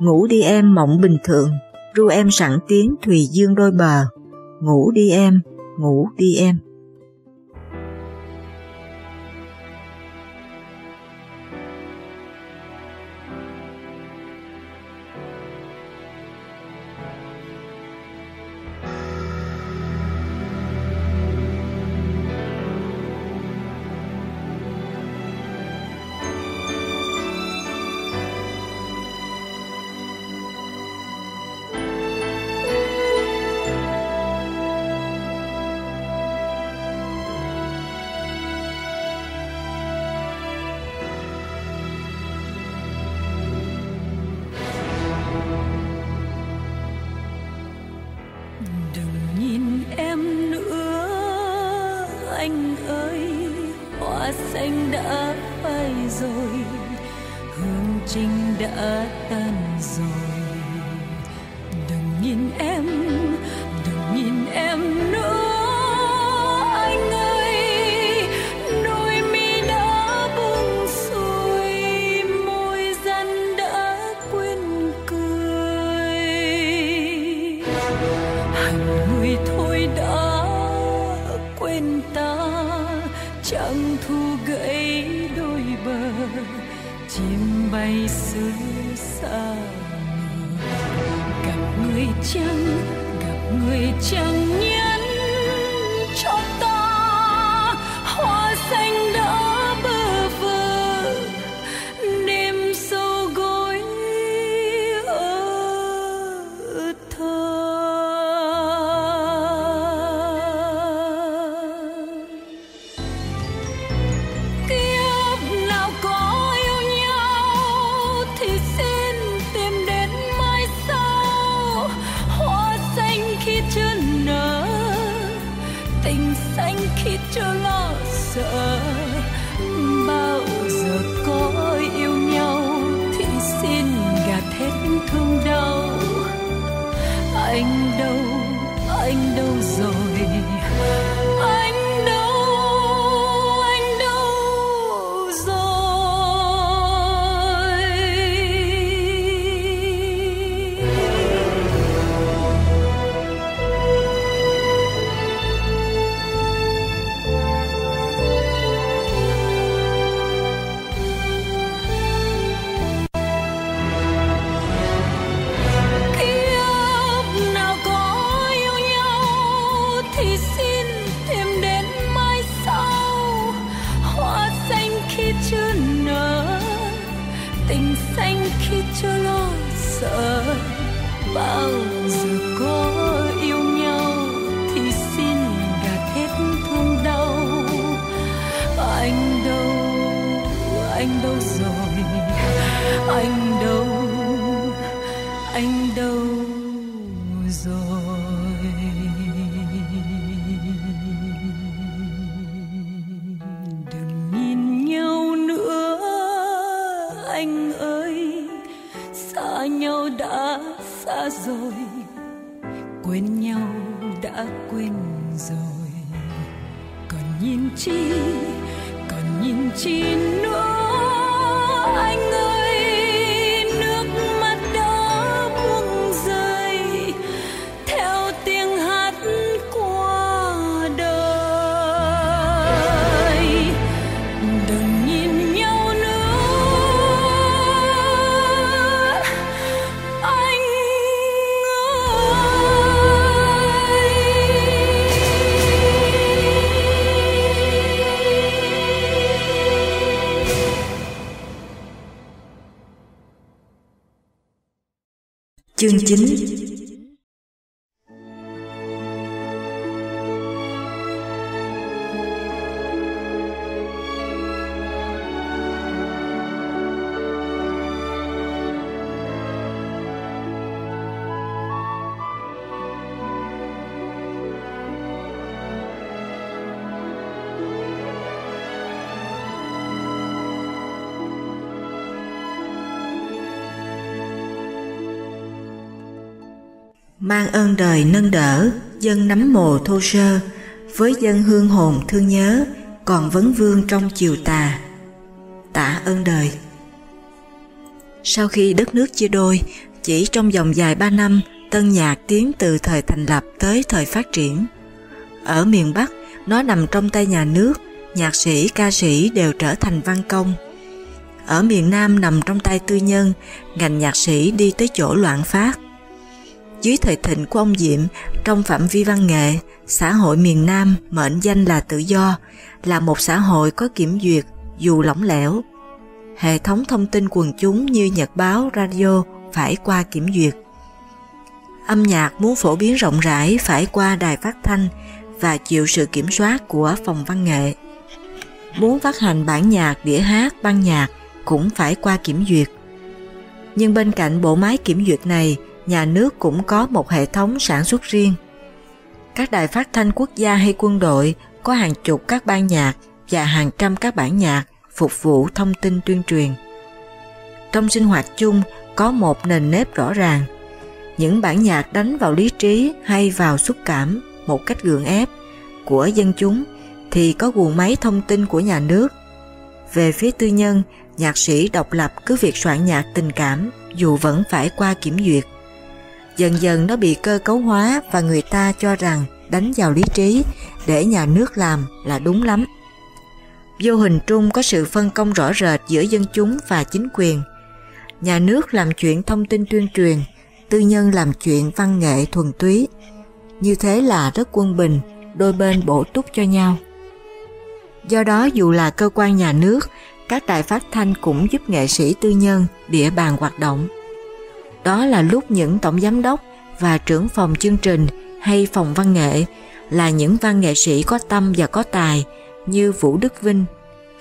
A: Ngủ đi em mộng bình thường, ru em sẵn tiếng thùy dương đôi bờ. Ngủ đi em, ngủ đi em.
D: Anh đâu rồi?
A: Mang ơn đời nâng đỡ, dân nắm mồ thô sơ. Với dân hương hồn thương nhớ, còn vấn vương trong chiều tà. Tạ ơn đời. Sau khi đất nước chia đôi, chỉ trong vòng dài ba năm, tân nhạc tiến từ thời thành lập tới thời phát triển. Ở miền Bắc, nó nằm trong tay nhà nước, nhạc sĩ, ca sĩ đều trở thành văn công. Ở miền Nam nằm trong tay tư nhân, ngành nhạc sĩ đi tới chỗ loạn phát dưới thời thịnh của ông Diệm, trong phạm vi văn nghệ, xã hội miền Nam mệnh danh là tự do, là một xã hội có kiểm duyệt dù lỏng lẻo. Hệ thống thông tin quần chúng như nhật báo, radio phải qua kiểm duyệt. Âm nhạc muốn phổ biến rộng rãi phải qua đài phát thanh và chịu sự kiểm soát của phòng văn nghệ. Muốn phát hành bản nhạc, đĩa hát, băng nhạc cũng phải qua kiểm duyệt. Nhưng bên cạnh bộ máy kiểm duyệt này, nhà nước cũng có một hệ thống sản xuất riêng. Các đài phát thanh quốc gia hay quân đội có hàng chục các ban nhạc và hàng trăm các bản nhạc phục vụ thông tin tuyên truyền. Trong sinh hoạt chung có một nền nếp rõ ràng. Những bản nhạc đánh vào lý trí hay vào xúc cảm một cách gượng ép của dân chúng thì có guồng máy thông tin của nhà nước. Về phía tư nhân, nhạc sĩ độc lập cứ việc soạn nhạc tình cảm dù vẫn phải qua kiểm duyệt. Dần dần nó bị cơ cấu hóa và người ta cho rằng đánh vào lý trí để nhà nước làm là đúng lắm. Vô hình trung có sự phân công rõ rệt giữa dân chúng và chính quyền. Nhà nước làm chuyện thông tin tuyên truyền, tư nhân làm chuyện văn nghệ thuần túy. Như thế là rất quân bình, đôi bên bổ túc cho nhau. Do đó dù là cơ quan nhà nước, các đài phát thanh cũng giúp nghệ sĩ tư nhân địa bàn hoạt động. Đó là lúc những tổng giám đốc và trưởng phòng chương trình hay phòng văn nghệ là những văn nghệ sĩ có tâm và có tài như Vũ Đức Vinh,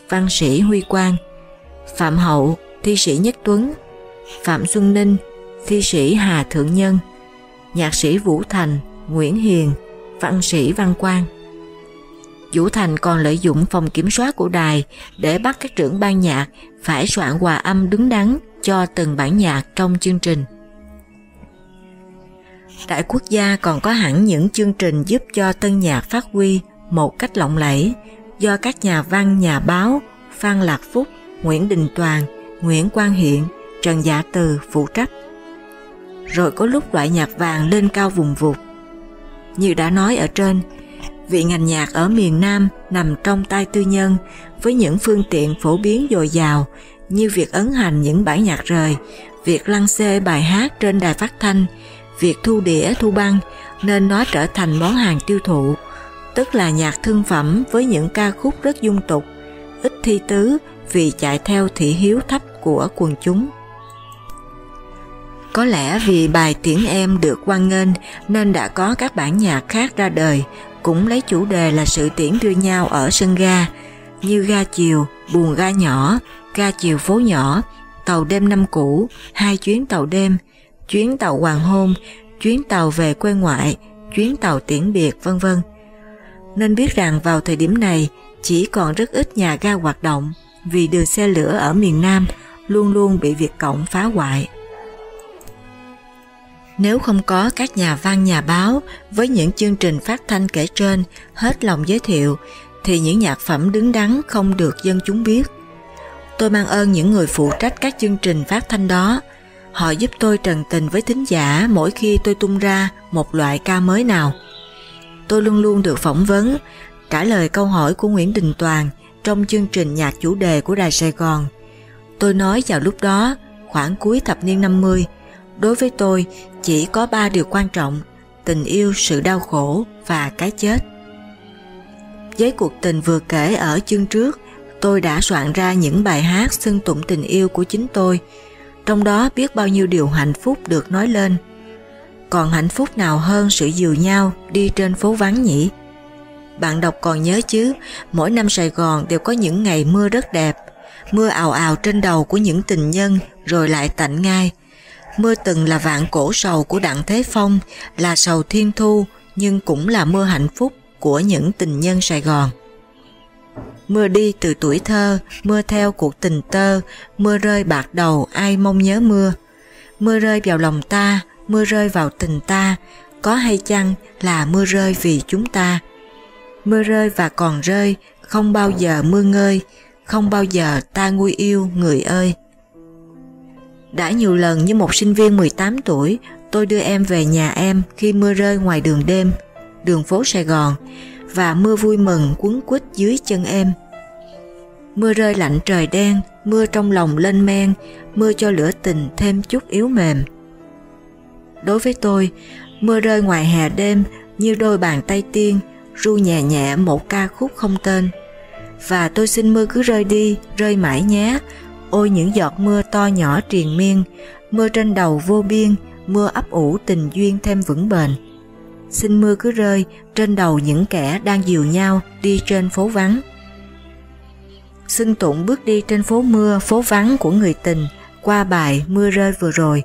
A: văn sĩ Huy Quang, Phạm Hậu, thi sĩ Nhất Tuấn, Phạm Xuân Ninh, thi sĩ Hà Thượng Nhân, nhạc sĩ Vũ Thành, Nguyễn Hiền, văn sĩ Văn Quang. Vũ Thành còn lợi dụng phòng kiểm soát của đài để bắt các trưởng ban nhạc phải soạn hòa âm đứng đắn cho từng bản nhạc trong chương trình. Đại quốc gia còn có hẳn những chương trình giúp cho tân nhạc phát huy một cách lộng lẫy do các nhà văn, nhà báo Phan Lạc Phúc, Nguyễn Đình Toàn, Nguyễn Quang Hiện, Trần Dạ Từ phụ trách. Rồi có lúc loại nhạc vàng lên cao vùng vụt. Như đã nói ở trên, vị ngành nhạc ở miền Nam nằm trong tay tư nhân với những phương tiện phổ biến dồi dào như việc ấn hành những bản nhạc rời, việc lăng xê bài hát trên đài phát thanh, việc thu đĩa thu băng nên nó trở thành món hàng tiêu thụ, tức là nhạc thương phẩm với những ca khúc rất dung tục, ít thi tứ vì chạy theo thị hiếu thấp của quần chúng. Có lẽ vì bài Tiễn Em được quan nghênh nên đã có các bản nhạc khác ra đời, cũng lấy chủ đề là sự tiễn đưa nhau ở sân ga, như ga chiều, buồn ga nhỏ, ga chiều phố nhỏ, tàu đêm năm cũ, hai chuyến tàu đêm, chuyến tàu hoàng hôn, chuyến tàu về quê ngoại, chuyến tàu tiễn biệt vân vân. Nên biết rằng vào thời điểm này chỉ còn rất ít nhà ga hoạt động vì đường xe lửa ở miền Nam luôn luôn bị Việt Cộng phá hoại. Nếu không có các nhà văn nhà báo với những chương trình phát thanh kể trên hết lòng giới thiệu thì những nhạc phẩm đứng đắn không được dân chúng biết. Tôi mang ơn những người phụ trách các chương trình phát thanh đó. Họ giúp tôi trần tình với thính giả mỗi khi tôi tung ra một loại ca mới nào. Tôi luôn luôn được phỏng vấn, trả lời câu hỏi của Nguyễn Đình Toàn trong chương trình nhạc chủ đề của Đài Sài Gòn. Tôi nói vào lúc đó, khoảng cuối thập niên 50, đối với tôi chỉ có ba điều quan trọng, tình yêu, sự đau khổ và cái chết. Với cuộc tình vừa kể ở chương trước, tôi đã soạn ra những bài hát xưng tụng tình yêu của chính tôi, trong đó biết bao nhiêu điều hạnh phúc được nói lên. Còn hạnh phúc nào hơn sự dìu nhau đi trên phố vắng nhỉ? Bạn đọc còn nhớ chứ, mỗi năm Sài Gòn đều có những ngày mưa rất đẹp, mưa ào ào trên đầu của những tình nhân rồi lại tạnh ngay. Mưa từng là vạn cổ sầu của Đặng Thế Phong, là sầu thiên thu nhưng cũng là mưa hạnh phúc của những tình nhân Sài Gòn. Mưa đi từ tuổi thơ, mưa theo cuộc tình tơ, mưa rơi bạc đầu ai mong nhớ mưa. Mưa rơi vào lòng ta, mưa rơi vào tình ta, có hay chăng là mưa rơi vì chúng ta. Mưa rơi và còn rơi, không bao giờ mưa ngơi, không bao giờ ta nguôi yêu người ơi. Đã nhiều lần như một sinh viên 18 tuổi, tôi đưa em về nhà em khi mưa rơi ngoài đường đêm, đường phố Sài Gòn, và mưa vui mừng cuốn quýt dưới chân em. Mưa rơi lạnh trời đen, mưa trong lòng lên men, mưa cho lửa tình thêm chút yếu mềm. Đối với tôi, mưa rơi ngoài hè đêm như đôi bàn tay tiên, ru nhẹ nhẹ một ca khúc không tên. Và tôi xin mưa cứ rơi đi, rơi mãi nhé, ôi những giọt mưa to nhỏ triền miên, mưa trên đầu vô biên, mưa ấp ủ tình duyên thêm vững bền. Xin mưa cứ rơi trên đầu những kẻ đang dìu nhau đi trên phố vắng. Xin tụng bước đi trên phố mưa, phố vắng của người tình, qua bài Mưa rơi vừa rồi,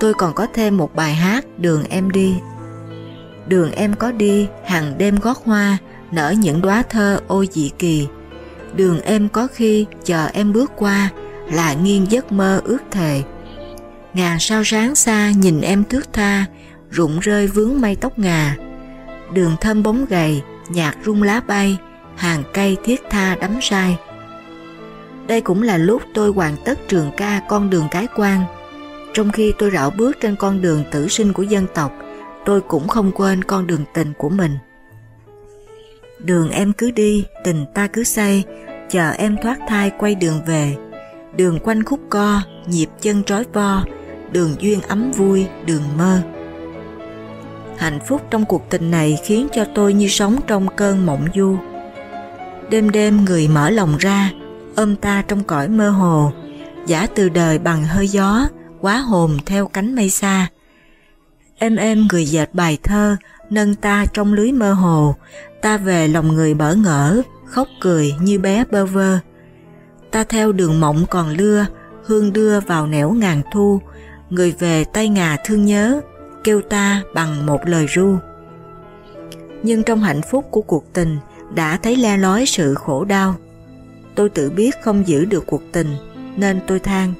A: tôi còn có thêm một bài hát Đường em đi. Đường em có đi, hàng đêm gót hoa, nở những đóa thơ ôi dị kỳ. Đường em có khi chờ em bước qua, là nghiêng giấc mơ ước thề. Ngàn sao sáng xa nhìn em thước tha, rụng rơi vướng mây tóc ngà. Đường thơm bóng gầy, nhạc rung lá bay, hàng cây thiết tha đắm sai. Đây cũng là lúc tôi hoàn tất trường ca con đường cái quan. Trong khi tôi rảo bước trên con đường tử sinh của dân tộc, tôi cũng không quên con đường tình của mình. Đường em cứ đi, tình ta cứ xây, chờ em thoát thai quay đường về, đường quanh khúc co, nhịp chân trói vo, đường duyên ấm vui, đường mơ. Hạnh phúc trong cuộc tình này khiến cho tôi như sống trong cơn mộng du. Đêm đêm người mở lòng ra, ôm ta trong cõi mơ hồ, giả từ đời bằng hơi gió, quá hồn theo cánh mây xa. Êm êm người dệt bài thơ, nâng ta trong lưới mơ hồ, ta về lòng người bỡ ngỡ, khóc cười như bé bơ vơ ta theo đường mộng còn lưa, hương đưa vào nẻo ngàn thu, người về tay ngà thương nhớ, kêu ta bằng một lời ru. Nhưng trong hạnh phúc của cuộc tình, đã thấy le lói sự khổ đau. Tôi tự biết không giữ được cuộc tình, nên tôi than.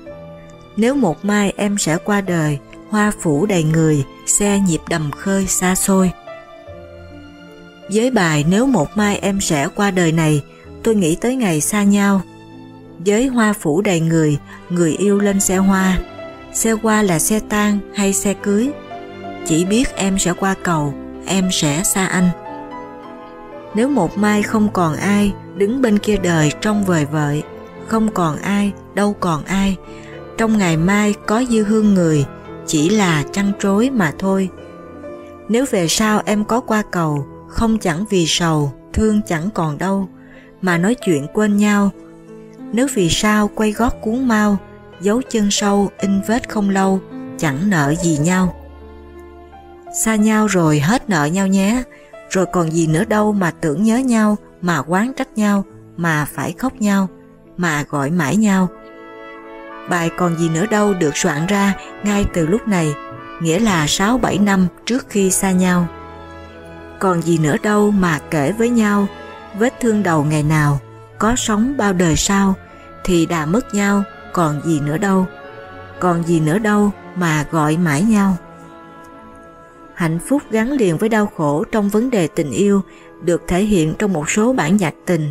A: Nếu một mai em sẽ qua đời, hoa phủ đầy người, xe nhịp đầm khơi xa xôi. Với bài nếu một mai em sẽ qua đời này, tôi nghĩ tới ngày xa nhau. Với hoa phủ đầy người, người yêu lên xe hoa. Xe hoa là xe tang hay xe cưới? Chỉ biết em sẽ qua cầu, em sẽ xa anh. Nếu một mai không còn ai đứng bên kia đời trong vời vợi, không còn ai, đâu còn ai, trong ngày mai có dư hương người, chỉ là chăn trối mà thôi. Nếu về sau em có qua cầu, không chẳng vì sầu, thương chẳng còn đâu, mà nói chuyện quên nhau. Nếu vì sao quay gót cuốn mau, dấu chân sâu in vết không lâu, chẳng nợ gì nhau. Xa nhau rồi hết nợ nhau nhé, rồi còn gì nữa đâu mà tưởng nhớ nhau, mà quán trách nhau, mà phải khóc nhau, mà gọi mãi nhau. Bài còn gì nữa đâu được soạn ra ngay từ lúc này, nghĩa là 6-7 năm trước khi xa nhau. Còn gì nữa đâu mà kể với nhau, vết thương đầu ngày nào, có sống bao đời sau, thì đã mất nhau, còn gì nữa đâu. Còn gì nữa đâu mà gọi mãi nhau. Hạnh phúc gắn liền với đau khổ trong vấn đề tình yêu được thể hiện trong một số bản nhạc tình,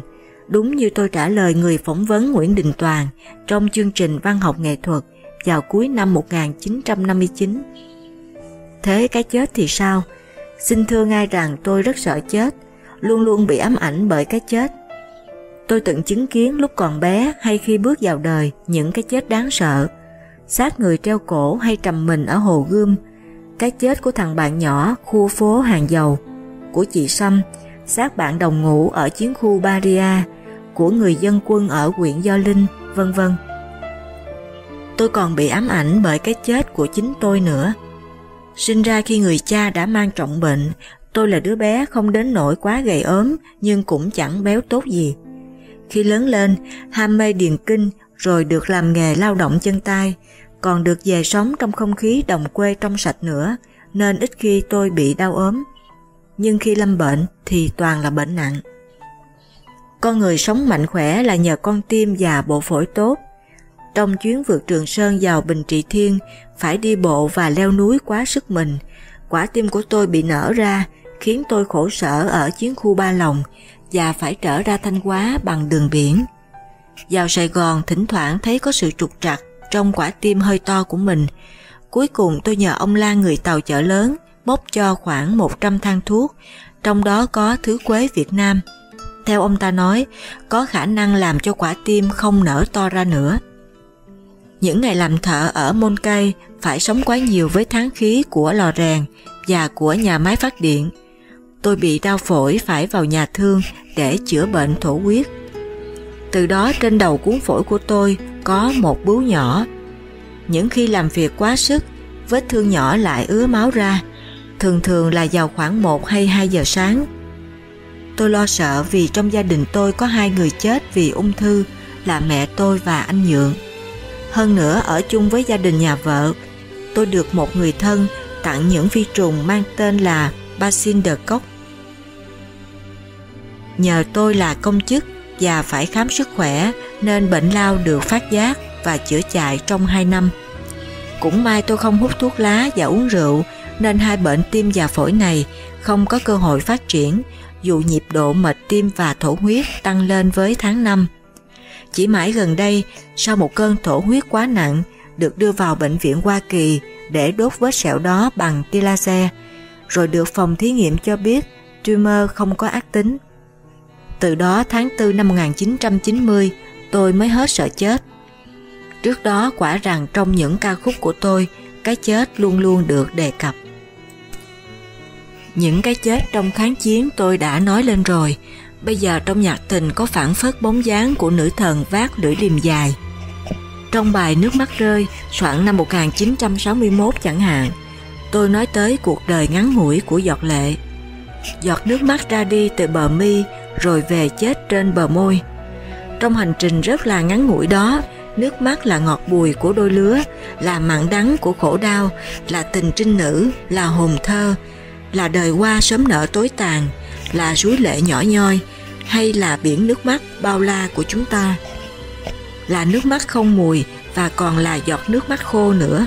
A: đúng như tôi trả lời người phỏng vấn Nguyễn Đình Toàn trong chương trình văn học nghệ thuật vào cuối năm 1959. Thế cái chết thì sao? Xin thưa ngay rằng tôi rất sợ chết, luôn luôn bị ám ảnh bởi cái chết. Tôi từng chứng kiến lúc còn bé hay khi bước vào đời những cái chết đáng sợ, xác người treo cổ hay trầm mình ở hồ gươm, cái chết của thằng bạn nhỏ khu phố hàng dầu, của chị Sâm, xác bạn đồng ngủ ở chiến khu Baria, của người dân quân ở huyện Do Linh, vân vân. Tôi còn bị ám ảnh bởi cái chết của chính tôi nữa. Sinh ra khi người cha đã mang trọng bệnh, tôi là đứa bé không đến nỗi quá gầy ốm nhưng cũng chẳng béo tốt gì. Khi lớn lên, ham mê điền kinh rồi được làm nghề lao động chân tay, còn được về sống trong không khí đồng quê trong sạch nữa, nên ít khi tôi bị đau ốm. Nhưng khi lâm bệnh thì toàn là bệnh nặng. Con người sống mạnh khỏe là nhờ con tim và bộ phổi tốt. Trong chuyến vượt Trường Sơn vào Bình Trị Thiên, phải đi bộ và leo núi quá sức mình, quả tim của tôi bị nở ra, khiến tôi khổ sở ở chiến khu Ba Lòng và phải trở ra Thanh Hóa bằng đường biển. Vào Sài Gòn thỉnh thoảng thấy có sự trục trặc trong quả tim hơi to của mình. Cuối cùng tôi nhờ ông Lan người Tàu chợ lớn bốc cho khoảng 100 thang thuốc, trong đó có thứ quế Việt Nam. Theo ông ta nói, có khả năng làm cho quả tim không nở to ra nữa. Những ngày làm thợ ở Môn Cây phải sống quá nhiều với tháng khí của lò rèn và của nhà máy phát điện. Tôi bị đau phổi phải vào nhà thương để chữa bệnh thổ huyết. Từ đó trên đầu cuốn phổi của tôi có một bướu nhỏ. Những khi làm việc quá sức, vết thương nhỏ lại ứa máu ra, thường thường là vào khoảng 1 hay 2 giờ sáng. Tôi lo sợ vì trong gia đình tôi có hai người chết vì ung thư là mẹ tôi và anh Nhượng. Hơn nữa ở chung với gia đình nhà vợ, tôi được một người thân tặng những vi trùng mang tên là Bacillus de Koch. Nhờ tôi là công chức và phải khám sức khỏe nên bệnh lao được phát giác và chữa chạy trong 2 năm. Cũng may tôi không hút thuốc lá và uống rượu nên hai bệnh tim và phổi này không có cơ hội phát triển dù nhịp độ mệt tim và thổ huyết tăng lên với tháng 5. Chỉ mãi gần đây, sau một cơn thổ huyết quá nặng, được đưa vào bệnh viện Hoa Kỳ để đốt vết sẹo đó bằng tia laser, rồi được phòng thí nghiệm cho biết tumor không có ác tính. Từ đó tháng 4 năm 1990, tôi mới hết sợ chết. Trước đó quả rằng trong những ca khúc của tôi, cái chết luôn luôn được đề cập. Những cái chết trong kháng chiến tôi đã nói lên rồi, bây giờ trong nhạc tình có phản phất bóng dáng của nữ thần vác lưỡi liềm dài. Trong bài Nước mắt rơi, soạn năm 1961 chẳng hạn, tôi nói tới cuộc đời ngắn ngủi của giọt lệ. Giọt nước mắt ra đi từ bờ mi rồi về chết trên bờ môi. Trong hành trình rất là ngắn ngủi đó, nước mắt là ngọt bùi của đôi lứa, là mặn đắng của khổ đau, là tình trinh nữ, là hồn thơ, là đời qua sớm nở tối tàn, là suối lệ nhỏ nhoi, hay là biển nước mắt bao la của chúng ta. Là nước mắt không mùi và còn là giọt nước mắt khô nữa.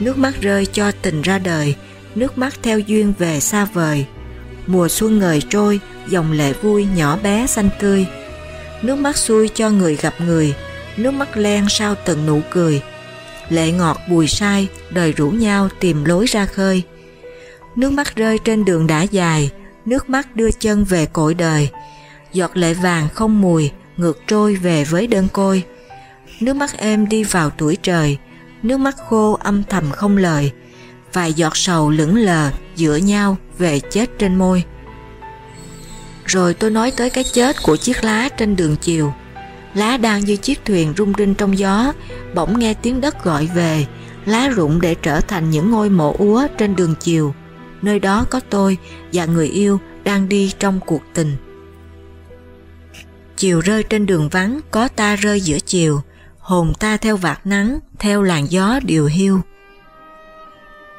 A: Nước mắt rơi cho tình ra đời nước mắt theo duyên về xa vời mùa xuân ngời trôi, dòng lệ vui nhỏ bé xanh tươi. Nước mắt xuôi cho người gặp người, nước mắt len sau từng nụ cười. Lệ ngọt bùi sai, đời rủ nhau tìm lối ra khơi. Nước mắt rơi trên đường đã dài, nước mắt đưa chân về cội đời. Giọt lệ vàng không mùi, ngược trôi về với đơn côi. Nước mắt em đi vào tuổi trời, nước mắt khô âm thầm không lời vài giọt sầu lững lờ giữa nhau về chết trên môi. Rồi tôi nói tới cái chết của chiếc lá trên đường chiều. Lá đang như chiếc thuyền rung rinh trong gió, bỗng nghe tiếng đất gọi về, lá rụng để trở thành những ngôi mộ úa trên đường chiều. Nơi đó có tôi và người yêu đang đi trong cuộc tình. Chiều rơi trên đường vắng, có ta rơi giữa chiều, hồn ta theo vạt nắng, theo làn gió điều hiu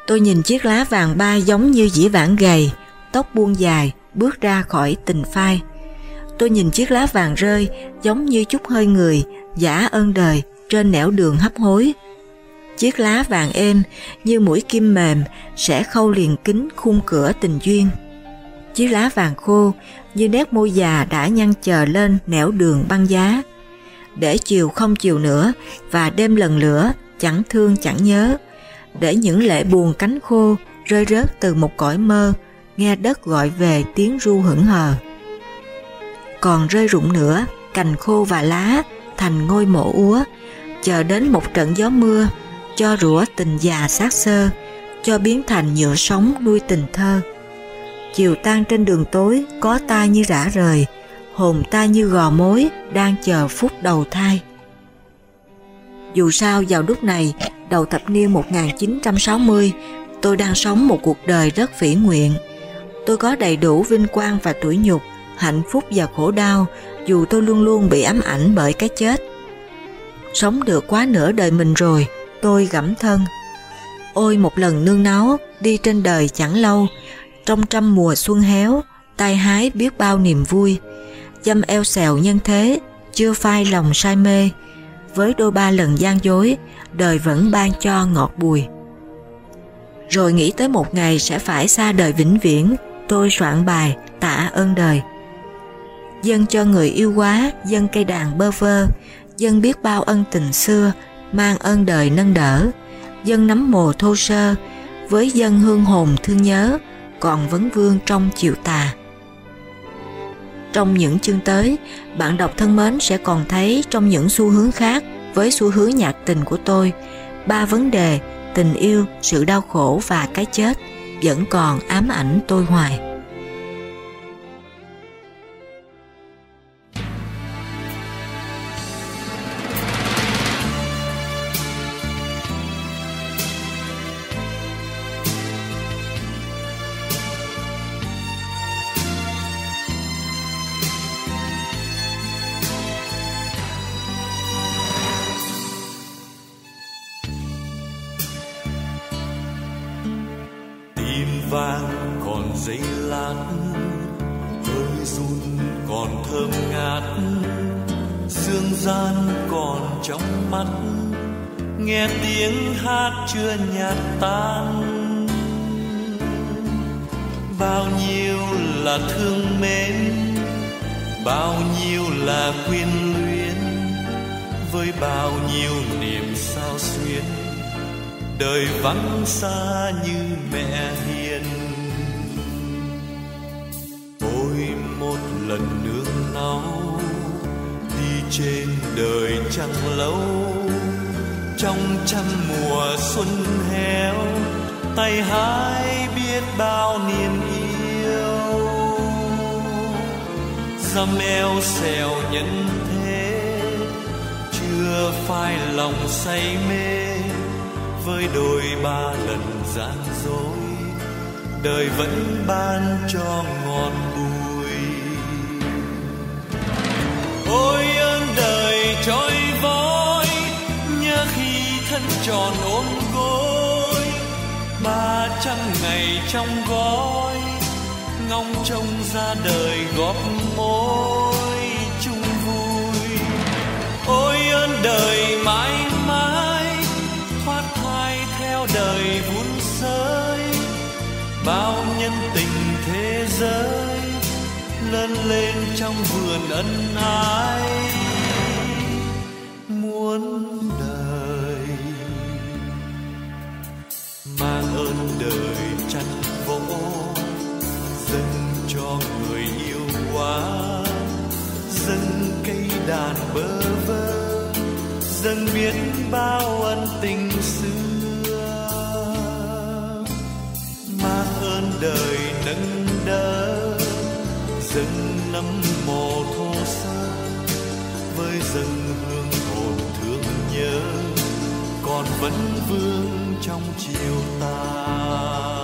A: tôi nhìn chiếc lá vàng ba giống như dĩ vãng gầy, tóc buông dài, bước ra khỏi tình phai. Tôi nhìn chiếc lá vàng rơi giống như chút hơi người, giả ơn đời, trên nẻo đường hấp hối. Chiếc lá vàng êm như mũi kim mềm, sẽ khâu liền kính khung cửa tình duyên. Chiếc lá vàng khô như nét môi già đã nhăn chờ lên nẻo đường băng giá. Để chiều không chiều nữa và đêm lần lửa, chẳng thương chẳng nhớ để những lệ buồn cánh khô rơi rớt từ một cõi mơ, nghe đất gọi về tiếng ru hững hờ. Còn rơi rụng nữa, cành khô và lá thành ngôi mộ úa, chờ đến một trận gió mưa, cho rủa tình già xác sơ, cho biến thành nhựa sống nuôi tình thơ. Chiều tan trên đường tối, có ta như rã rời, hồn ta như gò mối đang chờ phút đầu thai dù sao vào lúc này, đầu thập niên 1960 tôi đang sống một cuộc đời rất phỉ nguyện. Tôi có đầy đủ vinh quang và tuổi nhục, hạnh phúc và khổ đau, dù tôi luôn luôn bị ám ảnh bởi cái chết. Sống được quá nửa đời mình rồi, tôi gẫm thân. Ôi, một lần nương náu, đi trên đời chẳng lâu, trong trăm mùa xuân héo, tay hái biết bao niềm vui. Dâm eo xèo nhân thế, chưa phai lòng say mê với đôi ba lần gian dối, đời vẫn ban cho ngọt bùi. Rồi nghĩ tới một ngày sẽ phải xa đời vĩnh viễn, tôi soạn bài tạ ơn đời. Dân cho người yêu quá dân cây đàn bơ vơ dân biết bao ân tình xưa, mang ơn đời nâng đỡ. Dân nắm mồ thô sơ, với dân hương hồn thương nhớ, còn vấn vương trong chiều tà trong những chương tới, bạn đọc thân mến sẽ còn thấy trong những xu hướng khác với xu hướng nhạc tình của tôi, ba vấn đề tình yêu, sự đau khổ và cái chết vẫn còn ám ảnh tôi hoài.
E: Vắng xa như mẹ hiền. Ôi một lần nương náu đi trên đời chẳng lâu. Trong trăm mùa xuân héo, tay hái biết bao niềm yêu. Dăm eo xèo nhân thế, chưa phai lòng say mê với đôi ba lần gian dối, đời vẫn ban cho ngọn bùi ôi ơn đời trôi vói nhớ khi thân tròn ôm gối, ba trăm ngày trong gói, ngóng trông ra đời góp mối chung vui. Ôi ơn đời mãi mãi đời vun sới bao nhân tình thế giới lớn lên trong vườn ân ái. Đời nâng đỡ. Dâng nắm mồ thô xa, với dâng hương hồn thương nhớ, còn vẫn vương trong chiều tà.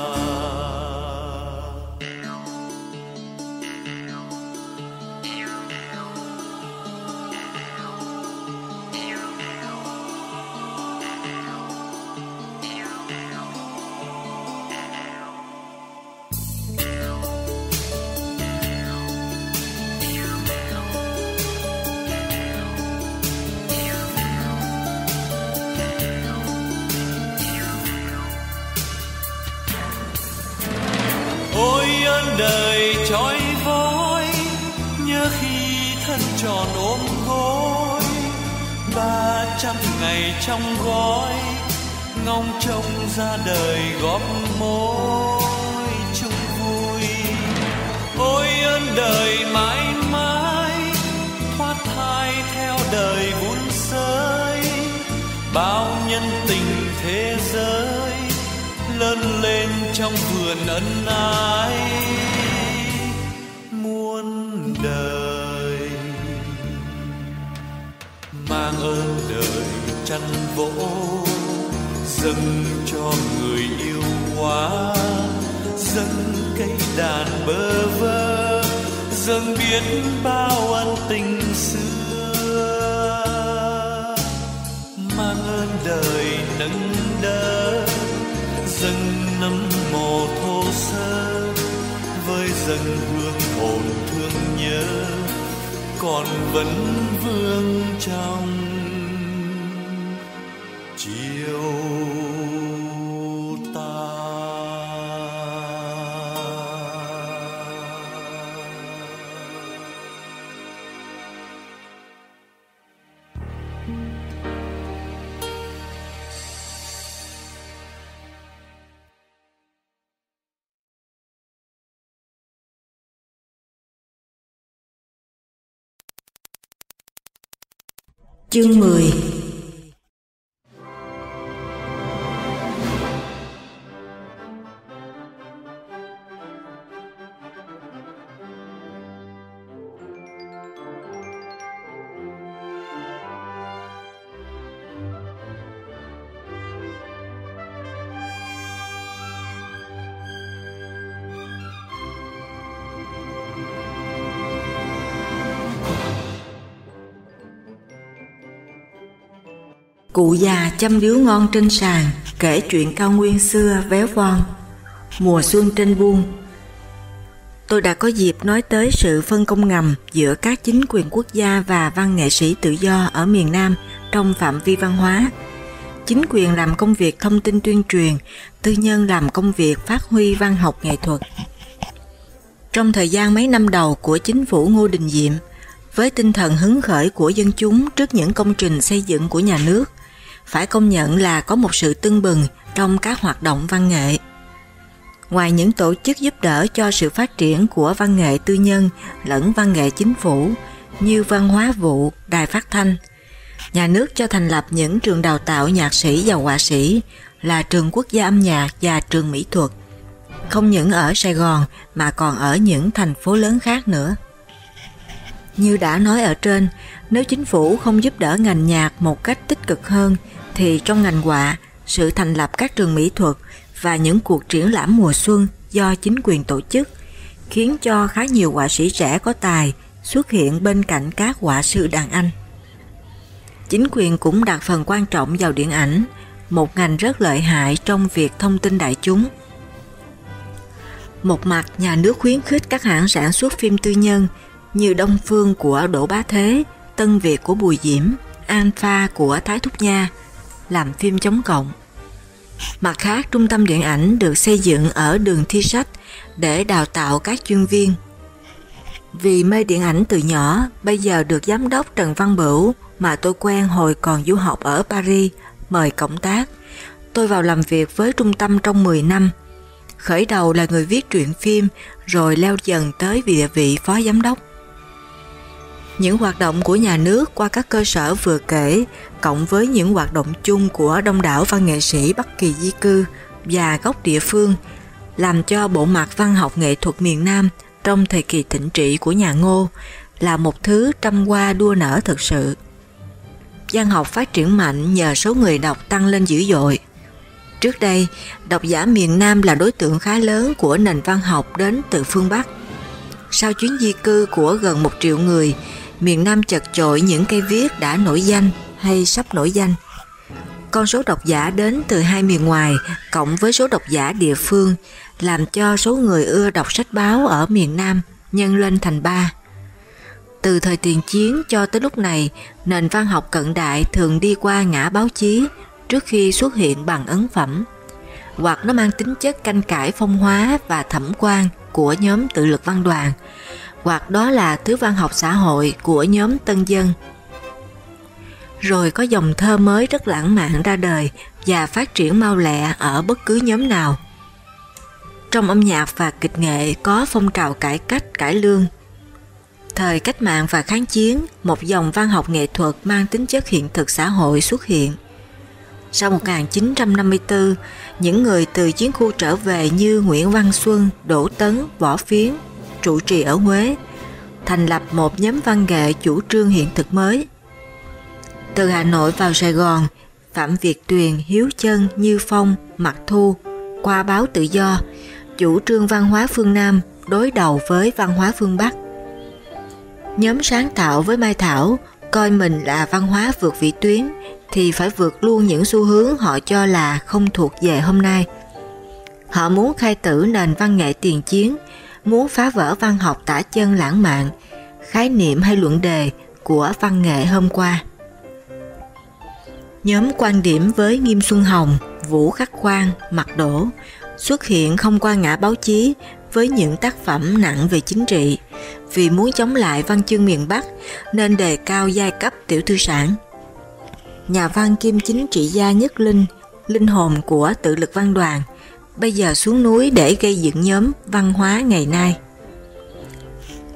E: Trong gói, ngóng trông ra đời góp mối chung vui. Ôi ơn đời mãi mãi, thoát thai theo đời vun sới bao nhân tình thế giới, lớn lên trong vườn ân ái. Chăn vỗ, dâng cho người yêu quá. Dâng cây đàn bơ vơ, dâng biết bao ân tình xưa. Mang ơn đời nâng đỡ, dâng nấm mồ thô sơ. Với dâng hương hồn thương nhớ, còn vẫn vương trong
A: Chương 10 Cụ già chăm điếu ngon trên sàn Kể chuyện cao nguyên xưa véo von Mùa xuân trên buôn Tôi đã có dịp nói tới sự phân công ngầm giữa các chính quyền quốc gia và văn nghệ sĩ tự do ở miền Nam trong phạm vi văn hóa. Chính quyền làm công việc thông tin tuyên truyền, tư nhân làm công việc phát huy văn học nghệ thuật. Trong thời gian mấy năm đầu của chính phủ Ngô Đình Diệm, với tinh thần hứng khởi của dân chúng trước những công trình xây dựng của nhà nước, phải công nhận là có một sự tưng bừng trong các hoạt động văn nghệ. Ngoài những tổ chức giúp đỡ cho sự phát triển của văn nghệ tư nhân lẫn văn nghệ chính phủ như văn hóa vụ, đài phát thanh, nhà nước cho thành lập những trường đào tạo nhạc sĩ và họa sĩ là trường quốc gia âm nhạc và trường mỹ thuật, không những ở Sài Gòn mà còn ở những thành phố lớn khác nữa. Như đã nói ở trên, nếu chính phủ không giúp đỡ ngành nhạc một cách tích cực hơn thì trong ngành họa, sự thành lập các trường mỹ thuật và những cuộc triển lãm mùa xuân do chính quyền tổ chức khiến cho khá nhiều họa sĩ trẻ có tài xuất hiện bên cạnh các họa sư đàn anh. Chính quyền cũng đặt phần quan trọng vào điện ảnh, một ngành rất lợi hại trong việc thông tin đại chúng. Một mặt nhà nước khuyến khích các hãng sản xuất phim tư nhân như Đông Phương của Đỗ Bá Thế, Tân Việt của Bùi Diễm, Alpha của Thái Thúc Nha làm phim chống cộng. Mặt khác, trung tâm điện ảnh được xây dựng ở đường Thi Sách để đào tạo các chuyên viên. Vì mê điện ảnh từ nhỏ, bây giờ được giám đốc Trần Văn Bửu mà tôi quen hồi còn du học ở Paris mời cộng tác. Tôi vào làm việc với trung tâm trong 10 năm. Khởi đầu là người viết truyện phim, rồi leo dần tới địa vị phó giám đốc. Những hoạt động của nhà nước qua các cơ sở vừa kể, cộng với những hoạt động chung của đông đảo văn nghệ sĩ Bắc Kỳ di cư và gốc địa phương, làm cho bộ mặt văn học nghệ thuật miền Nam trong thời kỳ thịnh trị của nhà Ngô là một thứ trăm hoa đua nở thực sự. Văn học phát triển mạnh nhờ số người đọc tăng lên dữ dội. Trước đây, độc giả miền Nam là đối tượng khá lớn của nền văn học đến từ phương Bắc. Sau chuyến di cư của gần một triệu người, miền Nam chật chội những cây viết đã nổi danh hay sắp nổi danh. Con số độc giả đến từ hai miền ngoài cộng với số độc giả địa phương làm cho số người ưa đọc sách báo ở miền Nam nhân lên thành ba. Từ thời tiền chiến cho tới lúc này, nền văn học cận đại thường đi qua ngã báo chí trước khi xuất hiện bằng ấn phẩm, hoặc nó mang tính chất canh cải phong hóa và thẩm quan của nhóm tự lực văn đoàn, hoặc đó là thứ văn học xã hội của nhóm tân dân. Rồi có dòng thơ mới rất lãng mạn ra đời và phát triển mau lẹ ở bất cứ nhóm nào. Trong âm nhạc và kịch nghệ có phong trào cải cách, cải lương. Thời cách mạng và kháng chiến, một dòng văn học nghệ thuật mang tính chất hiện thực xã hội xuất hiện. Sau 1954, những người từ chiến khu trở về như Nguyễn Văn Xuân, Đỗ Tấn, Võ Phiến, trụ trì ở Huế, thành lập một nhóm văn nghệ chủ trương hiện thực mới. Từ Hà Nội vào Sài Gòn, Phạm Việt Tuyền, Hiếu Chân, Như Phong, Mạc Thu, qua báo tự do, chủ trương văn hóa phương Nam đối đầu với văn hóa phương Bắc. Nhóm sáng tạo với Mai Thảo coi mình là văn hóa vượt vị tuyến thì phải vượt luôn những xu hướng họ cho là không thuộc về hôm nay. Họ muốn khai tử nền văn nghệ tiền chiến, muốn phá vỡ văn học tả chân lãng mạn, khái niệm hay luận đề của văn nghệ hôm qua. Nhóm quan điểm với Nghiêm Xuân Hồng, Vũ Khắc quang, Mặt Đổ xuất hiện không qua ngã báo chí với những tác phẩm nặng về chính trị, vì muốn chống lại văn chương miền Bắc nên đề cao giai cấp tiểu thư sản. Nhà văn kim chính trị gia Nhất Linh, linh hồn của tự lực văn đoàn, bây giờ xuống núi để gây dựng nhóm văn hóa ngày nay.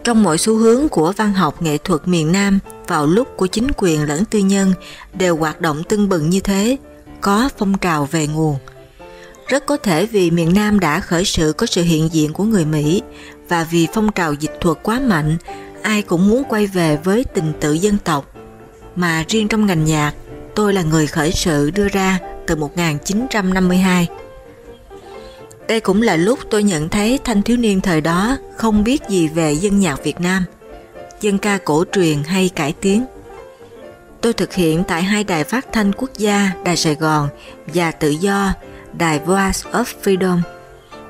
A: Trong mọi xu hướng của văn học nghệ thuật miền Nam vào lúc của chính quyền lẫn tư nhân đều hoạt động tưng bừng như thế, có phong trào về nguồn. Rất có thể vì miền Nam đã khởi sự có sự hiện diện của người Mỹ và vì phong trào dịch thuật quá mạnh, ai cũng muốn quay về với tình tự dân tộc. Mà riêng trong ngành nhạc, tôi là người khởi sự đưa ra từ 1952. Đây cũng là lúc tôi nhận thấy thanh thiếu niên thời đó không biết gì về dân nhạc Việt Nam, dân ca cổ truyền hay cải tiến. Tôi thực hiện tại hai đài phát thanh quốc gia, Đài Sài Gòn và Tự Do, đài Voice of Freedom,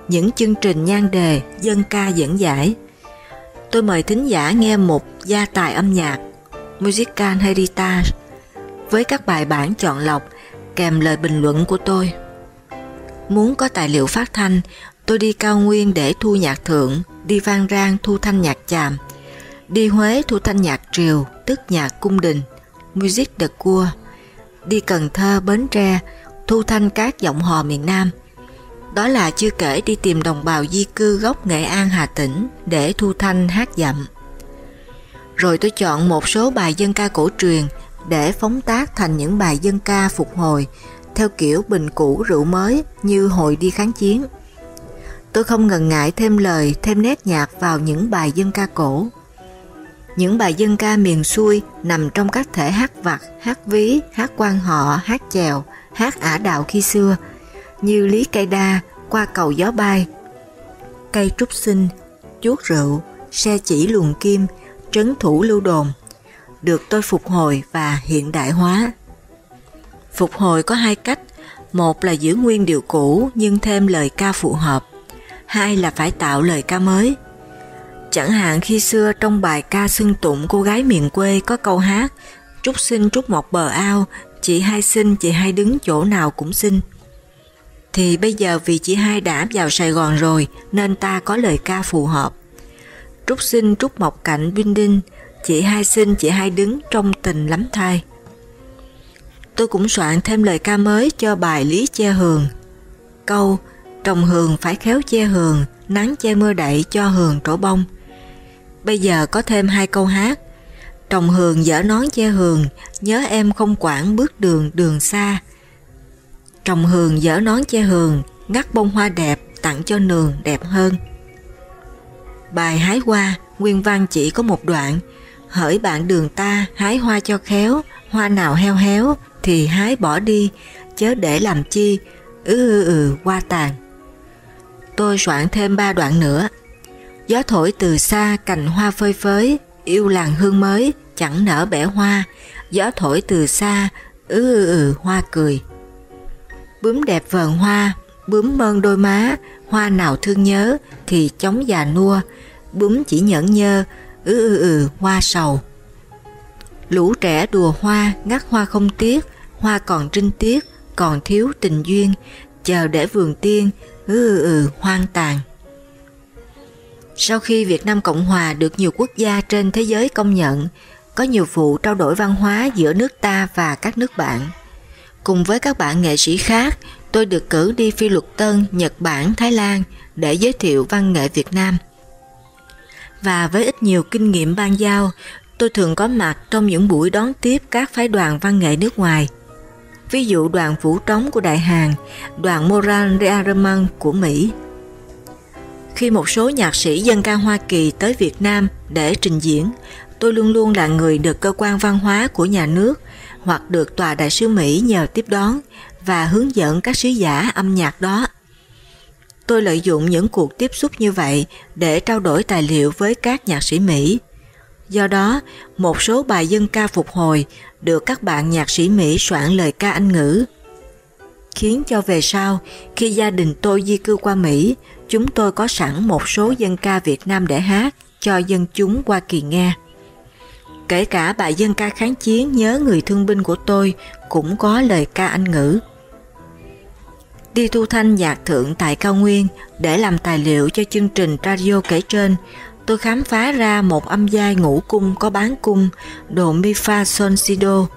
A: những chương trình nhan đề dân ca dẫn giải. Tôi mời thính giả nghe một gia tài âm nhạc, Musical Heritage, với các bài bản chọn lọc kèm lời bình luận của tôi. Muốn có tài liệu phát thanh, tôi đi cao nguyên để thu nhạc thượng, đi vang Rang thu thanh nhạc chàm, đi Huế thu thanh nhạc triều, tức nhạc cung đình, music the cua, đi Cần Thơ, Bến Tre, thu thanh các giọng hò miền Nam. Đó là chưa kể đi tìm đồng bào di cư gốc Nghệ An Hà Tĩnh để thu thanh hát dặm. Rồi tôi chọn một số bài dân ca cổ truyền để phóng tác thành những bài dân ca phục hồi theo kiểu bình cũ rượu mới như hồi đi kháng chiến. Tôi không ngần ngại thêm lời, thêm nét nhạc vào những bài dân ca cổ. Những bài dân ca miền xuôi nằm trong các thể hát vặt, hát ví, hát quan họ, hát chèo, hát ả đạo khi xưa, như Lý Cây Đa, Qua cầu gió bay, Cây trúc sinh, Chuốt rượu, Xe chỉ luồng kim, Trấn thủ lưu đồn, được tôi phục hồi và hiện đại hóa. Phục hồi có hai cách, một là giữ nguyên điều cũ nhưng thêm lời ca phù hợp, hai là phải tạo lời ca mới. Chẳng hạn khi xưa trong bài ca xưng tụng cô gái miền quê có câu hát Trúc sinh trúc một bờ ao, chị hai sinh chị hai đứng chỗ nào cũng xin. Thì bây giờ vì chị hai đã vào Sài Gòn rồi nên ta có lời ca phù hợp. Trúc sinh trúc mọc cạnh Vinh Đinh, chị hai sinh chị hai đứng trong tình lắm thai. Tôi cũng soạn thêm lời ca mới cho bài Lý Che Hường. Câu Trồng hường phải khéo che hường, nắng che mưa đậy cho hường trổ bông. Bây giờ có thêm hai câu hát. Trồng hường dở nón che hường, nhớ em không quản bước đường đường xa. Trồng hường dở nón che hường, ngắt bông hoa đẹp tặng cho nường đẹp hơn. Bài hái hoa, nguyên văn chỉ có một đoạn. Hỡi bạn đường ta hái hoa cho khéo, hoa nào heo héo thì hái bỏ đi, chớ để làm chi, ư ừ ừ qua tàn. Tôi soạn thêm ba đoạn nữa. Gió thổi từ xa cành hoa phơi phới, yêu làng hương mới, chẳng nở bẻ hoa, gió thổi từ xa, ư ừ ừ hoa cười. Bướm đẹp vờn hoa, bướm mơn đôi má, hoa nào thương nhớ thì chống già nua, bướm chỉ nhẫn nhơ, ừ ừ ừ hoa sầu. Lũ trẻ đùa hoa, ngắt hoa không tiếc, hoa còn trinh tiết, còn thiếu tình duyên, chờ để vườn tiên, ừ ừ hoang tàn. Sau khi Việt Nam Cộng Hòa được nhiều quốc gia trên thế giới công nhận, có nhiều vụ trao đổi văn hóa giữa nước ta và các nước bạn. Cùng với các bạn nghệ sĩ khác, tôi được cử đi phi luật Tân, Nhật Bản, Thái Lan để giới thiệu văn nghệ Việt Nam. Và với ít nhiều kinh nghiệm ban giao, tôi thường có mặt trong những buổi đón tiếp các phái đoàn văn nghệ nước ngoài. Ví dụ đoàn Vũ Trống của Đại Hàn, đoàn Moran Rearman của Mỹ. Khi một số nhạc sĩ dân ca Hoa Kỳ tới Việt Nam để trình diễn, tôi luôn luôn là người được cơ quan văn hóa của nhà nước hoặc được tòa đại sứ Mỹ nhờ tiếp đón và hướng dẫn các sứ giả âm nhạc đó. Tôi lợi dụng những cuộc tiếp xúc như vậy để trao đổi tài liệu với các nhạc sĩ Mỹ. Do đó, một số bài dân ca phục hồi được các bạn nhạc sĩ Mỹ soạn lời ca Anh ngữ. Khiến cho về sau, khi gia đình tôi di cư qua Mỹ, chúng tôi có sẵn một số dân ca Việt Nam để hát cho dân chúng Hoa kỳ nghe. Kể cả bài dân ca kháng chiến nhớ người thương binh của tôi cũng có lời ca Anh ngữ. Đi thu thanh nhạc thượng tại cao nguyên để làm tài liệu cho chương trình radio kể trên, tôi khám phá ra một âm giai ngũ cung có bán cung đồ mi fa son si do.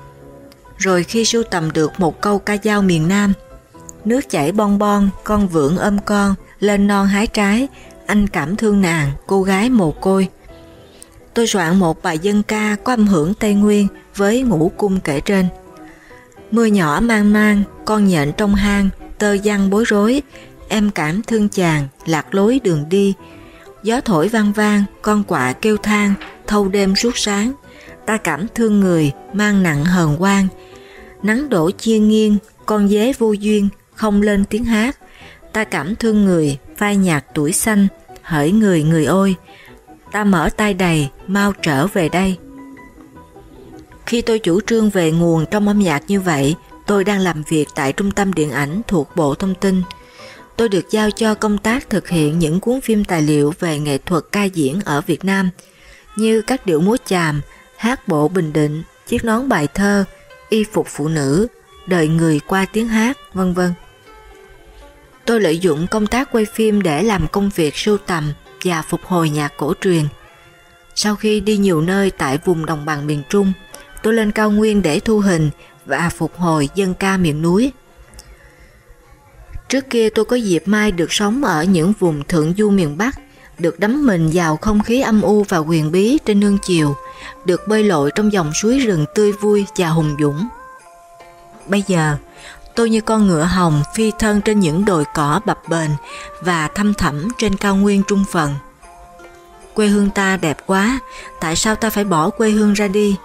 A: Rồi khi sưu tầm được một câu ca dao miền Nam, nước chảy bon bon, con vượng ôm con, lên non hái trái, anh cảm thương nàng, cô gái mồ côi. Tôi soạn một bài dân ca có âm hưởng Tây Nguyên với ngũ cung kể trên. Mưa nhỏ mang mang, con nhện trong hang, tơ giăng bối rối, em cảm thương chàng, lạc lối đường đi. Gió thổi vang vang, con quạ kêu than, thâu đêm suốt sáng. Ta cảm thương người, mang nặng hờn quang. Nắng đổ chia nghiêng, con dế vô duyên, không lên tiếng hát. Ta cảm thương người, phai nhạt tuổi xanh, hỡi người người ôi. Ta mở tay đầy, mau trở về đây. Khi tôi chủ trương về nguồn trong âm nhạc như vậy, tôi đang làm việc tại Trung tâm Điện ảnh thuộc Bộ Thông tin. Tôi được giao cho công tác thực hiện những cuốn phim tài liệu về nghệ thuật ca diễn ở Việt Nam, như các điệu múa chàm, hát bộ bình định, chiếc nón bài thơ, y phục phụ nữ, đợi người qua tiếng hát, vân vân. Tôi lợi dụng công tác quay phim để làm công việc sưu tầm và phục hồi nhạc cổ truyền. Sau khi đi nhiều nơi tại vùng đồng bằng miền Trung, tôi lên cao nguyên để thu hình và phục hồi dân ca miền núi. Trước kia tôi có dịp mai được sống ở những vùng thượng du miền Bắc, được đắm mình vào không khí âm u và quyền bí trên nương chiều, được bơi lội trong dòng suối rừng tươi vui và hùng dũng. Bây giờ, tôi như con ngựa hồng phi thân trên những đồi cỏ bập bềnh và thăm thẳm trên cao nguyên trung phần. Quê hương ta đẹp quá, tại sao ta phải bỏ quê hương ra đi?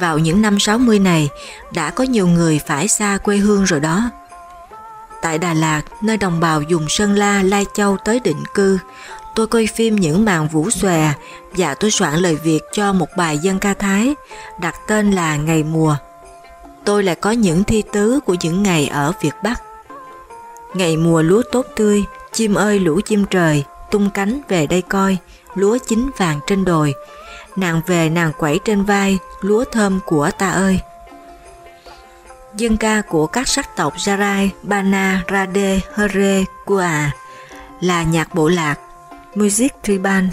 A: Vào những năm 60 này, đã có nhiều người phải xa quê hương rồi đó. Tại Đà Lạt, nơi đồng bào dùng Sơn La, Lai Châu tới định cư, tôi coi phim những màn vũ xòe và tôi soạn lời Việt cho một bài dân ca Thái, đặt tên là Ngày Mùa. Tôi lại có những thi tứ của những ngày ở Việt Bắc. Ngày mùa lúa tốt tươi, Chim ơi lũ chim trời, tung cánh về đây coi, lúa chín vàng trên đồi. Nàng về nàng quẩy trên vai, lúa thơm của ta ơi. Dân ca của các sắc tộc Jarai, Bana, Rade, Hore, Kua là nhạc bộ lạc, music tribal,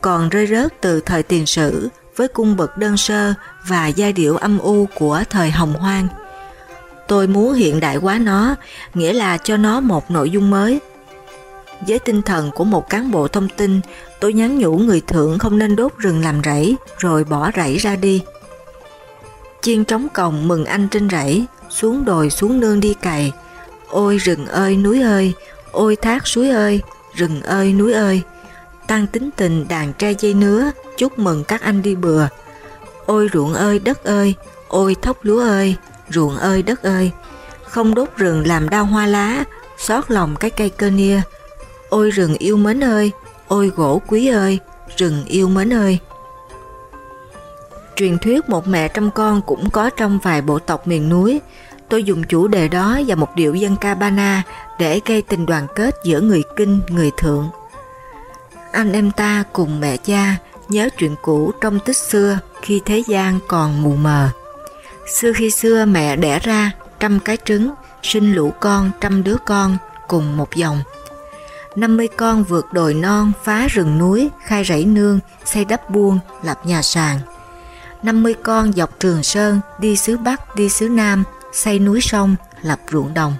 A: còn rơi rớt từ thời tiền sử với cung bậc đơn sơ và giai điệu âm u của thời hồng hoang. Tôi muốn hiện đại hóa nó, nghĩa là cho nó một nội dung mới. Với tinh thần của một cán bộ thông tin, tôi nhắn nhủ người thượng không nên đốt rừng làm rẫy rồi bỏ rẫy ra đi. Chiên trống còng mừng anh trên rẫy, xuống đồi xuống nương đi cày. Ôi rừng ơi núi ơi, ôi thác suối ơi, rừng ơi núi ơi. Tăng tính tình đàn trai dây nứa, chúc mừng các anh đi bừa. Ôi ruộng ơi đất ơi, ôi thóc lúa ơi, ruộng ơi đất ơi. Không đốt rừng làm đau hoa lá, xót lòng cái cây cơ nia. Ôi rừng yêu mến ơi, ôi gỗ quý ơi, rừng yêu mến ơi. Truyền thuyết một mẹ trăm con cũng có trong vài bộ tộc miền núi. Tôi dùng chủ đề đó và một điệu dân ca Bana để gây tình đoàn kết giữa người kinh, người thượng. Anh em ta cùng mẹ cha nhớ chuyện cũ trong tích xưa khi thế gian còn mù mờ. Xưa khi xưa mẹ đẻ ra trăm cái trứng, sinh lũ con trăm đứa con cùng một dòng. 50 con vượt đồi non, phá rừng núi, khai rẫy nương, xây đắp buôn, lập nhà sàn. 50 con dọc Trường Sơn, đi xứ Bắc, đi xứ Nam, xây núi sông, lập ruộng đồng.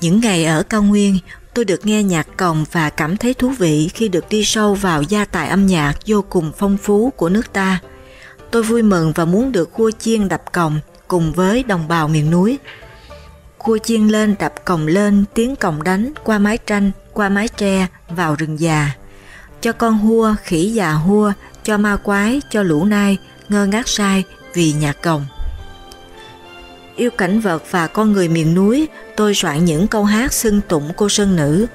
A: Những ngày ở cao nguyên, tôi được nghe nhạc cồng và cảm thấy thú vị khi được đi sâu vào gia tài âm nhạc vô cùng phong phú của nước ta. Tôi vui mừng và muốn được khua chiên đập cồng cùng với đồng bào miền núi. Khua chiên lên đập cồng lên, tiếng cồng đánh qua mái tranh, qua mái tre, vào rừng già. Cho con hua, khỉ già hua, cho ma quái, cho lũ nai, ngơ ngác sai vì nhạc cồng. Yêu cảnh vật và con người miền núi, tôi soạn những câu hát xưng tụng cô sơn nữ.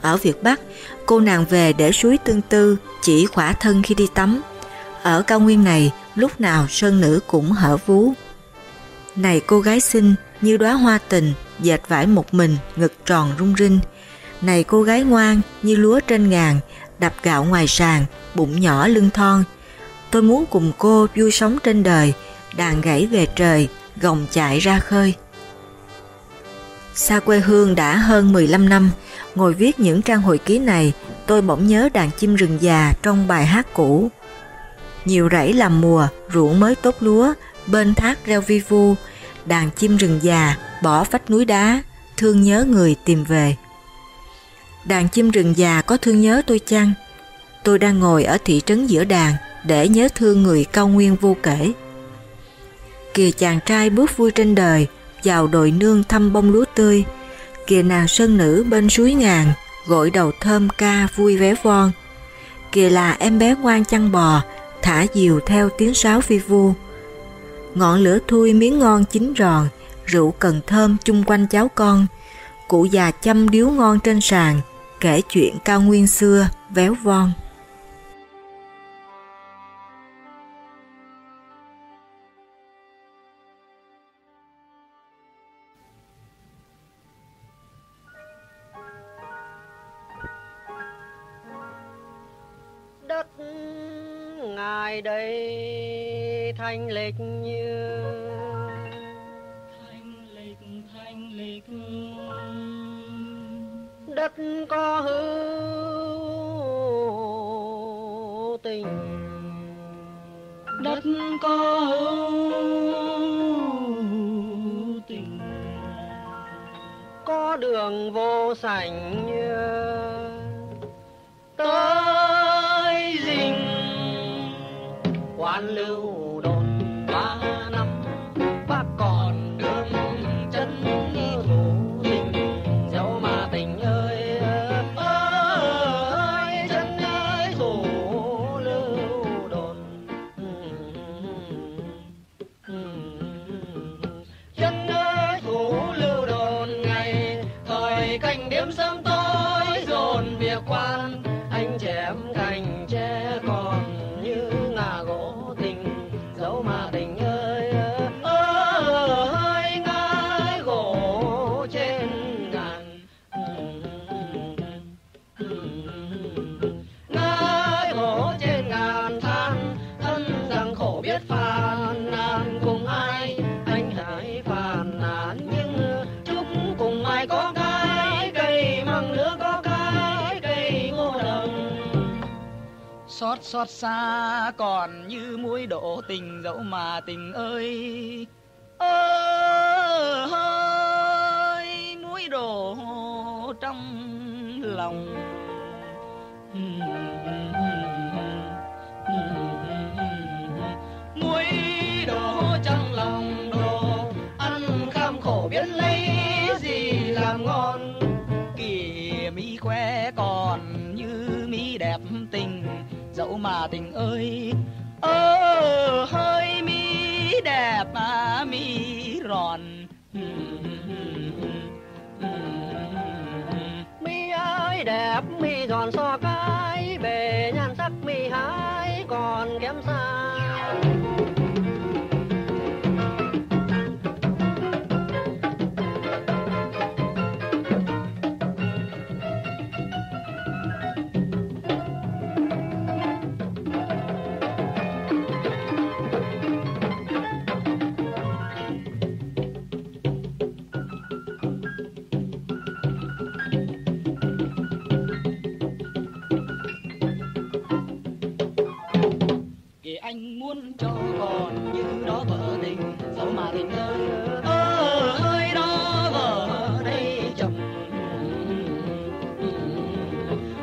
A: Ở Việt Bắc, cô nàng về để suối tương tư, chỉ khỏa thân khi đi tắm. Ở cao nguyên này, lúc nào sơn nữ cũng hở vú. Này cô gái xinh, như đóa hoa tình, dệt vải một mình, ngực tròn rung rinh. Này cô gái ngoan, như lúa trên ngàn, đập gạo ngoài sàn, bụng nhỏ lưng thon. Tôi muốn cùng cô vui sống trên đời, đàn gãy về trời, gồng chạy ra khơi. Xa quê hương đã hơn 15 năm, ngồi viết những trang hồi ký này, tôi bỗng nhớ đàn chim rừng già trong bài hát cũ. Nhiều rẫy làm mùa, ruộng mới tốt lúa, bên thác reo vi vu, đàn chim rừng già, bỏ vách núi đá, thương nhớ người tìm về. Đàn chim rừng già có thương nhớ tôi chăng? Tôi đang ngồi ở thị trấn giữa đàn để nhớ thương người cao nguyên vô kể. Kìa chàng trai bước vui trên đời, vào đồi nương thăm bông lúa tươi. Kìa nàng sơn nữ bên suối ngàn, gội đầu thơm ca vui vé von. Kìa là em bé ngoan chăn bò, thả diều theo tiếng sáo phi vu. Ngọn lửa thui miếng ngon chín ròn, rượu cần thơm chung quanh cháu con. Cụ già chăm điếu ngon trên sàn, kể chuyện cao nguyên xưa, véo von.
F: đất ngài đây thanh lịch như đất có hữu tình.
B: Đất có hữu tình.
F: Có đường vô sảnh như tới dinh. Quan lưu xót xót xa, còn như muối đổ tình dẫu mà tình ơi. Ơ hơi muối đổ trong lòng. Muối đổ trong lòng đồ, ăn kham khổ biết lấy gì làm ngon. Mà tình ơi. Ơ, hơi mi đẹp mà mi ròn.
G: Mi ơi đẹp, mi giòn so cái, bề nhan sắc mi hái còn kém xa.
F: Anh muốn cho còn như đó vợ tình Dẫu mà tình ơi ơ ơi đó vợ đây chồng.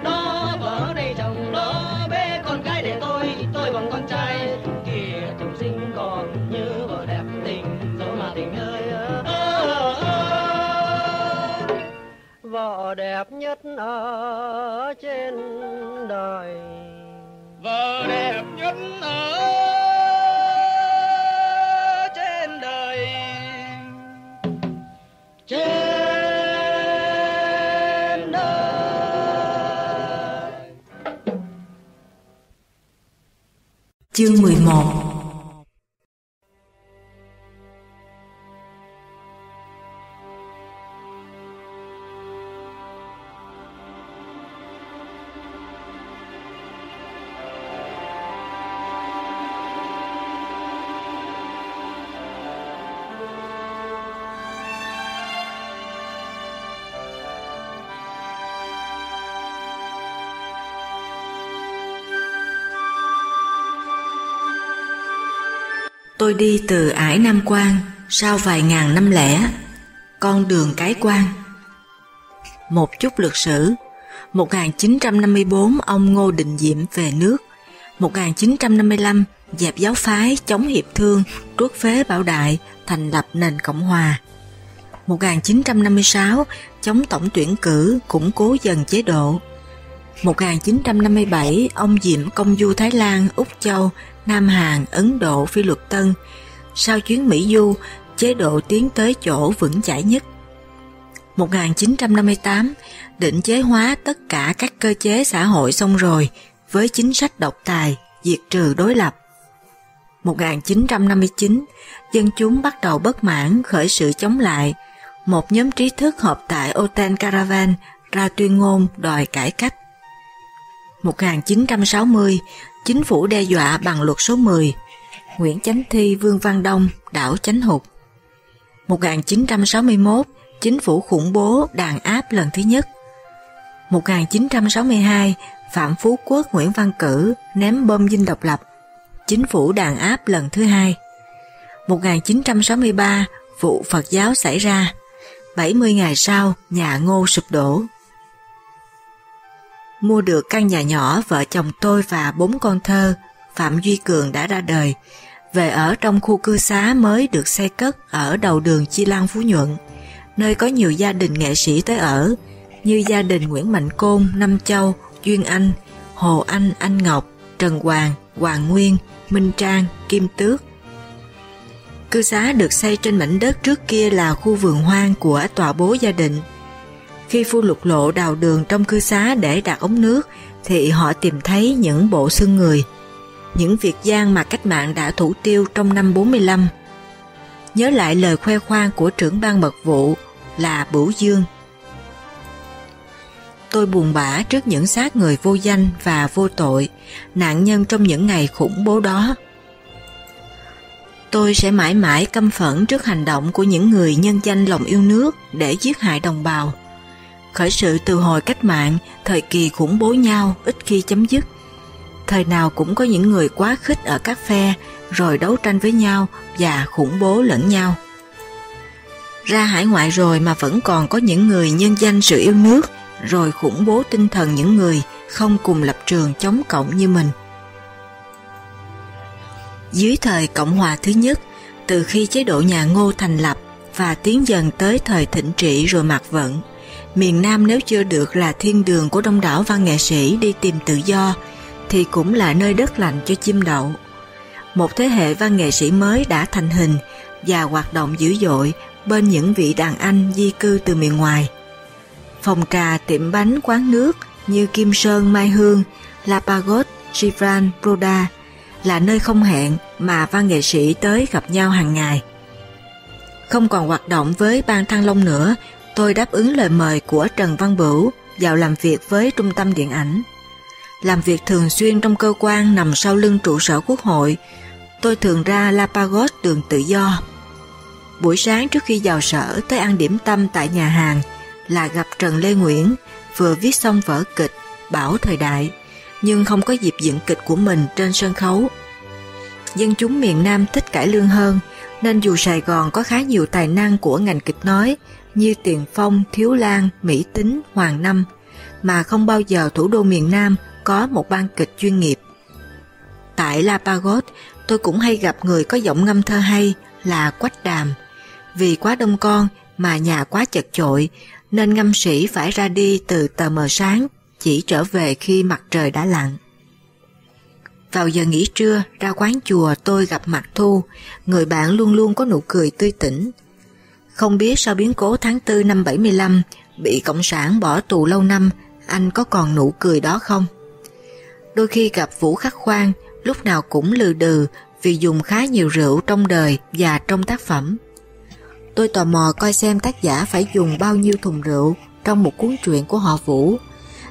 F: Đó vợ đây chồng, đó bê con gái để tôi Tôi bằng con trai. Kìa chồng sinh còn như vợ đẹp tình, Dẫu mà tình ơi ơ.
G: Vợ đẹp nhất ở trên đời.
F: Vợ đẹp nhất ở trên đời. Trên đời.
A: Chương 11 Tôi đi từ ải Nam Quan sau vài ngàn năm lẻ, con đường cái quan. Một chút lịch sử. 1954 ông Ngô Đình Diệm về nước. 1955 dẹp giáo phái chống hiệp thương truất phế bảo đại thành lập nền Cộng Hòa. 1956 chống tổng tuyển cử củng cố dần chế độ. 1957 ông Diệm công du Thái Lan, Úc Châu, Nam Hàn, Ấn Độ, Phi Luật Tân sau chuyến Mỹ Du chế độ tiến tới chỗ vững chãi nhất 1958 định chế hóa tất cả các cơ chế xã hội xong rồi với chính sách độc tài, diệt trừ đối lập. 1959 dân chúng bắt đầu bất mãn khởi sự chống lại. Một nhóm trí thức họp tại Oten Caravan ra tuyên ngôn đòi cải cách. 1960 chính phủ đe dọa bằng luật số 10 Nguyễn Chánh Thi, Vương Văn Đông, đảo Chánh Hụt 1961 chính phủ khủng bố đàn áp lần thứ nhất. 1962 Phạm Phú Quốc, Nguyễn Văn Cử ném bom dinh độc lập. Chính phủ đàn áp lần thứ hai. 1963 vụ Phật giáo xảy ra. 70 ngày sau, nhà ngô sụp đổ. Mua được căn nhà nhỏ vợ chồng tôi và bốn con thơ Phạm Duy Cường đã ra đời về ở trong khu cư xá mới được xây cất ở đầu đường Chi Lăng Phú Nhuận, nơi có nhiều gia đình nghệ sĩ tới ở, như gia đình Nguyễn Mạnh Côn, Năm Châu, Duyên Anh, Hồ Anh, Anh Ngọc, Trần Hoàng, Hoàng Nguyên, Minh Trang, Kim Tước. Cư xá được xây trên mảnh đất trước kia là khu vườn hoang của tòa bố gia đình. Khi phu lục lộ đào đường trong cư xá để đặt ống nước thì họ tìm thấy những bộ xương người những việc gian mà cách mạng đã thủ tiêu trong năm 45. Nhớ lại lời khoe khoang của trưởng ban mật vụ là Bửu Dương. Tôi buồn bã trước những xác người vô danh và vô tội, nạn nhân trong những ngày khủng bố đó. Tôi sẽ mãi mãi căm phẫn trước hành động của những người nhân danh lòng yêu nước để giết hại đồng bào. Khởi sự từ hồi cách mạng, thời kỳ khủng bố nhau ít khi chấm dứt thời nào cũng có những người quá khích ở các phe rồi đấu tranh với nhau và khủng bố lẫn nhau. Ra hải ngoại rồi mà vẫn còn có những người nhân danh sự yêu nước rồi khủng bố tinh thần những người không cùng lập trường chống cộng như mình. Dưới thời Cộng hòa thứ nhất, từ khi chế độ nhà Ngô thành lập và tiến dần tới thời thịnh trị rồi mặc vận, miền Nam nếu chưa được là thiên đường của đông đảo văn nghệ sĩ đi tìm tự do, thì cũng là nơi đất lạnh cho chim đậu. Một thế hệ văn nghệ sĩ mới đã thành hình và hoạt động dữ dội bên những vị đàn anh di cư từ miền ngoài. Phòng trà, tiệm bánh, quán nước như Kim Sơn, Mai Hương, La Pagotte, Givran, Proda là nơi không hẹn mà văn nghệ sĩ tới gặp nhau hàng ngày. Không còn hoạt động với ban Thăng Long nữa, tôi đáp ứng lời mời của Trần Văn Bửu vào làm việc với Trung tâm Điện ảnh. Làm việc thường xuyên trong cơ quan nằm sau lưng trụ sở quốc hội, tôi thường ra La Pagode đường tự do. Buổi sáng trước khi vào sở tới ăn điểm tâm tại nhà hàng là gặp Trần Lê Nguyễn, vừa viết xong vở kịch Bảo Thời Đại, nhưng không có dịp dựng kịch của mình trên sân khấu. Dân chúng miền Nam thích cải lương hơn, nên dù Sài Gòn có khá nhiều tài năng của ngành kịch nói như Tiền Phong, Thiếu Lan, Mỹ Tính, Hoàng Năm, mà không bao giờ thủ đô miền Nam có một ban kịch chuyên nghiệp. Tại La Pagode, tôi cũng hay gặp người có giọng ngâm thơ hay là Quách Đàm. Vì quá đông con mà nhà quá chật chội, nên ngâm sĩ phải ra đi từ tờ mờ sáng, chỉ trở về khi mặt trời đã lặn. Vào giờ nghỉ trưa, ra quán chùa tôi gặp Mạc Thu, người bạn luôn luôn có nụ cười tươi tỉnh. Không biết sau biến cố tháng 4 năm 75, bị Cộng sản bỏ tù lâu năm, anh có còn nụ cười đó không? Đôi khi gặp Vũ Khắc Khoan, lúc nào cũng lừ đừ vì dùng khá nhiều rượu trong đời và trong tác phẩm. Tôi tò mò coi xem tác giả phải dùng bao nhiêu thùng rượu trong một cuốn truyện của họ Vũ,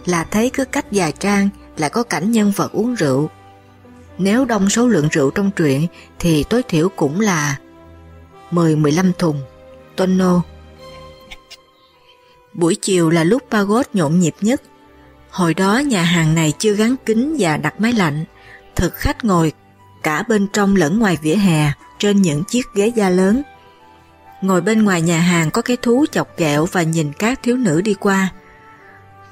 A: là thấy cứ cách vài trang lại có cảnh nhân vật uống rượu. Nếu đông số lượng rượu trong truyện thì tối thiểu cũng là 10-15 thùng. Tono Buổi chiều là lúc Pagod nhộn nhịp nhất. Hồi đó nhà hàng này chưa gắn kính và đặt máy lạnh, thực khách ngồi cả bên trong lẫn ngoài vỉa hè trên những chiếc ghế da lớn. Ngồi bên ngoài nhà hàng có cái thú chọc kẹo và nhìn các thiếu nữ đi qua.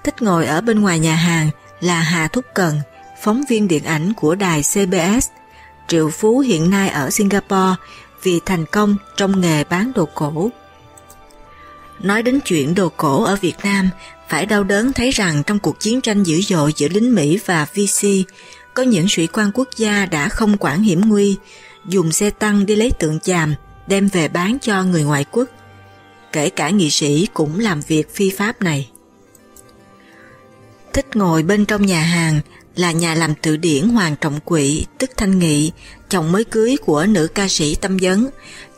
A: Thích ngồi ở bên ngoài nhà hàng là Hà Thúc Cần, phóng viên điện ảnh của đài CBS, triệu phú hiện nay ở Singapore vì thành công trong nghề bán đồ cổ. Nói đến chuyện đồ cổ ở Việt Nam, phải đau đớn thấy rằng trong cuộc chiến tranh dữ dội giữa lính Mỹ và VC, có những sĩ quan quốc gia đã không quản hiểm nguy, dùng xe tăng đi lấy tượng chàm, đem về bán cho người ngoại quốc. Kể cả nghị sĩ cũng làm việc phi pháp này. Thích ngồi bên trong nhà hàng là nhà làm từ điển Hoàng Trọng Quỵ, tức Thanh Nghị, chồng mới cưới của nữ ca sĩ Tâm Vấn,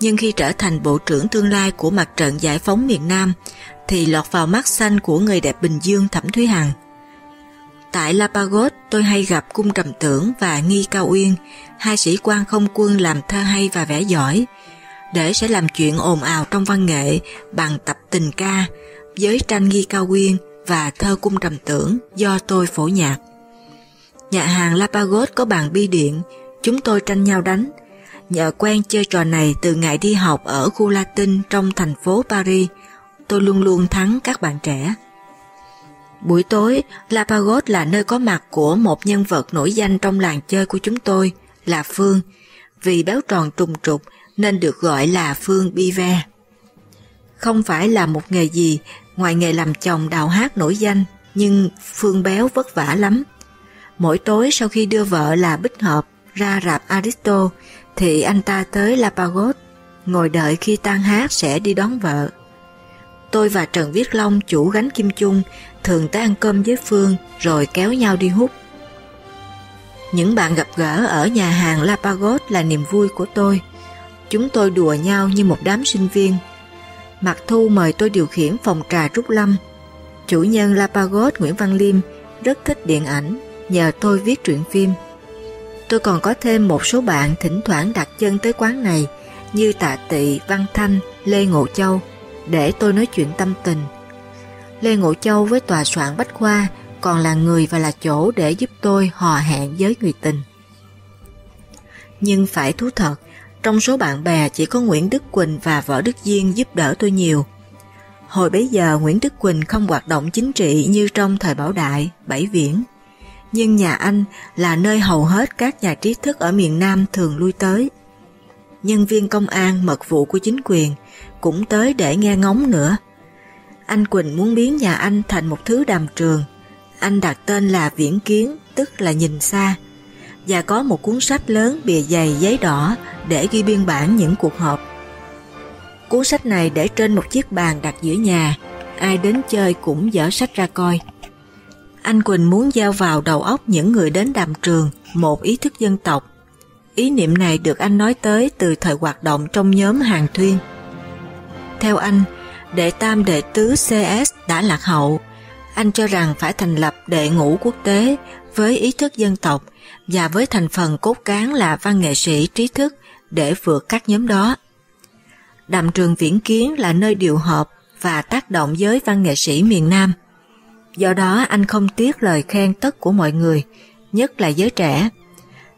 A: nhưng khi trở thành bộ trưởng tương lai của mặt trận giải phóng miền Nam, thì lọt vào mắt xanh của người đẹp Bình Dương Thẩm Thúy Hằng. Tại La Pagode, tôi hay gặp Cung Trầm Tưởng và Nghi Cao Uyên, hai sĩ quan không quân làm thơ hay và vẽ giỏi, để sẽ làm chuyện ồn ào trong văn nghệ bằng tập tình ca với tranh Nghi Cao Uyên và thơ Cung Trầm Tưởng do tôi phổ nhạc. Nhà hàng Lapagos có bàn bi điện, chúng tôi tranh nhau đánh. Nhờ quen chơi trò này từ ngày đi học ở khu Latin trong thành phố Paris, tôi luôn luôn thắng các bạn trẻ. Buổi tối, Lapagos là nơi có mặt của một nhân vật nổi danh trong làng chơi của chúng tôi, là Phương. Vì béo tròn trùng trục nên được gọi là Phương Bive. Không phải là một nghề gì ngoài nghề làm chồng đào hát nổi danh, nhưng Phương béo vất vả lắm. Mỗi tối sau khi đưa vợ là Bích Hợp ra rạp Aristo thì anh ta tới La Pagos, ngồi đợi khi tan hát sẽ đi đón vợ. Tôi và Trần Viết Long chủ gánh Kim Chung thường tới ăn cơm với Phương rồi kéo nhau đi hút. Những bạn gặp gỡ ở nhà hàng La Pagos là niềm vui của tôi. Chúng tôi đùa nhau như một đám sinh viên. Mạc Thu mời tôi điều khiển phòng trà Trúc Lâm. Chủ nhân La Pagos Nguyễn Văn Liêm rất thích điện ảnh nhờ tôi viết truyện phim. Tôi còn có thêm một số bạn thỉnh thoảng đặt chân tới quán này như Tạ Tị, Văn Thanh, Lê Ngộ Châu để tôi nói chuyện tâm tình. Lê Ngộ Châu với tòa soạn Bách Khoa còn là người và là chỗ để giúp tôi hò hẹn với người tình. Nhưng phải thú thật, trong số bạn bè chỉ có Nguyễn Đức Quỳnh và Võ Đức Diên giúp đỡ tôi nhiều. Hồi bấy giờ Nguyễn Đức Quỳnh không hoạt động chính trị như trong thời Bảo Đại, Bảy Viễn. Nhưng nhà anh là nơi hầu hết các nhà trí thức ở miền Nam thường lui tới. Nhân viên công an mật vụ của chính quyền cũng tới để nghe ngóng nữa. Anh Quỳnh muốn biến nhà anh thành một thứ đàm trường. Anh đặt tên là Viễn Kiến, tức là nhìn xa. Và có một cuốn sách lớn bìa dày giấy đỏ để ghi biên bản những cuộc họp. Cuốn sách này để trên một chiếc bàn đặt giữa nhà, ai đến chơi cũng dở sách ra coi. Anh Quỳnh muốn giao vào đầu óc những người đến đàm trường một ý thức dân tộc. Ý niệm này được anh nói tới từ thời hoạt động trong nhóm Hàng Thuyên. Theo anh, đệ tam đệ tứ CS đã lạc hậu. Anh cho rằng phải thành lập đệ ngũ quốc tế với ý thức dân tộc và với thành phần cốt cán là văn nghệ sĩ trí thức để vượt các nhóm đó. Đàm trường viễn kiến là nơi điều hợp và tác động với văn nghệ sĩ miền Nam. Do đó anh không tiếc lời khen tất của mọi người, nhất là giới trẻ.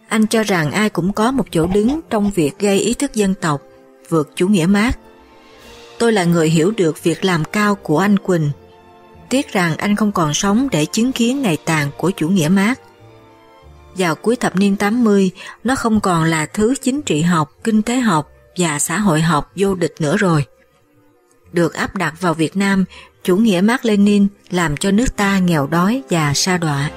A: Anh cho rằng ai cũng có một chỗ đứng trong việc gây ý thức dân tộc, vượt chủ nghĩa mát. Tôi là người hiểu được việc làm cao của anh Quỳnh. Tiếc rằng anh không còn sống để chứng kiến ngày tàn của chủ nghĩa mát. Vào cuối thập niên 80, nó không còn là thứ chính trị học, kinh tế học và xã hội học vô địch nữa rồi. Được áp đặt vào Việt Nam, chủ nghĩa Mark Lenin làm cho nước ta nghèo đói và sa đọa.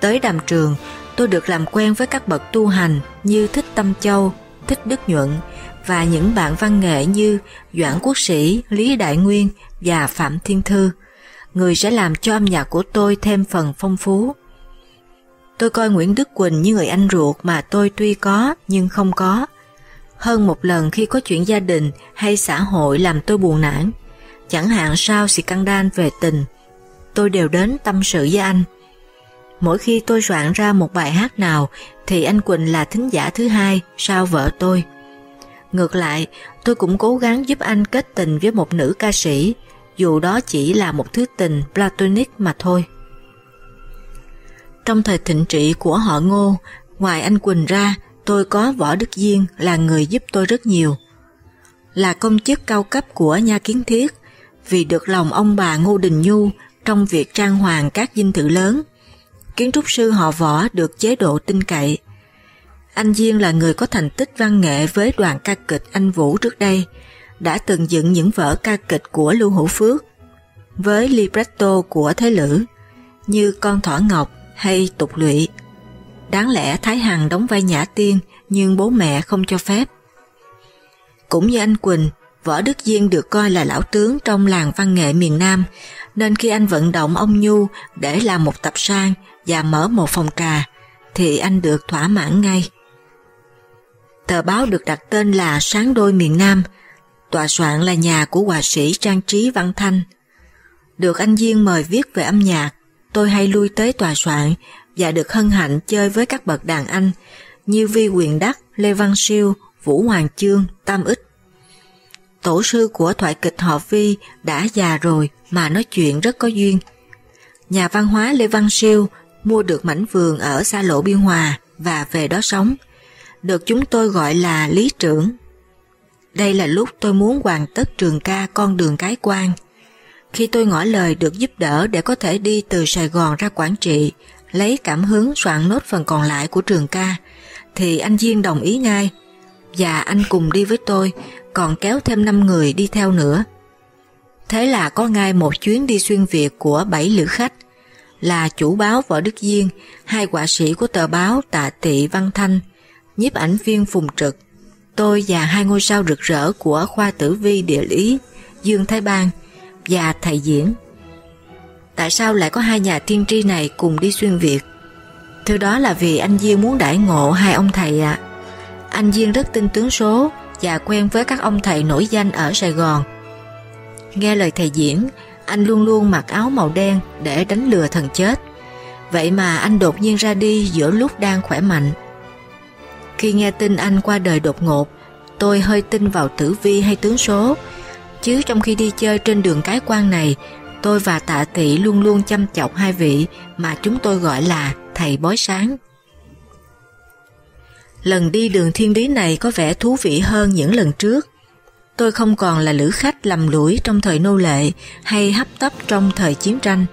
A: Tới đàm trường, tôi được làm quen với các bậc tu hành như Thích Tâm Châu, Thích Đức Nhuận và những bạn văn nghệ như Doãn Quốc Sĩ, Lý Đại Nguyên và Phạm Thiên Thư, người sẽ làm cho âm nhạc của tôi thêm phần phong phú. Tôi coi Nguyễn Đức Quỳnh như người anh ruột mà tôi tuy có nhưng không có. Hơn một lần khi có chuyện gia đình hay xã hội làm tôi buồn nản, chẳng hạn sau scandal về tình, tôi đều đến tâm sự với anh. Mỗi khi tôi soạn ra một bài hát nào thì anh Quỳnh là thính giả thứ hai sau vợ tôi. Ngược lại, tôi cũng cố gắng giúp anh kết tình với một nữ ca sĩ, dù đó chỉ là một thứ tình platonic mà thôi. Trong thời thịnh trị của họ Ngô, ngoài anh Quỳnh ra, tôi có Võ Đức Diên là người giúp tôi rất nhiều. Là công chức cao cấp của Nha Kiến Thiết, vì được lòng ông bà Ngô Đình Nhu trong việc trang hoàng các dinh thự lớn, kiến trúc sư họ Võ được chế độ tin cậy. Anh Diên là người có thành tích văn nghệ với đoàn ca kịch Anh Vũ trước đây, đã từng dựng những vở ca kịch của Lưu Hữu Phước, với libretto của Thế Lữ, như Con Thỏ Ngọc hay Tục Lụy. Đáng lẽ Thái Hằng đóng vai Nhã Tiên nhưng bố mẹ không cho phép. Cũng như anh Quỳnh, Võ Đức Diên được coi là lão tướng trong làng văn nghệ miền Nam, nên khi anh vận động ông Nhu để làm một tập sang và mở một phòng trà, thì anh được thỏa mãn ngay. Tờ báo được đặt tên là Sáng Đôi miền Nam, tòa soạn là nhà của họa sĩ trang trí Văn Thanh. Được anh Diên mời viết về âm nhạc, tôi hay lui tới tòa soạn và được hân hạnh chơi với các bậc đàn anh như Vi Quyền Đắc, Lê Văn Siêu, Vũ Hoàng Chương, Tam Ích. Tổ sư của thoại kịch họ Vi đã già rồi mà nói chuyện rất có duyên. Nhà văn hóa Lê Văn Siêu mua được mảnh vườn ở xa lộ Biên Hòa và về đó sống, được chúng tôi gọi là lý trưởng. Đây là lúc tôi muốn hoàn tất trường ca con đường cái quan. Khi tôi ngỏ lời được giúp đỡ để có thể đi từ Sài Gòn ra Quảng Trị, lấy cảm hứng soạn nốt phần còn lại của trường ca, thì anh Duyên đồng ý ngay, và anh cùng đi với tôi, còn kéo thêm 5 người đi theo nữa. Thế là có ngay một chuyến đi xuyên Việt của 7 lữ khách, là chủ báo Võ Đức Diên, hai họa sĩ của tờ báo Tạ Tị Văn Thanh, nhiếp ảnh viên Phùng Trực, tôi và hai ngôi sao rực rỡ của khoa tử vi địa lý Dương Thái Bang và thầy diễn. Tại sao lại có hai nhà tiên tri này cùng đi xuyên Việt? Thứ đó là vì anh Diên muốn đãi ngộ hai ông thầy ạ. Anh Diên rất tin tướng số và quen với các ông thầy nổi danh ở Sài Gòn. Nghe lời thầy diễn, anh luôn luôn mặc áo màu đen để đánh lừa thần chết. Vậy mà anh đột nhiên ra đi giữa lúc đang khỏe mạnh. Khi nghe tin anh qua đời đột ngột, tôi hơi tin vào tử vi hay tướng số, chứ trong khi đi chơi trên đường cái quan này, tôi và tạ tỷ luôn luôn chăm chọc hai vị mà chúng tôi gọi là thầy bói sáng. Lần đi đường thiên lý này có vẻ thú vị hơn những lần trước. Tôi không còn là lữ khách lầm lũi trong thời nô lệ hay hấp tấp trong thời chiến tranh.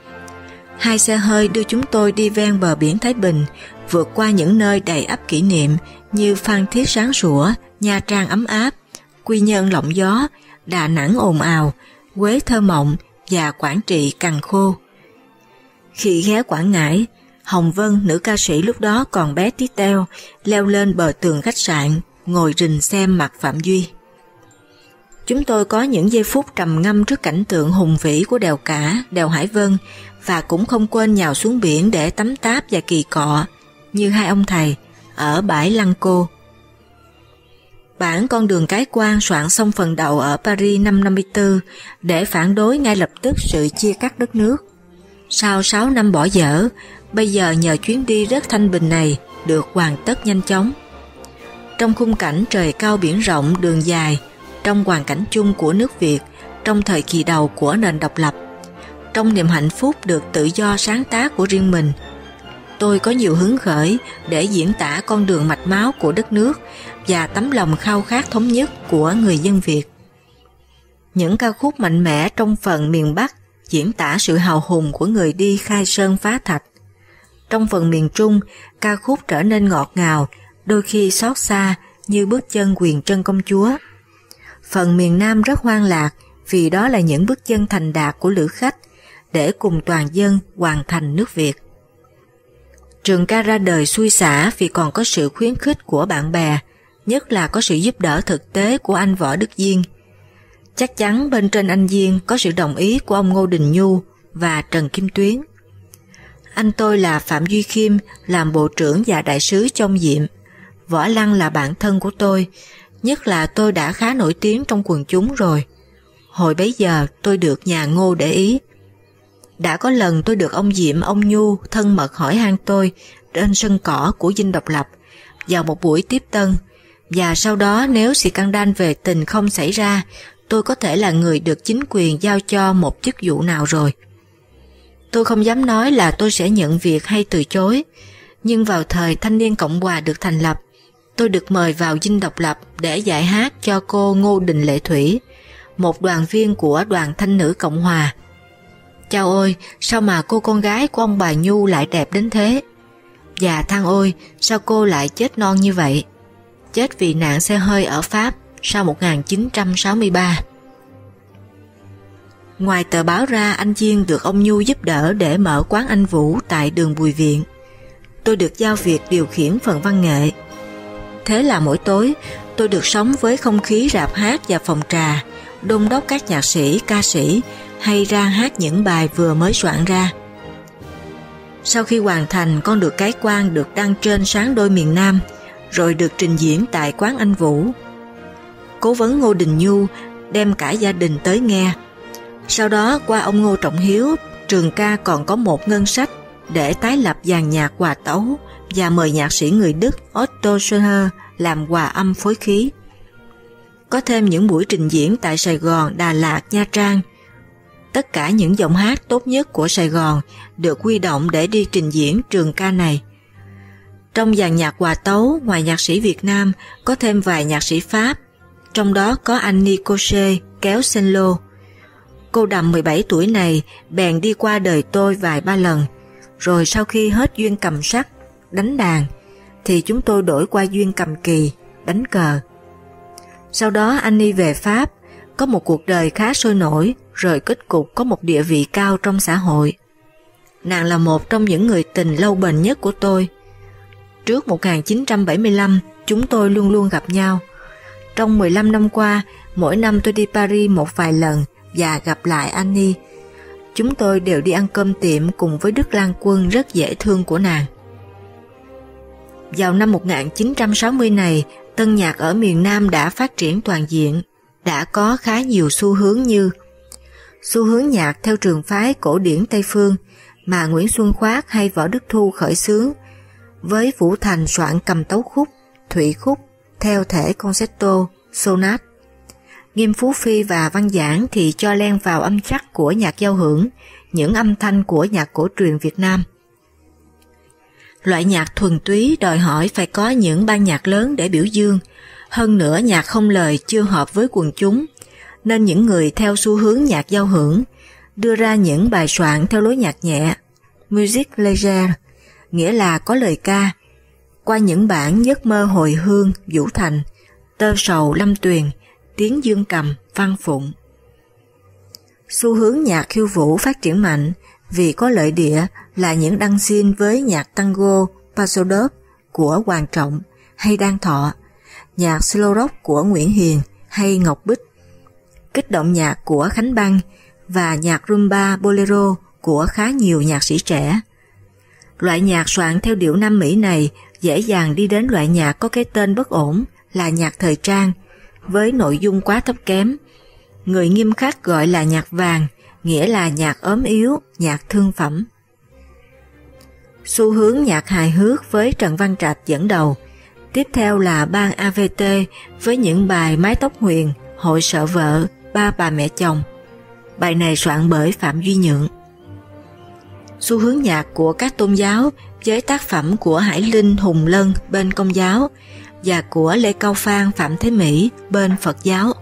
A: Hai xe hơi đưa chúng tôi đi ven bờ biển Thái Bình, vượt qua những nơi đầy ắp kỷ niệm như Phan Thiết sáng sủa, Nha Trang ấm áp, Quy Nhơn lộng gió, Đà Nẵng ồn ào, Quế thơ mộng và Quảng Trị cằn khô. Khi ghé Quảng Ngãi, Hồng Vân, nữ ca sĩ lúc đó còn bé tí teo, leo lên bờ tường khách sạn, ngồi rình xem mặt Phạm Duy. Chúng tôi có những giây phút trầm ngâm trước cảnh tượng hùng vĩ của đèo cả, đèo Hải Vân và cũng không quên nhào xuống biển để tắm táp và kỳ cọ như hai ông thầy ở bãi Lăng Cô. Bản con đường cái quan soạn xong phần đầu ở Paris năm 54 để phản đối ngay lập tức sự chia cắt đất nước. Sau 6 năm bỏ dở, bây giờ nhờ chuyến đi rất thanh bình này được hoàn tất nhanh chóng. Trong khung cảnh trời cao biển rộng đường dài, trong hoàn cảnh chung của nước Việt, trong thời kỳ đầu của nền độc lập, trong niềm hạnh phúc được tự do sáng tác của riêng mình, tôi có nhiều hứng khởi để diễn tả con đường mạch máu của đất nước và tấm lòng khao khát thống nhất của người dân Việt. Những ca khúc mạnh mẽ trong phần miền Bắc diễn tả sự hào hùng của người đi khai sơn phá thạch. Trong phần miền Trung, ca khúc trở nên ngọt ngào, đôi khi xót xa như bước chân quyền chân công chúa. Phần miền Nam rất hoang lạc vì đó là những bước chân thành đạt của lữ khách để cùng toàn dân hoàn thành nước Việt. Trường ca ra đời xui xả vì còn có sự khuyến khích của bạn bè, nhất là có sự giúp đỡ thực tế của anh Võ Đức Diên. Chắc chắn bên trên anh Diên có sự đồng ý của ông Ngô Đình Nhu và Trần Kim Tuyến. Anh tôi là Phạm Duy Khiêm làm bộ trưởng và đại sứ trong diệm. Võ Lăng là bạn thân của tôi, nhất là tôi đã khá nổi tiếng trong quần chúng rồi. Hồi bấy giờ tôi được nhà ngô để ý. Đã có lần tôi được ông Diệm, ông Nhu thân mật hỏi han tôi trên sân cỏ của dinh độc lập vào một buổi tiếp tân và sau đó nếu scandal về tình không xảy ra tôi có thể là người được chính quyền giao cho một chức vụ nào rồi. Tôi không dám nói là tôi sẽ nhận việc hay từ chối, nhưng vào thời Thanh niên Cộng Hòa được thành lập, tôi được mời vào dinh độc lập để dạy hát cho cô Ngô Đình Lệ Thủy, một đoàn viên của đoàn thanh nữ Cộng Hòa. Chào ôi, sao mà cô con gái của ông bà Nhu lại đẹp đến thế? Dạ Và thang ôi, sao cô lại chết non như vậy? Chết vì nạn xe hơi ở Pháp sau 1963. Ngoài tờ báo ra anh Chiên được ông Nhu giúp đỡ để mở quán anh Vũ tại đường Bùi Viện. Tôi được giao việc điều khiển phần văn nghệ. Thế là mỗi tối tôi được sống với không khí rạp hát và phòng trà, đôn đốc các nhạc sĩ, ca sĩ hay ra hát những bài vừa mới soạn ra. Sau khi hoàn thành con được cái quan được đăng trên sáng đôi miền Nam, rồi được trình diễn tại quán anh Vũ. Cố vấn Ngô Đình Nhu đem cả gia đình tới nghe. Sau đó qua ông Ngô Trọng Hiếu, trường ca còn có một ngân sách để tái lập dàn nhạc hòa tấu và mời nhạc sĩ người Đức Otto Schoenher làm hòa âm phối khí. Có thêm những buổi trình diễn tại Sài Gòn, Đà Lạt, Nha Trang. Tất cả những giọng hát tốt nhất của Sài Gòn được quy động để đi trình diễn trường ca này. Trong dàn nhạc hòa tấu, ngoài nhạc sĩ Việt Nam, có thêm vài nhạc sĩ Pháp, trong đó có anh Nicoche kéo senlo lô. Cô đầm 17 tuổi này bèn đi qua đời tôi vài ba lần, rồi sau khi hết duyên cầm sắt, đánh đàn, thì chúng tôi đổi qua duyên cầm kỳ, đánh cờ. Sau đó anh đi về Pháp, có một cuộc đời khá sôi nổi, rồi kết cục có một địa vị cao trong xã hội. Nàng là một trong những người tình lâu bền nhất của tôi, Trước 1975, chúng tôi luôn luôn gặp nhau. Trong 15 năm qua, mỗi năm tôi đi Paris một vài lần và gặp lại Annie. Chúng tôi đều đi ăn cơm tiệm cùng với Đức Lan Quân rất dễ thương của nàng. Vào năm 1960 này, tân nhạc ở miền Nam đã phát triển toàn diện, đã có khá nhiều xu hướng như xu hướng nhạc theo trường phái cổ điển Tây Phương mà Nguyễn Xuân Khoát hay Võ Đức Thu khởi xướng, với Vũ Thành soạn cầm tấu khúc, thủy khúc, theo thể concerto, sonat. Nghiêm Phú Phi và Văn Giảng thì cho len vào âm sắc của nhạc giao hưởng, những âm thanh của nhạc cổ truyền Việt Nam. Loại nhạc thuần túy đòi hỏi phải có những ban nhạc lớn để biểu dương, hơn nữa nhạc không lời chưa hợp với quần chúng, nên những người theo xu hướng nhạc giao hưởng đưa ra những bài soạn theo lối nhạc nhẹ, music leisure, nghĩa là có lời ca, qua những bản giấc mơ hồi hương, vũ thành, tơ sầu lâm tuyền, tiếng dương cầm, văn phụng. Xu hướng nhạc khiêu vũ phát triển mạnh vì có lợi địa là những đăng xin với nhạc tango, pasodop của Hoàng Trọng hay Đan Thọ, nhạc slow rock của Nguyễn Hiền hay Ngọc Bích, kích động nhạc của Khánh Băng và nhạc rumba bolero của khá nhiều nhạc sĩ trẻ. Loại nhạc soạn theo điệu Nam Mỹ này dễ dàng đi đến loại nhạc có cái tên bất ổn là nhạc thời trang, với nội dung quá thấp kém. Người nghiêm khắc gọi là nhạc vàng, nghĩa là nhạc ốm yếu, nhạc thương phẩm. Xu hướng nhạc hài hước với Trần Văn Trạch dẫn đầu, tiếp theo là ban AVT với những bài Mái tóc huyền, Hội sợ vợ, Ba bà mẹ chồng. Bài này soạn bởi Phạm Duy Nhượng. Xu hướng nhạc của các tôn giáo với tác phẩm của Hải Linh Hùng Lân bên Công giáo và của Lê Cao Phan Phạm Thế Mỹ bên Phật giáo.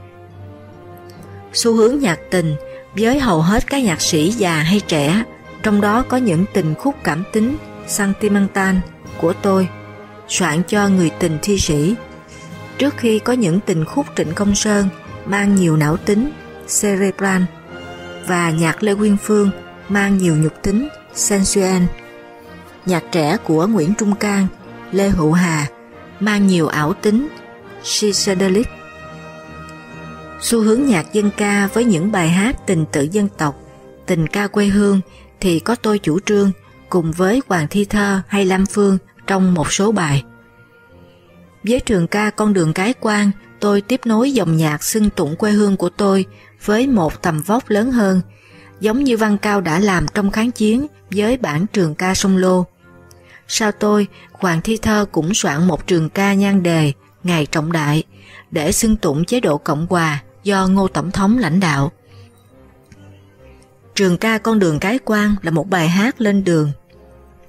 A: Xu hướng nhạc tình với hầu hết các nhạc sĩ già hay trẻ, trong đó có những tình khúc cảm tính sentimental của tôi, soạn cho người tình thi sĩ. Trước khi có những tình khúc Trịnh Công Sơn mang nhiều não tính, cerebral, và nhạc Lê Quyên Phương mang nhiều nhục tính, sensual. Nhạc trẻ của Nguyễn Trung Cang, Lê Hữu Hà mang nhiều ảo tính, psychedelic. Xu hướng nhạc dân ca với những bài hát tình tự dân tộc, tình ca quê hương thì có tôi chủ trương cùng với Hoàng Thi Thơ hay Lam Phương trong một số bài. Với trường ca Con đường cái quan, tôi tiếp nối dòng nhạc xưng tụng quê hương của tôi với một tầm vóc lớn hơn, giống như Văn Cao đã làm trong kháng chiến với bản trường ca sông Lô. Sau tôi, Hoàng Thi Thơ cũng soạn một trường ca nhan đề Ngày Trọng Đại để xưng tụng chế độ Cộng Hòa do Ngô Tổng thống lãnh đạo. Trường ca Con đường cái quan là một bài hát lên đường.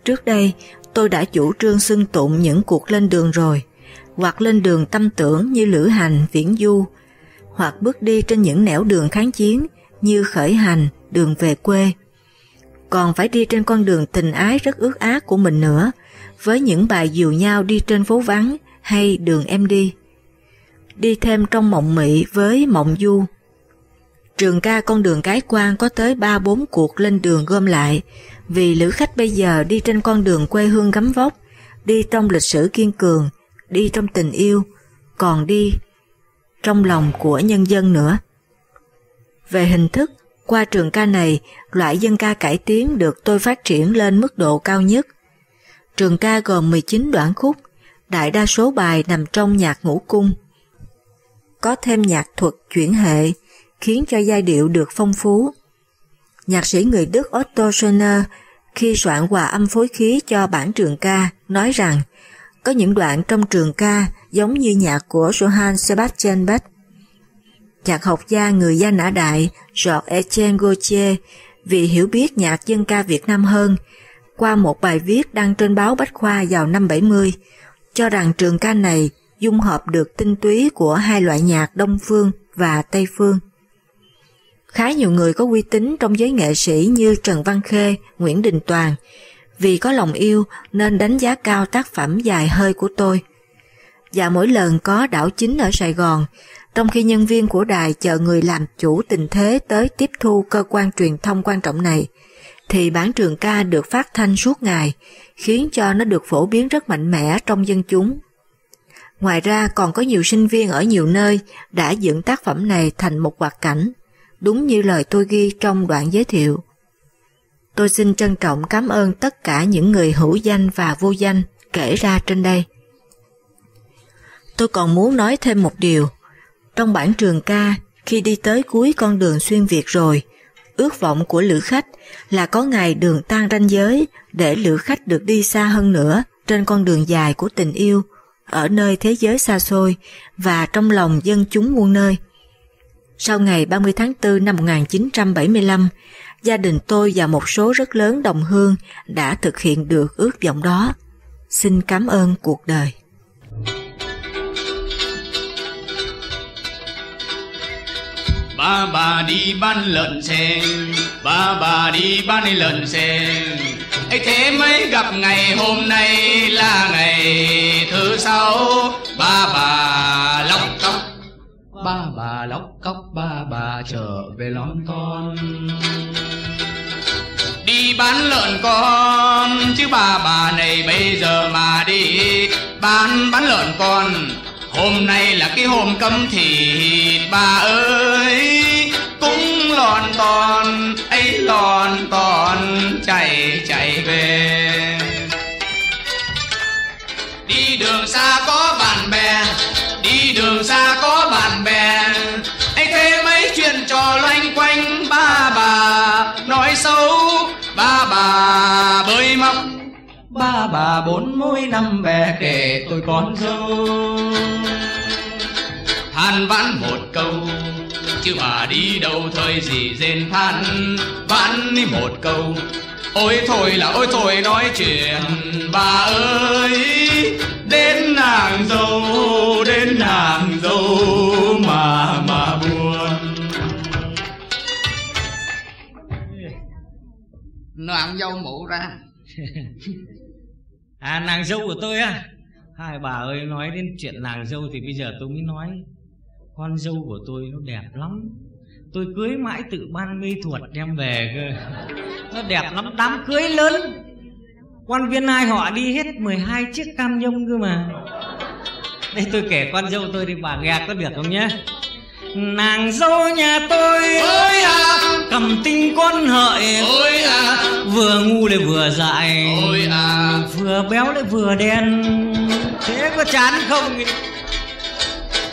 A: Trước đây, tôi đã chủ trương xưng tụng những cuộc lên đường rồi, hoặc lên đường tâm tưởng như lữ hành, viễn du, hoặc bước đi trên những nẻo đường kháng chiến như khởi hành, đường về quê. Còn phải đi trên con đường tình ái rất ước ác của mình nữa, với những bài dìu nhau đi trên phố vắng hay đường em đi. Đi thêm trong mộng mị với mộng du. Trường ca con đường cái quan có tới 3-4 cuộc lên đường gom lại, vì lữ khách bây giờ đi trên con đường quê hương gấm vóc, đi trong lịch sử kiên cường, đi trong tình yêu, còn đi trong lòng của nhân dân nữa. Về hình thức, qua trường ca này, loại dân ca cải tiến được tôi phát triển lên mức độ cao nhất. Trường ca gồm 19 đoạn khúc, đại đa số bài nằm trong nhạc ngũ cung. Có thêm nhạc thuật chuyển hệ, khiến cho giai điệu được phong phú. Nhạc sĩ người Đức Otto Schoner khi soạn hòa âm phối khí cho bản trường ca nói rằng có những đoạn trong trường ca giống như nhạc của Johann Sebastian Bach. Nhạc học gia người Gia Nã Đại Georges Etienne Gauthier vì hiểu biết nhạc dân ca Việt Nam hơn qua một bài viết đăng trên báo Bách Khoa vào năm 70 cho rằng trường ca này dung hợp được tinh túy của hai loại nhạc Đông Phương và Tây Phương. Khá nhiều người có uy tín trong giới nghệ sĩ như Trần Văn Khê, Nguyễn Đình Toàn vì có lòng yêu nên đánh giá cao tác phẩm dài hơi của tôi. Và mỗi lần có đảo chính ở Sài Gòn, trong khi nhân viên của đài chờ người làm chủ tình thế tới tiếp thu cơ quan truyền thông quan trọng này, thì bản trường ca được phát thanh suốt ngày, khiến cho nó được phổ biến rất mạnh mẽ trong dân chúng. Ngoài ra còn có nhiều sinh viên ở nhiều nơi đã dựng tác phẩm này thành một hoạt cảnh, đúng như lời tôi ghi trong đoạn giới thiệu. Tôi xin trân trọng cảm ơn tất cả những người hữu danh và vô danh kể ra trên đây. Tôi còn muốn nói thêm một điều. Trong bản trường ca, khi đi tới cuối con đường xuyên Việt rồi, ước vọng của lữ khách là có ngày đường tan ranh giới để lữ khách được đi xa hơn nữa trên con đường dài của tình yêu, ở nơi thế giới xa xôi và trong lòng dân chúng muôn nơi. Sau ngày 30 tháng 4 năm 1975, gia đình tôi và một số rất lớn đồng hương đã thực hiện được ước vọng đó. Xin cảm ơn cuộc đời.
H: Ba bà đi bán lợn xèn ba bà đi bán lợn xèn ấy thế mới gặp ngày hôm nay là ngày thứ sáu. Ba bà lóc cóc. Ba bà lóc cóc, ba bà trở về lón con. Đi bán lợn con, chứ bà bà này bây giờ mà đi bán bán lợn con hôm nay là cái hôm cấm thịt, bà ơi. Cũng lòn ton ấy lòn ton chạy chạy về. Đi đường xa có bạn bè, đi đường xa có bạn bè. Ấy thế mấy chuyện trò loanh quanh ba bà, nói xấu ba bà bơi móc ba bà bốn mối năm bè kể tôi con dâu. Than vãn một câu chứ bà đi đâu thời gì rên than. Vãn đi một câu ôi thôi là ôi thôi nói chuyện. Bà ơi đến nàng dâu đến nàng dâu mà mà buồn. Nàng dâu mụ ra
I: À nàng dâu của tôi á. Hai bà ơi, nói đến chuyện nàng dâu thì bây giờ tôi mới nói. Con dâu của tôi nó đẹp lắm. Tôi cưới mãi tự ban mê thuật đem về cơ. Nó đẹp lắm, Đám cưới lớn. Quan viên ai họ đi hết 12 chiếc cam nhông cơ mà. Đây, tôi kể con dâu tôi đi, bà nghe có được không nhé? Nàng dâu nhà tôi
H: ôi à.
I: Cầm tinh con hợi.
H: Ôi à.
I: Vừa ngu lại vừa dại.
H: Ôi à.
I: Vừa béo lại vừa đen. Thế có chán không?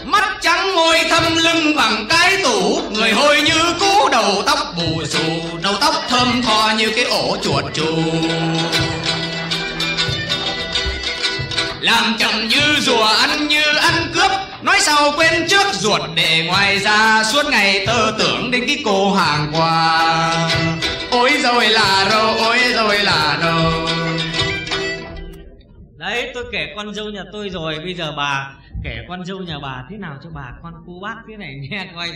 H: Mắt trắng môi thâm lưng bằng cái tủ. Người hôi như cú đầu tóc bù xù. Đầu tóc thơm tho như cái ổ chuột chù. Làm chậm như rùa ăn như ăn cướp nói sau quên trước ruột để ngoài ra suốt ngày tơ tưởng đến cái cô hàng quà. Ôi rồi là đâu ôi rồi là đâu
I: Đấy, tôi kể con dâu nhà tôi rồi, Bây giờ bà kể con dâu nhà bà thế nào cho bà, con cô bác thế này nghe coi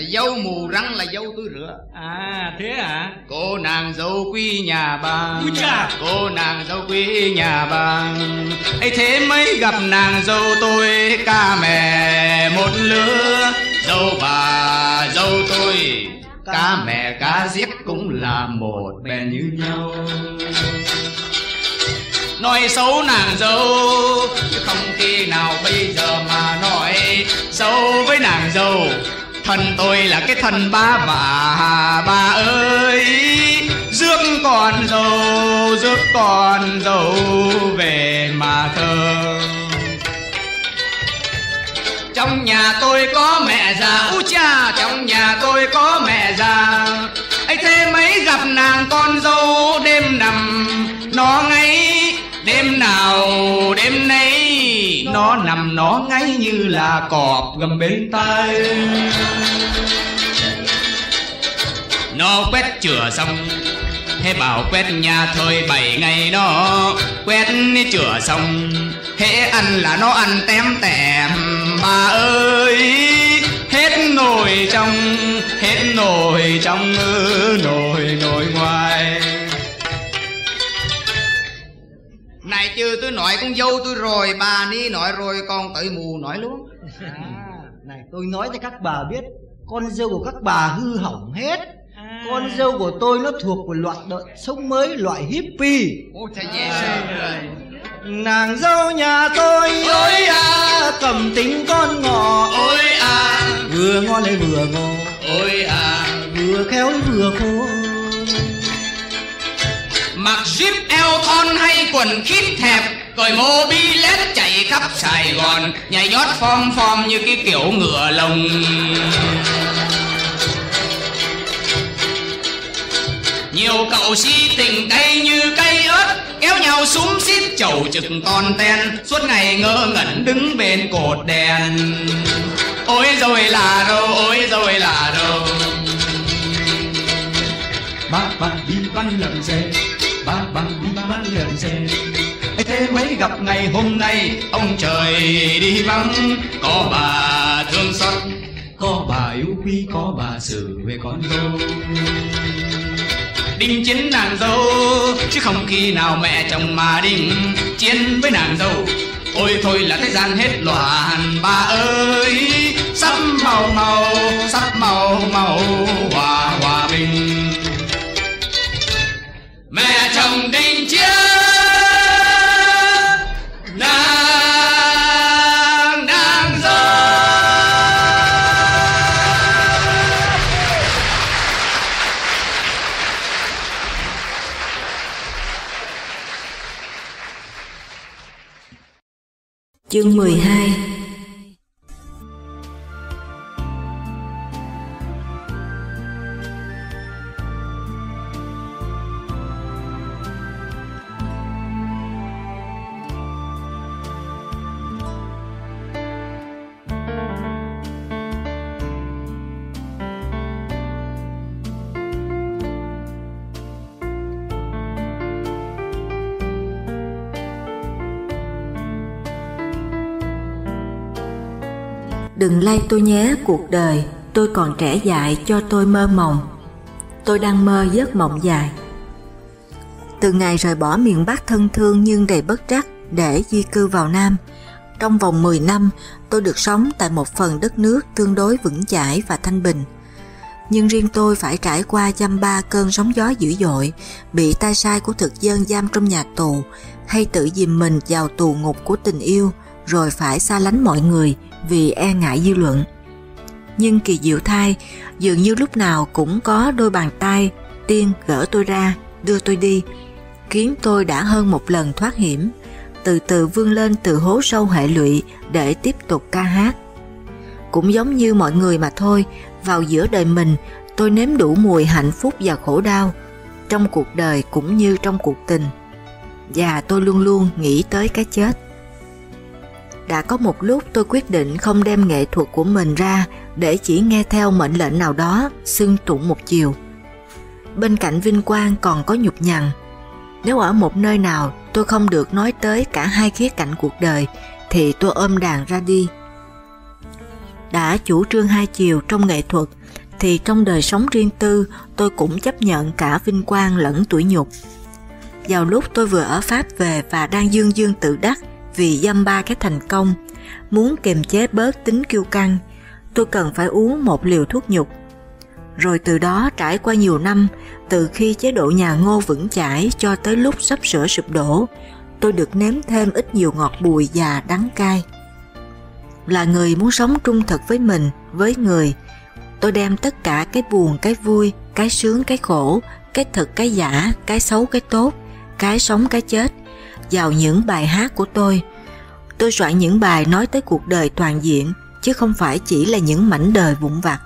H: dâu mù răng là dâu tôi rửa.
I: À thế hả
H: cô nàng dâu quý nhà bà
I: Úi chà.
H: cô nàng dâu quý nhà bà ấy thế mới gặp nàng dâu tôi ca mẹ một lứa. Dâu bà dâu tôi cá mẹ cá giết cũng là một bè như nhau. Nói xấu nàng dâu chứ không khi nào bây giờ mà nói xấu với nàng dâu thân tôi là cái thân ba bà bà ơi. Rước con dâu, rước con dâu về mà thơ trong nhà tôi có mẹ già, u cha, trong nhà tôi có mẹ già. Ấy thế mấy gặp nàng con dâu đêm nằm, nó ngay đêm nào đêm nay nó nằm nó ngáy như là cọp gầm bên tay. Nó quét chửa xong Thế bảo quét nhà thôi bảy ngày nó Quét chửa xong Hễ ăn là nó ăn tém tẻm. Bà ơi Hết nồi trong Hết nồi trong ư, Nồi nồi ngoài. Này chứ tôi nói con dâu tôi rồi Bà đi nói rồi còn tới mù nói luôn.
J: À, này tôi nói cho các bà biết Con dâu của các bà hư hỏng hết.
I: À.
J: Con dâu của tôi nó thuộc của loại đời sống mới loại hippie.
H: Ôi trời dễ sợ rồi
J: Nàng dâu nhà tôi
H: Ôi à.
J: cầm tính con ngọ.
H: Ôi à.
J: Vừa ngon lại vừa ngô
H: Ôi à.
J: Vừa khéo lại vừa khô
H: Mặc zip eo thon hay quần khít hẹp Cởi mô bi lết chạy khắp Sài Gòn, Nhảy nhót form form như cái kiểu ngựa lồng. Nhiều cậu si tình cay như cây ớt, Kéo nhau súng xít chầu trực con ten, Suốt ngày ngơ ngẩn đứng bên cột đèn. Ôi rồi là đâu, ôi rồi là đâu.
K: Bác ba đi văn lợn dê ba bằng ba lượn bán ấy thế mới gặp ngày hôm nay,
H: ông trời đi vắng. Có bà thương xót,
K: có bà yêu quý, có bà xử về con dâu.
H: Đinh chiến nàng dâu, chứ không khi nào mẹ chồng mà đinh chiến với nàng dâu. Ôi thôi là thế gian hết loạn, bà ơi. Sắp màu màu sắp màu màu hòa hòa bình mẹ chồng đình chiến nàng nàng dâu
A: Chương 12 Đừng lay tôi nhé cuộc đời, tôi còn trẻ dại cho tôi mơ mộng. Tôi đang mơ giấc mộng dài. Từ ngày rời bỏ miền Bắc thân thương nhưng đầy bất trắc để di cư vào Nam, trong vòng 10 năm tôi được sống tại một phần đất nước tương đối vững chãi và thanh bình. Nhưng riêng tôi phải trải qua dăm ba cơn sóng gió dữ dội, bị tai sai của thực dân giam trong nhà tù, hay tự dìm mình vào tù ngục của tình yêu, rồi phải xa lánh mọi người vì e ngại dư luận. Nhưng kỳ diệu thai, dường như lúc nào cũng có đôi bàn tay tiên gỡ tôi ra, đưa tôi đi, khiến tôi đã hơn một lần thoát hiểm, từ từ vươn lên từ hố sâu hệ lụy để tiếp tục ca hát. Cũng giống như mọi người mà thôi, vào giữa đời mình tôi nếm đủ mùi hạnh phúc và khổ đau, trong cuộc đời cũng như trong cuộc tình. Và tôi luôn luôn nghĩ tới cái chết. Đã có một lúc tôi quyết định không đem nghệ thuật của mình ra để chỉ nghe theo mệnh lệnh nào đó, xưng tụng một chiều. Bên cạnh vinh quang còn có nhục nhằn. Nếu ở một nơi nào tôi không được nói tới cả hai khía cạnh cuộc đời, thì tôi ôm đàn ra đi. Đã chủ trương hai chiều trong nghệ thuật, thì trong đời sống riêng tư tôi cũng chấp nhận cả vinh quang lẫn tuổi nhục. Vào lúc tôi vừa ở Pháp về và đang dương dương tự đắc vì dăm ba cái thành công, muốn kiềm chế bớt tính kiêu căng, tôi cần phải uống một liều thuốc nhục. Rồi từ đó trải qua nhiều năm, từ khi chế độ nhà ngô vững chãi cho tới lúc sắp sửa sụp đổ, tôi được nếm thêm ít nhiều ngọt bùi và đắng cay. Là người muốn sống trung thực với mình, với người, tôi đem tất cả cái buồn, cái vui, cái sướng, cái khổ, cái thật, cái giả, cái xấu, cái tốt, cái sống, cái chết vào những bài hát của tôi. Tôi soạn những bài nói tới cuộc đời toàn diện, chứ không phải chỉ là những mảnh đời vụn vặt.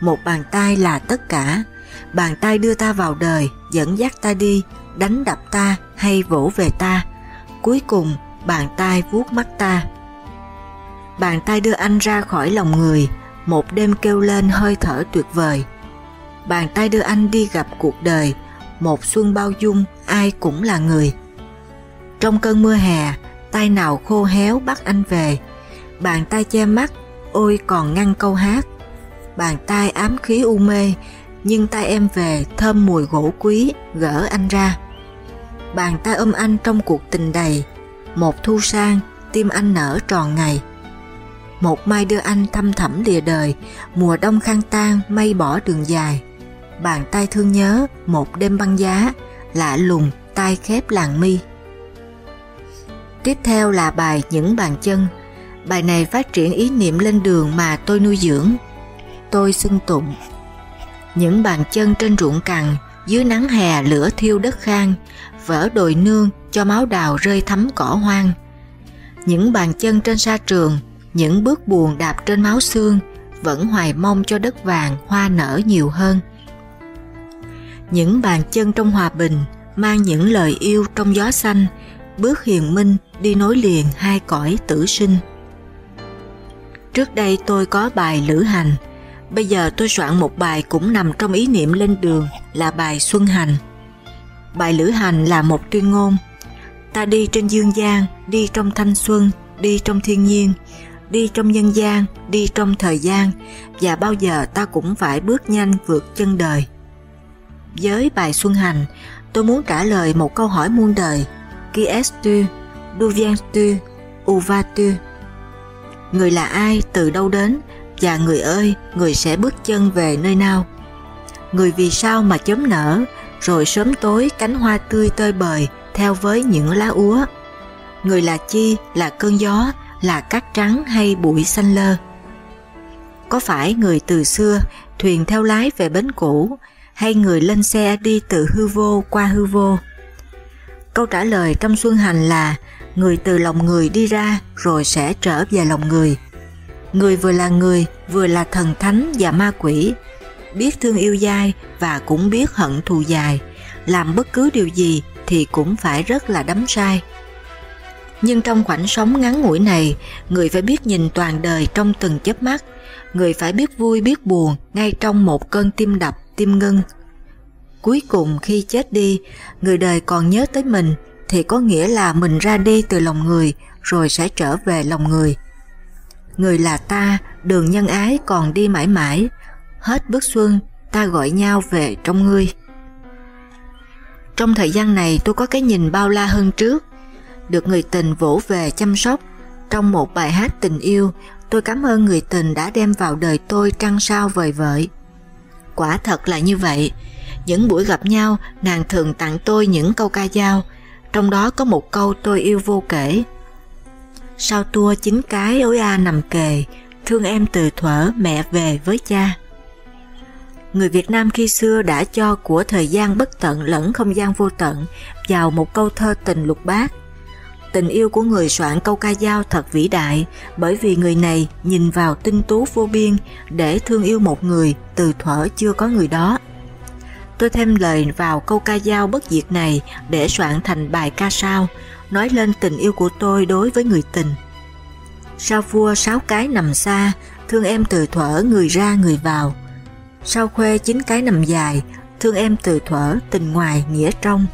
A: Một bàn tay là tất cả, bàn tay đưa ta vào đời, dẫn dắt ta đi, đánh đập ta hay vỗ về ta. Cuối cùng, bàn tay vuốt mắt ta. Bàn tay đưa anh ra khỏi lòng người, một đêm kêu lên hơi thở tuyệt vời. Bàn tay đưa anh đi gặp cuộc đời, một xuân bao dung, ai cũng là người. Trong cơn mưa hè, tay nào khô héo bắt anh về, bàn tay che mắt, ôi còn ngăn câu hát. Bàn tay ám khí u mê, nhưng tay em về thơm mùi gỗ quý, gỡ anh ra. Bàn tay ôm anh trong cuộc tình đầy, một thu sang, tim anh nở tròn ngày. Một mai đưa anh thăm thẳm lìa đời, mùa đông khang tan, mây bỏ đường dài. Bàn tay thương nhớ, một đêm băng giá, lạ lùng, tay khép làng mi. Tiếp theo là bài Những bàn chân. Bài này phát triển ý niệm lên đường mà tôi nuôi dưỡng. Tôi xưng tụng. Những bàn chân trên ruộng cằn, dưới nắng hè lửa thiêu đất khang, vỡ đồi nương cho máu đào rơi thấm cỏ hoang. Những bàn chân trên sa trường, những bước buồn đạp trên máu xương, vẫn hoài mong cho đất vàng hoa nở nhiều hơn. Những bàn chân trong hòa bình mang những lời yêu trong gió xanh, bước hiền minh đi nối liền hai cõi tử sinh. Trước đây tôi có bài lữ hành, bây giờ tôi soạn một bài cũng nằm trong ý niệm lên đường là bài xuân hành. Bài lữ hành là một tuyên ngôn. Ta đi trên dương gian, đi trong thanh xuân, đi trong thiên nhiên, đi trong nhân gian, đi trong thời gian và bao giờ ta cũng phải bước nhanh vượt chân đời. Với bài Xuân Hành, tôi muốn trả lời một câu hỏi muôn đời. Qui es-tu? D'où viens-tu? Où vas-tu? Người là ai, từ đâu đến, và người ơi, người sẽ bước chân về nơi nào? Người vì sao mà chớm nở, rồi sớm tối cánh hoa tươi tơi bời theo với những lá úa? Người là chi, là cơn gió, là cát trắng hay bụi xanh lơ? Có phải người từ xưa thuyền theo lái về bến cũ hay người lên xe đi từ hư vô qua hư vô? Câu trả lời trong Xuân Hành là người từ lòng người đi ra rồi sẽ trở về lòng người. Người vừa là người, vừa là thần thánh và ma quỷ, biết thương yêu dai và cũng biết hận thù dài, làm bất cứ điều gì thì cũng phải rất là đắm sai. Nhưng trong khoảnh sống ngắn ngủi này, người phải biết nhìn toàn đời trong từng chớp mắt, người phải biết vui biết buồn ngay trong một cơn tim đập, tim ngưng. Cuối cùng khi chết đi, người đời còn nhớ tới mình thì có nghĩa là mình ra đi từ lòng người rồi sẽ trở về lòng người. Người là ta, đường nhân ái còn đi mãi mãi, hết bước xuân ta gọi nhau về trong ngươi. Trong thời gian này tôi có cái nhìn bao la hơn trước, được người tình vỗ về chăm sóc. Trong một bài hát tình yêu, tôi cảm ơn người tình đã đem vào đời tôi trăng sao vời vợi. Quả thật là như vậy, những buổi gặp nhau nàng thường tặng tôi những câu ca dao, trong đó có một câu tôi yêu vô kể. Sao tua chín cái ối a nằm kề, thương em từ thuở mẹ về với cha. Người Việt Nam khi xưa đã cho của thời gian bất tận lẫn không gian vô tận vào một câu thơ tình lục bát. Tình yêu của người soạn câu ca dao thật vĩ đại bởi vì người này nhìn vào tinh tú vô biên để thương yêu một người từ thuở chưa có người đó. Tôi thêm lời vào câu ca dao bất diệt này để soạn thành bài ca sao, nói lên tình yêu của tôi đối với người tình. Sao vua sáu cái nằm xa, thương em từ thuở người ra người vào. Sao khuê chín cái nằm dài, thương em từ thuở tình ngoài nghĩa trong.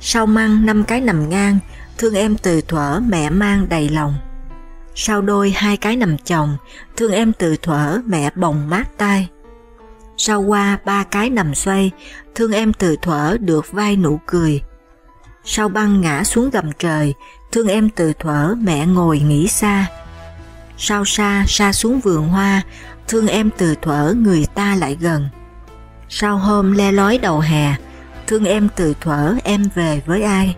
A: Sao măng năm cái nằm ngang, thương em từ thuở mẹ mang đầy lòng. Sao đôi hai cái nằm chồng, thương em từ thuở mẹ bồng mát tai sau qua ba cái nằm xoay, thương em từ thuở được vai nụ cười. sau băng ngã xuống gầm trời, thương em từ thuở mẹ ngồi nghỉ xa. sau xa xa xuống vườn hoa, thương em từ thuở người ta lại gần. sau hôm le lói đầu hè, thương em từ thuở em về với ai.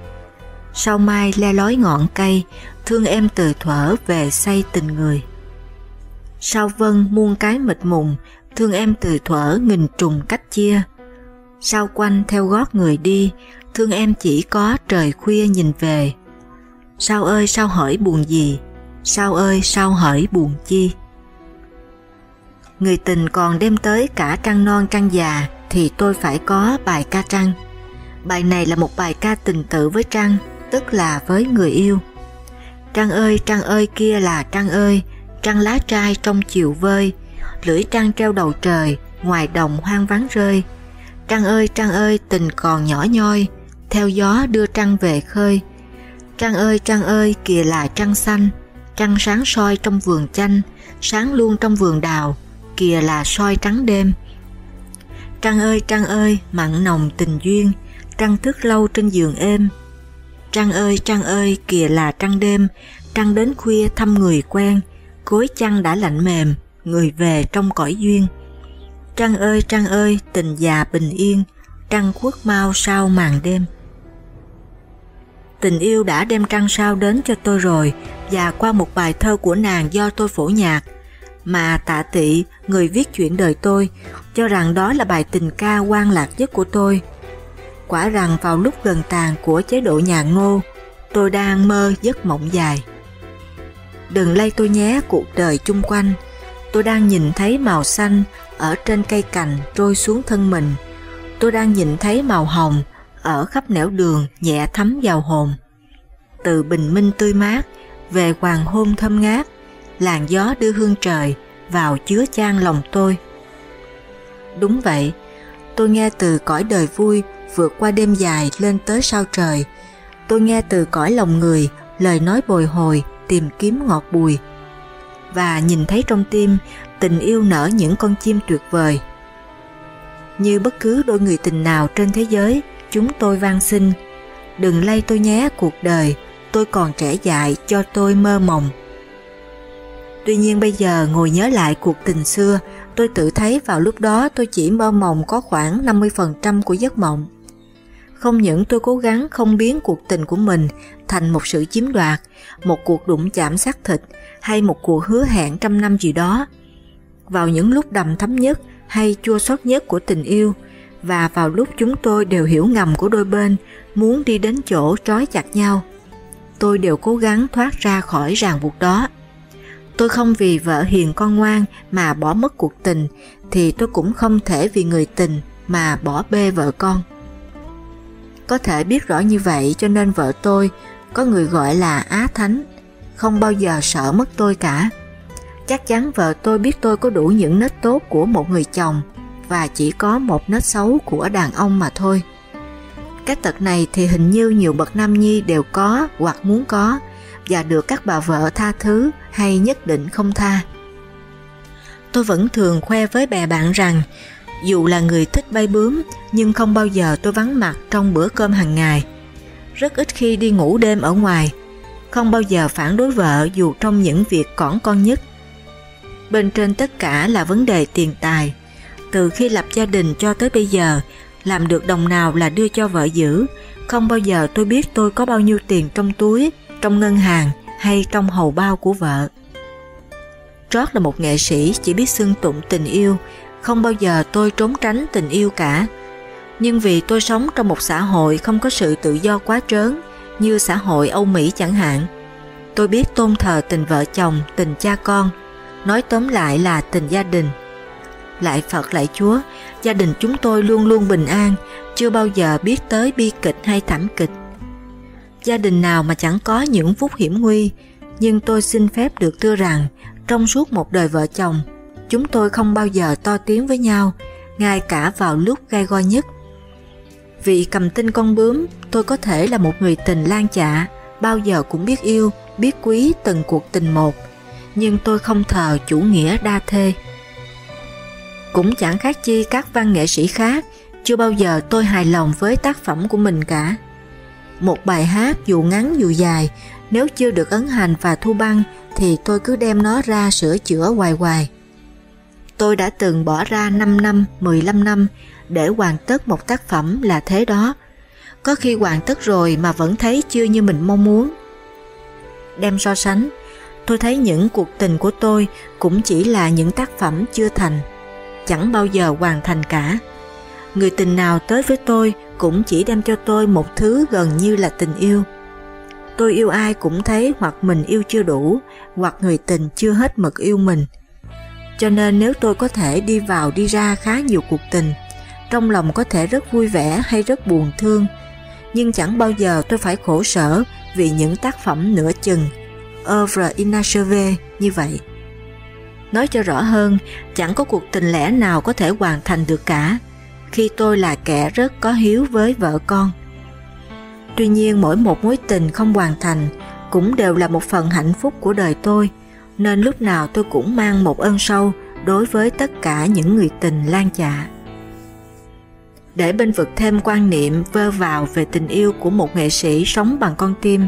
A: sau mai le lói ngọn cây, thương em từ thuở về say tình người. sau vân muôn cái mịt mùng, thương em từ thuở nghìn trùng cách chia. Sao quanh theo gót người đi, thương em chỉ có trời khuya nhìn về. Sao ơi sao hỏi buồn gì, sao ơi sao hỏi buồn chi. Người tình còn đem tới cả trăng non trăng già thì tôi phải có bài ca trăng. Bài này là một bài ca tình tự với trăng, tức là với người yêu. Trăng ơi, trăng ơi kia là trăng ơi, trăng lá trai trong chiều vơi, lưỡi trăng treo đầu trời, ngoài đồng hoang vắng rơi. Trăng ơi, trăng ơi, tình còn nhỏ nhoi, theo gió đưa trăng về khơi. Trăng ơi, trăng ơi, kìa là trăng xanh, trăng sáng soi trong vườn chanh, sáng luôn trong vườn đào, kìa là soi trắng đêm. Trăng ơi, trăng ơi, mặn nồng tình duyên, trăng thức lâu trên giường êm. Trăng ơi, trăng ơi, kìa là trăng đêm, trăng đến khuya thăm người quen, cối chăn đã lạnh mềm, người về trong cõi duyên. Trăng ơi, trăng ơi, tình già bình yên, trăng khuất mau sau màn đêm. Tình yêu đã đem trăng sao đến cho tôi rồi và qua một bài thơ của nàng do tôi phổ nhạc mà tạ tị, người viết chuyện đời tôi, cho rằng đó là bài tình ca quan lạc nhất của tôi. Quả rằng vào lúc gần tàn của chế độ nhà ngô, tôi đang mơ giấc mộng dài. Đừng lay tôi nhé cuộc đời chung quanh, tôi đang nhìn thấy màu xanh ở trên cây cành trôi xuống thân mình. Tôi đang nhìn thấy màu hồng ở khắp nẻo đường nhẹ thấm vào hồn. Từ bình minh tươi mát, về hoàng hôn thơm ngát, làn gió đưa hương trời vào chứa chan lòng tôi. Đúng vậy, tôi nghe từ cõi đời vui vượt qua đêm dài lên tới sao trời. Tôi nghe từ cõi lòng người lời nói bồi hồi tìm kiếm ngọt bùi. Và nhìn thấy trong tim tình yêu nở những con chim tuyệt vời. Như bất cứ đôi người tình nào trên thế giới, chúng tôi van xin, đừng lay tôi nhé cuộc đời, tôi còn trẻ dại cho tôi mơ mộng. Tuy nhiên bây giờ ngồi nhớ lại cuộc tình xưa, tôi tự thấy vào lúc đó tôi chỉ mơ mộng có khoảng 50% của giấc mộng. Không những tôi cố gắng không biến cuộc tình của mình thành một sự chiếm đoạt, một cuộc đụng chạm xác thịt hay một cuộc hứa hẹn trăm năm gì đó. Vào những lúc đầm thấm nhất hay chua xót nhất của tình yêu và vào lúc chúng tôi đều hiểu ngầm của đôi bên muốn đi đến chỗ trói chặt nhau, tôi đều cố gắng thoát ra khỏi ràng buộc đó. Tôi không vì vợ hiền con ngoan mà bỏ mất cuộc tình thì tôi cũng không thể vì người tình mà bỏ bê vợ con. Có thể biết rõ như vậy cho nên vợ tôi có người gọi là Á Thánh, không bao giờ sợ mất tôi cả. Chắc chắn vợ tôi biết tôi có đủ những nết tốt của một người chồng và chỉ có một nết xấu của đàn ông mà thôi. Cái tật này thì hình như nhiều bậc nam nhi đều có hoặc muốn có và được các bà vợ tha thứ hay nhất định không tha. Tôi vẫn thường khoe với bè bạn rằng dù là người thích bay bướm nhưng không bao giờ tôi vắng mặt trong bữa cơm hàng ngày. Rất ít khi đi ngủ đêm ở ngoài, không bao giờ phản đối vợ dù trong những việc cỏn con nhất. Bên trên tất cả là vấn đề tiền tài. Từ khi lập gia đình cho tới bây giờ, làm được đồng nào là đưa cho vợ giữ, không bao giờ tôi biết tôi có bao nhiêu tiền trong túi, trong ngân hàng hay trong hầu bao của vợ. Trót là một nghệ sĩ chỉ biết xưng tụng tình yêu, không bao giờ tôi trốn tránh tình yêu cả. Nhưng vì tôi sống trong một xã hội không có sự tự do quá trớn, như xã hội Âu Mỹ chẳng hạn. Tôi biết tôn thờ tình vợ chồng, tình cha con, nói tóm lại là tình gia đình. Lại Phật lại Chúa, gia đình chúng tôi luôn luôn bình an, chưa bao giờ biết tới bi kịch hay thảm kịch. Gia đình nào mà chẳng có những phút hiểm nguy, nhưng tôi xin phép được thưa rằng, trong suốt một đời vợ chồng, chúng tôi không bao giờ to tiếng với nhau, ngay cả vào lúc gai go nhất. Vì cầm tinh con bướm, tôi có thể là một người tình lan chạ, bao giờ cũng biết yêu, biết quý từng cuộc tình một, nhưng tôi không thờ chủ nghĩa đa thê. Cũng chẳng khác chi các văn nghệ sĩ khác, chưa bao giờ tôi hài lòng với tác phẩm của mình cả. Một bài hát dù ngắn dù dài, nếu chưa được ấn hành và thu băng thì tôi cứ đem nó ra sửa chữa hoài hoài. Tôi đã từng bỏ ra 5 năm, 15 năm để hoàn tất một tác phẩm là thế đó. Có khi hoàn tất rồi mà vẫn thấy chưa như mình mong muốn. Đem so sánh, tôi thấy những cuộc tình của tôi cũng chỉ là những tác phẩm chưa thành, chẳng bao giờ hoàn thành cả. Người tình nào tới với tôi cũng chỉ đem cho tôi một thứ gần như là tình yêu. Tôi yêu ai cũng thấy hoặc mình yêu chưa đủ, hoặc người tình chưa hết mực yêu mình. Cho nên nếu tôi có thể đi vào đi ra khá nhiều cuộc tình, trong lòng có thể rất vui vẻ hay rất buồn thương, nhưng chẳng bao giờ tôi phải khổ sở vì những tác phẩm nửa chừng, oeuvre inachevé như vậy. Nói cho rõ hơn, chẳng có cuộc tình lẽ nào có thể hoàn thành được cả, khi tôi là kẻ rất có hiếu với vợ con. Tuy nhiên mỗi một mối tình không hoàn thành cũng đều là một phần hạnh phúc của đời tôi, nên lúc nào tôi cũng mang một ơn sâu đối với tất cả những người tình lan chạ. Để bên vực thêm quan niệm vơ vào về tình yêu của một nghệ sĩ sống bằng con tim,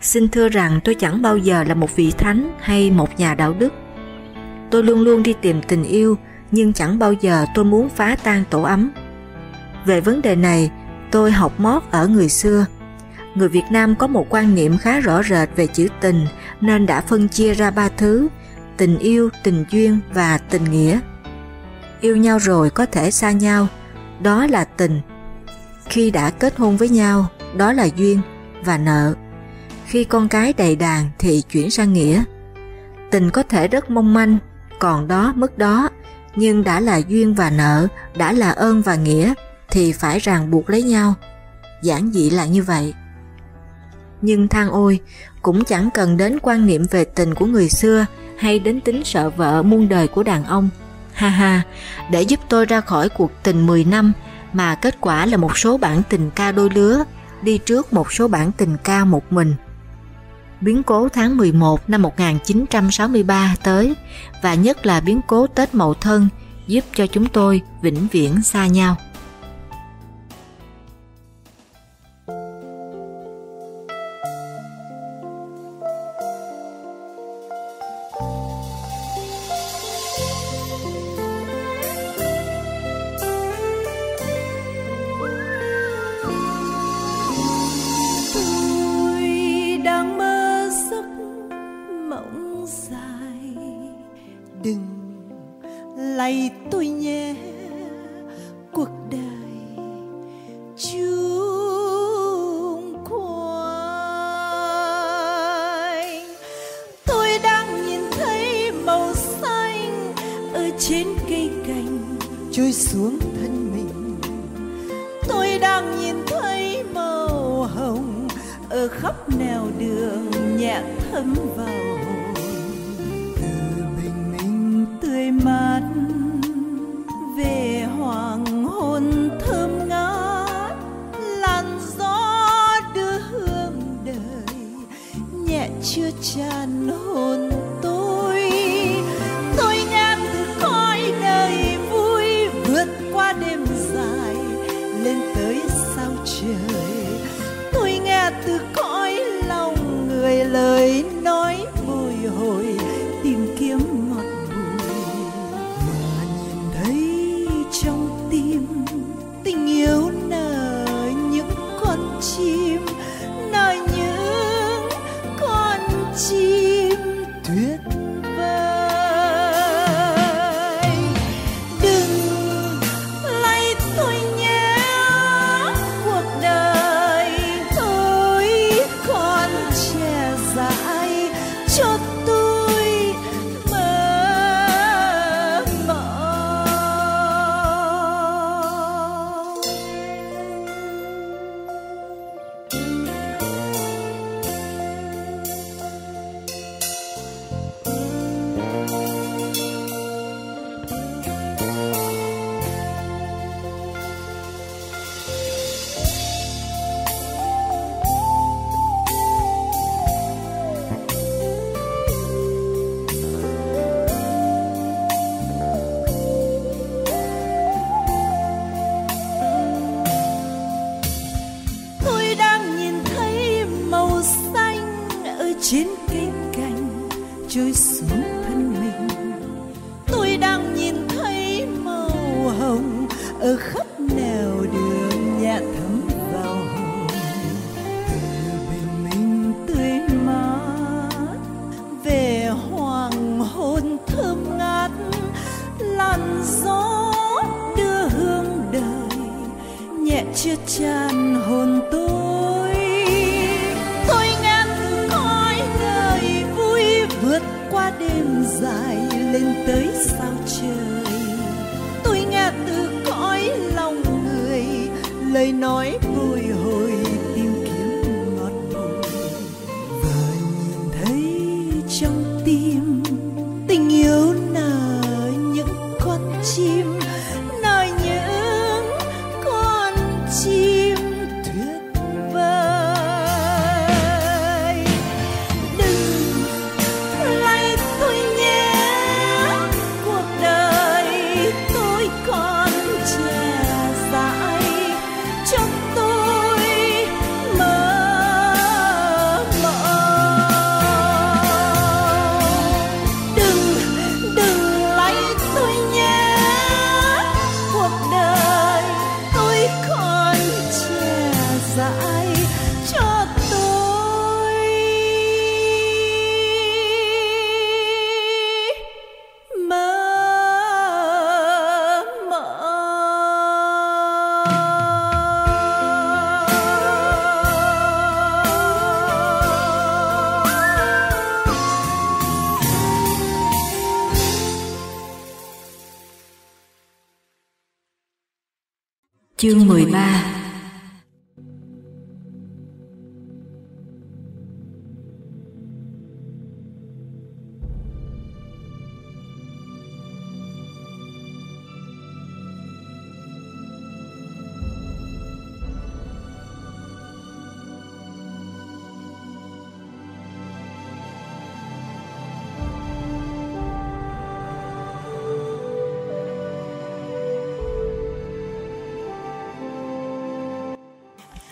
A: xin thưa rằng tôi chẳng bao giờ là một vị thánh hay một nhà đạo đức. Tôi luôn luôn đi tìm tình yêu, nhưng chẳng bao giờ tôi muốn phá tan tổ ấm. Về vấn đề này, tôi học mót ở người xưa. Người Việt Nam có một quan niệm khá rõ rệt về chữ tình nên đã phân chia ra ba thứ, tình yêu, tình duyên và tình nghĩa. Yêu nhau rồi có thể xa nhau, đó là tình. Khi đã kết hôn với nhau, đó là duyên và nợ. Khi con cái đầy đàn thì chuyển sang nghĩa. Tình có thể rất mong manh, còn đó mức đó, nhưng đã là duyên và nợ, đã là ơn và nghĩa thì phải ràng buộc lấy nhau. Giản dị là như vậy. Nhưng than ôi, cũng chẳng cần đến quan niệm về tình của người xưa
L: hay đến tính sợ vợ muôn đời của đàn ông ha ha, để giúp tôi ra khỏi cuộc tình 10 năm mà kết quả là một số bản tình ca đôi lứa, đi trước một số bản tình ca một mình. Biến cố tháng 11 năm 1963 tới và nhất là biến cố Tết Mậu Thân giúp cho chúng tôi vĩnh viễn xa nhau.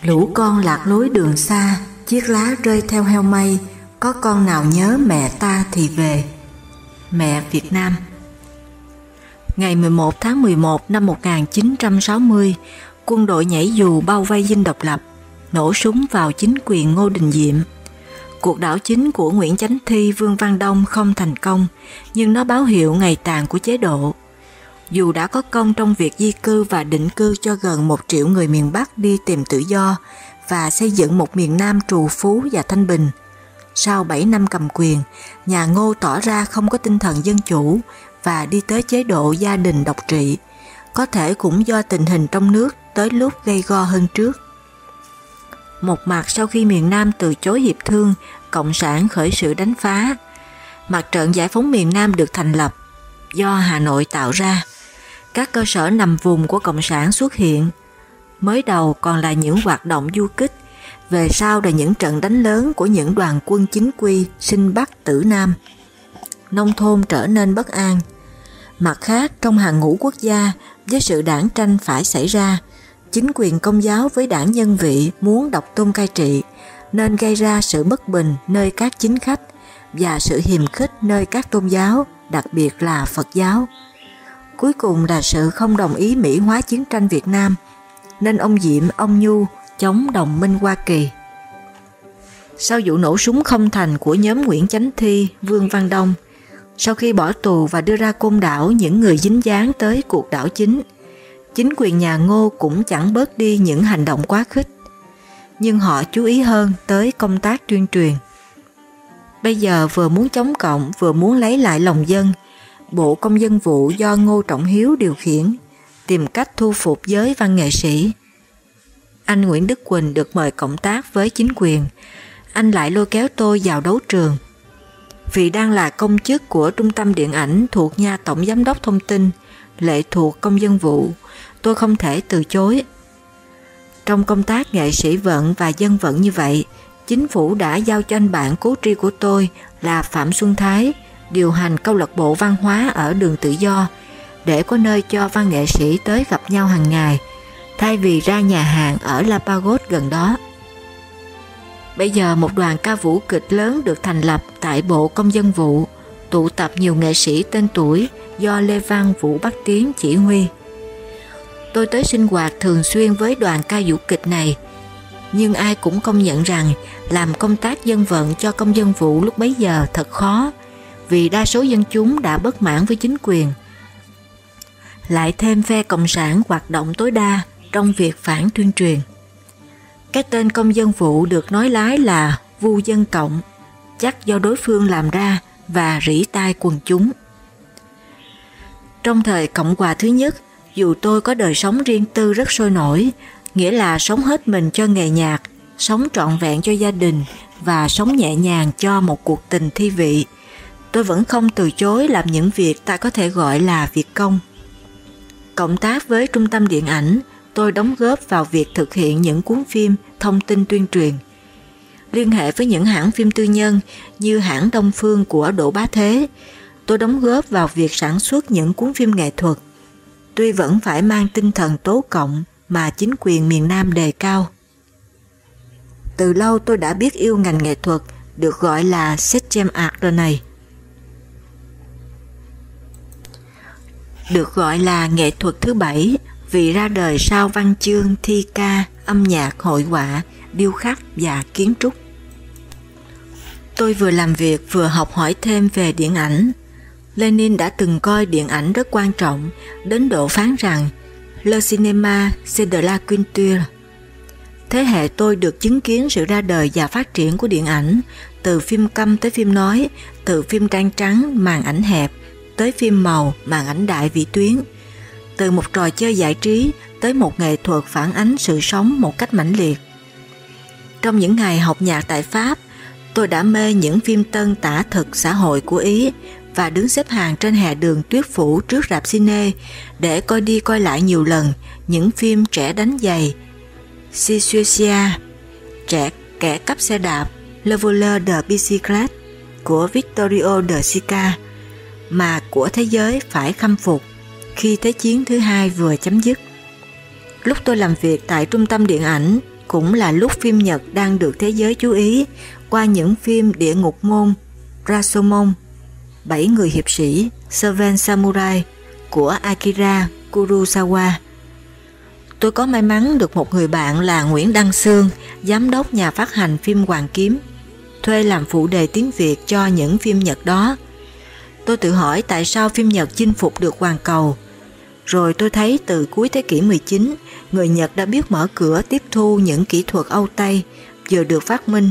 A: Lũ con lạc lối đường xa, chiếc lá rơi theo heo mây, có con nào nhớ mẹ ta thì về. Mẹ Việt Nam Ngày 11 tháng 11 năm 1960, quân đội nhảy dù bao vây dinh độc lập, nổ súng vào chính quyền Ngô Đình Diệm. Cuộc đảo chính của Nguyễn Chánh Thi Vương Văn Đông không thành công, nhưng nó báo hiệu ngày tàn của chế độ. Dù đã có công trong việc di cư và định cư cho gần một triệu người miền Bắc đi tìm tự do và xây dựng một miền Nam trù phú và thanh bình, sau 7 năm cầm quyền, nhà Ngô tỏ ra không có tinh thần dân chủ và đi tới chế độ gia đình độc trị, có thể cũng do tình hình trong nước tới lúc gây go hơn trước. Một mặt sau khi miền Nam từ chối hiệp thương, Cộng sản khởi sự đánh phá. Mặt trận giải phóng miền Nam được thành lập do Hà Nội tạo ra. Các cơ sở nằm vùng của Cộng sản xuất hiện. Mới đầu còn là những hoạt động du kích, về sau là những trận đánh lớn của những đoàn quân chính quy sinh Bắc tử Nam. Nông thôn trở nên bất an. Mặt khác, trong hàng ngũ quốc gia, với sự đảng tranh phải xảy ra, chính quyền công giáo với đảng nhân vị muốn độc tôn cai trị, nên gây ra sự bất bình nơi các chính khách và sự hiềm khích nơi các tôn giáo, đặc biệt là Phật giáo. Cuối cùng là sự không đồng ý Mỹ hóa chiến tranh Việt Nam, nên ông Diệm, ông Nhu chống đồng minh Hoa Kỳ. Sau vụ nổ súng không thành của nhóm Nguyễn Chánh Thi, Vương Văn Đông, sau khi bỏ tù và đưa ra côn đảo những người dính dáng tới cuộc đảo chính, chính quyền nhà Ngô cũng chẳng bớt đi những hành động quá khích, nhưng họ chú ý hơn tới công tác tuyên truyền. Bây giờ vừa muốn chống cộng vừa muốn lấy lại lòng dân, Bộ Công dân vụ do Ngô Trọng Hiếu điều khiển, tìm cách thu phục giới văn nghệ sĩ. Anh Nguyễn Đức Quỳnh được mời cộng tác với chính quyền, anh lại lôi kéo tôi vào đấu trường. Vì đang là công chức của trung tâm điện ảnh thuộc nhà tổng giám đốc thông tin, lệ thuộc công dân vụ, tôi không thể từ chối. Trong công tác nghệ sĩ vận và dân vận như vậy, chính phủ đã giao cho anh bạn cố tri của tôi là Phạm Xuân Thái điều hành câu lạc bộ văn hóa ở đường tự do để có nơi cho văn nghệ sĩ tới gặp nhau hàng ngày thay vì ra nhà hàng ở La Pagos gần đó. Bây giờ một đoàn ca vũ kịch lớn được thành lập tại Bộ Công dân vụ, tụ tập nhiều nghệ sĩ tên tuổi do Lê Văn Vũ Bắc Tiến chỉ huy. Tôi tới sinh hoạt thường xuyên với đoàn ca vũ kịch này, nhưng ai cũng công nhận rằng làm công tác dân vận cho công dân vụ lúc bấy giờ thật khó vì đa số dân chúng đã bất mãn với chính quyền. Lại thêm phe Cộng sản hoạt động tối đa trong việc phản tuyên truyền. Cái tên công dân vụ được nói lái là Vu Dân Cộng, chắc do đối phương làm ra và rỉ tai quần chúng. Trong thời Cộng hòa thứ nhất, dù tôi có đời sống riêng tư rất sôi nổi, nghĩa là sống hết mình cho nghề nhạc, sống trọn vẹn cho gia đình và sống nhẹ nhàng cho một cuộc tình thi vị, tôi vẫn không từ chối làm những việc ta có thể gọi là việc công. Cộng tác với trung tâm điện ảnh, tôi đóng góp vào việc thực hiện những cuốn phim thông tin tuyên truyền. Liên hệ với những hãng phim tư nhân như hãng Đông Phương của Đỗ Bá Thế, tôi đóng góp vào việc sản xuất những cuốn phim nghệ thuật. Tuy vẫn phải mang tinh thần tố cộng mà chính quyền miền Nam đề cao. Từ lâu tôi đã biết yêu ngành nghệ thuật được gọi là System Art này. Được gọi là nghệ thuật thứ bảy vì ra đời sau văn chương, thi ca, âm nhạc, hội họa, điêu khắc và kiến trúc. Tôi vừa làm việc vừa học hỏi thêm về điện ảnh. Lenin đã từng coi điện ảnh rất quan trọng, đến độ phán rằng Le cinéma c'est de la culture. Thế hệ tôi được chứng kiến sự ra đời và phát triển của điện ảnh, từ phim câm tới phim nói, từ phim trang trắng, màn ảnh hẹp, tới phim màu, màn ảnh đại vị tuyến, từ một trò chơi giải trí tới một nghệ thuật phản ánh sự sống một cách mãnh liệt. Trong những ngày học nhạc tại Pháp, tôi đã mê những phim tân tả thực xã hội của Ý và đứng xếp hàng trên hè đường tuyết phủ trước rạp cine để coi đi coi lại nhiều lần những phim trẻ đánh giày, sisuia trẻ kẻ cắp xe đạp, Le Voleur de Bicyclette của Vittorio de Sica mà của thế giới phải khâm phục khi Thế chiến thứ hai vừa chấm dứt. Lúc tôi làm việc tại trung tâm điện ảnh, cũng là lúc phim Nhật đang được thế giới chú ý qua những phim Địa ngục môn, Rasomon, Bảy người hiệp sĩ, Seven Samurai của Akira Kurosawa. Tôi có may mắn được một người bạn là Nguyễn Đăng Sương, giám đốc nhà phát hành phim Hoàng Kiếm, thuê làm phụ đề tiếng Việt cho những phim Nhật đó. Tôi tự hỏi tại sao phim Nhật chinh phục được hoàn cầu. Rồi tôi thấy từ cuối thế kỷ 19, người Nhật đã biết mở cửa tiếp thu những kỹ thuật Âu Tây vừa được phát minh,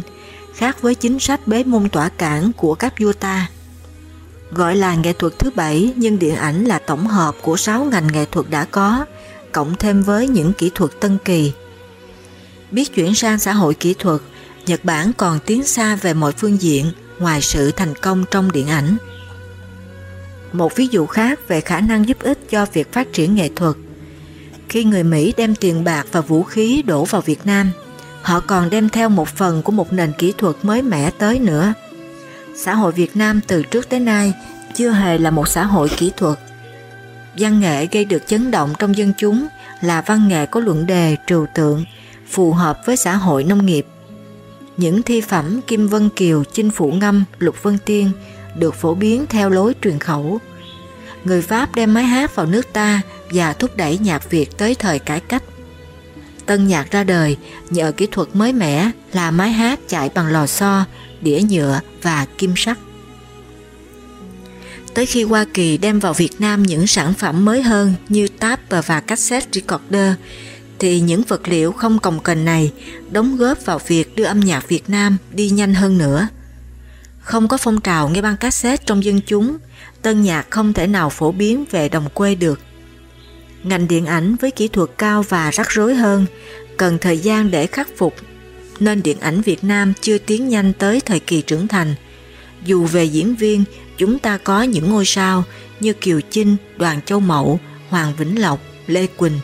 A: khác với chính sách bế môn tỏa cản của các vua ta. Gọi là nghệ thuật thứ bảy nhưng điện ảnh là tổng hợp của 6 ngành nghệ thuật đã có, cộng thêm với những kỹ thuật tân kỳ. Biết chuyển sang xã hội kỹ thuật, Nhật Bản còn tiến xa về mọi phương diện ngoài sự thành công trong điện ảnh. Một ví dụ khác về khả năng giúp ích cho việc phát triển nghệ thuật. Khi người Mỹ đem tiền bạc và vũ khí đổ vào Việt Nam, họ còn đem theo một phần của một nền kỹ thuật mới mẻ tới nữa. Xã hội Việt Nam từ trước tới nay chưa hề là một xã hội kỹ thuật. Văn nghệ gây được chấn động trong dân chúng là văn nghệ có luận đề, trừu tượng, phù hợp với xã hội nông nghiệp. Những thi phẩm Kim Vân Kiều, Chinh Phụ Ngâm, Lục Vân Tiên được phổ biến theo lối truyền khẩu. Người Pháp đem máy hát vào nước ta và thúc đẩy nhạc Việt tới thời cải cách. Tân nhạc ra đời nhờ kỹ thuật mới mẻ là máy hát chạy bằng lò xo, đĩa nhựa và kim sắt. Tới khi Hoa Kỳ đem vào Việt Nam những sản phẩm mới hơn như táp và cassette recorder, thì những vật liệu không cồng kềnh này đóng góp vào việc đưa âm nhạc Việt Nam đi nhanh hơn nữa. Không có phong trào nghe băng cassette trong dân chúng, tân nhạc không thể nào phổ biến về đồng quê được. Ngành điện ảnh với kỹ thuật cao và rắc rối hơn, cần thời gian để khắc phục, nên điện ảnh Việt Nam chưa tiến nhanh tới thời kỳ trưởng thành. Dù về diễn viên, chúng ta có những ngôi sao như Kiều Chinh, Đoàn Châu Mậu, Hoàng Vĩnh Lộc, Lê Quỳnh.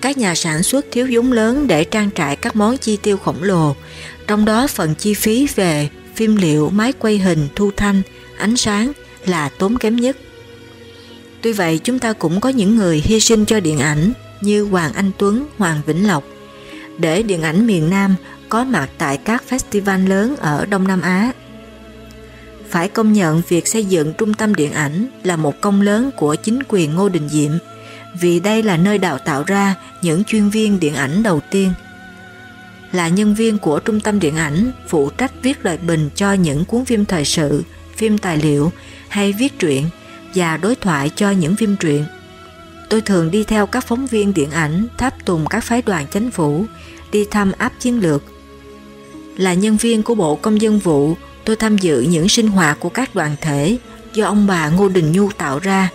A: Các nhà sản xuất thiếu vốn lớn để trang trải các món chi tiêu khổng lồ, trong đó phần chi phí về phim liệu, máy quay hình, thu thanh, ánh sáng là tốn kém nhất. Tuy vậy chúng ta cũng có những người hy sinh cho điện ảnh như Hoàng Anh Tuấn, Hoàng Vĩnh Lộc để điện ảnh miền Nam có mặt tại các festival lớn ở Đông Nam Á. Phải công nhận việc xây dựng trung tâm điện ảnh là một công lớn của chính quyền Ngô Đình Diệm vì đây là nơi đào tạo ra những chuyên viên điện ảnh đầu tiên. Là nhân viên của trung tâm điện ảnh phụ trách viết lời bình cho những cuốn phim thời sự, phim tài liệu hay viết truyện và đối thoại cho những phim truyện. Tôi thường đi theo các phóng viên điện ảnh tháp tùng các phái đoàn chính phủ, đi thăm áp chiến lược. Là nhân viên của Bộ Công dân vụ, tôi tham dự những sinh hoạt của các đoàn thể do ông bà Ngô Đình Nhu tạo ra,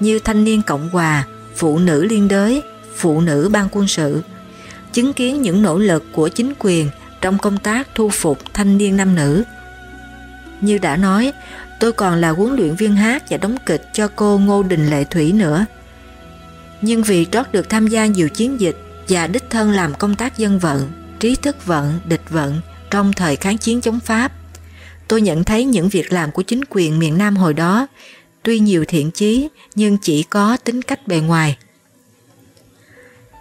A: như Thanh niên Cộng Hòa, Phụ nữ Liên đới, Phụ nữ Ban quân sự, chứng kiến những nỗ lực của chính quyền trong công tác thu phục thanh niên nam nữ. Như đã nói, tôi còn là huấn luyện viên hát và đóng kịch cho cô Ngô Đình Lệ Thủy nữa. Nhưng vì trót được tham gia nhiều chiến dịch và đích thân làm công tác dân vận, trí thức vận, địch vận trong thời kháng chiến chống Pháp, tôi nhận thấy những việc làm của chính quyền miền Nam hồi đó tuy nhiều thiện chí nhưng chỉ có tính cách bề ngoài.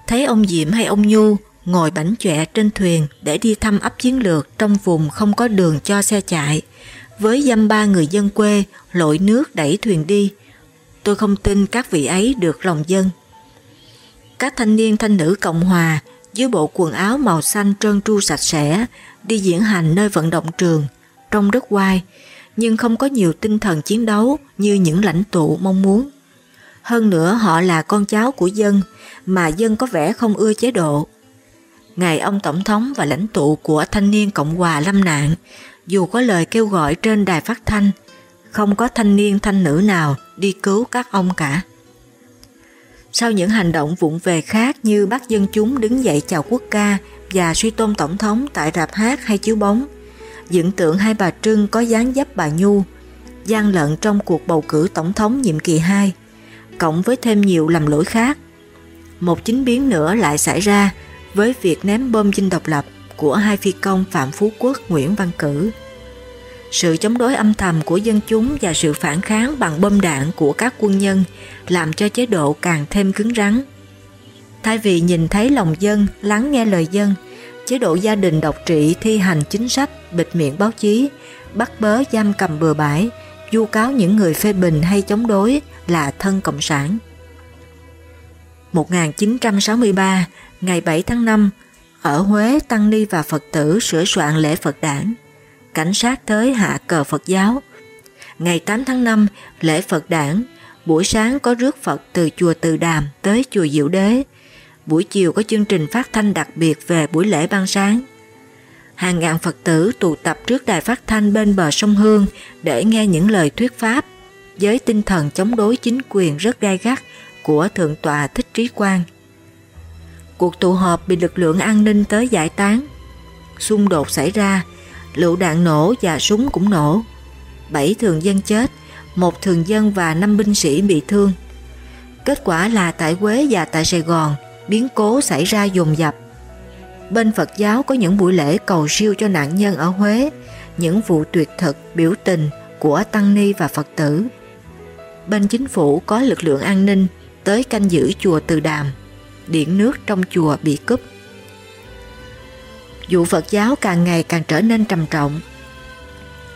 A: Thấy ông Diệm hay ông Nhu ngồi bánh chọe trên thuyền để đi thăm ấp chiến lược trong vùng không có đường cho xe chạy, với dăm ba người dân quê lội nước đẩy thuyền đi, tôi không tin các vị ấy được lòng dân. Các thanh niên thanh nữ Cộng Hòa dưới bộ quần áo màu xanh trơn tru sạch sẽ đi diễn hành nơi vận động trường, trông rất oai, nhưng không có nhiều tinh thần chiến đấu như những lãnh tụ mong muốn. Hơn nữa họ là con cháu của dân mà dân có vẻ không ưa chế độ. Ngày ông Tổng thống và lãnh tụ của thanh niên Cộng hòa lâm nạn, dù có lời kêu gọi trên đài phát thanh, không có thanh niên thanh nữ nào đi cứu các ông cả. Sau những hành động vụng về khác như bắt dân chúng đứng dậy chào quốc ca và suy tôn tổng thống tại rạp hát hay chiếu bóng, dựng tượng hai bà Trưng có dáng dấp bà Nhu, gian lận trong cuộc bầu cử tổng thống nhiệm kỳ 2, cộng với thêm nhiều lầm lỗi khác. Một chính biến nữa lại xảy ra với việc ném bom dinh độc lập của hai phi công Phạm Phú Quốc Nguyễn Văn Cử. Sự chống đối âm thầm của dân chúng và sự phản kháng bằng bom đạn của các quân nhân làm cho chế độ càng thêm cứng rắn. Thay vì nhìn thấy lòng dân, lắng nghe lời dân, chế độ gia đình độc trị thi hành chính sách, bịt miệng báo chí, bắt bớ giam cầm bừa bãi, vu cáo những người phê bình hay chống đối là thân Cộng sản. 1963, ngày 7 tháng 5, ở Huế Tăng Ni và Phật tử sửa soạn lễ Phật đản. Cảnh sát tới hạ cờ Phật giáo. Ngày 8 tháng 5, lễ Phật đản, buổi sáng có rước Phật từ chùa Từ Đàm tới chùa Diệu Đế. Buổi chiều có chương trình phát thanh đặc biệt về buổi lễ ban sáng. Hàng ngàn Phật tử tụ tập trước đài phát thanh bên bờ sông Hương để nghe những lời thuyết pháp với tinh thần chống đối chính quyền rất gai gắt của Thượng tọa Thích Trí Quang. Cuộc tụ họp bị lực lượng an ninh tới giải tán. Xung đột xảy ra, lựu đạn nổ và súng cũng nổ. Bảy thường dân chết, một thường dân và năm binh sĩ bị thương. Kết quả là tại Quế và tại Sài Gòn, biến cố xảy ra dồn dập. Bên Phật giáo có những buổi lễ cầu siêu cho nạn nhân ở Huế, những vụ tuyệt thực, biểu tình của Tăng Ni và Phật tử. Bên chính phủ có lực lượng an ninh tới canh giữ chùa Từ Đàm, điện nước trong chùa bị cúp. Vụ Phật giáo càng ngày càng trở nên trầm trọng.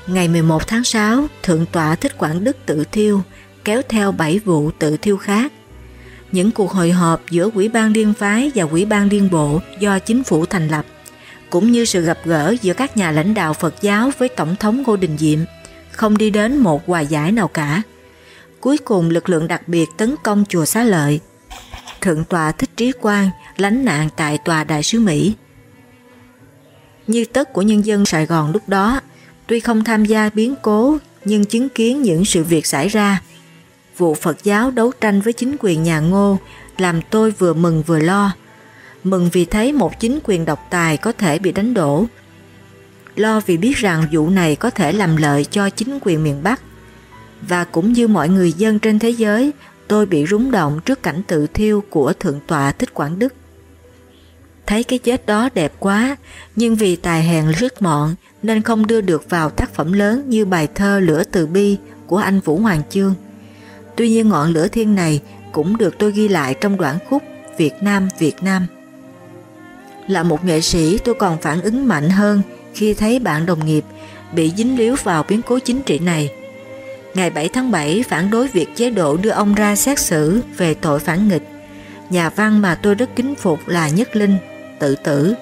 A: Ngày 11 tháng 6, Thượng tọa Thích Quảng Đức tự thiêu, kéo theo 7 vụ tự thiêu khác. Những cuộc hội họp giữa Quỹ ban Liên phái và Quỹ ban Liên bộ do chính phủ thành lập, cũng như sự gặp gỡ giữa các nhà lãnh đạo Phật giáo với Tổng thống Ngô Đình Diệm, không đi đến một hòa giải nào cả. Cuối cùng lực lượng đặc biệt tấn công chùa Xá Lợi. Thượng tòa Thích Trí Quang lánh nạn tại tòa Đại sứ Mỹ. Như tất của nhân dân Sài Gòn lúc đó, tuy không tham gia biến cố nhưng chứng kiến những sự việc xảy ra. Vụ Phật giáo đấu tranh với chính quyền nhà Ngô làm tôi vừa mừng vừa lo. Mừng vì thấy một chính quyền độc tài có thể bị đánh đổ. Lo vì biết rằng vụ này có thể làm lợi cho chính quyền miền Bắc và cũng như mọi người dân trên thế giới, tôi bị rúng động trước cảnh tự thiêu của Thượng tọa Thích Quảng Đức. Thấy cái chết đó đẹp quá, nhưng vì tài hèn rất mọn nên không đưa được vào tác phẩm lớn như bài thơ Lửa Từ Bi của anh Vũ Hoàng Chương. Tuy nhiên ngọn lửa thiên này cũng được tôi ghi lại trong đoạn khúc Việt Nam Việt Nam. Là một nghệ sĩ tôi còn phản ứng mạnh hơn khi thấy bạn đồng nghiệp bị dính líu vào biến cố chính trị này ngày 7 tháng 7 phản đối việc chế độ đưa ông ra xét xử về tội phản nghịch. Nhà văn mà tôi rất kính phục là Nhất Linh, tự tử.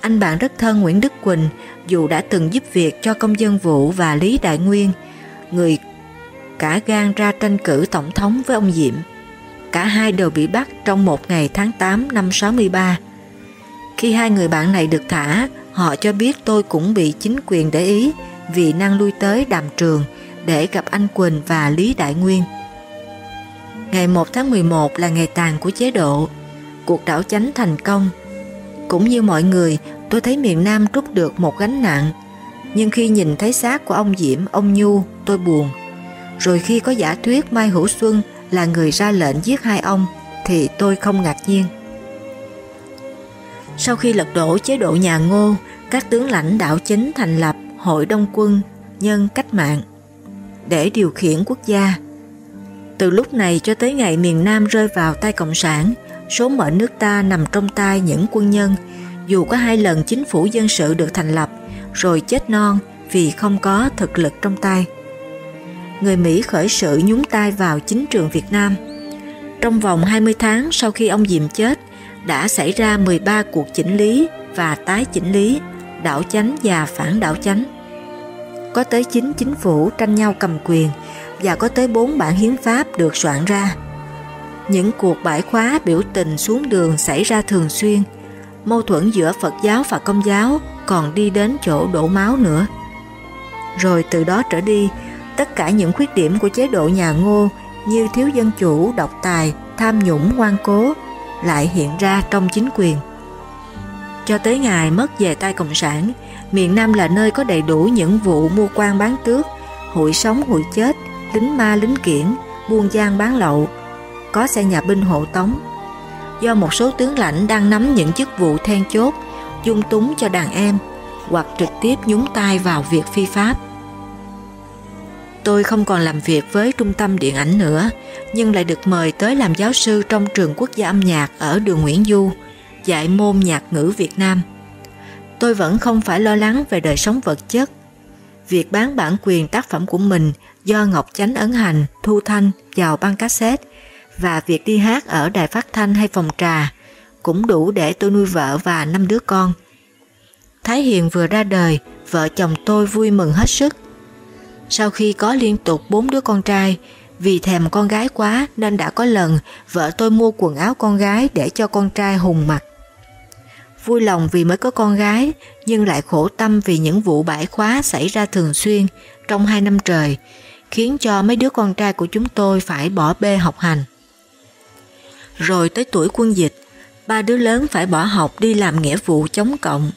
A: Anh bạn rất thân Nguyễn Đức Quỳnh dù đã từng giúp việc cho công dân Vũ và Lý Đại Nguyên, người cả gan ra tranh cử tổng thống với ông Diệm. Cả hai đều bị bắt trong một ngày tháng 8 năm 63. Khi hai người bạn này được thả, họ cho biết tôi cũng bị chính quyền để ý vì năng lui tới đàm trường để gặp anh Quỳnh và Lý Đại Nguyên. Ngày 1 tháng 11 là ngày tàn của chế độ, cuộc đảo chánh thành công. Cũng như mọi người, tôi thấy miền Nam trút được một gánh nặng, nhưng khi nhìn thấy xác của ông Diệm, ông Nhu, tôi buồn. Rồi khi có giả thuyết Mai Hữu Xuân là người ra lệnh giết hai ông, thì tôi không ngạc nhiên. Sau khi lật đổ chế độ nhà Ngô, các tướng lãnh đạo chính thành lập Hội Đông Quân Nhân Cách Mạng để điều khiển quốc gia. Từ lúc này cho tới ngày miền Nam rơi vào tay Cộng sản, số mệnh nước ta nằm trong tay những quân nhân, dù có hai lần chính phủ dân sự được thành lập, rồi chết non vì không có thực lực trong tay. Người Mỹ khởi sự nhúng tay vào chính trường Việt Nam. Trong vòng 20 tháng sau khi ông Diệm chết, đã xảy ra 13 cuộc chỉnh lý và tái chỉnh lý, đảo chánh và phản đảo chánh có tới 9 chính phủ tranh nhau cầm quyền và có tới 4 bản hiến pháp được soạn ra. Những cuộc bãi khóa biểu tình xuống đường xảy ra thường xuyên, mâu thuẫn giữa Phật giáo và Công giáo còn đi đến chỗ đổ máu nữa. Rồi từ đó trở đi, tất cả những khuyết điểm của chế độ nhà Ngô như thiếu dân chủ, độc tài, tham nhũng, ngoan cố lại hiện ra trong chính quyền. Cho tới ngày mất về tay Cộng sản, miền Nam là nơi có đầy đủ những vụ mua quan bán tước, hội sống hội chết, lính ma lính kiển, buôn gian bán lậu, có xe nhà binh hộ tống. Do một số tướng lãnh đang nắm những chức vụ then chốt, dung túng cho đàn em, hoặc trực tiếp nhúng tay vào việc phi pháp. Tôi không còn làm việc với trung tâm điện ảnh nữa, nhưng lại được mời tới làm giáo sư trong trường quốc gia âm nhạc ở đường Nguyễn Du, dạy môn nhạc ngữ Việt Nam. Tôi vẫn không phải lo lắng về đời sống vật chất. Việc bán bản quyền tác phẩm của mình do Ngọc Chánh ấn hành, thu thanh vào băng cassette và việc đi hát ở đài phát thanh hay phòng trà cũng đủ để tôi nuôi vợ và năm đứa con. Thái Hiền vừa ra đời, vợ chồng tôi vui mừng hết sức. Sau khi có liên tục bốn đứa con trai, vì thèm con gái quá nên đã có lần vợ tôi mua quần áo con gái để cho con trai hùng mặc. Vui lòng vì mới có con gái, nhưng lại khổ tâm vì những vụ bãi khóa xảy ra thường xuyên trong hai năm trời, khiến cho mấy đứa con trai của chúng tôi phải bỏ bê học hành. Rồi tới tuổi quân dịch, ba đứa lớn phải bỏ học đi làm nghĩa vụ chống cộng.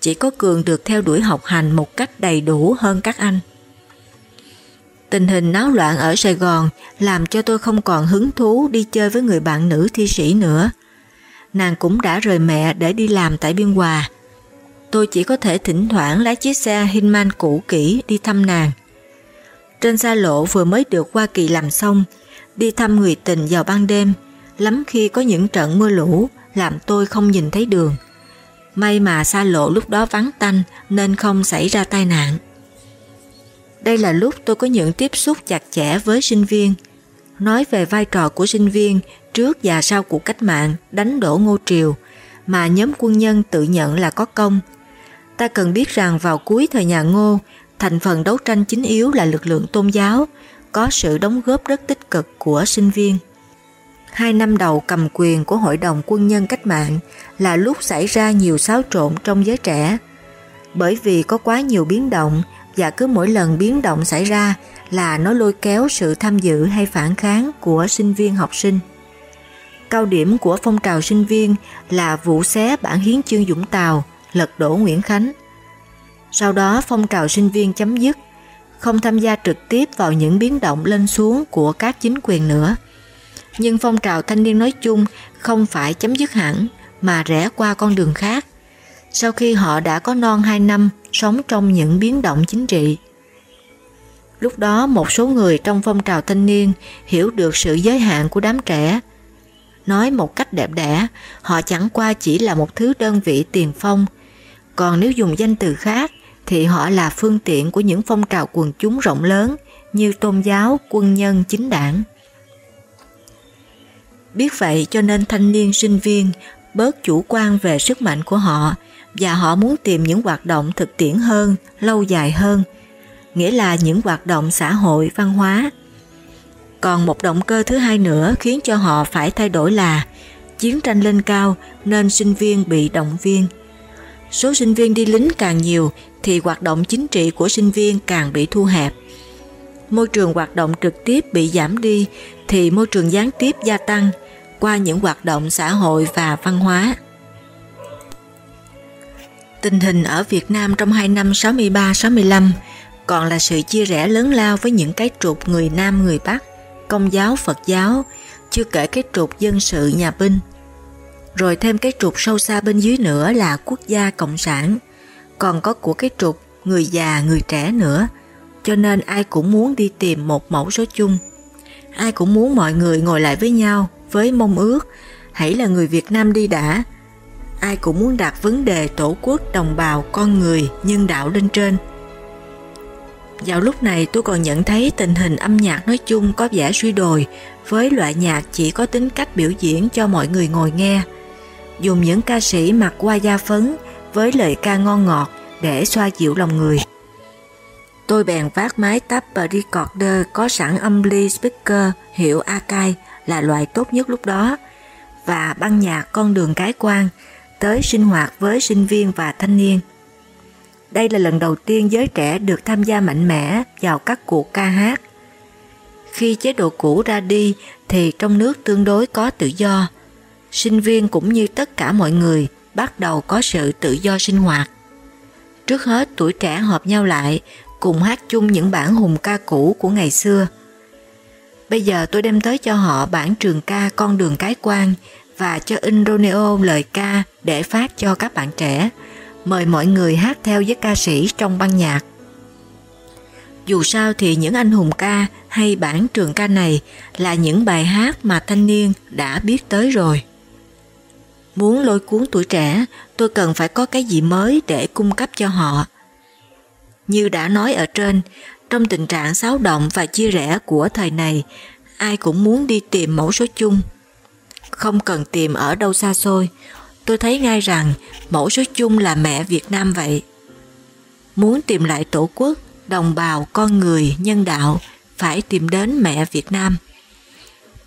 A: Chỉ có Cường được theo đuổi học hành một cách đầy đủ hơn các anh. Tình hình náo loạn ở Sài Gòn làm cho tôi không còn hứng thú đi chơi với người bạn nữ thi sĩ nữa. Nàng cũng đã rời mẹ để đi làm tại Biên Hòa. Tôi chỉ có thể thỉnh thoảng lái chiếc xe Hinman cũ kỹ đi thăm nàng. Trên xa lộ vừa mới được Hoa Kỳ làm xong, đi thăm người tình vào ban đêm, lắm khi có những trận mưa lũ làm tôi không nhìn thấy đường. May mà xa lộ lúc đó vắng tanh nên không xảy ra tai nạn. Đây là lúc tôi có những tiếp xúc chặt chẽ với sinh viên. Nói về vai trò của sinh viên trước và sau cuộc cách mạng đánh đổ Ngô Triều mà nhóm quân nhân tự nhận là có công. Ta cần biết rằng vào cuối thời nhà Ngô, thành phần đấu tranh chính yếu là lực lượng tôn giáo, có sự đóng góp rất tích cực của sinh viên. Hai năm đầu cầm quyền của Hội đồng Quân nhân Cách mạng là lúc xảy ra nhiều xáo trộn trong giới trẻ. Bởi vì có quá nhiều biến động và cứ mỗi lần biến động xảy ra là nó lôi kéo sự tham dự hay phản kháng của sinh viên học sinh. Cao điểm của phong trào sinh viên là vụ xé bản hiến chương Dũng Tàu, lật đổ Nguyễn Khánh. Sau đó phong trào sinh viên chấm dứt, không tham gia trực tiếp vào những biến động lên xuống của các chính quyền nữa. Nhưng phong trào thanh niên nói chung không phải chấm dứt hẳn mà rẽ qua con đường khác. Sau khi họ đã có non 2 năm sống trong những biến động chính trị. Lúc đó một số người trong phong trào thanh niên hiểu được sự giới hạn của đám trẻ. Nói một cách đẹp đẽ, họ chẳng qua chỉ là một thứ đơn vị tiền phong, còn nếu dùng danh từ khác thì họ là phương tiện của những phong trào quần chúng rộng lớn như tôn giáo, quân nhân, chính đảng. Biết vậy cho nên thanh niên sinh viên bớt chủ quan về sức mạnh của họ và họ muốn tìm những hoạt động thực tiễn hơn, lâu dài hơn, nghĩa là những hoạt động xã hội, văn hóa. Còn một động cơ thứ hai nữa khiến cho họ phải thay đổi là chiến tranh lên cao nên sinh viên bị động viên. Số sinh viên đi lính càng nhiều thì hoạt động chính trị của sinh viên càng bị thu hẹp. Môi trường hoạt động trực tiếp bị giảm đi thì môi trường gián tiếp gia tăng qua những hoạt động xã hội và văn hóa. Tình hình ở Việt Nam trong hai năm 63-65 còn là sự chia rẽ lớn lao với những cái trục người Nam người Bắc, công giáo Phật giáo, chưa kể cái trục dân sự nhà binh. Rồi thêm cái trục sâu xa bên dưới nữa là quốc gia cộng sản, còn có của cái trục người già người trẻ nữa, cho nên ai cũng muốn đi tìm một mẫu số chung. Ai cũng muốn mọi người ngồi lại với nhau với mong ước hãy là người Việt Nam đi đã, ai cũng muốn đặt vấn đề tổ quốc, đồng bào, con người, nhân đạo lên trên. Vào lúc này tôi còn nhận thấy tình hình âm nhạc nói chung có vẻ suy đồi với loại nhạc chỉ có tính cách biểu diễn cho mọi người ngồi nghe. Dùng những ca sĩ mặc qua da phấn với lời ca ngon ngọt để xoa dịu lòng người. Tôi bèn vác máy tắp recorder có sẵn âm ly speaker hiệu Akai là loại tốt nhất lúc đó và băng nhạc con đường cái quan tới sinh hoạt với sinh viên và thanh niên. Đây là lần đầu tiên giới trẻ được tham gia mạnh mẽ vào các cuộc ca hát. Khi chế độ cũ ra đi thì trong nước tương đối có tự do. Sinh viên cũng như tất cả mọi người bắt đầu có sự tự do sinh hoạt. Trước hết tuổi trẻ hợp nhau lại cùng hát chung những bản hùng ca cũ của ngày xưa. Bây giờ tôi đem tới cho họ bản trường ca Con đường cái quan và cho in Romeo lời ca để phát cho các bạn trẻ, mời mọi người hát theo với ca sĩ trong ban nhạc. Dù sao thì những anh hùng ca hay bản trường ca này là những bài hát mà thanh niên đã biết tới rồi. Muốn lôi cuốn tuổi trẻ, tôi cần phải có cái gì mới để cung cấp cho họ. Như đã nói ở trên, trong tình trạng xáo động và chia rẽ của thời này, ai cũng muốn đi tìm mẫu số chung. Không cần tìm ở đâu xa xôi, tôi thấy ngay rằng mẫu số chung là mẹ Việt Nam vậy. Muốn tìm lại tổ quốc, đồng bào, con người, nhân đạo, phải tìm đến mẹ Việt Nam.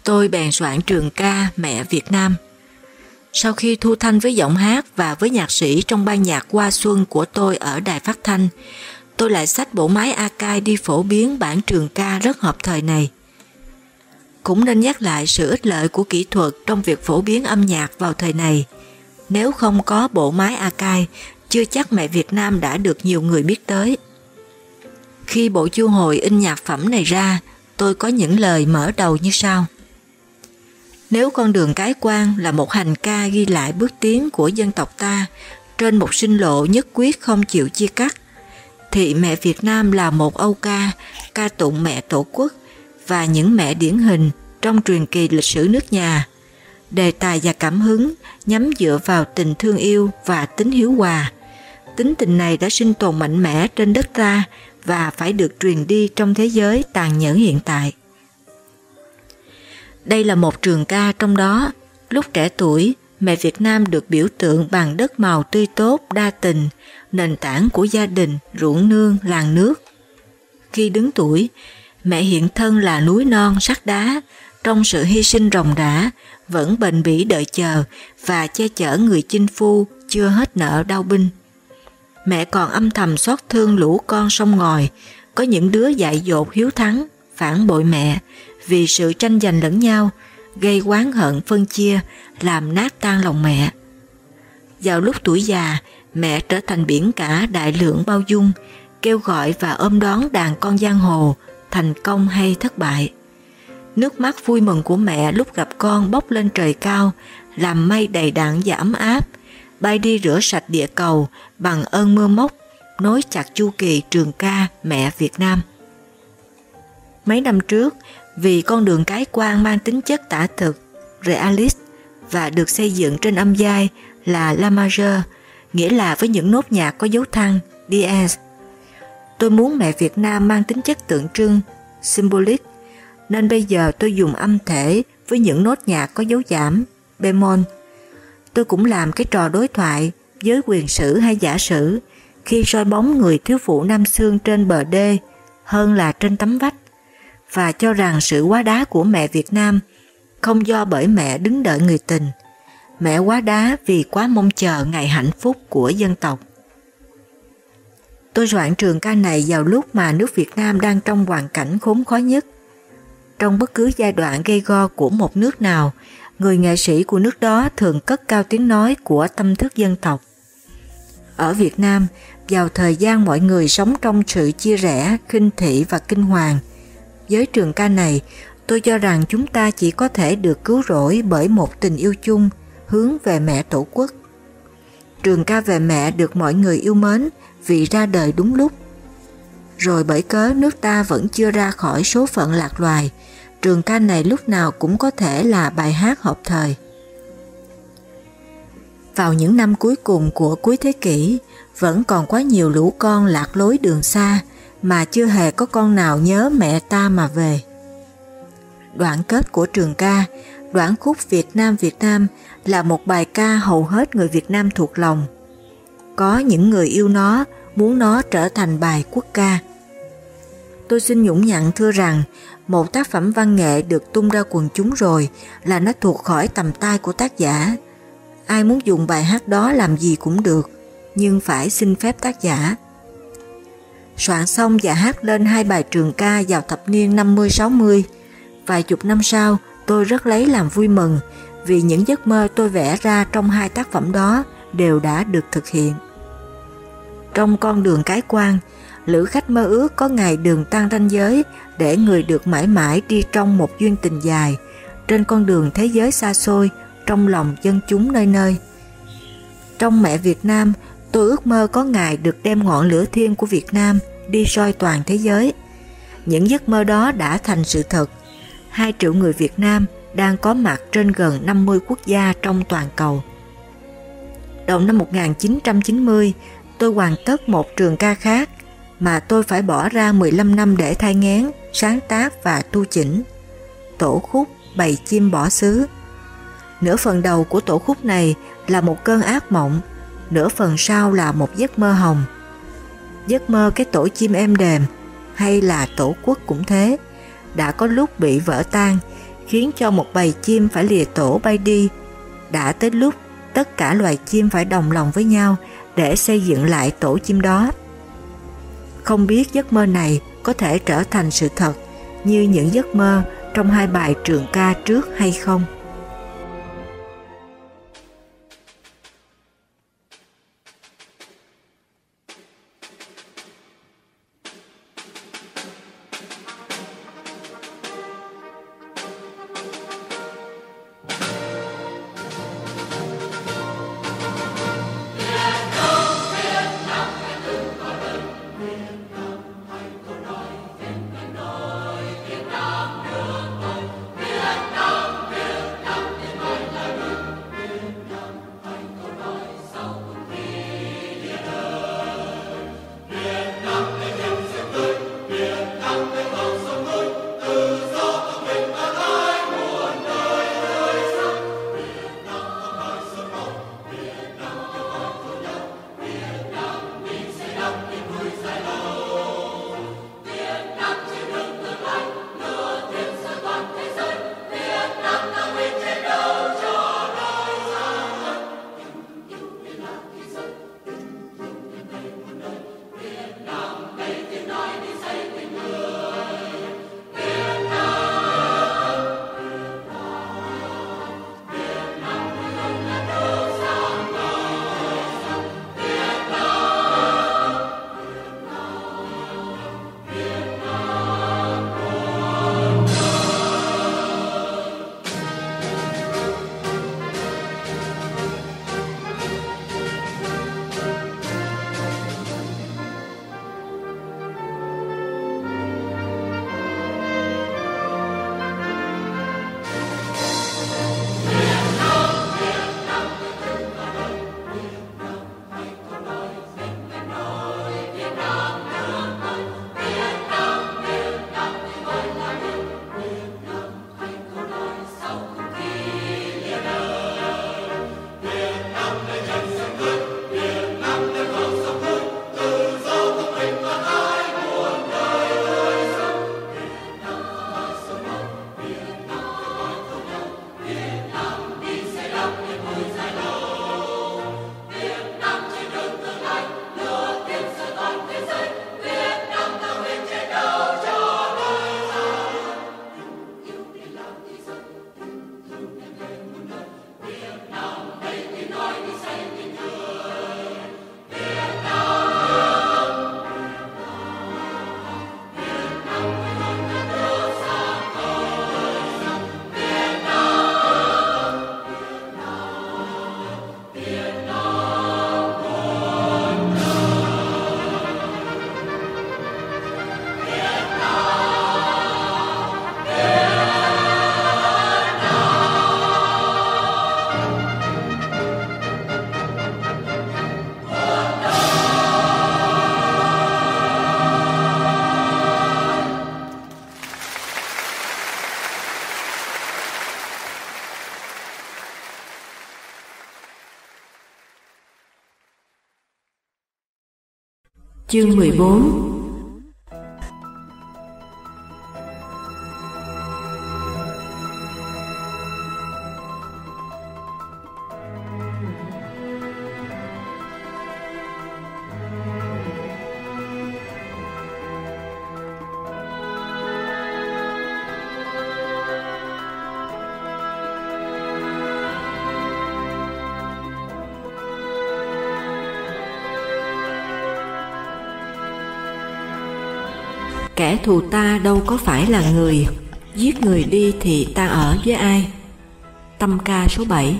A: Tôi bèn soạn trường ca Mẹ Việt Nam. Sau khi thu thanh với giọng hát và với nhạc sĩ trong ban nhạc qua Xuân của tôi ở đài phát thanh, tôi lại sách bộ máy Akai đi phổ biến bản trường ca rất hợp thời này. Cũng nên nhắc lại sự ích lợi của kỹ thuật trong việc phổ biến âm nhạc vào thời này. Nếu không có bộ máy Akai, chưa chắc mẹ Việt Nam đã được nhiều người biết tới. Khi bộ chu hồi in nhạc phẩm này ra, tôi có những lời mở đầu như sau. Nếu con đường cái quan là một hành ca ghi lại bước tiến của dân tộc ta trên một sinh lộ nhất quyết không chịu chia cắt, thì mẹ Việt Nam là một âu ca, ca tụng mẹ tổ quốc và những mẹ điển hình trong truyền kỳ lịch sử nước nhà. Đề tài và cảm hứng nhắm dựa vào tình thương yêu và tính hiếu hòa. Tính tình này đã sinh tồn mạnh mẽ trên đất ta và phải được truyền đi trong thế giới tàn nhẫn hiện tại. Đây là một trường ca trong đó, lúc trẻ tuổi, mẹ Việt Nam được biểu tượng bằng đất màu tươi tốt, đa tình, nền tảng của gia đình, ruộng nương, làng nước. Khi đứng tuổi, mẹ hiện thân là núi non sắt đá, trong sự hy sinh ròng rã, vẫn bền bỉ đợi chờ và che chở người chinh phu chưa hết nợ đau binh. Mẹ còn âm thầm xót thương lũ con sông ngòi, có những đứa dại dột hiếu thắng, phản bội mẹ vì sự tranh giành lẫn nhau, gây oán hận phân chia, làm nát tan lòng mẹ. Vào lúc tuổi già, mẹ trở thành biển cả đại lượng bao dung, kêu gọi và ôm đón đàn con giang hồ, thành công hay thất bại. Nước mắt vui mừng của mẹ lúc gặp con bốc lên trời cao, làm mây đầy đặn và ấm áp, bay đi rửa sạch địa cầu bằng ơn mưa mốc, nối chặt chu kỳ trường ca mẹ Việt Nam. Mấy năm trước, vì con đường cái quan mang tính chất tả thực, realist và được xây dựng trên âm giai là La Major, nghĩa là với những nốt nhạc có dấu thăng, diez. Tôi muốn mẹ Việt Nam mang tính chất tượng trưng, symbolic, nên bây giờ tôi dùng âm thể với những nốt nhạc có dấu giảm, bemol. Tôi cũng làm cái trò đối thoại với quyền sử hay giả sử khi soi bóng người thiếu phụ Nam Sương trên bờ đê hơn là trên tấm vách và cho rằng sự quá đá của mẹ Việt Nam không do bởi mẹ đứng đợi người tình. Mẹ quá đá vì quá mong chờ ngày hạnh phúc của dân tộc. Tôi soạn trường ca này vào lúc mà nước Việt Nam đang trong hoàn cảnh khốn khó nhất. Trong bất cứ giai đoạn gây go của một nước nào, người nghệ sĩ của nước đó thường cất cao tiếng nói của tâm thức dân tộc. Ở Việt Nam, vào thời gian mọi người sống trong sự chia rẽ, khinh thị và kinh hoàng, với trường ca này, tôi cho rằng chúng ta chỉ có thể được cứu rỗi bởi một tình yêu chung hướng về mẹ tổ quốc. Trường ca về mẹ được mọi người yêu mến vì ra đời đúng lúc. Rồi bởi cớ nước ta vẫn chưa ra khỏi số phận lạc loài, trường ca này lúc nào cũng có thể là bài hát hợp thời. Vào những năm cuối cùng của cuối thế kỷ, vẫn còn quá nhiều lũ con lạc lối đường xa mà chưa hề có con nào nhớ mẹ ta mà về. Đoạn kết của trường ca, đoạn khúc Việt Nam Việt Nam là một bài ca hầu hết người Việt Nam thuộc lòng. Có những người yêu nó, muốn nó trở thành bài quốc ca. Tôi xin nhũng nhặn thưa rằng, một tác phẩm văn nghệ được tung ra quần chúng rồi là nó thuộc khỏi tầm tay của tác giả. Ai muốn dùng bài hát đó làm gì cũng được, nhưng phải xin phép tác giả. Soạn xong và hát lên hai bài trường ca vào thập niên 50-60. Vài chục năm sau, tôi rất lấy làm vui mừng vì những giấc mơ tôi vẽ ra trong hai tác phẩm đó đều đã được thực hiện. Trong con đường cái quan, lữ khách mơ ước có ngày đường tăng ranh giới để người được mãi mãi đi trong một duyên tình dài trên con đường thế giới xa xôi trong lòng dân chúng nơi nơi. Trong mẹ Việt Nam, tôi ước mơ có ngày được đem ngọn lửa thiên của Việt Nam đi soi toàn thế giới, những giấc mơ đó đã thành sự thật. 2 triệu người Việt Nam đang có mặt trên gần 50 quốc gia trong toàn cầu. Đầu năm 1990, tôi hoàn tất một trường ca khác mà tôi phải bỏ ra 15 năm để thai ngén, sáng tác và tu chỉnh. Tổ khúc Bầy chim bỏ xứ Nửa phần đầu của tổ khúc này là một cơn ác mộng, nửa phần sau là một giấc mơ hồng. Giấc mơ cái tổ chim êm đềm hay là tổ quốc cũng thế, đã có lúc bị vỡ tan, khiến cho một bầy chim phải lìa tổ bay đi. Đã tới lúc tất cả loài chim phải đồng lòng với nhau để xây dựng lại tổ chim đó. Không biết giấc mơ này có thể trở thành sự thật như những giấc mơ trong hai bài trường ca trước hay không? Chương 14 thù ta đâu có phải là người Giết người đi thì ta ở với ai Tâm ca số 7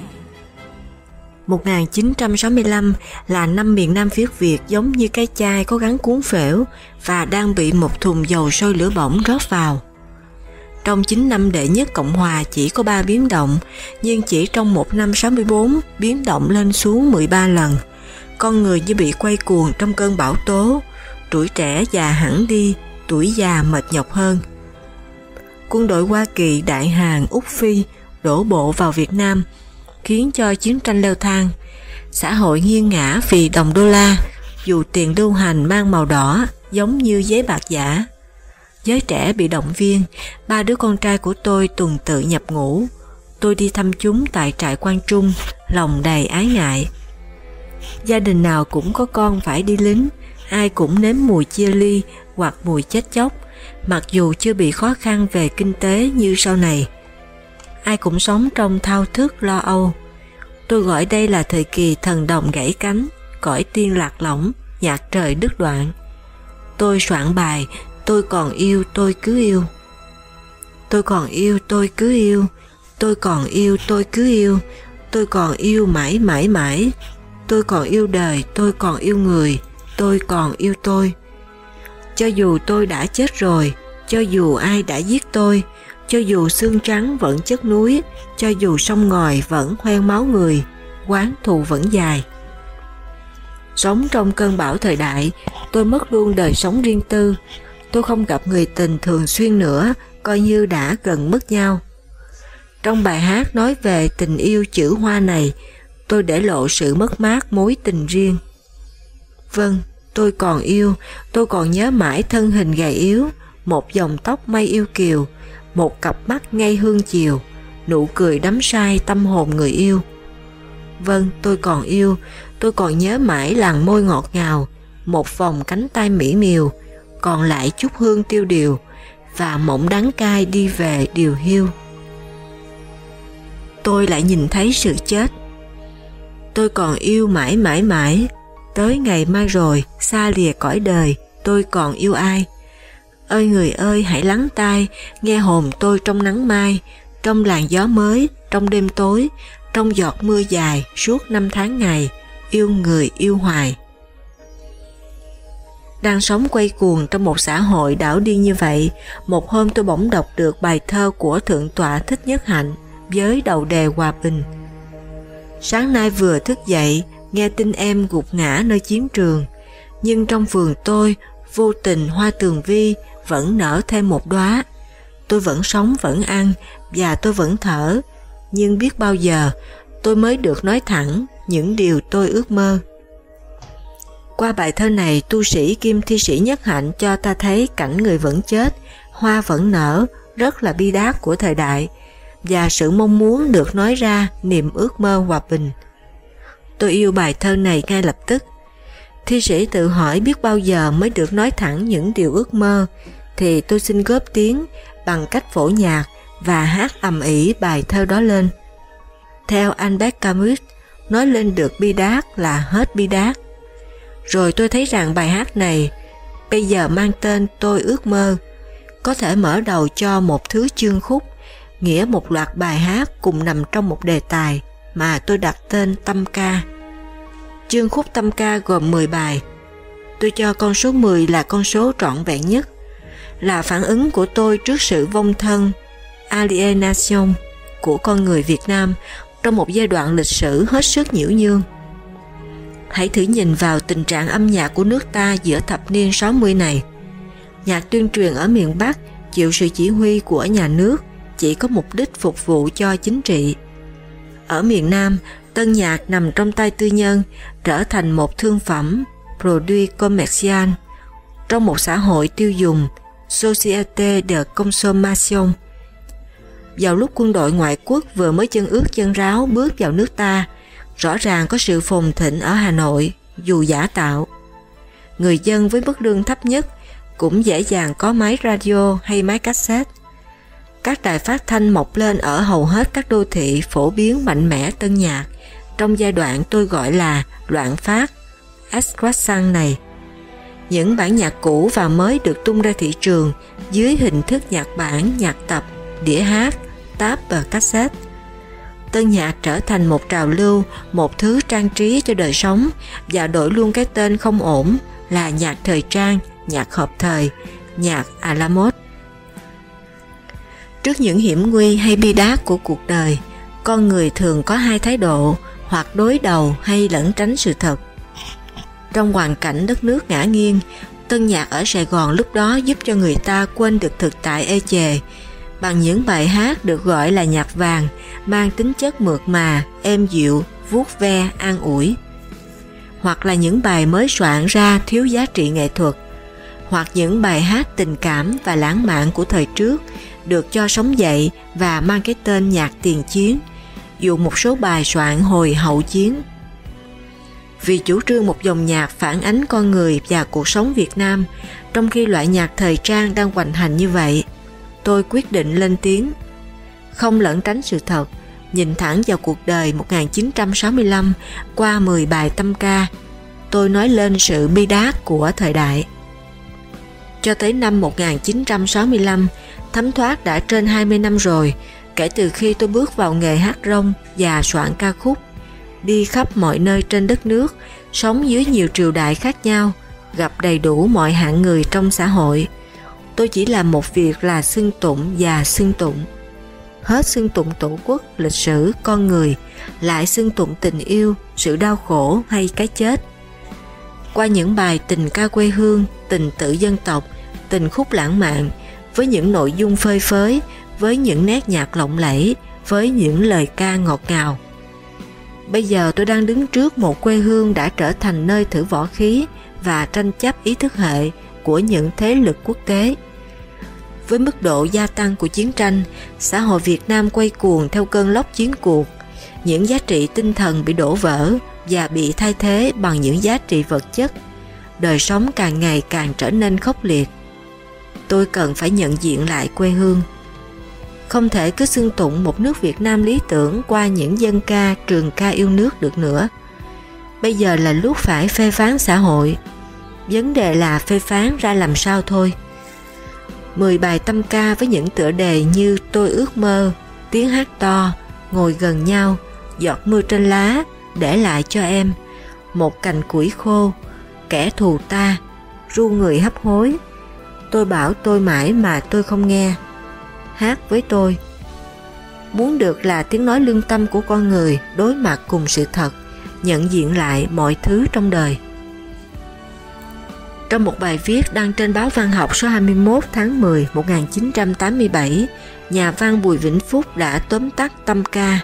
A: 1965 là năm miền Nam viết Việt giống như cái chai có gắn cuốn phễu và đang bị một thùng dầu sôi lửa bỏng rót vào. Trong 9 năm đệ nhất Cộng Hòa chỉ có 3 biến động, nhưng chỉ trong một năm 64 biến động lên xuống 13 lần. Con người như bị quay cuồng trong cơn bão tố, tuổi trẻ già hẳn đi, tuổi già mệt nhọc hơn. Quân đội Hoa Kỳ, Đại Hàn, Úc Phi đổ bộ vào Việt Nam, khiến cho chiến tranh leo thang. Xã hội nghiêng ngã vì đồng đô la, dù tiền lưu hành mang màu đỏ giống như giấy bạc giả. Giới trẻ bị động viên, ba đứa con trai của tôi tuần tự nhập ngũ. Tôi đi thăm chúng tại trại quan trung, lòng đầy ái ngại. Gia đình nào cũng có con phải đi lính, ai cũng nếm mùi chia ly hoặc mùi chết chóc, mặc dù chưa bị khó khăn về kinh tế như sau này. Ai cũng sống trong thao thức lo âu. Tôi gọi đây là thời kỳ thần đồng gãy cánh, cõi tiên lạc lõng, nhạc trời đứt đoạn. Tôi soạn bài tôi còn yêu tôi cứ yêu tôi còn yêu tôi cứ yêu tôi còn yêu tôi cứ yêu tôi còn yêu mãi mãi mãi tôi còn yêu đời tôi còn yêu người tôi còn yêu tôi cho dù tôi đã chết rồi cho dù ai đã giết tôi cho dù xương trắng vẫn chất núi cho dù sông ngòi vẫn hoen máu người quán thù vẫn dài sống trong cơn bão thời đại tôi mất luôn đời sống riêng tư tôi không gặp người tình thường xuyên nữa, coi như đã gần mất nhau. Trong bài hát nói về tình yêu chữ hoa này, tôi để lộ sự mất mát mối tình riêng. Vâng, tôi còn yêu, tôi còn nhớ mãi thân hình gầy yếu, một dòng tóc mây yêu kiều, một cặp mắt ngay hương chiều, nụ cười đắm say tâm hồn người yêu. Vâng, tôi còn yêu, tôi còn nhớ mãi làn môi ngọt ngào, một vòng cánh tay mỹ miều, còn lại chút hương tiêu điều và mộng đắng cay đi về điều hiu. Tôi lại nhìn thấy sự chết. Tôi còn yêu mãi mãi mãi, tới ngày mai rồi, xa lìa cõi đời, tôi còn yêu ai? Ơi người ơi hãy lắng tai, nghe hồn tôi trong nắng mai, trong làn gió mới, trong đêm tối, trong giọt mưa dài suốt năm tháng ngày, yêu người yêu hoài đang sống quay cuồng trong một xã hội đảo điên như vậy, một hôm tôi bỗng đọc được bài thơ của Thượng tọa Thích Nhất Hạnh với đầu đề hòa bình. Sáng nay vừa thức dậy, nghe tin em gục ngã nơi chiến trường, nhưng trong vườn tôi, vô tình hoa tường vi vẫn nở thêm một đóa. Tôi vẫn sống, vẫn ăn, và tôi vẫn thở, nhưng biết bao giờ tôi mới được nói thẳng những điều tôi ước mơ. Qua bài thơ này, tu sĩ kim thi sĩ nhất hạnh cho ta thấy cảnh người vẫn chết, hoa vẫn nở, rất là bi đát của thời đại, và sự mong muốn được nói ra niềm ước mơ hòa bình. Tôi yêu bài thơ này ngay lập tức. Thi sĩ tự hỏi biết bao giờ mới được nói thẳng những điều ước mơ, thì tôi xin góp tiếng bằng cách phổ nhạc và hát ầm ĩ bài thơ đó lên. Theo Albert Camus, nói lên được bi đát là hết bi đát. Rồi tôi thấy rằng bài hát này bây giờ mang tên Tôi ước mơ có thể mở đầu cho một thứ chương khúc nghĩa một loạt bài hát cùng nằm trong một đề tài mà tôi đặt tên Tâm ca. Chương khúc Tâm ca gồm 10 bài. Tôi cho con số 10 là con số trọn vẹn nhất, là phản ứng của tôi trước sự vong thân, alienation của con người Việt Nam trong một giai đoạn lịch sử hết sức nhiễu nhương. Hãy thử nhìn vào tình trạng âm nhạc của nước ta giữa thập niên 60 này. Nhạc tuyên truyền ở miền Bắc chịu sự chỉ huy của nhà nước chỉ có mục đích phục vụ cho chính trị. Ở miền Nam, tân nhạc nằm trong tay tư nhân trở thành một thương phẩm produit commercial trong một xã hội tiêu dùng Société de Consommation. Vào lúc quân đội ngoại quốc vừa mới chân ướt chân ráo bước vào nước ta, Rõ ràng có sự phồn thịnh ở Hà Nội, dù giả tạo. Người dân với mức lương thấp nhất cũng dễ dàng có máy radio hay máy cassette. Các đài phát thanh mọc lên ở hầu hết các đô thị phổ biến mạnh mẽ tân nhạc trong giai đoạn tôi gọi là loạn phát, excroissant này. Những bản nhạc cũ và mới được tung ra thị trường dưới hình thức nhạc bản, nhạc tập, đĩa hát, táp và cassette tân nhạc trở thành một trào lưu, một thứ trang trí cho đời sống và đổi luôn cái tên không ổn là nhạc thời trang, nhạc hợp thời, nhạc à la mode. Trước những hiểm nguy hay bi đát của cuộc đời, con người thường có hai thái độ, hoặc đối đầu hay lẩn tránh sự thật. Trong hoàn cảnh đất nước ngã nghiêng, tân nhạc ở Sài Gòn lúc đó giúp cho người ta quên được thực tại ê chề bằng những bài hát được gọi là nhạc vàng mang tính chất mượt mà, êm dịu, vuốt ve, an ủi. Hoặc là những bài mới soạn ra thiếu giá trị nghệ thuật, hoặc những bài hát tình cảm và lãng mạn của thời trước được cho sống dậy và mang cái tên nhạc tiền chiến, dù một số bài soạn hồi hậu chiến. Vì chủ trương một dòng nhạc phản ánh con người và cuộc sống Việt Nam, trong khi loại nhạc thời trang đang hoành hành như vậy, tôi quyết định lên tiếng. Không lẫn tránh sự thật, nhìn thẳng vào cuộc đời 1965 qua 10 bài tâm ca, tôi nói lên sự bi đát của thời đại. Cho tới năm 1965, thấm thoát đã trên 20 năm rồi, kể từ khi tôi bước vào nghề hát rong và soạn ca khúc, đi khắp mọi nơi trên đất nước, sống dưới nhiều triều đại khác nhau, gặp đầy đủ mọi hạng người trong xã hội. Tôi chỉ làm một việc là xưng tụng và xưng tụng. Hết xưng tụng tổ quốc, lịch sử, con người, lại xưng tụng tình yêu, sự đau khổ hay cái chết. Qua những bài tình ca quê hương, tình tự dân tộc, tình khúc lãng mạn, với những nội dung phơi phới, với những nét nhạc lộng lẫy, với những lời ca ngọt ngào. Bây giờ tôi đang đứng trước một quê hương đã trở thành nơi thử võ khí và tranh chấp ý thức hệ của những thế lực quốc tế. Với mức độ gia tăng của chiến tranh, xã hội Việt Nam quay cuồng theo cơn lốc chiến cuộc, những giá trị tinh thần bị đổ vỡ và bị thay thế bằng những giá trị vật chất. Đời sống càng ngày càng trở nên khốc liệt. Tôi cần phải nhận diện lại quê hương. Không thể cứ xưng tụng một nước Việt Nam lý tưởng qua những dân ca, trường ca yêu nước được nữa. Bây giờ là lúc phải phê phán xã hội. Vấn đề là phê phán ra làm sao thôi. 10 bài tâm ca với những tựa đề như Tôi ước mơ, Tiếng hát to, Ngồi gần nhau, Giọt mưa trên lá, Để lại cho em, Một cành củi khô, Kẻ thù ta, Ru người hấp hối, Tôi bảo tôi mãi mà tôi không nghe. Hát với tôi. Muốn được là tiếng nói lương tâm của con người đối mặt cùng sự thật, nhận diện lại mọi thứ trong đời. Trong một bài viết đăng trên báo Văn học số 21 tháng 10 1987, nhà văn Bùi Vĩnh Phúc đã tóm tắt tâm ca.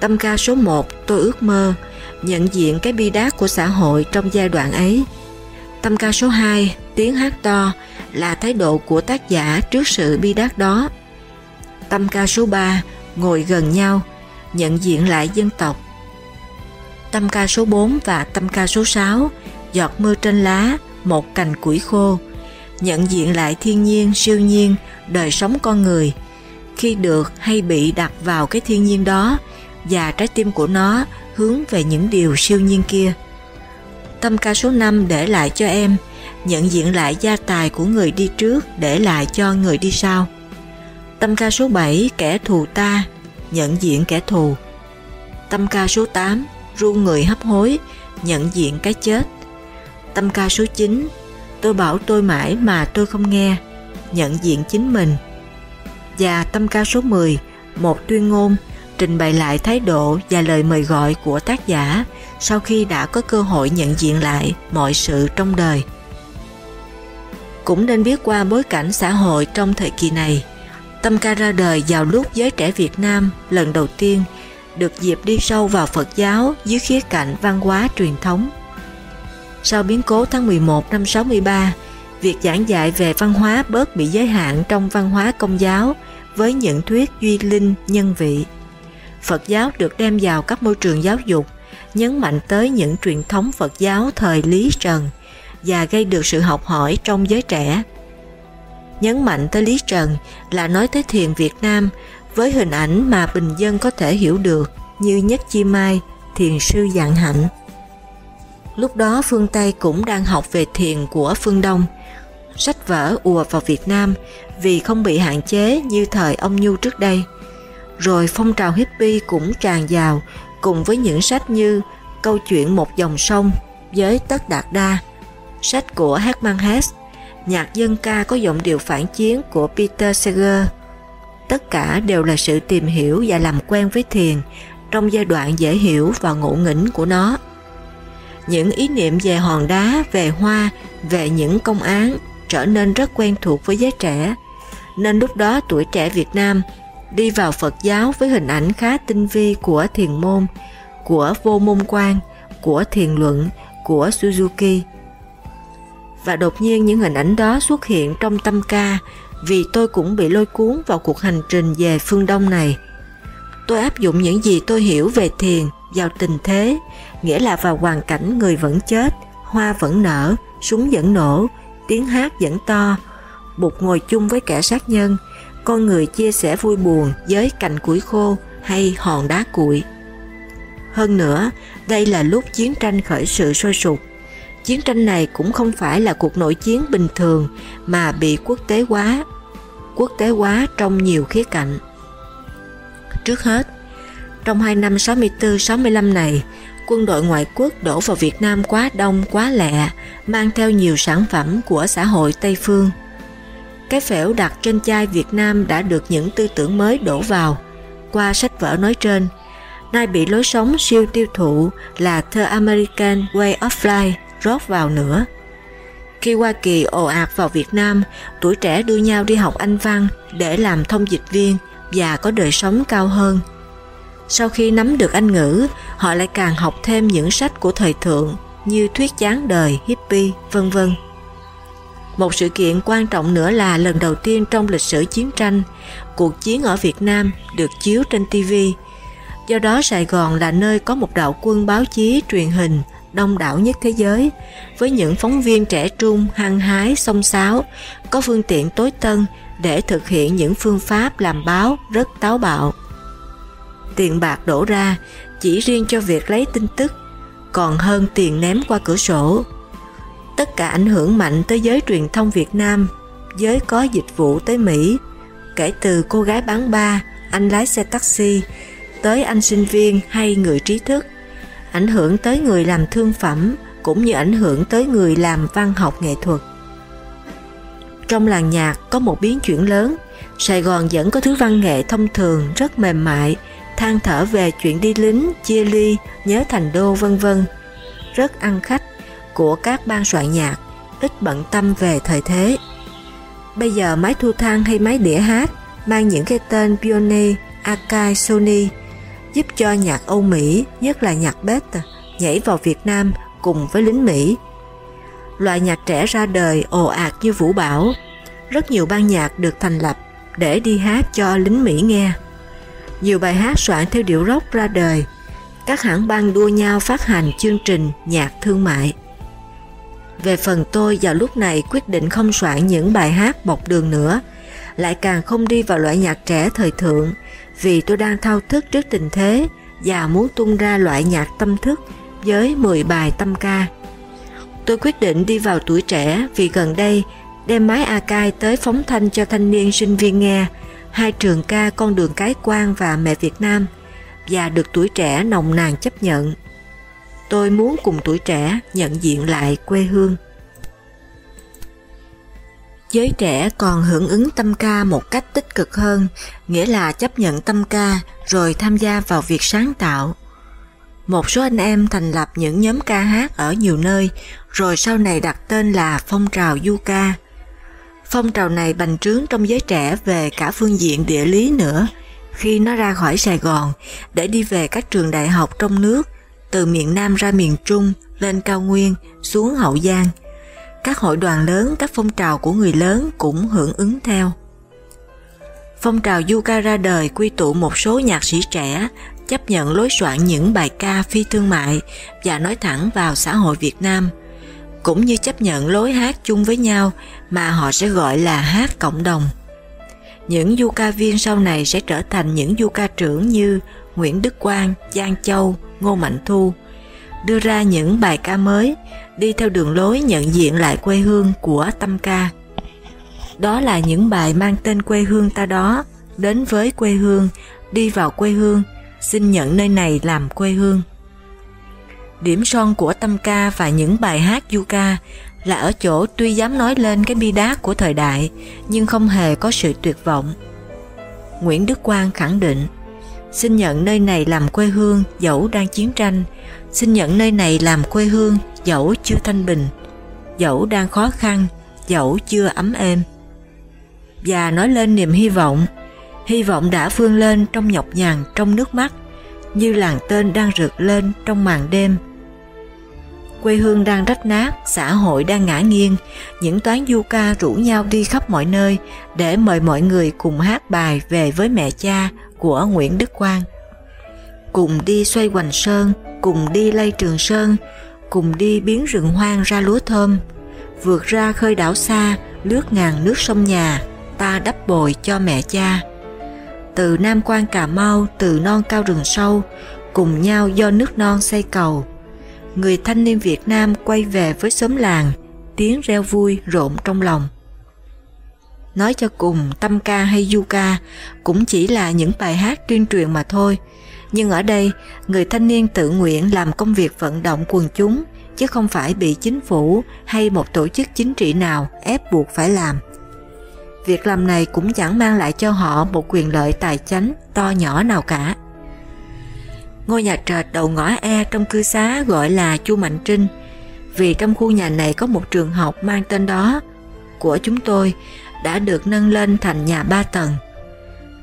A: Tâm ca số 1 Tôi ước mơ nhận diện cái bi đát của xã hội trong giai đoạn ấy. Tâm ca số 2 Tiếng hát to là thái độ của tác giả trước sự bi đát đó. Tâm ca số 3 Ngồi gần nhau nhận diện lại dân tộc. Tâm ca số 4 và tâm ca số 6 Giọt mưa trên lá một cành củi khô, nhận diện lại thiên nhiên, siêu nhiên, đời sống con người, khi được hay bị đặt vào cái thiên nhiên đó và trái tim của nó hướng về những điều siêu nhiên kia. Tâm ca số 5 để lại cho em, nhận diện lại gia tài của người đi trước để lại cho người đi sau. Tâm ca số 7 kẻ thù ta, nhận diện kẻ thù. Tâm ca số 8 ru người hấp hối, nhận diện cái chết. Tâm ca số 9 Tôi bảo tôi mãi mà tôi không nghe Nhận diện chính mình Và tâm ca số 10 Một tuyên ngôn trình bày lại thái độ và lời mời gọi của tác giả sau khi đã có cơ hội nhận diện lại mọi sự trong đời. Cũng nên biết qua bối cảnh xã hội trong thời kỳ này, tâm ca ra đời vào lúc giới trẻ Việt Nam lần đầu tiên được dịp đi sâu vào Phật giáo dưới khía cạnh văn hóa truyền thống. Sau biến cố tháng 11 năm 63, việc giảng dạy về văn hóa bớt bị giới hạn trong văn hóa công giáo với những thuyết duy linh nhân vị. Phật giáo được đem vào các môi trường giáo dục, nhấn mạnh tới những truyền thống Phật giáo thời Lý Trần và gây được sự học hỏi trong giới trẻ. Nhấn mạnh tới Lý Trần là nói tới thiền Việt Nam với hình ảnh mà bình dân có thể hiểu được như Nhất Chi Mai, thiền sư dạng hạnh. Lúc đó phương Tây cũng đang học về thiền của phương Đông. Sách vở ùa vào Việt Nam vì không bị hạn chế như thời ông Nhu trước đây. Rồi phong trào hippie cũng tràn vào cùng với những sách như Câu chuyện một dòng sông với Tất Đạt Đa, sách của Hermann Hesse, nhạc dân ca có giọng điệu phản chiến của Peter Seger. Tất cả đều là sự tìm hiểu và làm quen với thiền trong giai đoạn dễ hiểu và ngộ nghĩnh của nó. Những ý niệm về hòn đá, về hoa, về những công án trở nên rất quen thuộc với giới trẻ, nên lúc đó tuổi trẻ Việt Nam đi vào Phật giáo với hình ảnh khá tinh vi của thiền môn, của vô môn quan, của thiền luận, của Suzuki. Và đột nhiên những hình ảnh đó xuất hiện trong tâm ca vì tôi cũng bị lôi cuốn vào cuộc hành trình về phương Đông này. Tôi áp dụng những gì tôi hiểu về thiền vào tình thế, nghĩa là vào hoàn cảnh người vẫn chết, hoa vẫn nở, súng vẫn nổ, tiếng hát vẫn to, bụt ngồi chung với kẻ sát nhân, con người chia sẻ vui buồn với cành củi khô hay hòn đá cuội. Hơn nữa, đây là lúc chiến tranh khởi sự sôi sục. Chiến tranh này cũng không phải là cuộc nội chiến bình thường mà bị quốc tế hóa. Quốc tế hóa trong nhiều khía cạnh. Trước hết, trong hai năm 64-65 này, quân đội ngoại quốc đổ vào Việt Nam quá đông quá lẹ, mang theo nhiều sản phẩm của xã hội Tây Phương. Cái phễu đặt trên chai Việt Nam đã được những tư tưởng mới đổ vào. Qua sách vở nói trên, nay bị lối sống siêu tiêu thụ là The American Way of Life rót vào nữa. Khi Hoa Kỳ ồ ạt vào Việt Nam, tuổi trẻ đưa nhau đi học Anh văn để làm thông dịch viên và có đời sống cao hơn. Sau khi nắm được Anh ngữ, họ lại càng học thêm những sách của thời thượng như thuyết chán đời, hippie, vân vân. Một sự kiện quan trọng nữa là lần đầu tiên trong lịch sử chiến tranh, cuộc chiến ở Việt Nam được chiếu trên TV. Do đó Sài Gòn là nơi có một đạo quân báo chí truyền hình đông đảo nhất thế giới, với những phóng viên trẻ trung, hăng hái, song sáo, có phương tiện tối tân để thực hiện những phương pháp làm báo rất táo bạo. Tiền bạc đổ ra chỉ riêng cho việc lấy tin tức, còn hơn tiền ném qua cửa sổ. Tất cả ảnh hưởng mạnh tới giới truyền thông Việt Nam, giới có dịch vụ tới Mỹ, kể từ cô gái bán ba, anh lái xe taxi, tới anh sinh viên hay người trí thức, ảnh hưởng tới người làm thương phẩm cũng như ảnh hưởng tới người làm văn học nghệ thuật. Trong làng nhạc có một biến chuyển lớn, Sài Gòn vẫn có thứ văn nghệ thông thường rất mềm mại, than thở về chuyện đi lính, chia ly, nhớ thành đô vân vân, rất ăn khách của các ban soạn nhạc, ít bận tâm về thời thế. Bây giờ máy thu thang hay máy đĩa hát mang những cái tên Pioneer, Akai, Sony giúp cho nhạc Âu Mỹ, nhất là nhạc beta, nhảy vào Việt Nam cùng với lính Mỹ. Loại nhạc trẻ ra đời ồ ạt như vũ bảo, rất nhiều ban nhạc được thành lập để đi hát cho lính Mỹ nghe. Nhiều bài hát soạn theo điệu rock ra đời, các hãng băng đua nhau phát hành chương trình nhạc thương mại. Về phần tôi vào lúc này quyết định không soạn những bài hát bọc đường nữa, lại càng không đi vào loại nhạc trẻ thời thượng vì tôi đang thao thức trước tình thế và muốn tung ra loại nhạc tâm thức với 10 bài tâm ca. Tôi quyết định đi vào tuổi trẻ vì gần đây đem máy Akai tới phóng thanh cho thanh niên sinh viên nghe hai trường ca Con đường cái quan và Mẹ Việt Nam và được tuổi trẻ nồng nàn chấp nhận. Tôi muốn cùng tuổi trẻ nhận diện lại quê hương. Giới trẻ còn hưởng ứng tâm ca một cách tích cực hơn, nghĩa là chấp nhận tâm ca rồi tham gia vào việc sáng tạo. Một số anh em thành lập những nhóm ca hát ở nhiều nơi, rồi sau này đặt tên là phong trào du ca. Phong trào này bành trướng trong giới trẻ về cả phương diện địa lý nữa, khi nó ra khỏi Sài Gòn để đi về các trường đại học trong nước, từ miền Nam ra miền Trung, lên cao nguyên, xuống Hậu Giang – các hội đoàn lớn, các phong trào của người lớn cũng hưởng ứng theo. Phong trào Yuka ra đời quy tụ một số nhạc sĩ trẻ chấp nhận lối soạn những bài ca phi thương mại và nói thẳng vào xã hội Việt Nam, cũng như chấp nhận lối hát chung với nhau mà họ sẽ gọi là hát cộng đồng. Những du ca viên sau này sẽ trở thành những du ca trưởng như Nguyễn Đức Quang, Giang Châu, Ngô Mạnh Thu, đưa ra những bài ca mới, đi theo đường lối nhận diện lại quê hương của tâm ca. Đó là những bài mang tên quê hương ta đó, đến với quê hương, đi vào quê hương, xin nhận nơi này làm quê hương. Điểm son của tâm ca và những bài hát du ca là ở chỗ tuy dám nói lên cái bi đát của thời đại nhưng không hề có sự tuyệt vọng. Nguyễn Đức Quang khẳng định xin nhận nơi này làm quê hương dẫu đang chiến tranh, xin nhận nơi này làm quê hương dẫu chưa thanh bình, dẫu đang khó khăn, dẫu chưa ấm êm. Và nói lên niềm hy vọng, hy vọng đã vươn lên trong nhọc nhằn trong nước mắt, như làng tên đang rực lên trong màn đêm. Quê hương đang rách nát, xã hội đang ngã nghiêng, những toán du ca rủ nhau đi khắp mọi nơi để mời mọi người cùng hát bài về với mẹ cha của Nguyễn Đức Quang. Cùng đi xoay hoành sơn, cùng đi lay trường sơn, cùng đi biến rừng hoang ra lúa thơm, vượt ra khơi đảo xa, lướt ngàn nước sông nhà, ta đắp bồi cho mẹ cha. Từ Nam Quan Cà Mau, từ non cao rừng sâu, cùng nhau do nước non xây cầu. Người thanh niên Việt Nam quay về với xóm làng, tiếng reo vui rộn trong lòng. Nói cho cùng, tâm ca hay du ca cũng chỉ là những bài hát tuyên truyền mà thôi. Nhưng ở đây, người thanh niên tự nguyện làm công việc vận động quần chúng, chứ không phải bị chính phủ hay một tổ chức chính trị nào ép buộc phải làm. Việc làm này cũng chẳng mang lại cho họ một quyền lợi tài chánh to nhỏ nào cả. Ngôi nhà trệt đầu ngõ E trong cư xá gọi là Chu Mạnh Trinh, vì trong khu nhà này có một trường học mang tên đó của chúng tôi đã được nâng lên thành nhà ba tầng.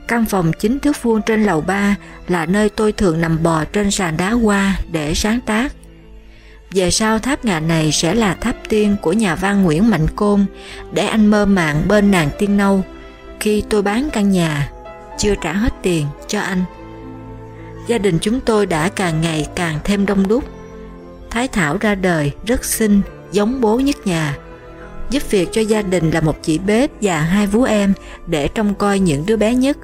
A: Căn phòng chính thước vuông trên lầu 3 là nơi tôi thường nằm bò trên sàn đá hoa để sáng tác. Về sau tháp ngà này sẽ là tháp tiên của nhà văn Nguyễn Mạnh Côn để anh mơ màng bên nàng tiên nâu khi tôi bán căn nhà, chưa trả hết tiền cho anh. Gia đình chúng tôi đã càng ngày càng thêm đông đúc. Thái Thảo ra đời rất xinh, giống bố nhất nhà. Giúp việc cho gia đình là một chị bếp và hai vú em để trông coi những đứa bé nhất.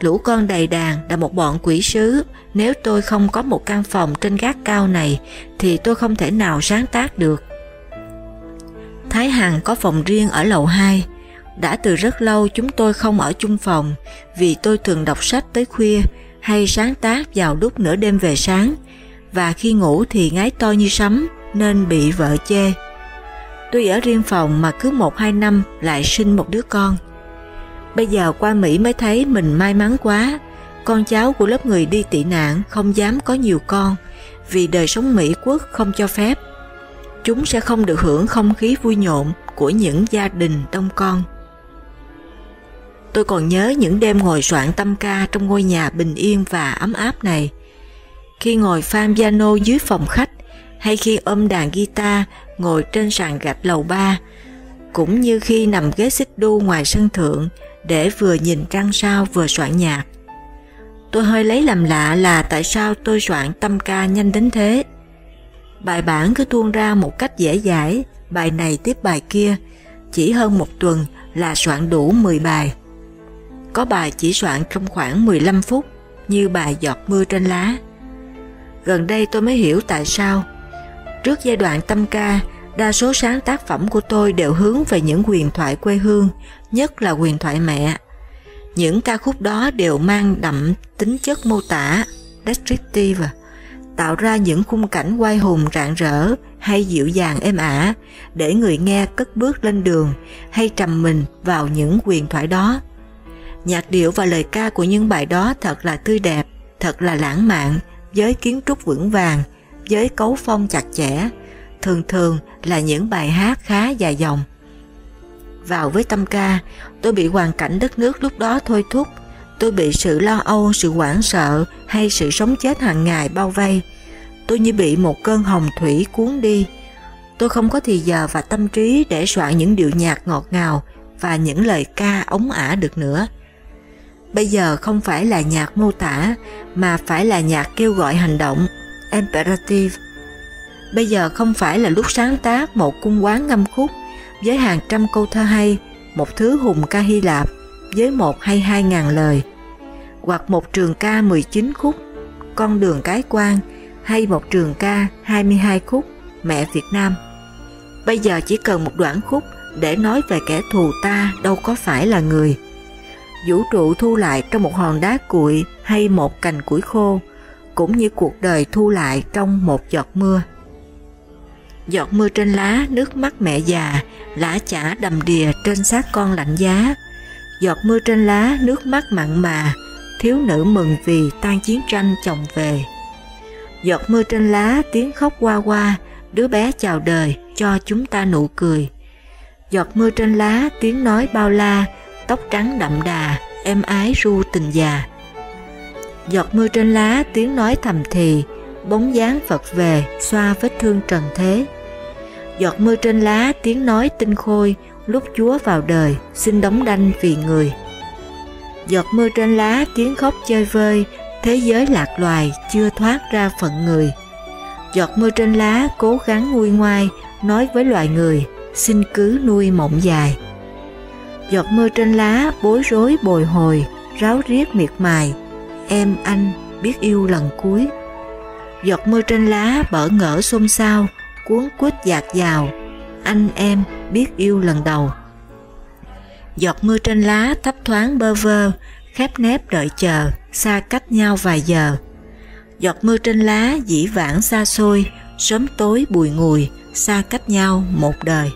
A: Lũ con đầy đàn là một bọn quỷ sứ, nếu tôi không có một căn phòng trên gác cao này thì tôi không thể nào sáng tác được. Thái Hằng có phòng riêng ở lầu 2. Đã từ rất lâu chúng tôi không ở chung phòng vì tôi thường đọc sách tới khuya hay sáng tác vào lúc nửa đêm về sáng và khi ngủ thì ngái to như sấm nên bị vợ chê. Tôi ở riêng phòng mà cứ một hai năm lại sinh một đứa con. Bây giờ qua Mỹ mới thấy mình may mắn quá, con cháu của lớp người đi tị nạn không dám có nhiều con vì đời sống Mỹ quốc không cho phép. Chúng sẽ không được hưởng không khí vui nhộn của những gia đình đông con. Tôi còn nhớ những đêm ngồi soạn tâm ca trong ngôi nhà bình yên và ấm áp này. Khi ngồi pham piano dưới phòng khách hay khi ôm đàn guitar ngồi trên sàn gạch lầu ba, cũng như khi nằm ghế xích đu ngoài sân thượng để vừa nhìn trăng sao vừa soạn nhạc. Tôi hơi lấy làm lạ là tại sao tôi soạn tâm ca nhanh đến thế. Bài bản cứ tuôn ra một cách dễ dãi, bài này tiếp bài kia, chỉ hơn một tuần là soạn đủ 10 bài. Có bài chỉ soạn trong khoảng 15 phút, như bài giọt mưa trên lá. Gần đây tôi mới hiểu tại sao. Trước giai đoạn tâm ca, đa số sáng tác phẩm của tôi đều hướng về những huyền thoại quê hương, nhất là huyền thoại mẹ. Những ca khúc đó đều mang đậm tính chất mô tả, descriptive, tạo ra những khung cảnh quay hùng rạng rỡ hay dịu dàng êm ả để người nghe cất bước lên đường hay trầm mình vào những huyền thoại đó. Nhạc điệu và lời ca của những bài đó thật là tươi đẹp, thật là lãng mạn, với kiến trúc vững vàng, với cấu phong chặt chẽ, thường thường là những bài hát khá dài dòng. Vào với tâm ca, tôi bị hoàn cảnh đất nước lúc đó thôi thúc, tôi bị sự lo âu, sự hoảng sợ hay sự sống chết hàng ngày bao vây. Tôi như bị một cơn hồng thủy cuốn đi. Tôi không có thì giờ và tâm trí để soạn những điệu nhạc ngọt ngào và những lời ca ống ả được nữa. Bây giờ không phải là nhạc mô tả mà phải là nhạc kêu gọi hành động, imperative. Bây giờ không phải là lúc sáng tác một cung quán ngâm khúc với hàng trăm câu thơ hay, một thứ hùng ca Hy Lạp với một hay hai ngàn lời, hoặc một trường ca 19 khúc, con đường cái quan, hay một trường ca 22 khúc, mẹ Việt Nam. Bây giờ chỉ cần một đoạn khúc để nói về kẻ thù ta đâu có phải là người. vũ trụ thu lại trong một hòn đá cuội hay một cành củi khô, cũng như cuộc đời thu lại trong một giọt mưa. Giọt mưa trên lá, nước mắt mẹ già, lá chả đầm đìa trên xác con lạnh giá. Giọt mưa trên lá, nước mắt mặn mà, thiếu nữ mừng vì tan chiến tranh chồng về. Giọt mưa trên lá, tiếng khóc qua qua, đứa bé chào đời cho chúng ta nụ cười. Giọt mưa trên lá, tiếng nói bao la, tóc trắng đậm đà, em ái ru tình già. Giọt mưa trên lá, tiếng nói thầm thì, bóng dáng Phật về, xoa vết thương trần thế. Giọt mưa trên lá, tiếng nói tinh khôi, lúc Chúa vào đời, xin đóng đanh vì người. Giọt mưa trên lá, tiếng khóc chơi vơi, thế giới lạc loài chưa thoát ra phận người. Giọt mưa trên lá cố gắng nguôi ngoai, nói với loài người, xin cứ nuôi mộng dài. Giọt mưa trên lá bối rối bồi hồi, ráo riết miệt mài, em anh biết yêu lần cuối. Giọt mưa trên lá bỡ ngỡ xôn xao, cuốn quýt dạt dào, anh em biết yêu lần đầu. Giọt mưa trên lá thấp thoáng bơ vơ, khép nép đợi chờ, xa cách nhau vài giờ. Giọt mưa trên lá dĩ vãng xa xôi, sớm tối bùi ngùi, xa cách nhau một đời.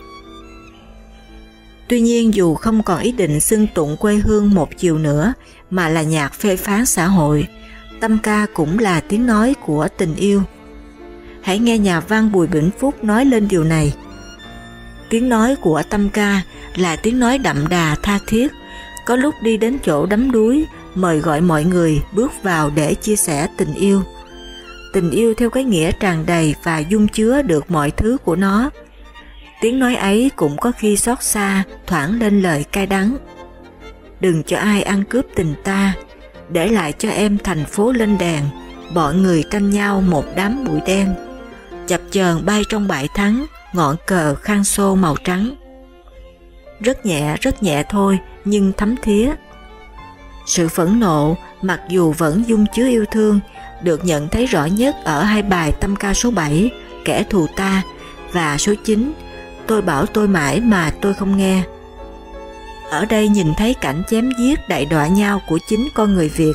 A: Tuy nhiên dù không còn ý định xưng tụng quê hương một chiều nữa mà là nhạc phê phán xã hội, tâm ca cũng là tiếng nói của tình yêu. Hãy nghe nhà văn Bùi Bỉnh Phúc nói lên điều này. Tiếng nói của tâm ca là tiếng nói đậm đà tha thiết, có lúc đi đến chỗ đắm đuối, mời gọi mọi người bước vào để chia sẻ tình yêu. Tình yêu theo cái nghĩa tràn đầy và dung chứa được mọi thứ của nó. Tiếng nói ấy cũng có khi xót xa, thoảng lên lời cay đắng. Đừng cho ai ăn cướp tình ta, để lại cho em thành phố lên đèn, bọn người tranh nhau một đám bụi đen. Chập chờn bay trong bãi thắng, ngọn cờ khang xô màu trắng. Rất nhẹ, rất nhẹ thôi, nhưng thấm thía. Sự phẫn nộ, mặc dù vẫn dung chứa yêu thương, được nhận thấy rõ nhất ở hai bài tâm ca số 7, Kẻ thù ta, và số 9, Tôi bảo tôi mãi mà tôi không nghe. Ở đây nhìn thấy cảnh chém giết đại đọa nhau của chính con người Việt,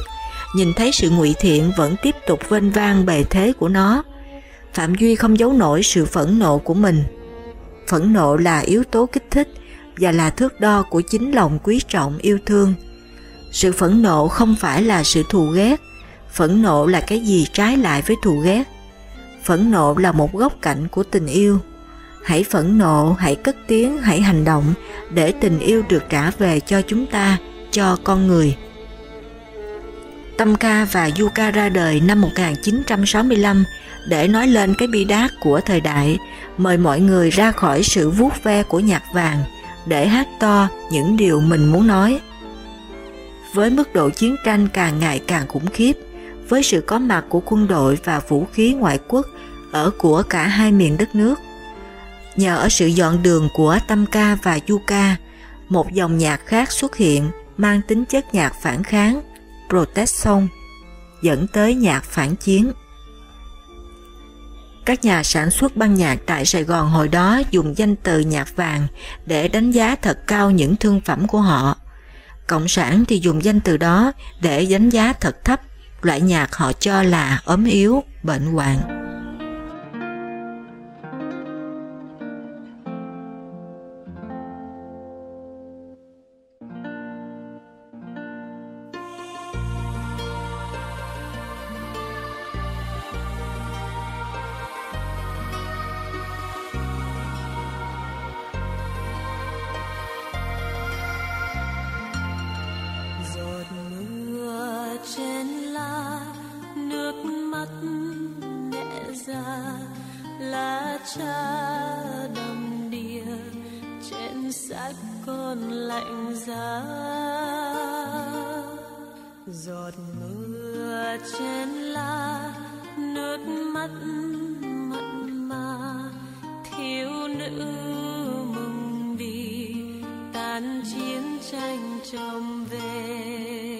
A: nhìn thấy sự ngụy thiện vẫn tiếp tục vênh vang bề thế của nó. Phạm Duy không giấu nổi sự phẫn nộ của mình. Phẫn nộ là yếu tố kích thích và là thước đo của chính lòng quý trọng yêu thương. Sự phẫn nộ không phải là sự thù ghét, phẫn nộ là cái gì trái lại với thù ghét. Phẫn nộ là một góc cạnh của tình yêu. Hãy phẫn nộ, hãy cất tiếng, hãy hành động để tình yêu được trả về cho chúng ta, cho con người. Tâm ca và du ca ra đời năm 1965 để nói lên cái bi đát của thời đại, mời mọi người ra khỏi sự vuốt ve của nhạc vàng để hát to những điều mình muốn nói. Với mức độ chiến tranh càng ngày càng khủng khiếp, với sự có mặt của quân đội và vũ khí ngoại quốc ở của cả hai miền đất nước, nhờ ở sự dọn đường của tâm ca và du ca, một dòng nhạc khác xuất hiện mang tính chất nhạc phản kháng, Protestant dẫn tới nhạc phản chiến. Các nhà sản xuất băng nhạc tại Sài Gòn hồi đó dùng danh từ nhạc vàng để đánh giá thật cao những thương phẩm của họ. Cộng sản thì dùng danh từ đó để đánh giá thật thấp loại nhạc họ cho là ốm yếu, bệnh hoạn.
D: xa giọt mưa trên lá, nước mắt mặn mà, thiếu nữ mừng vì tan chiến tranh chồng về.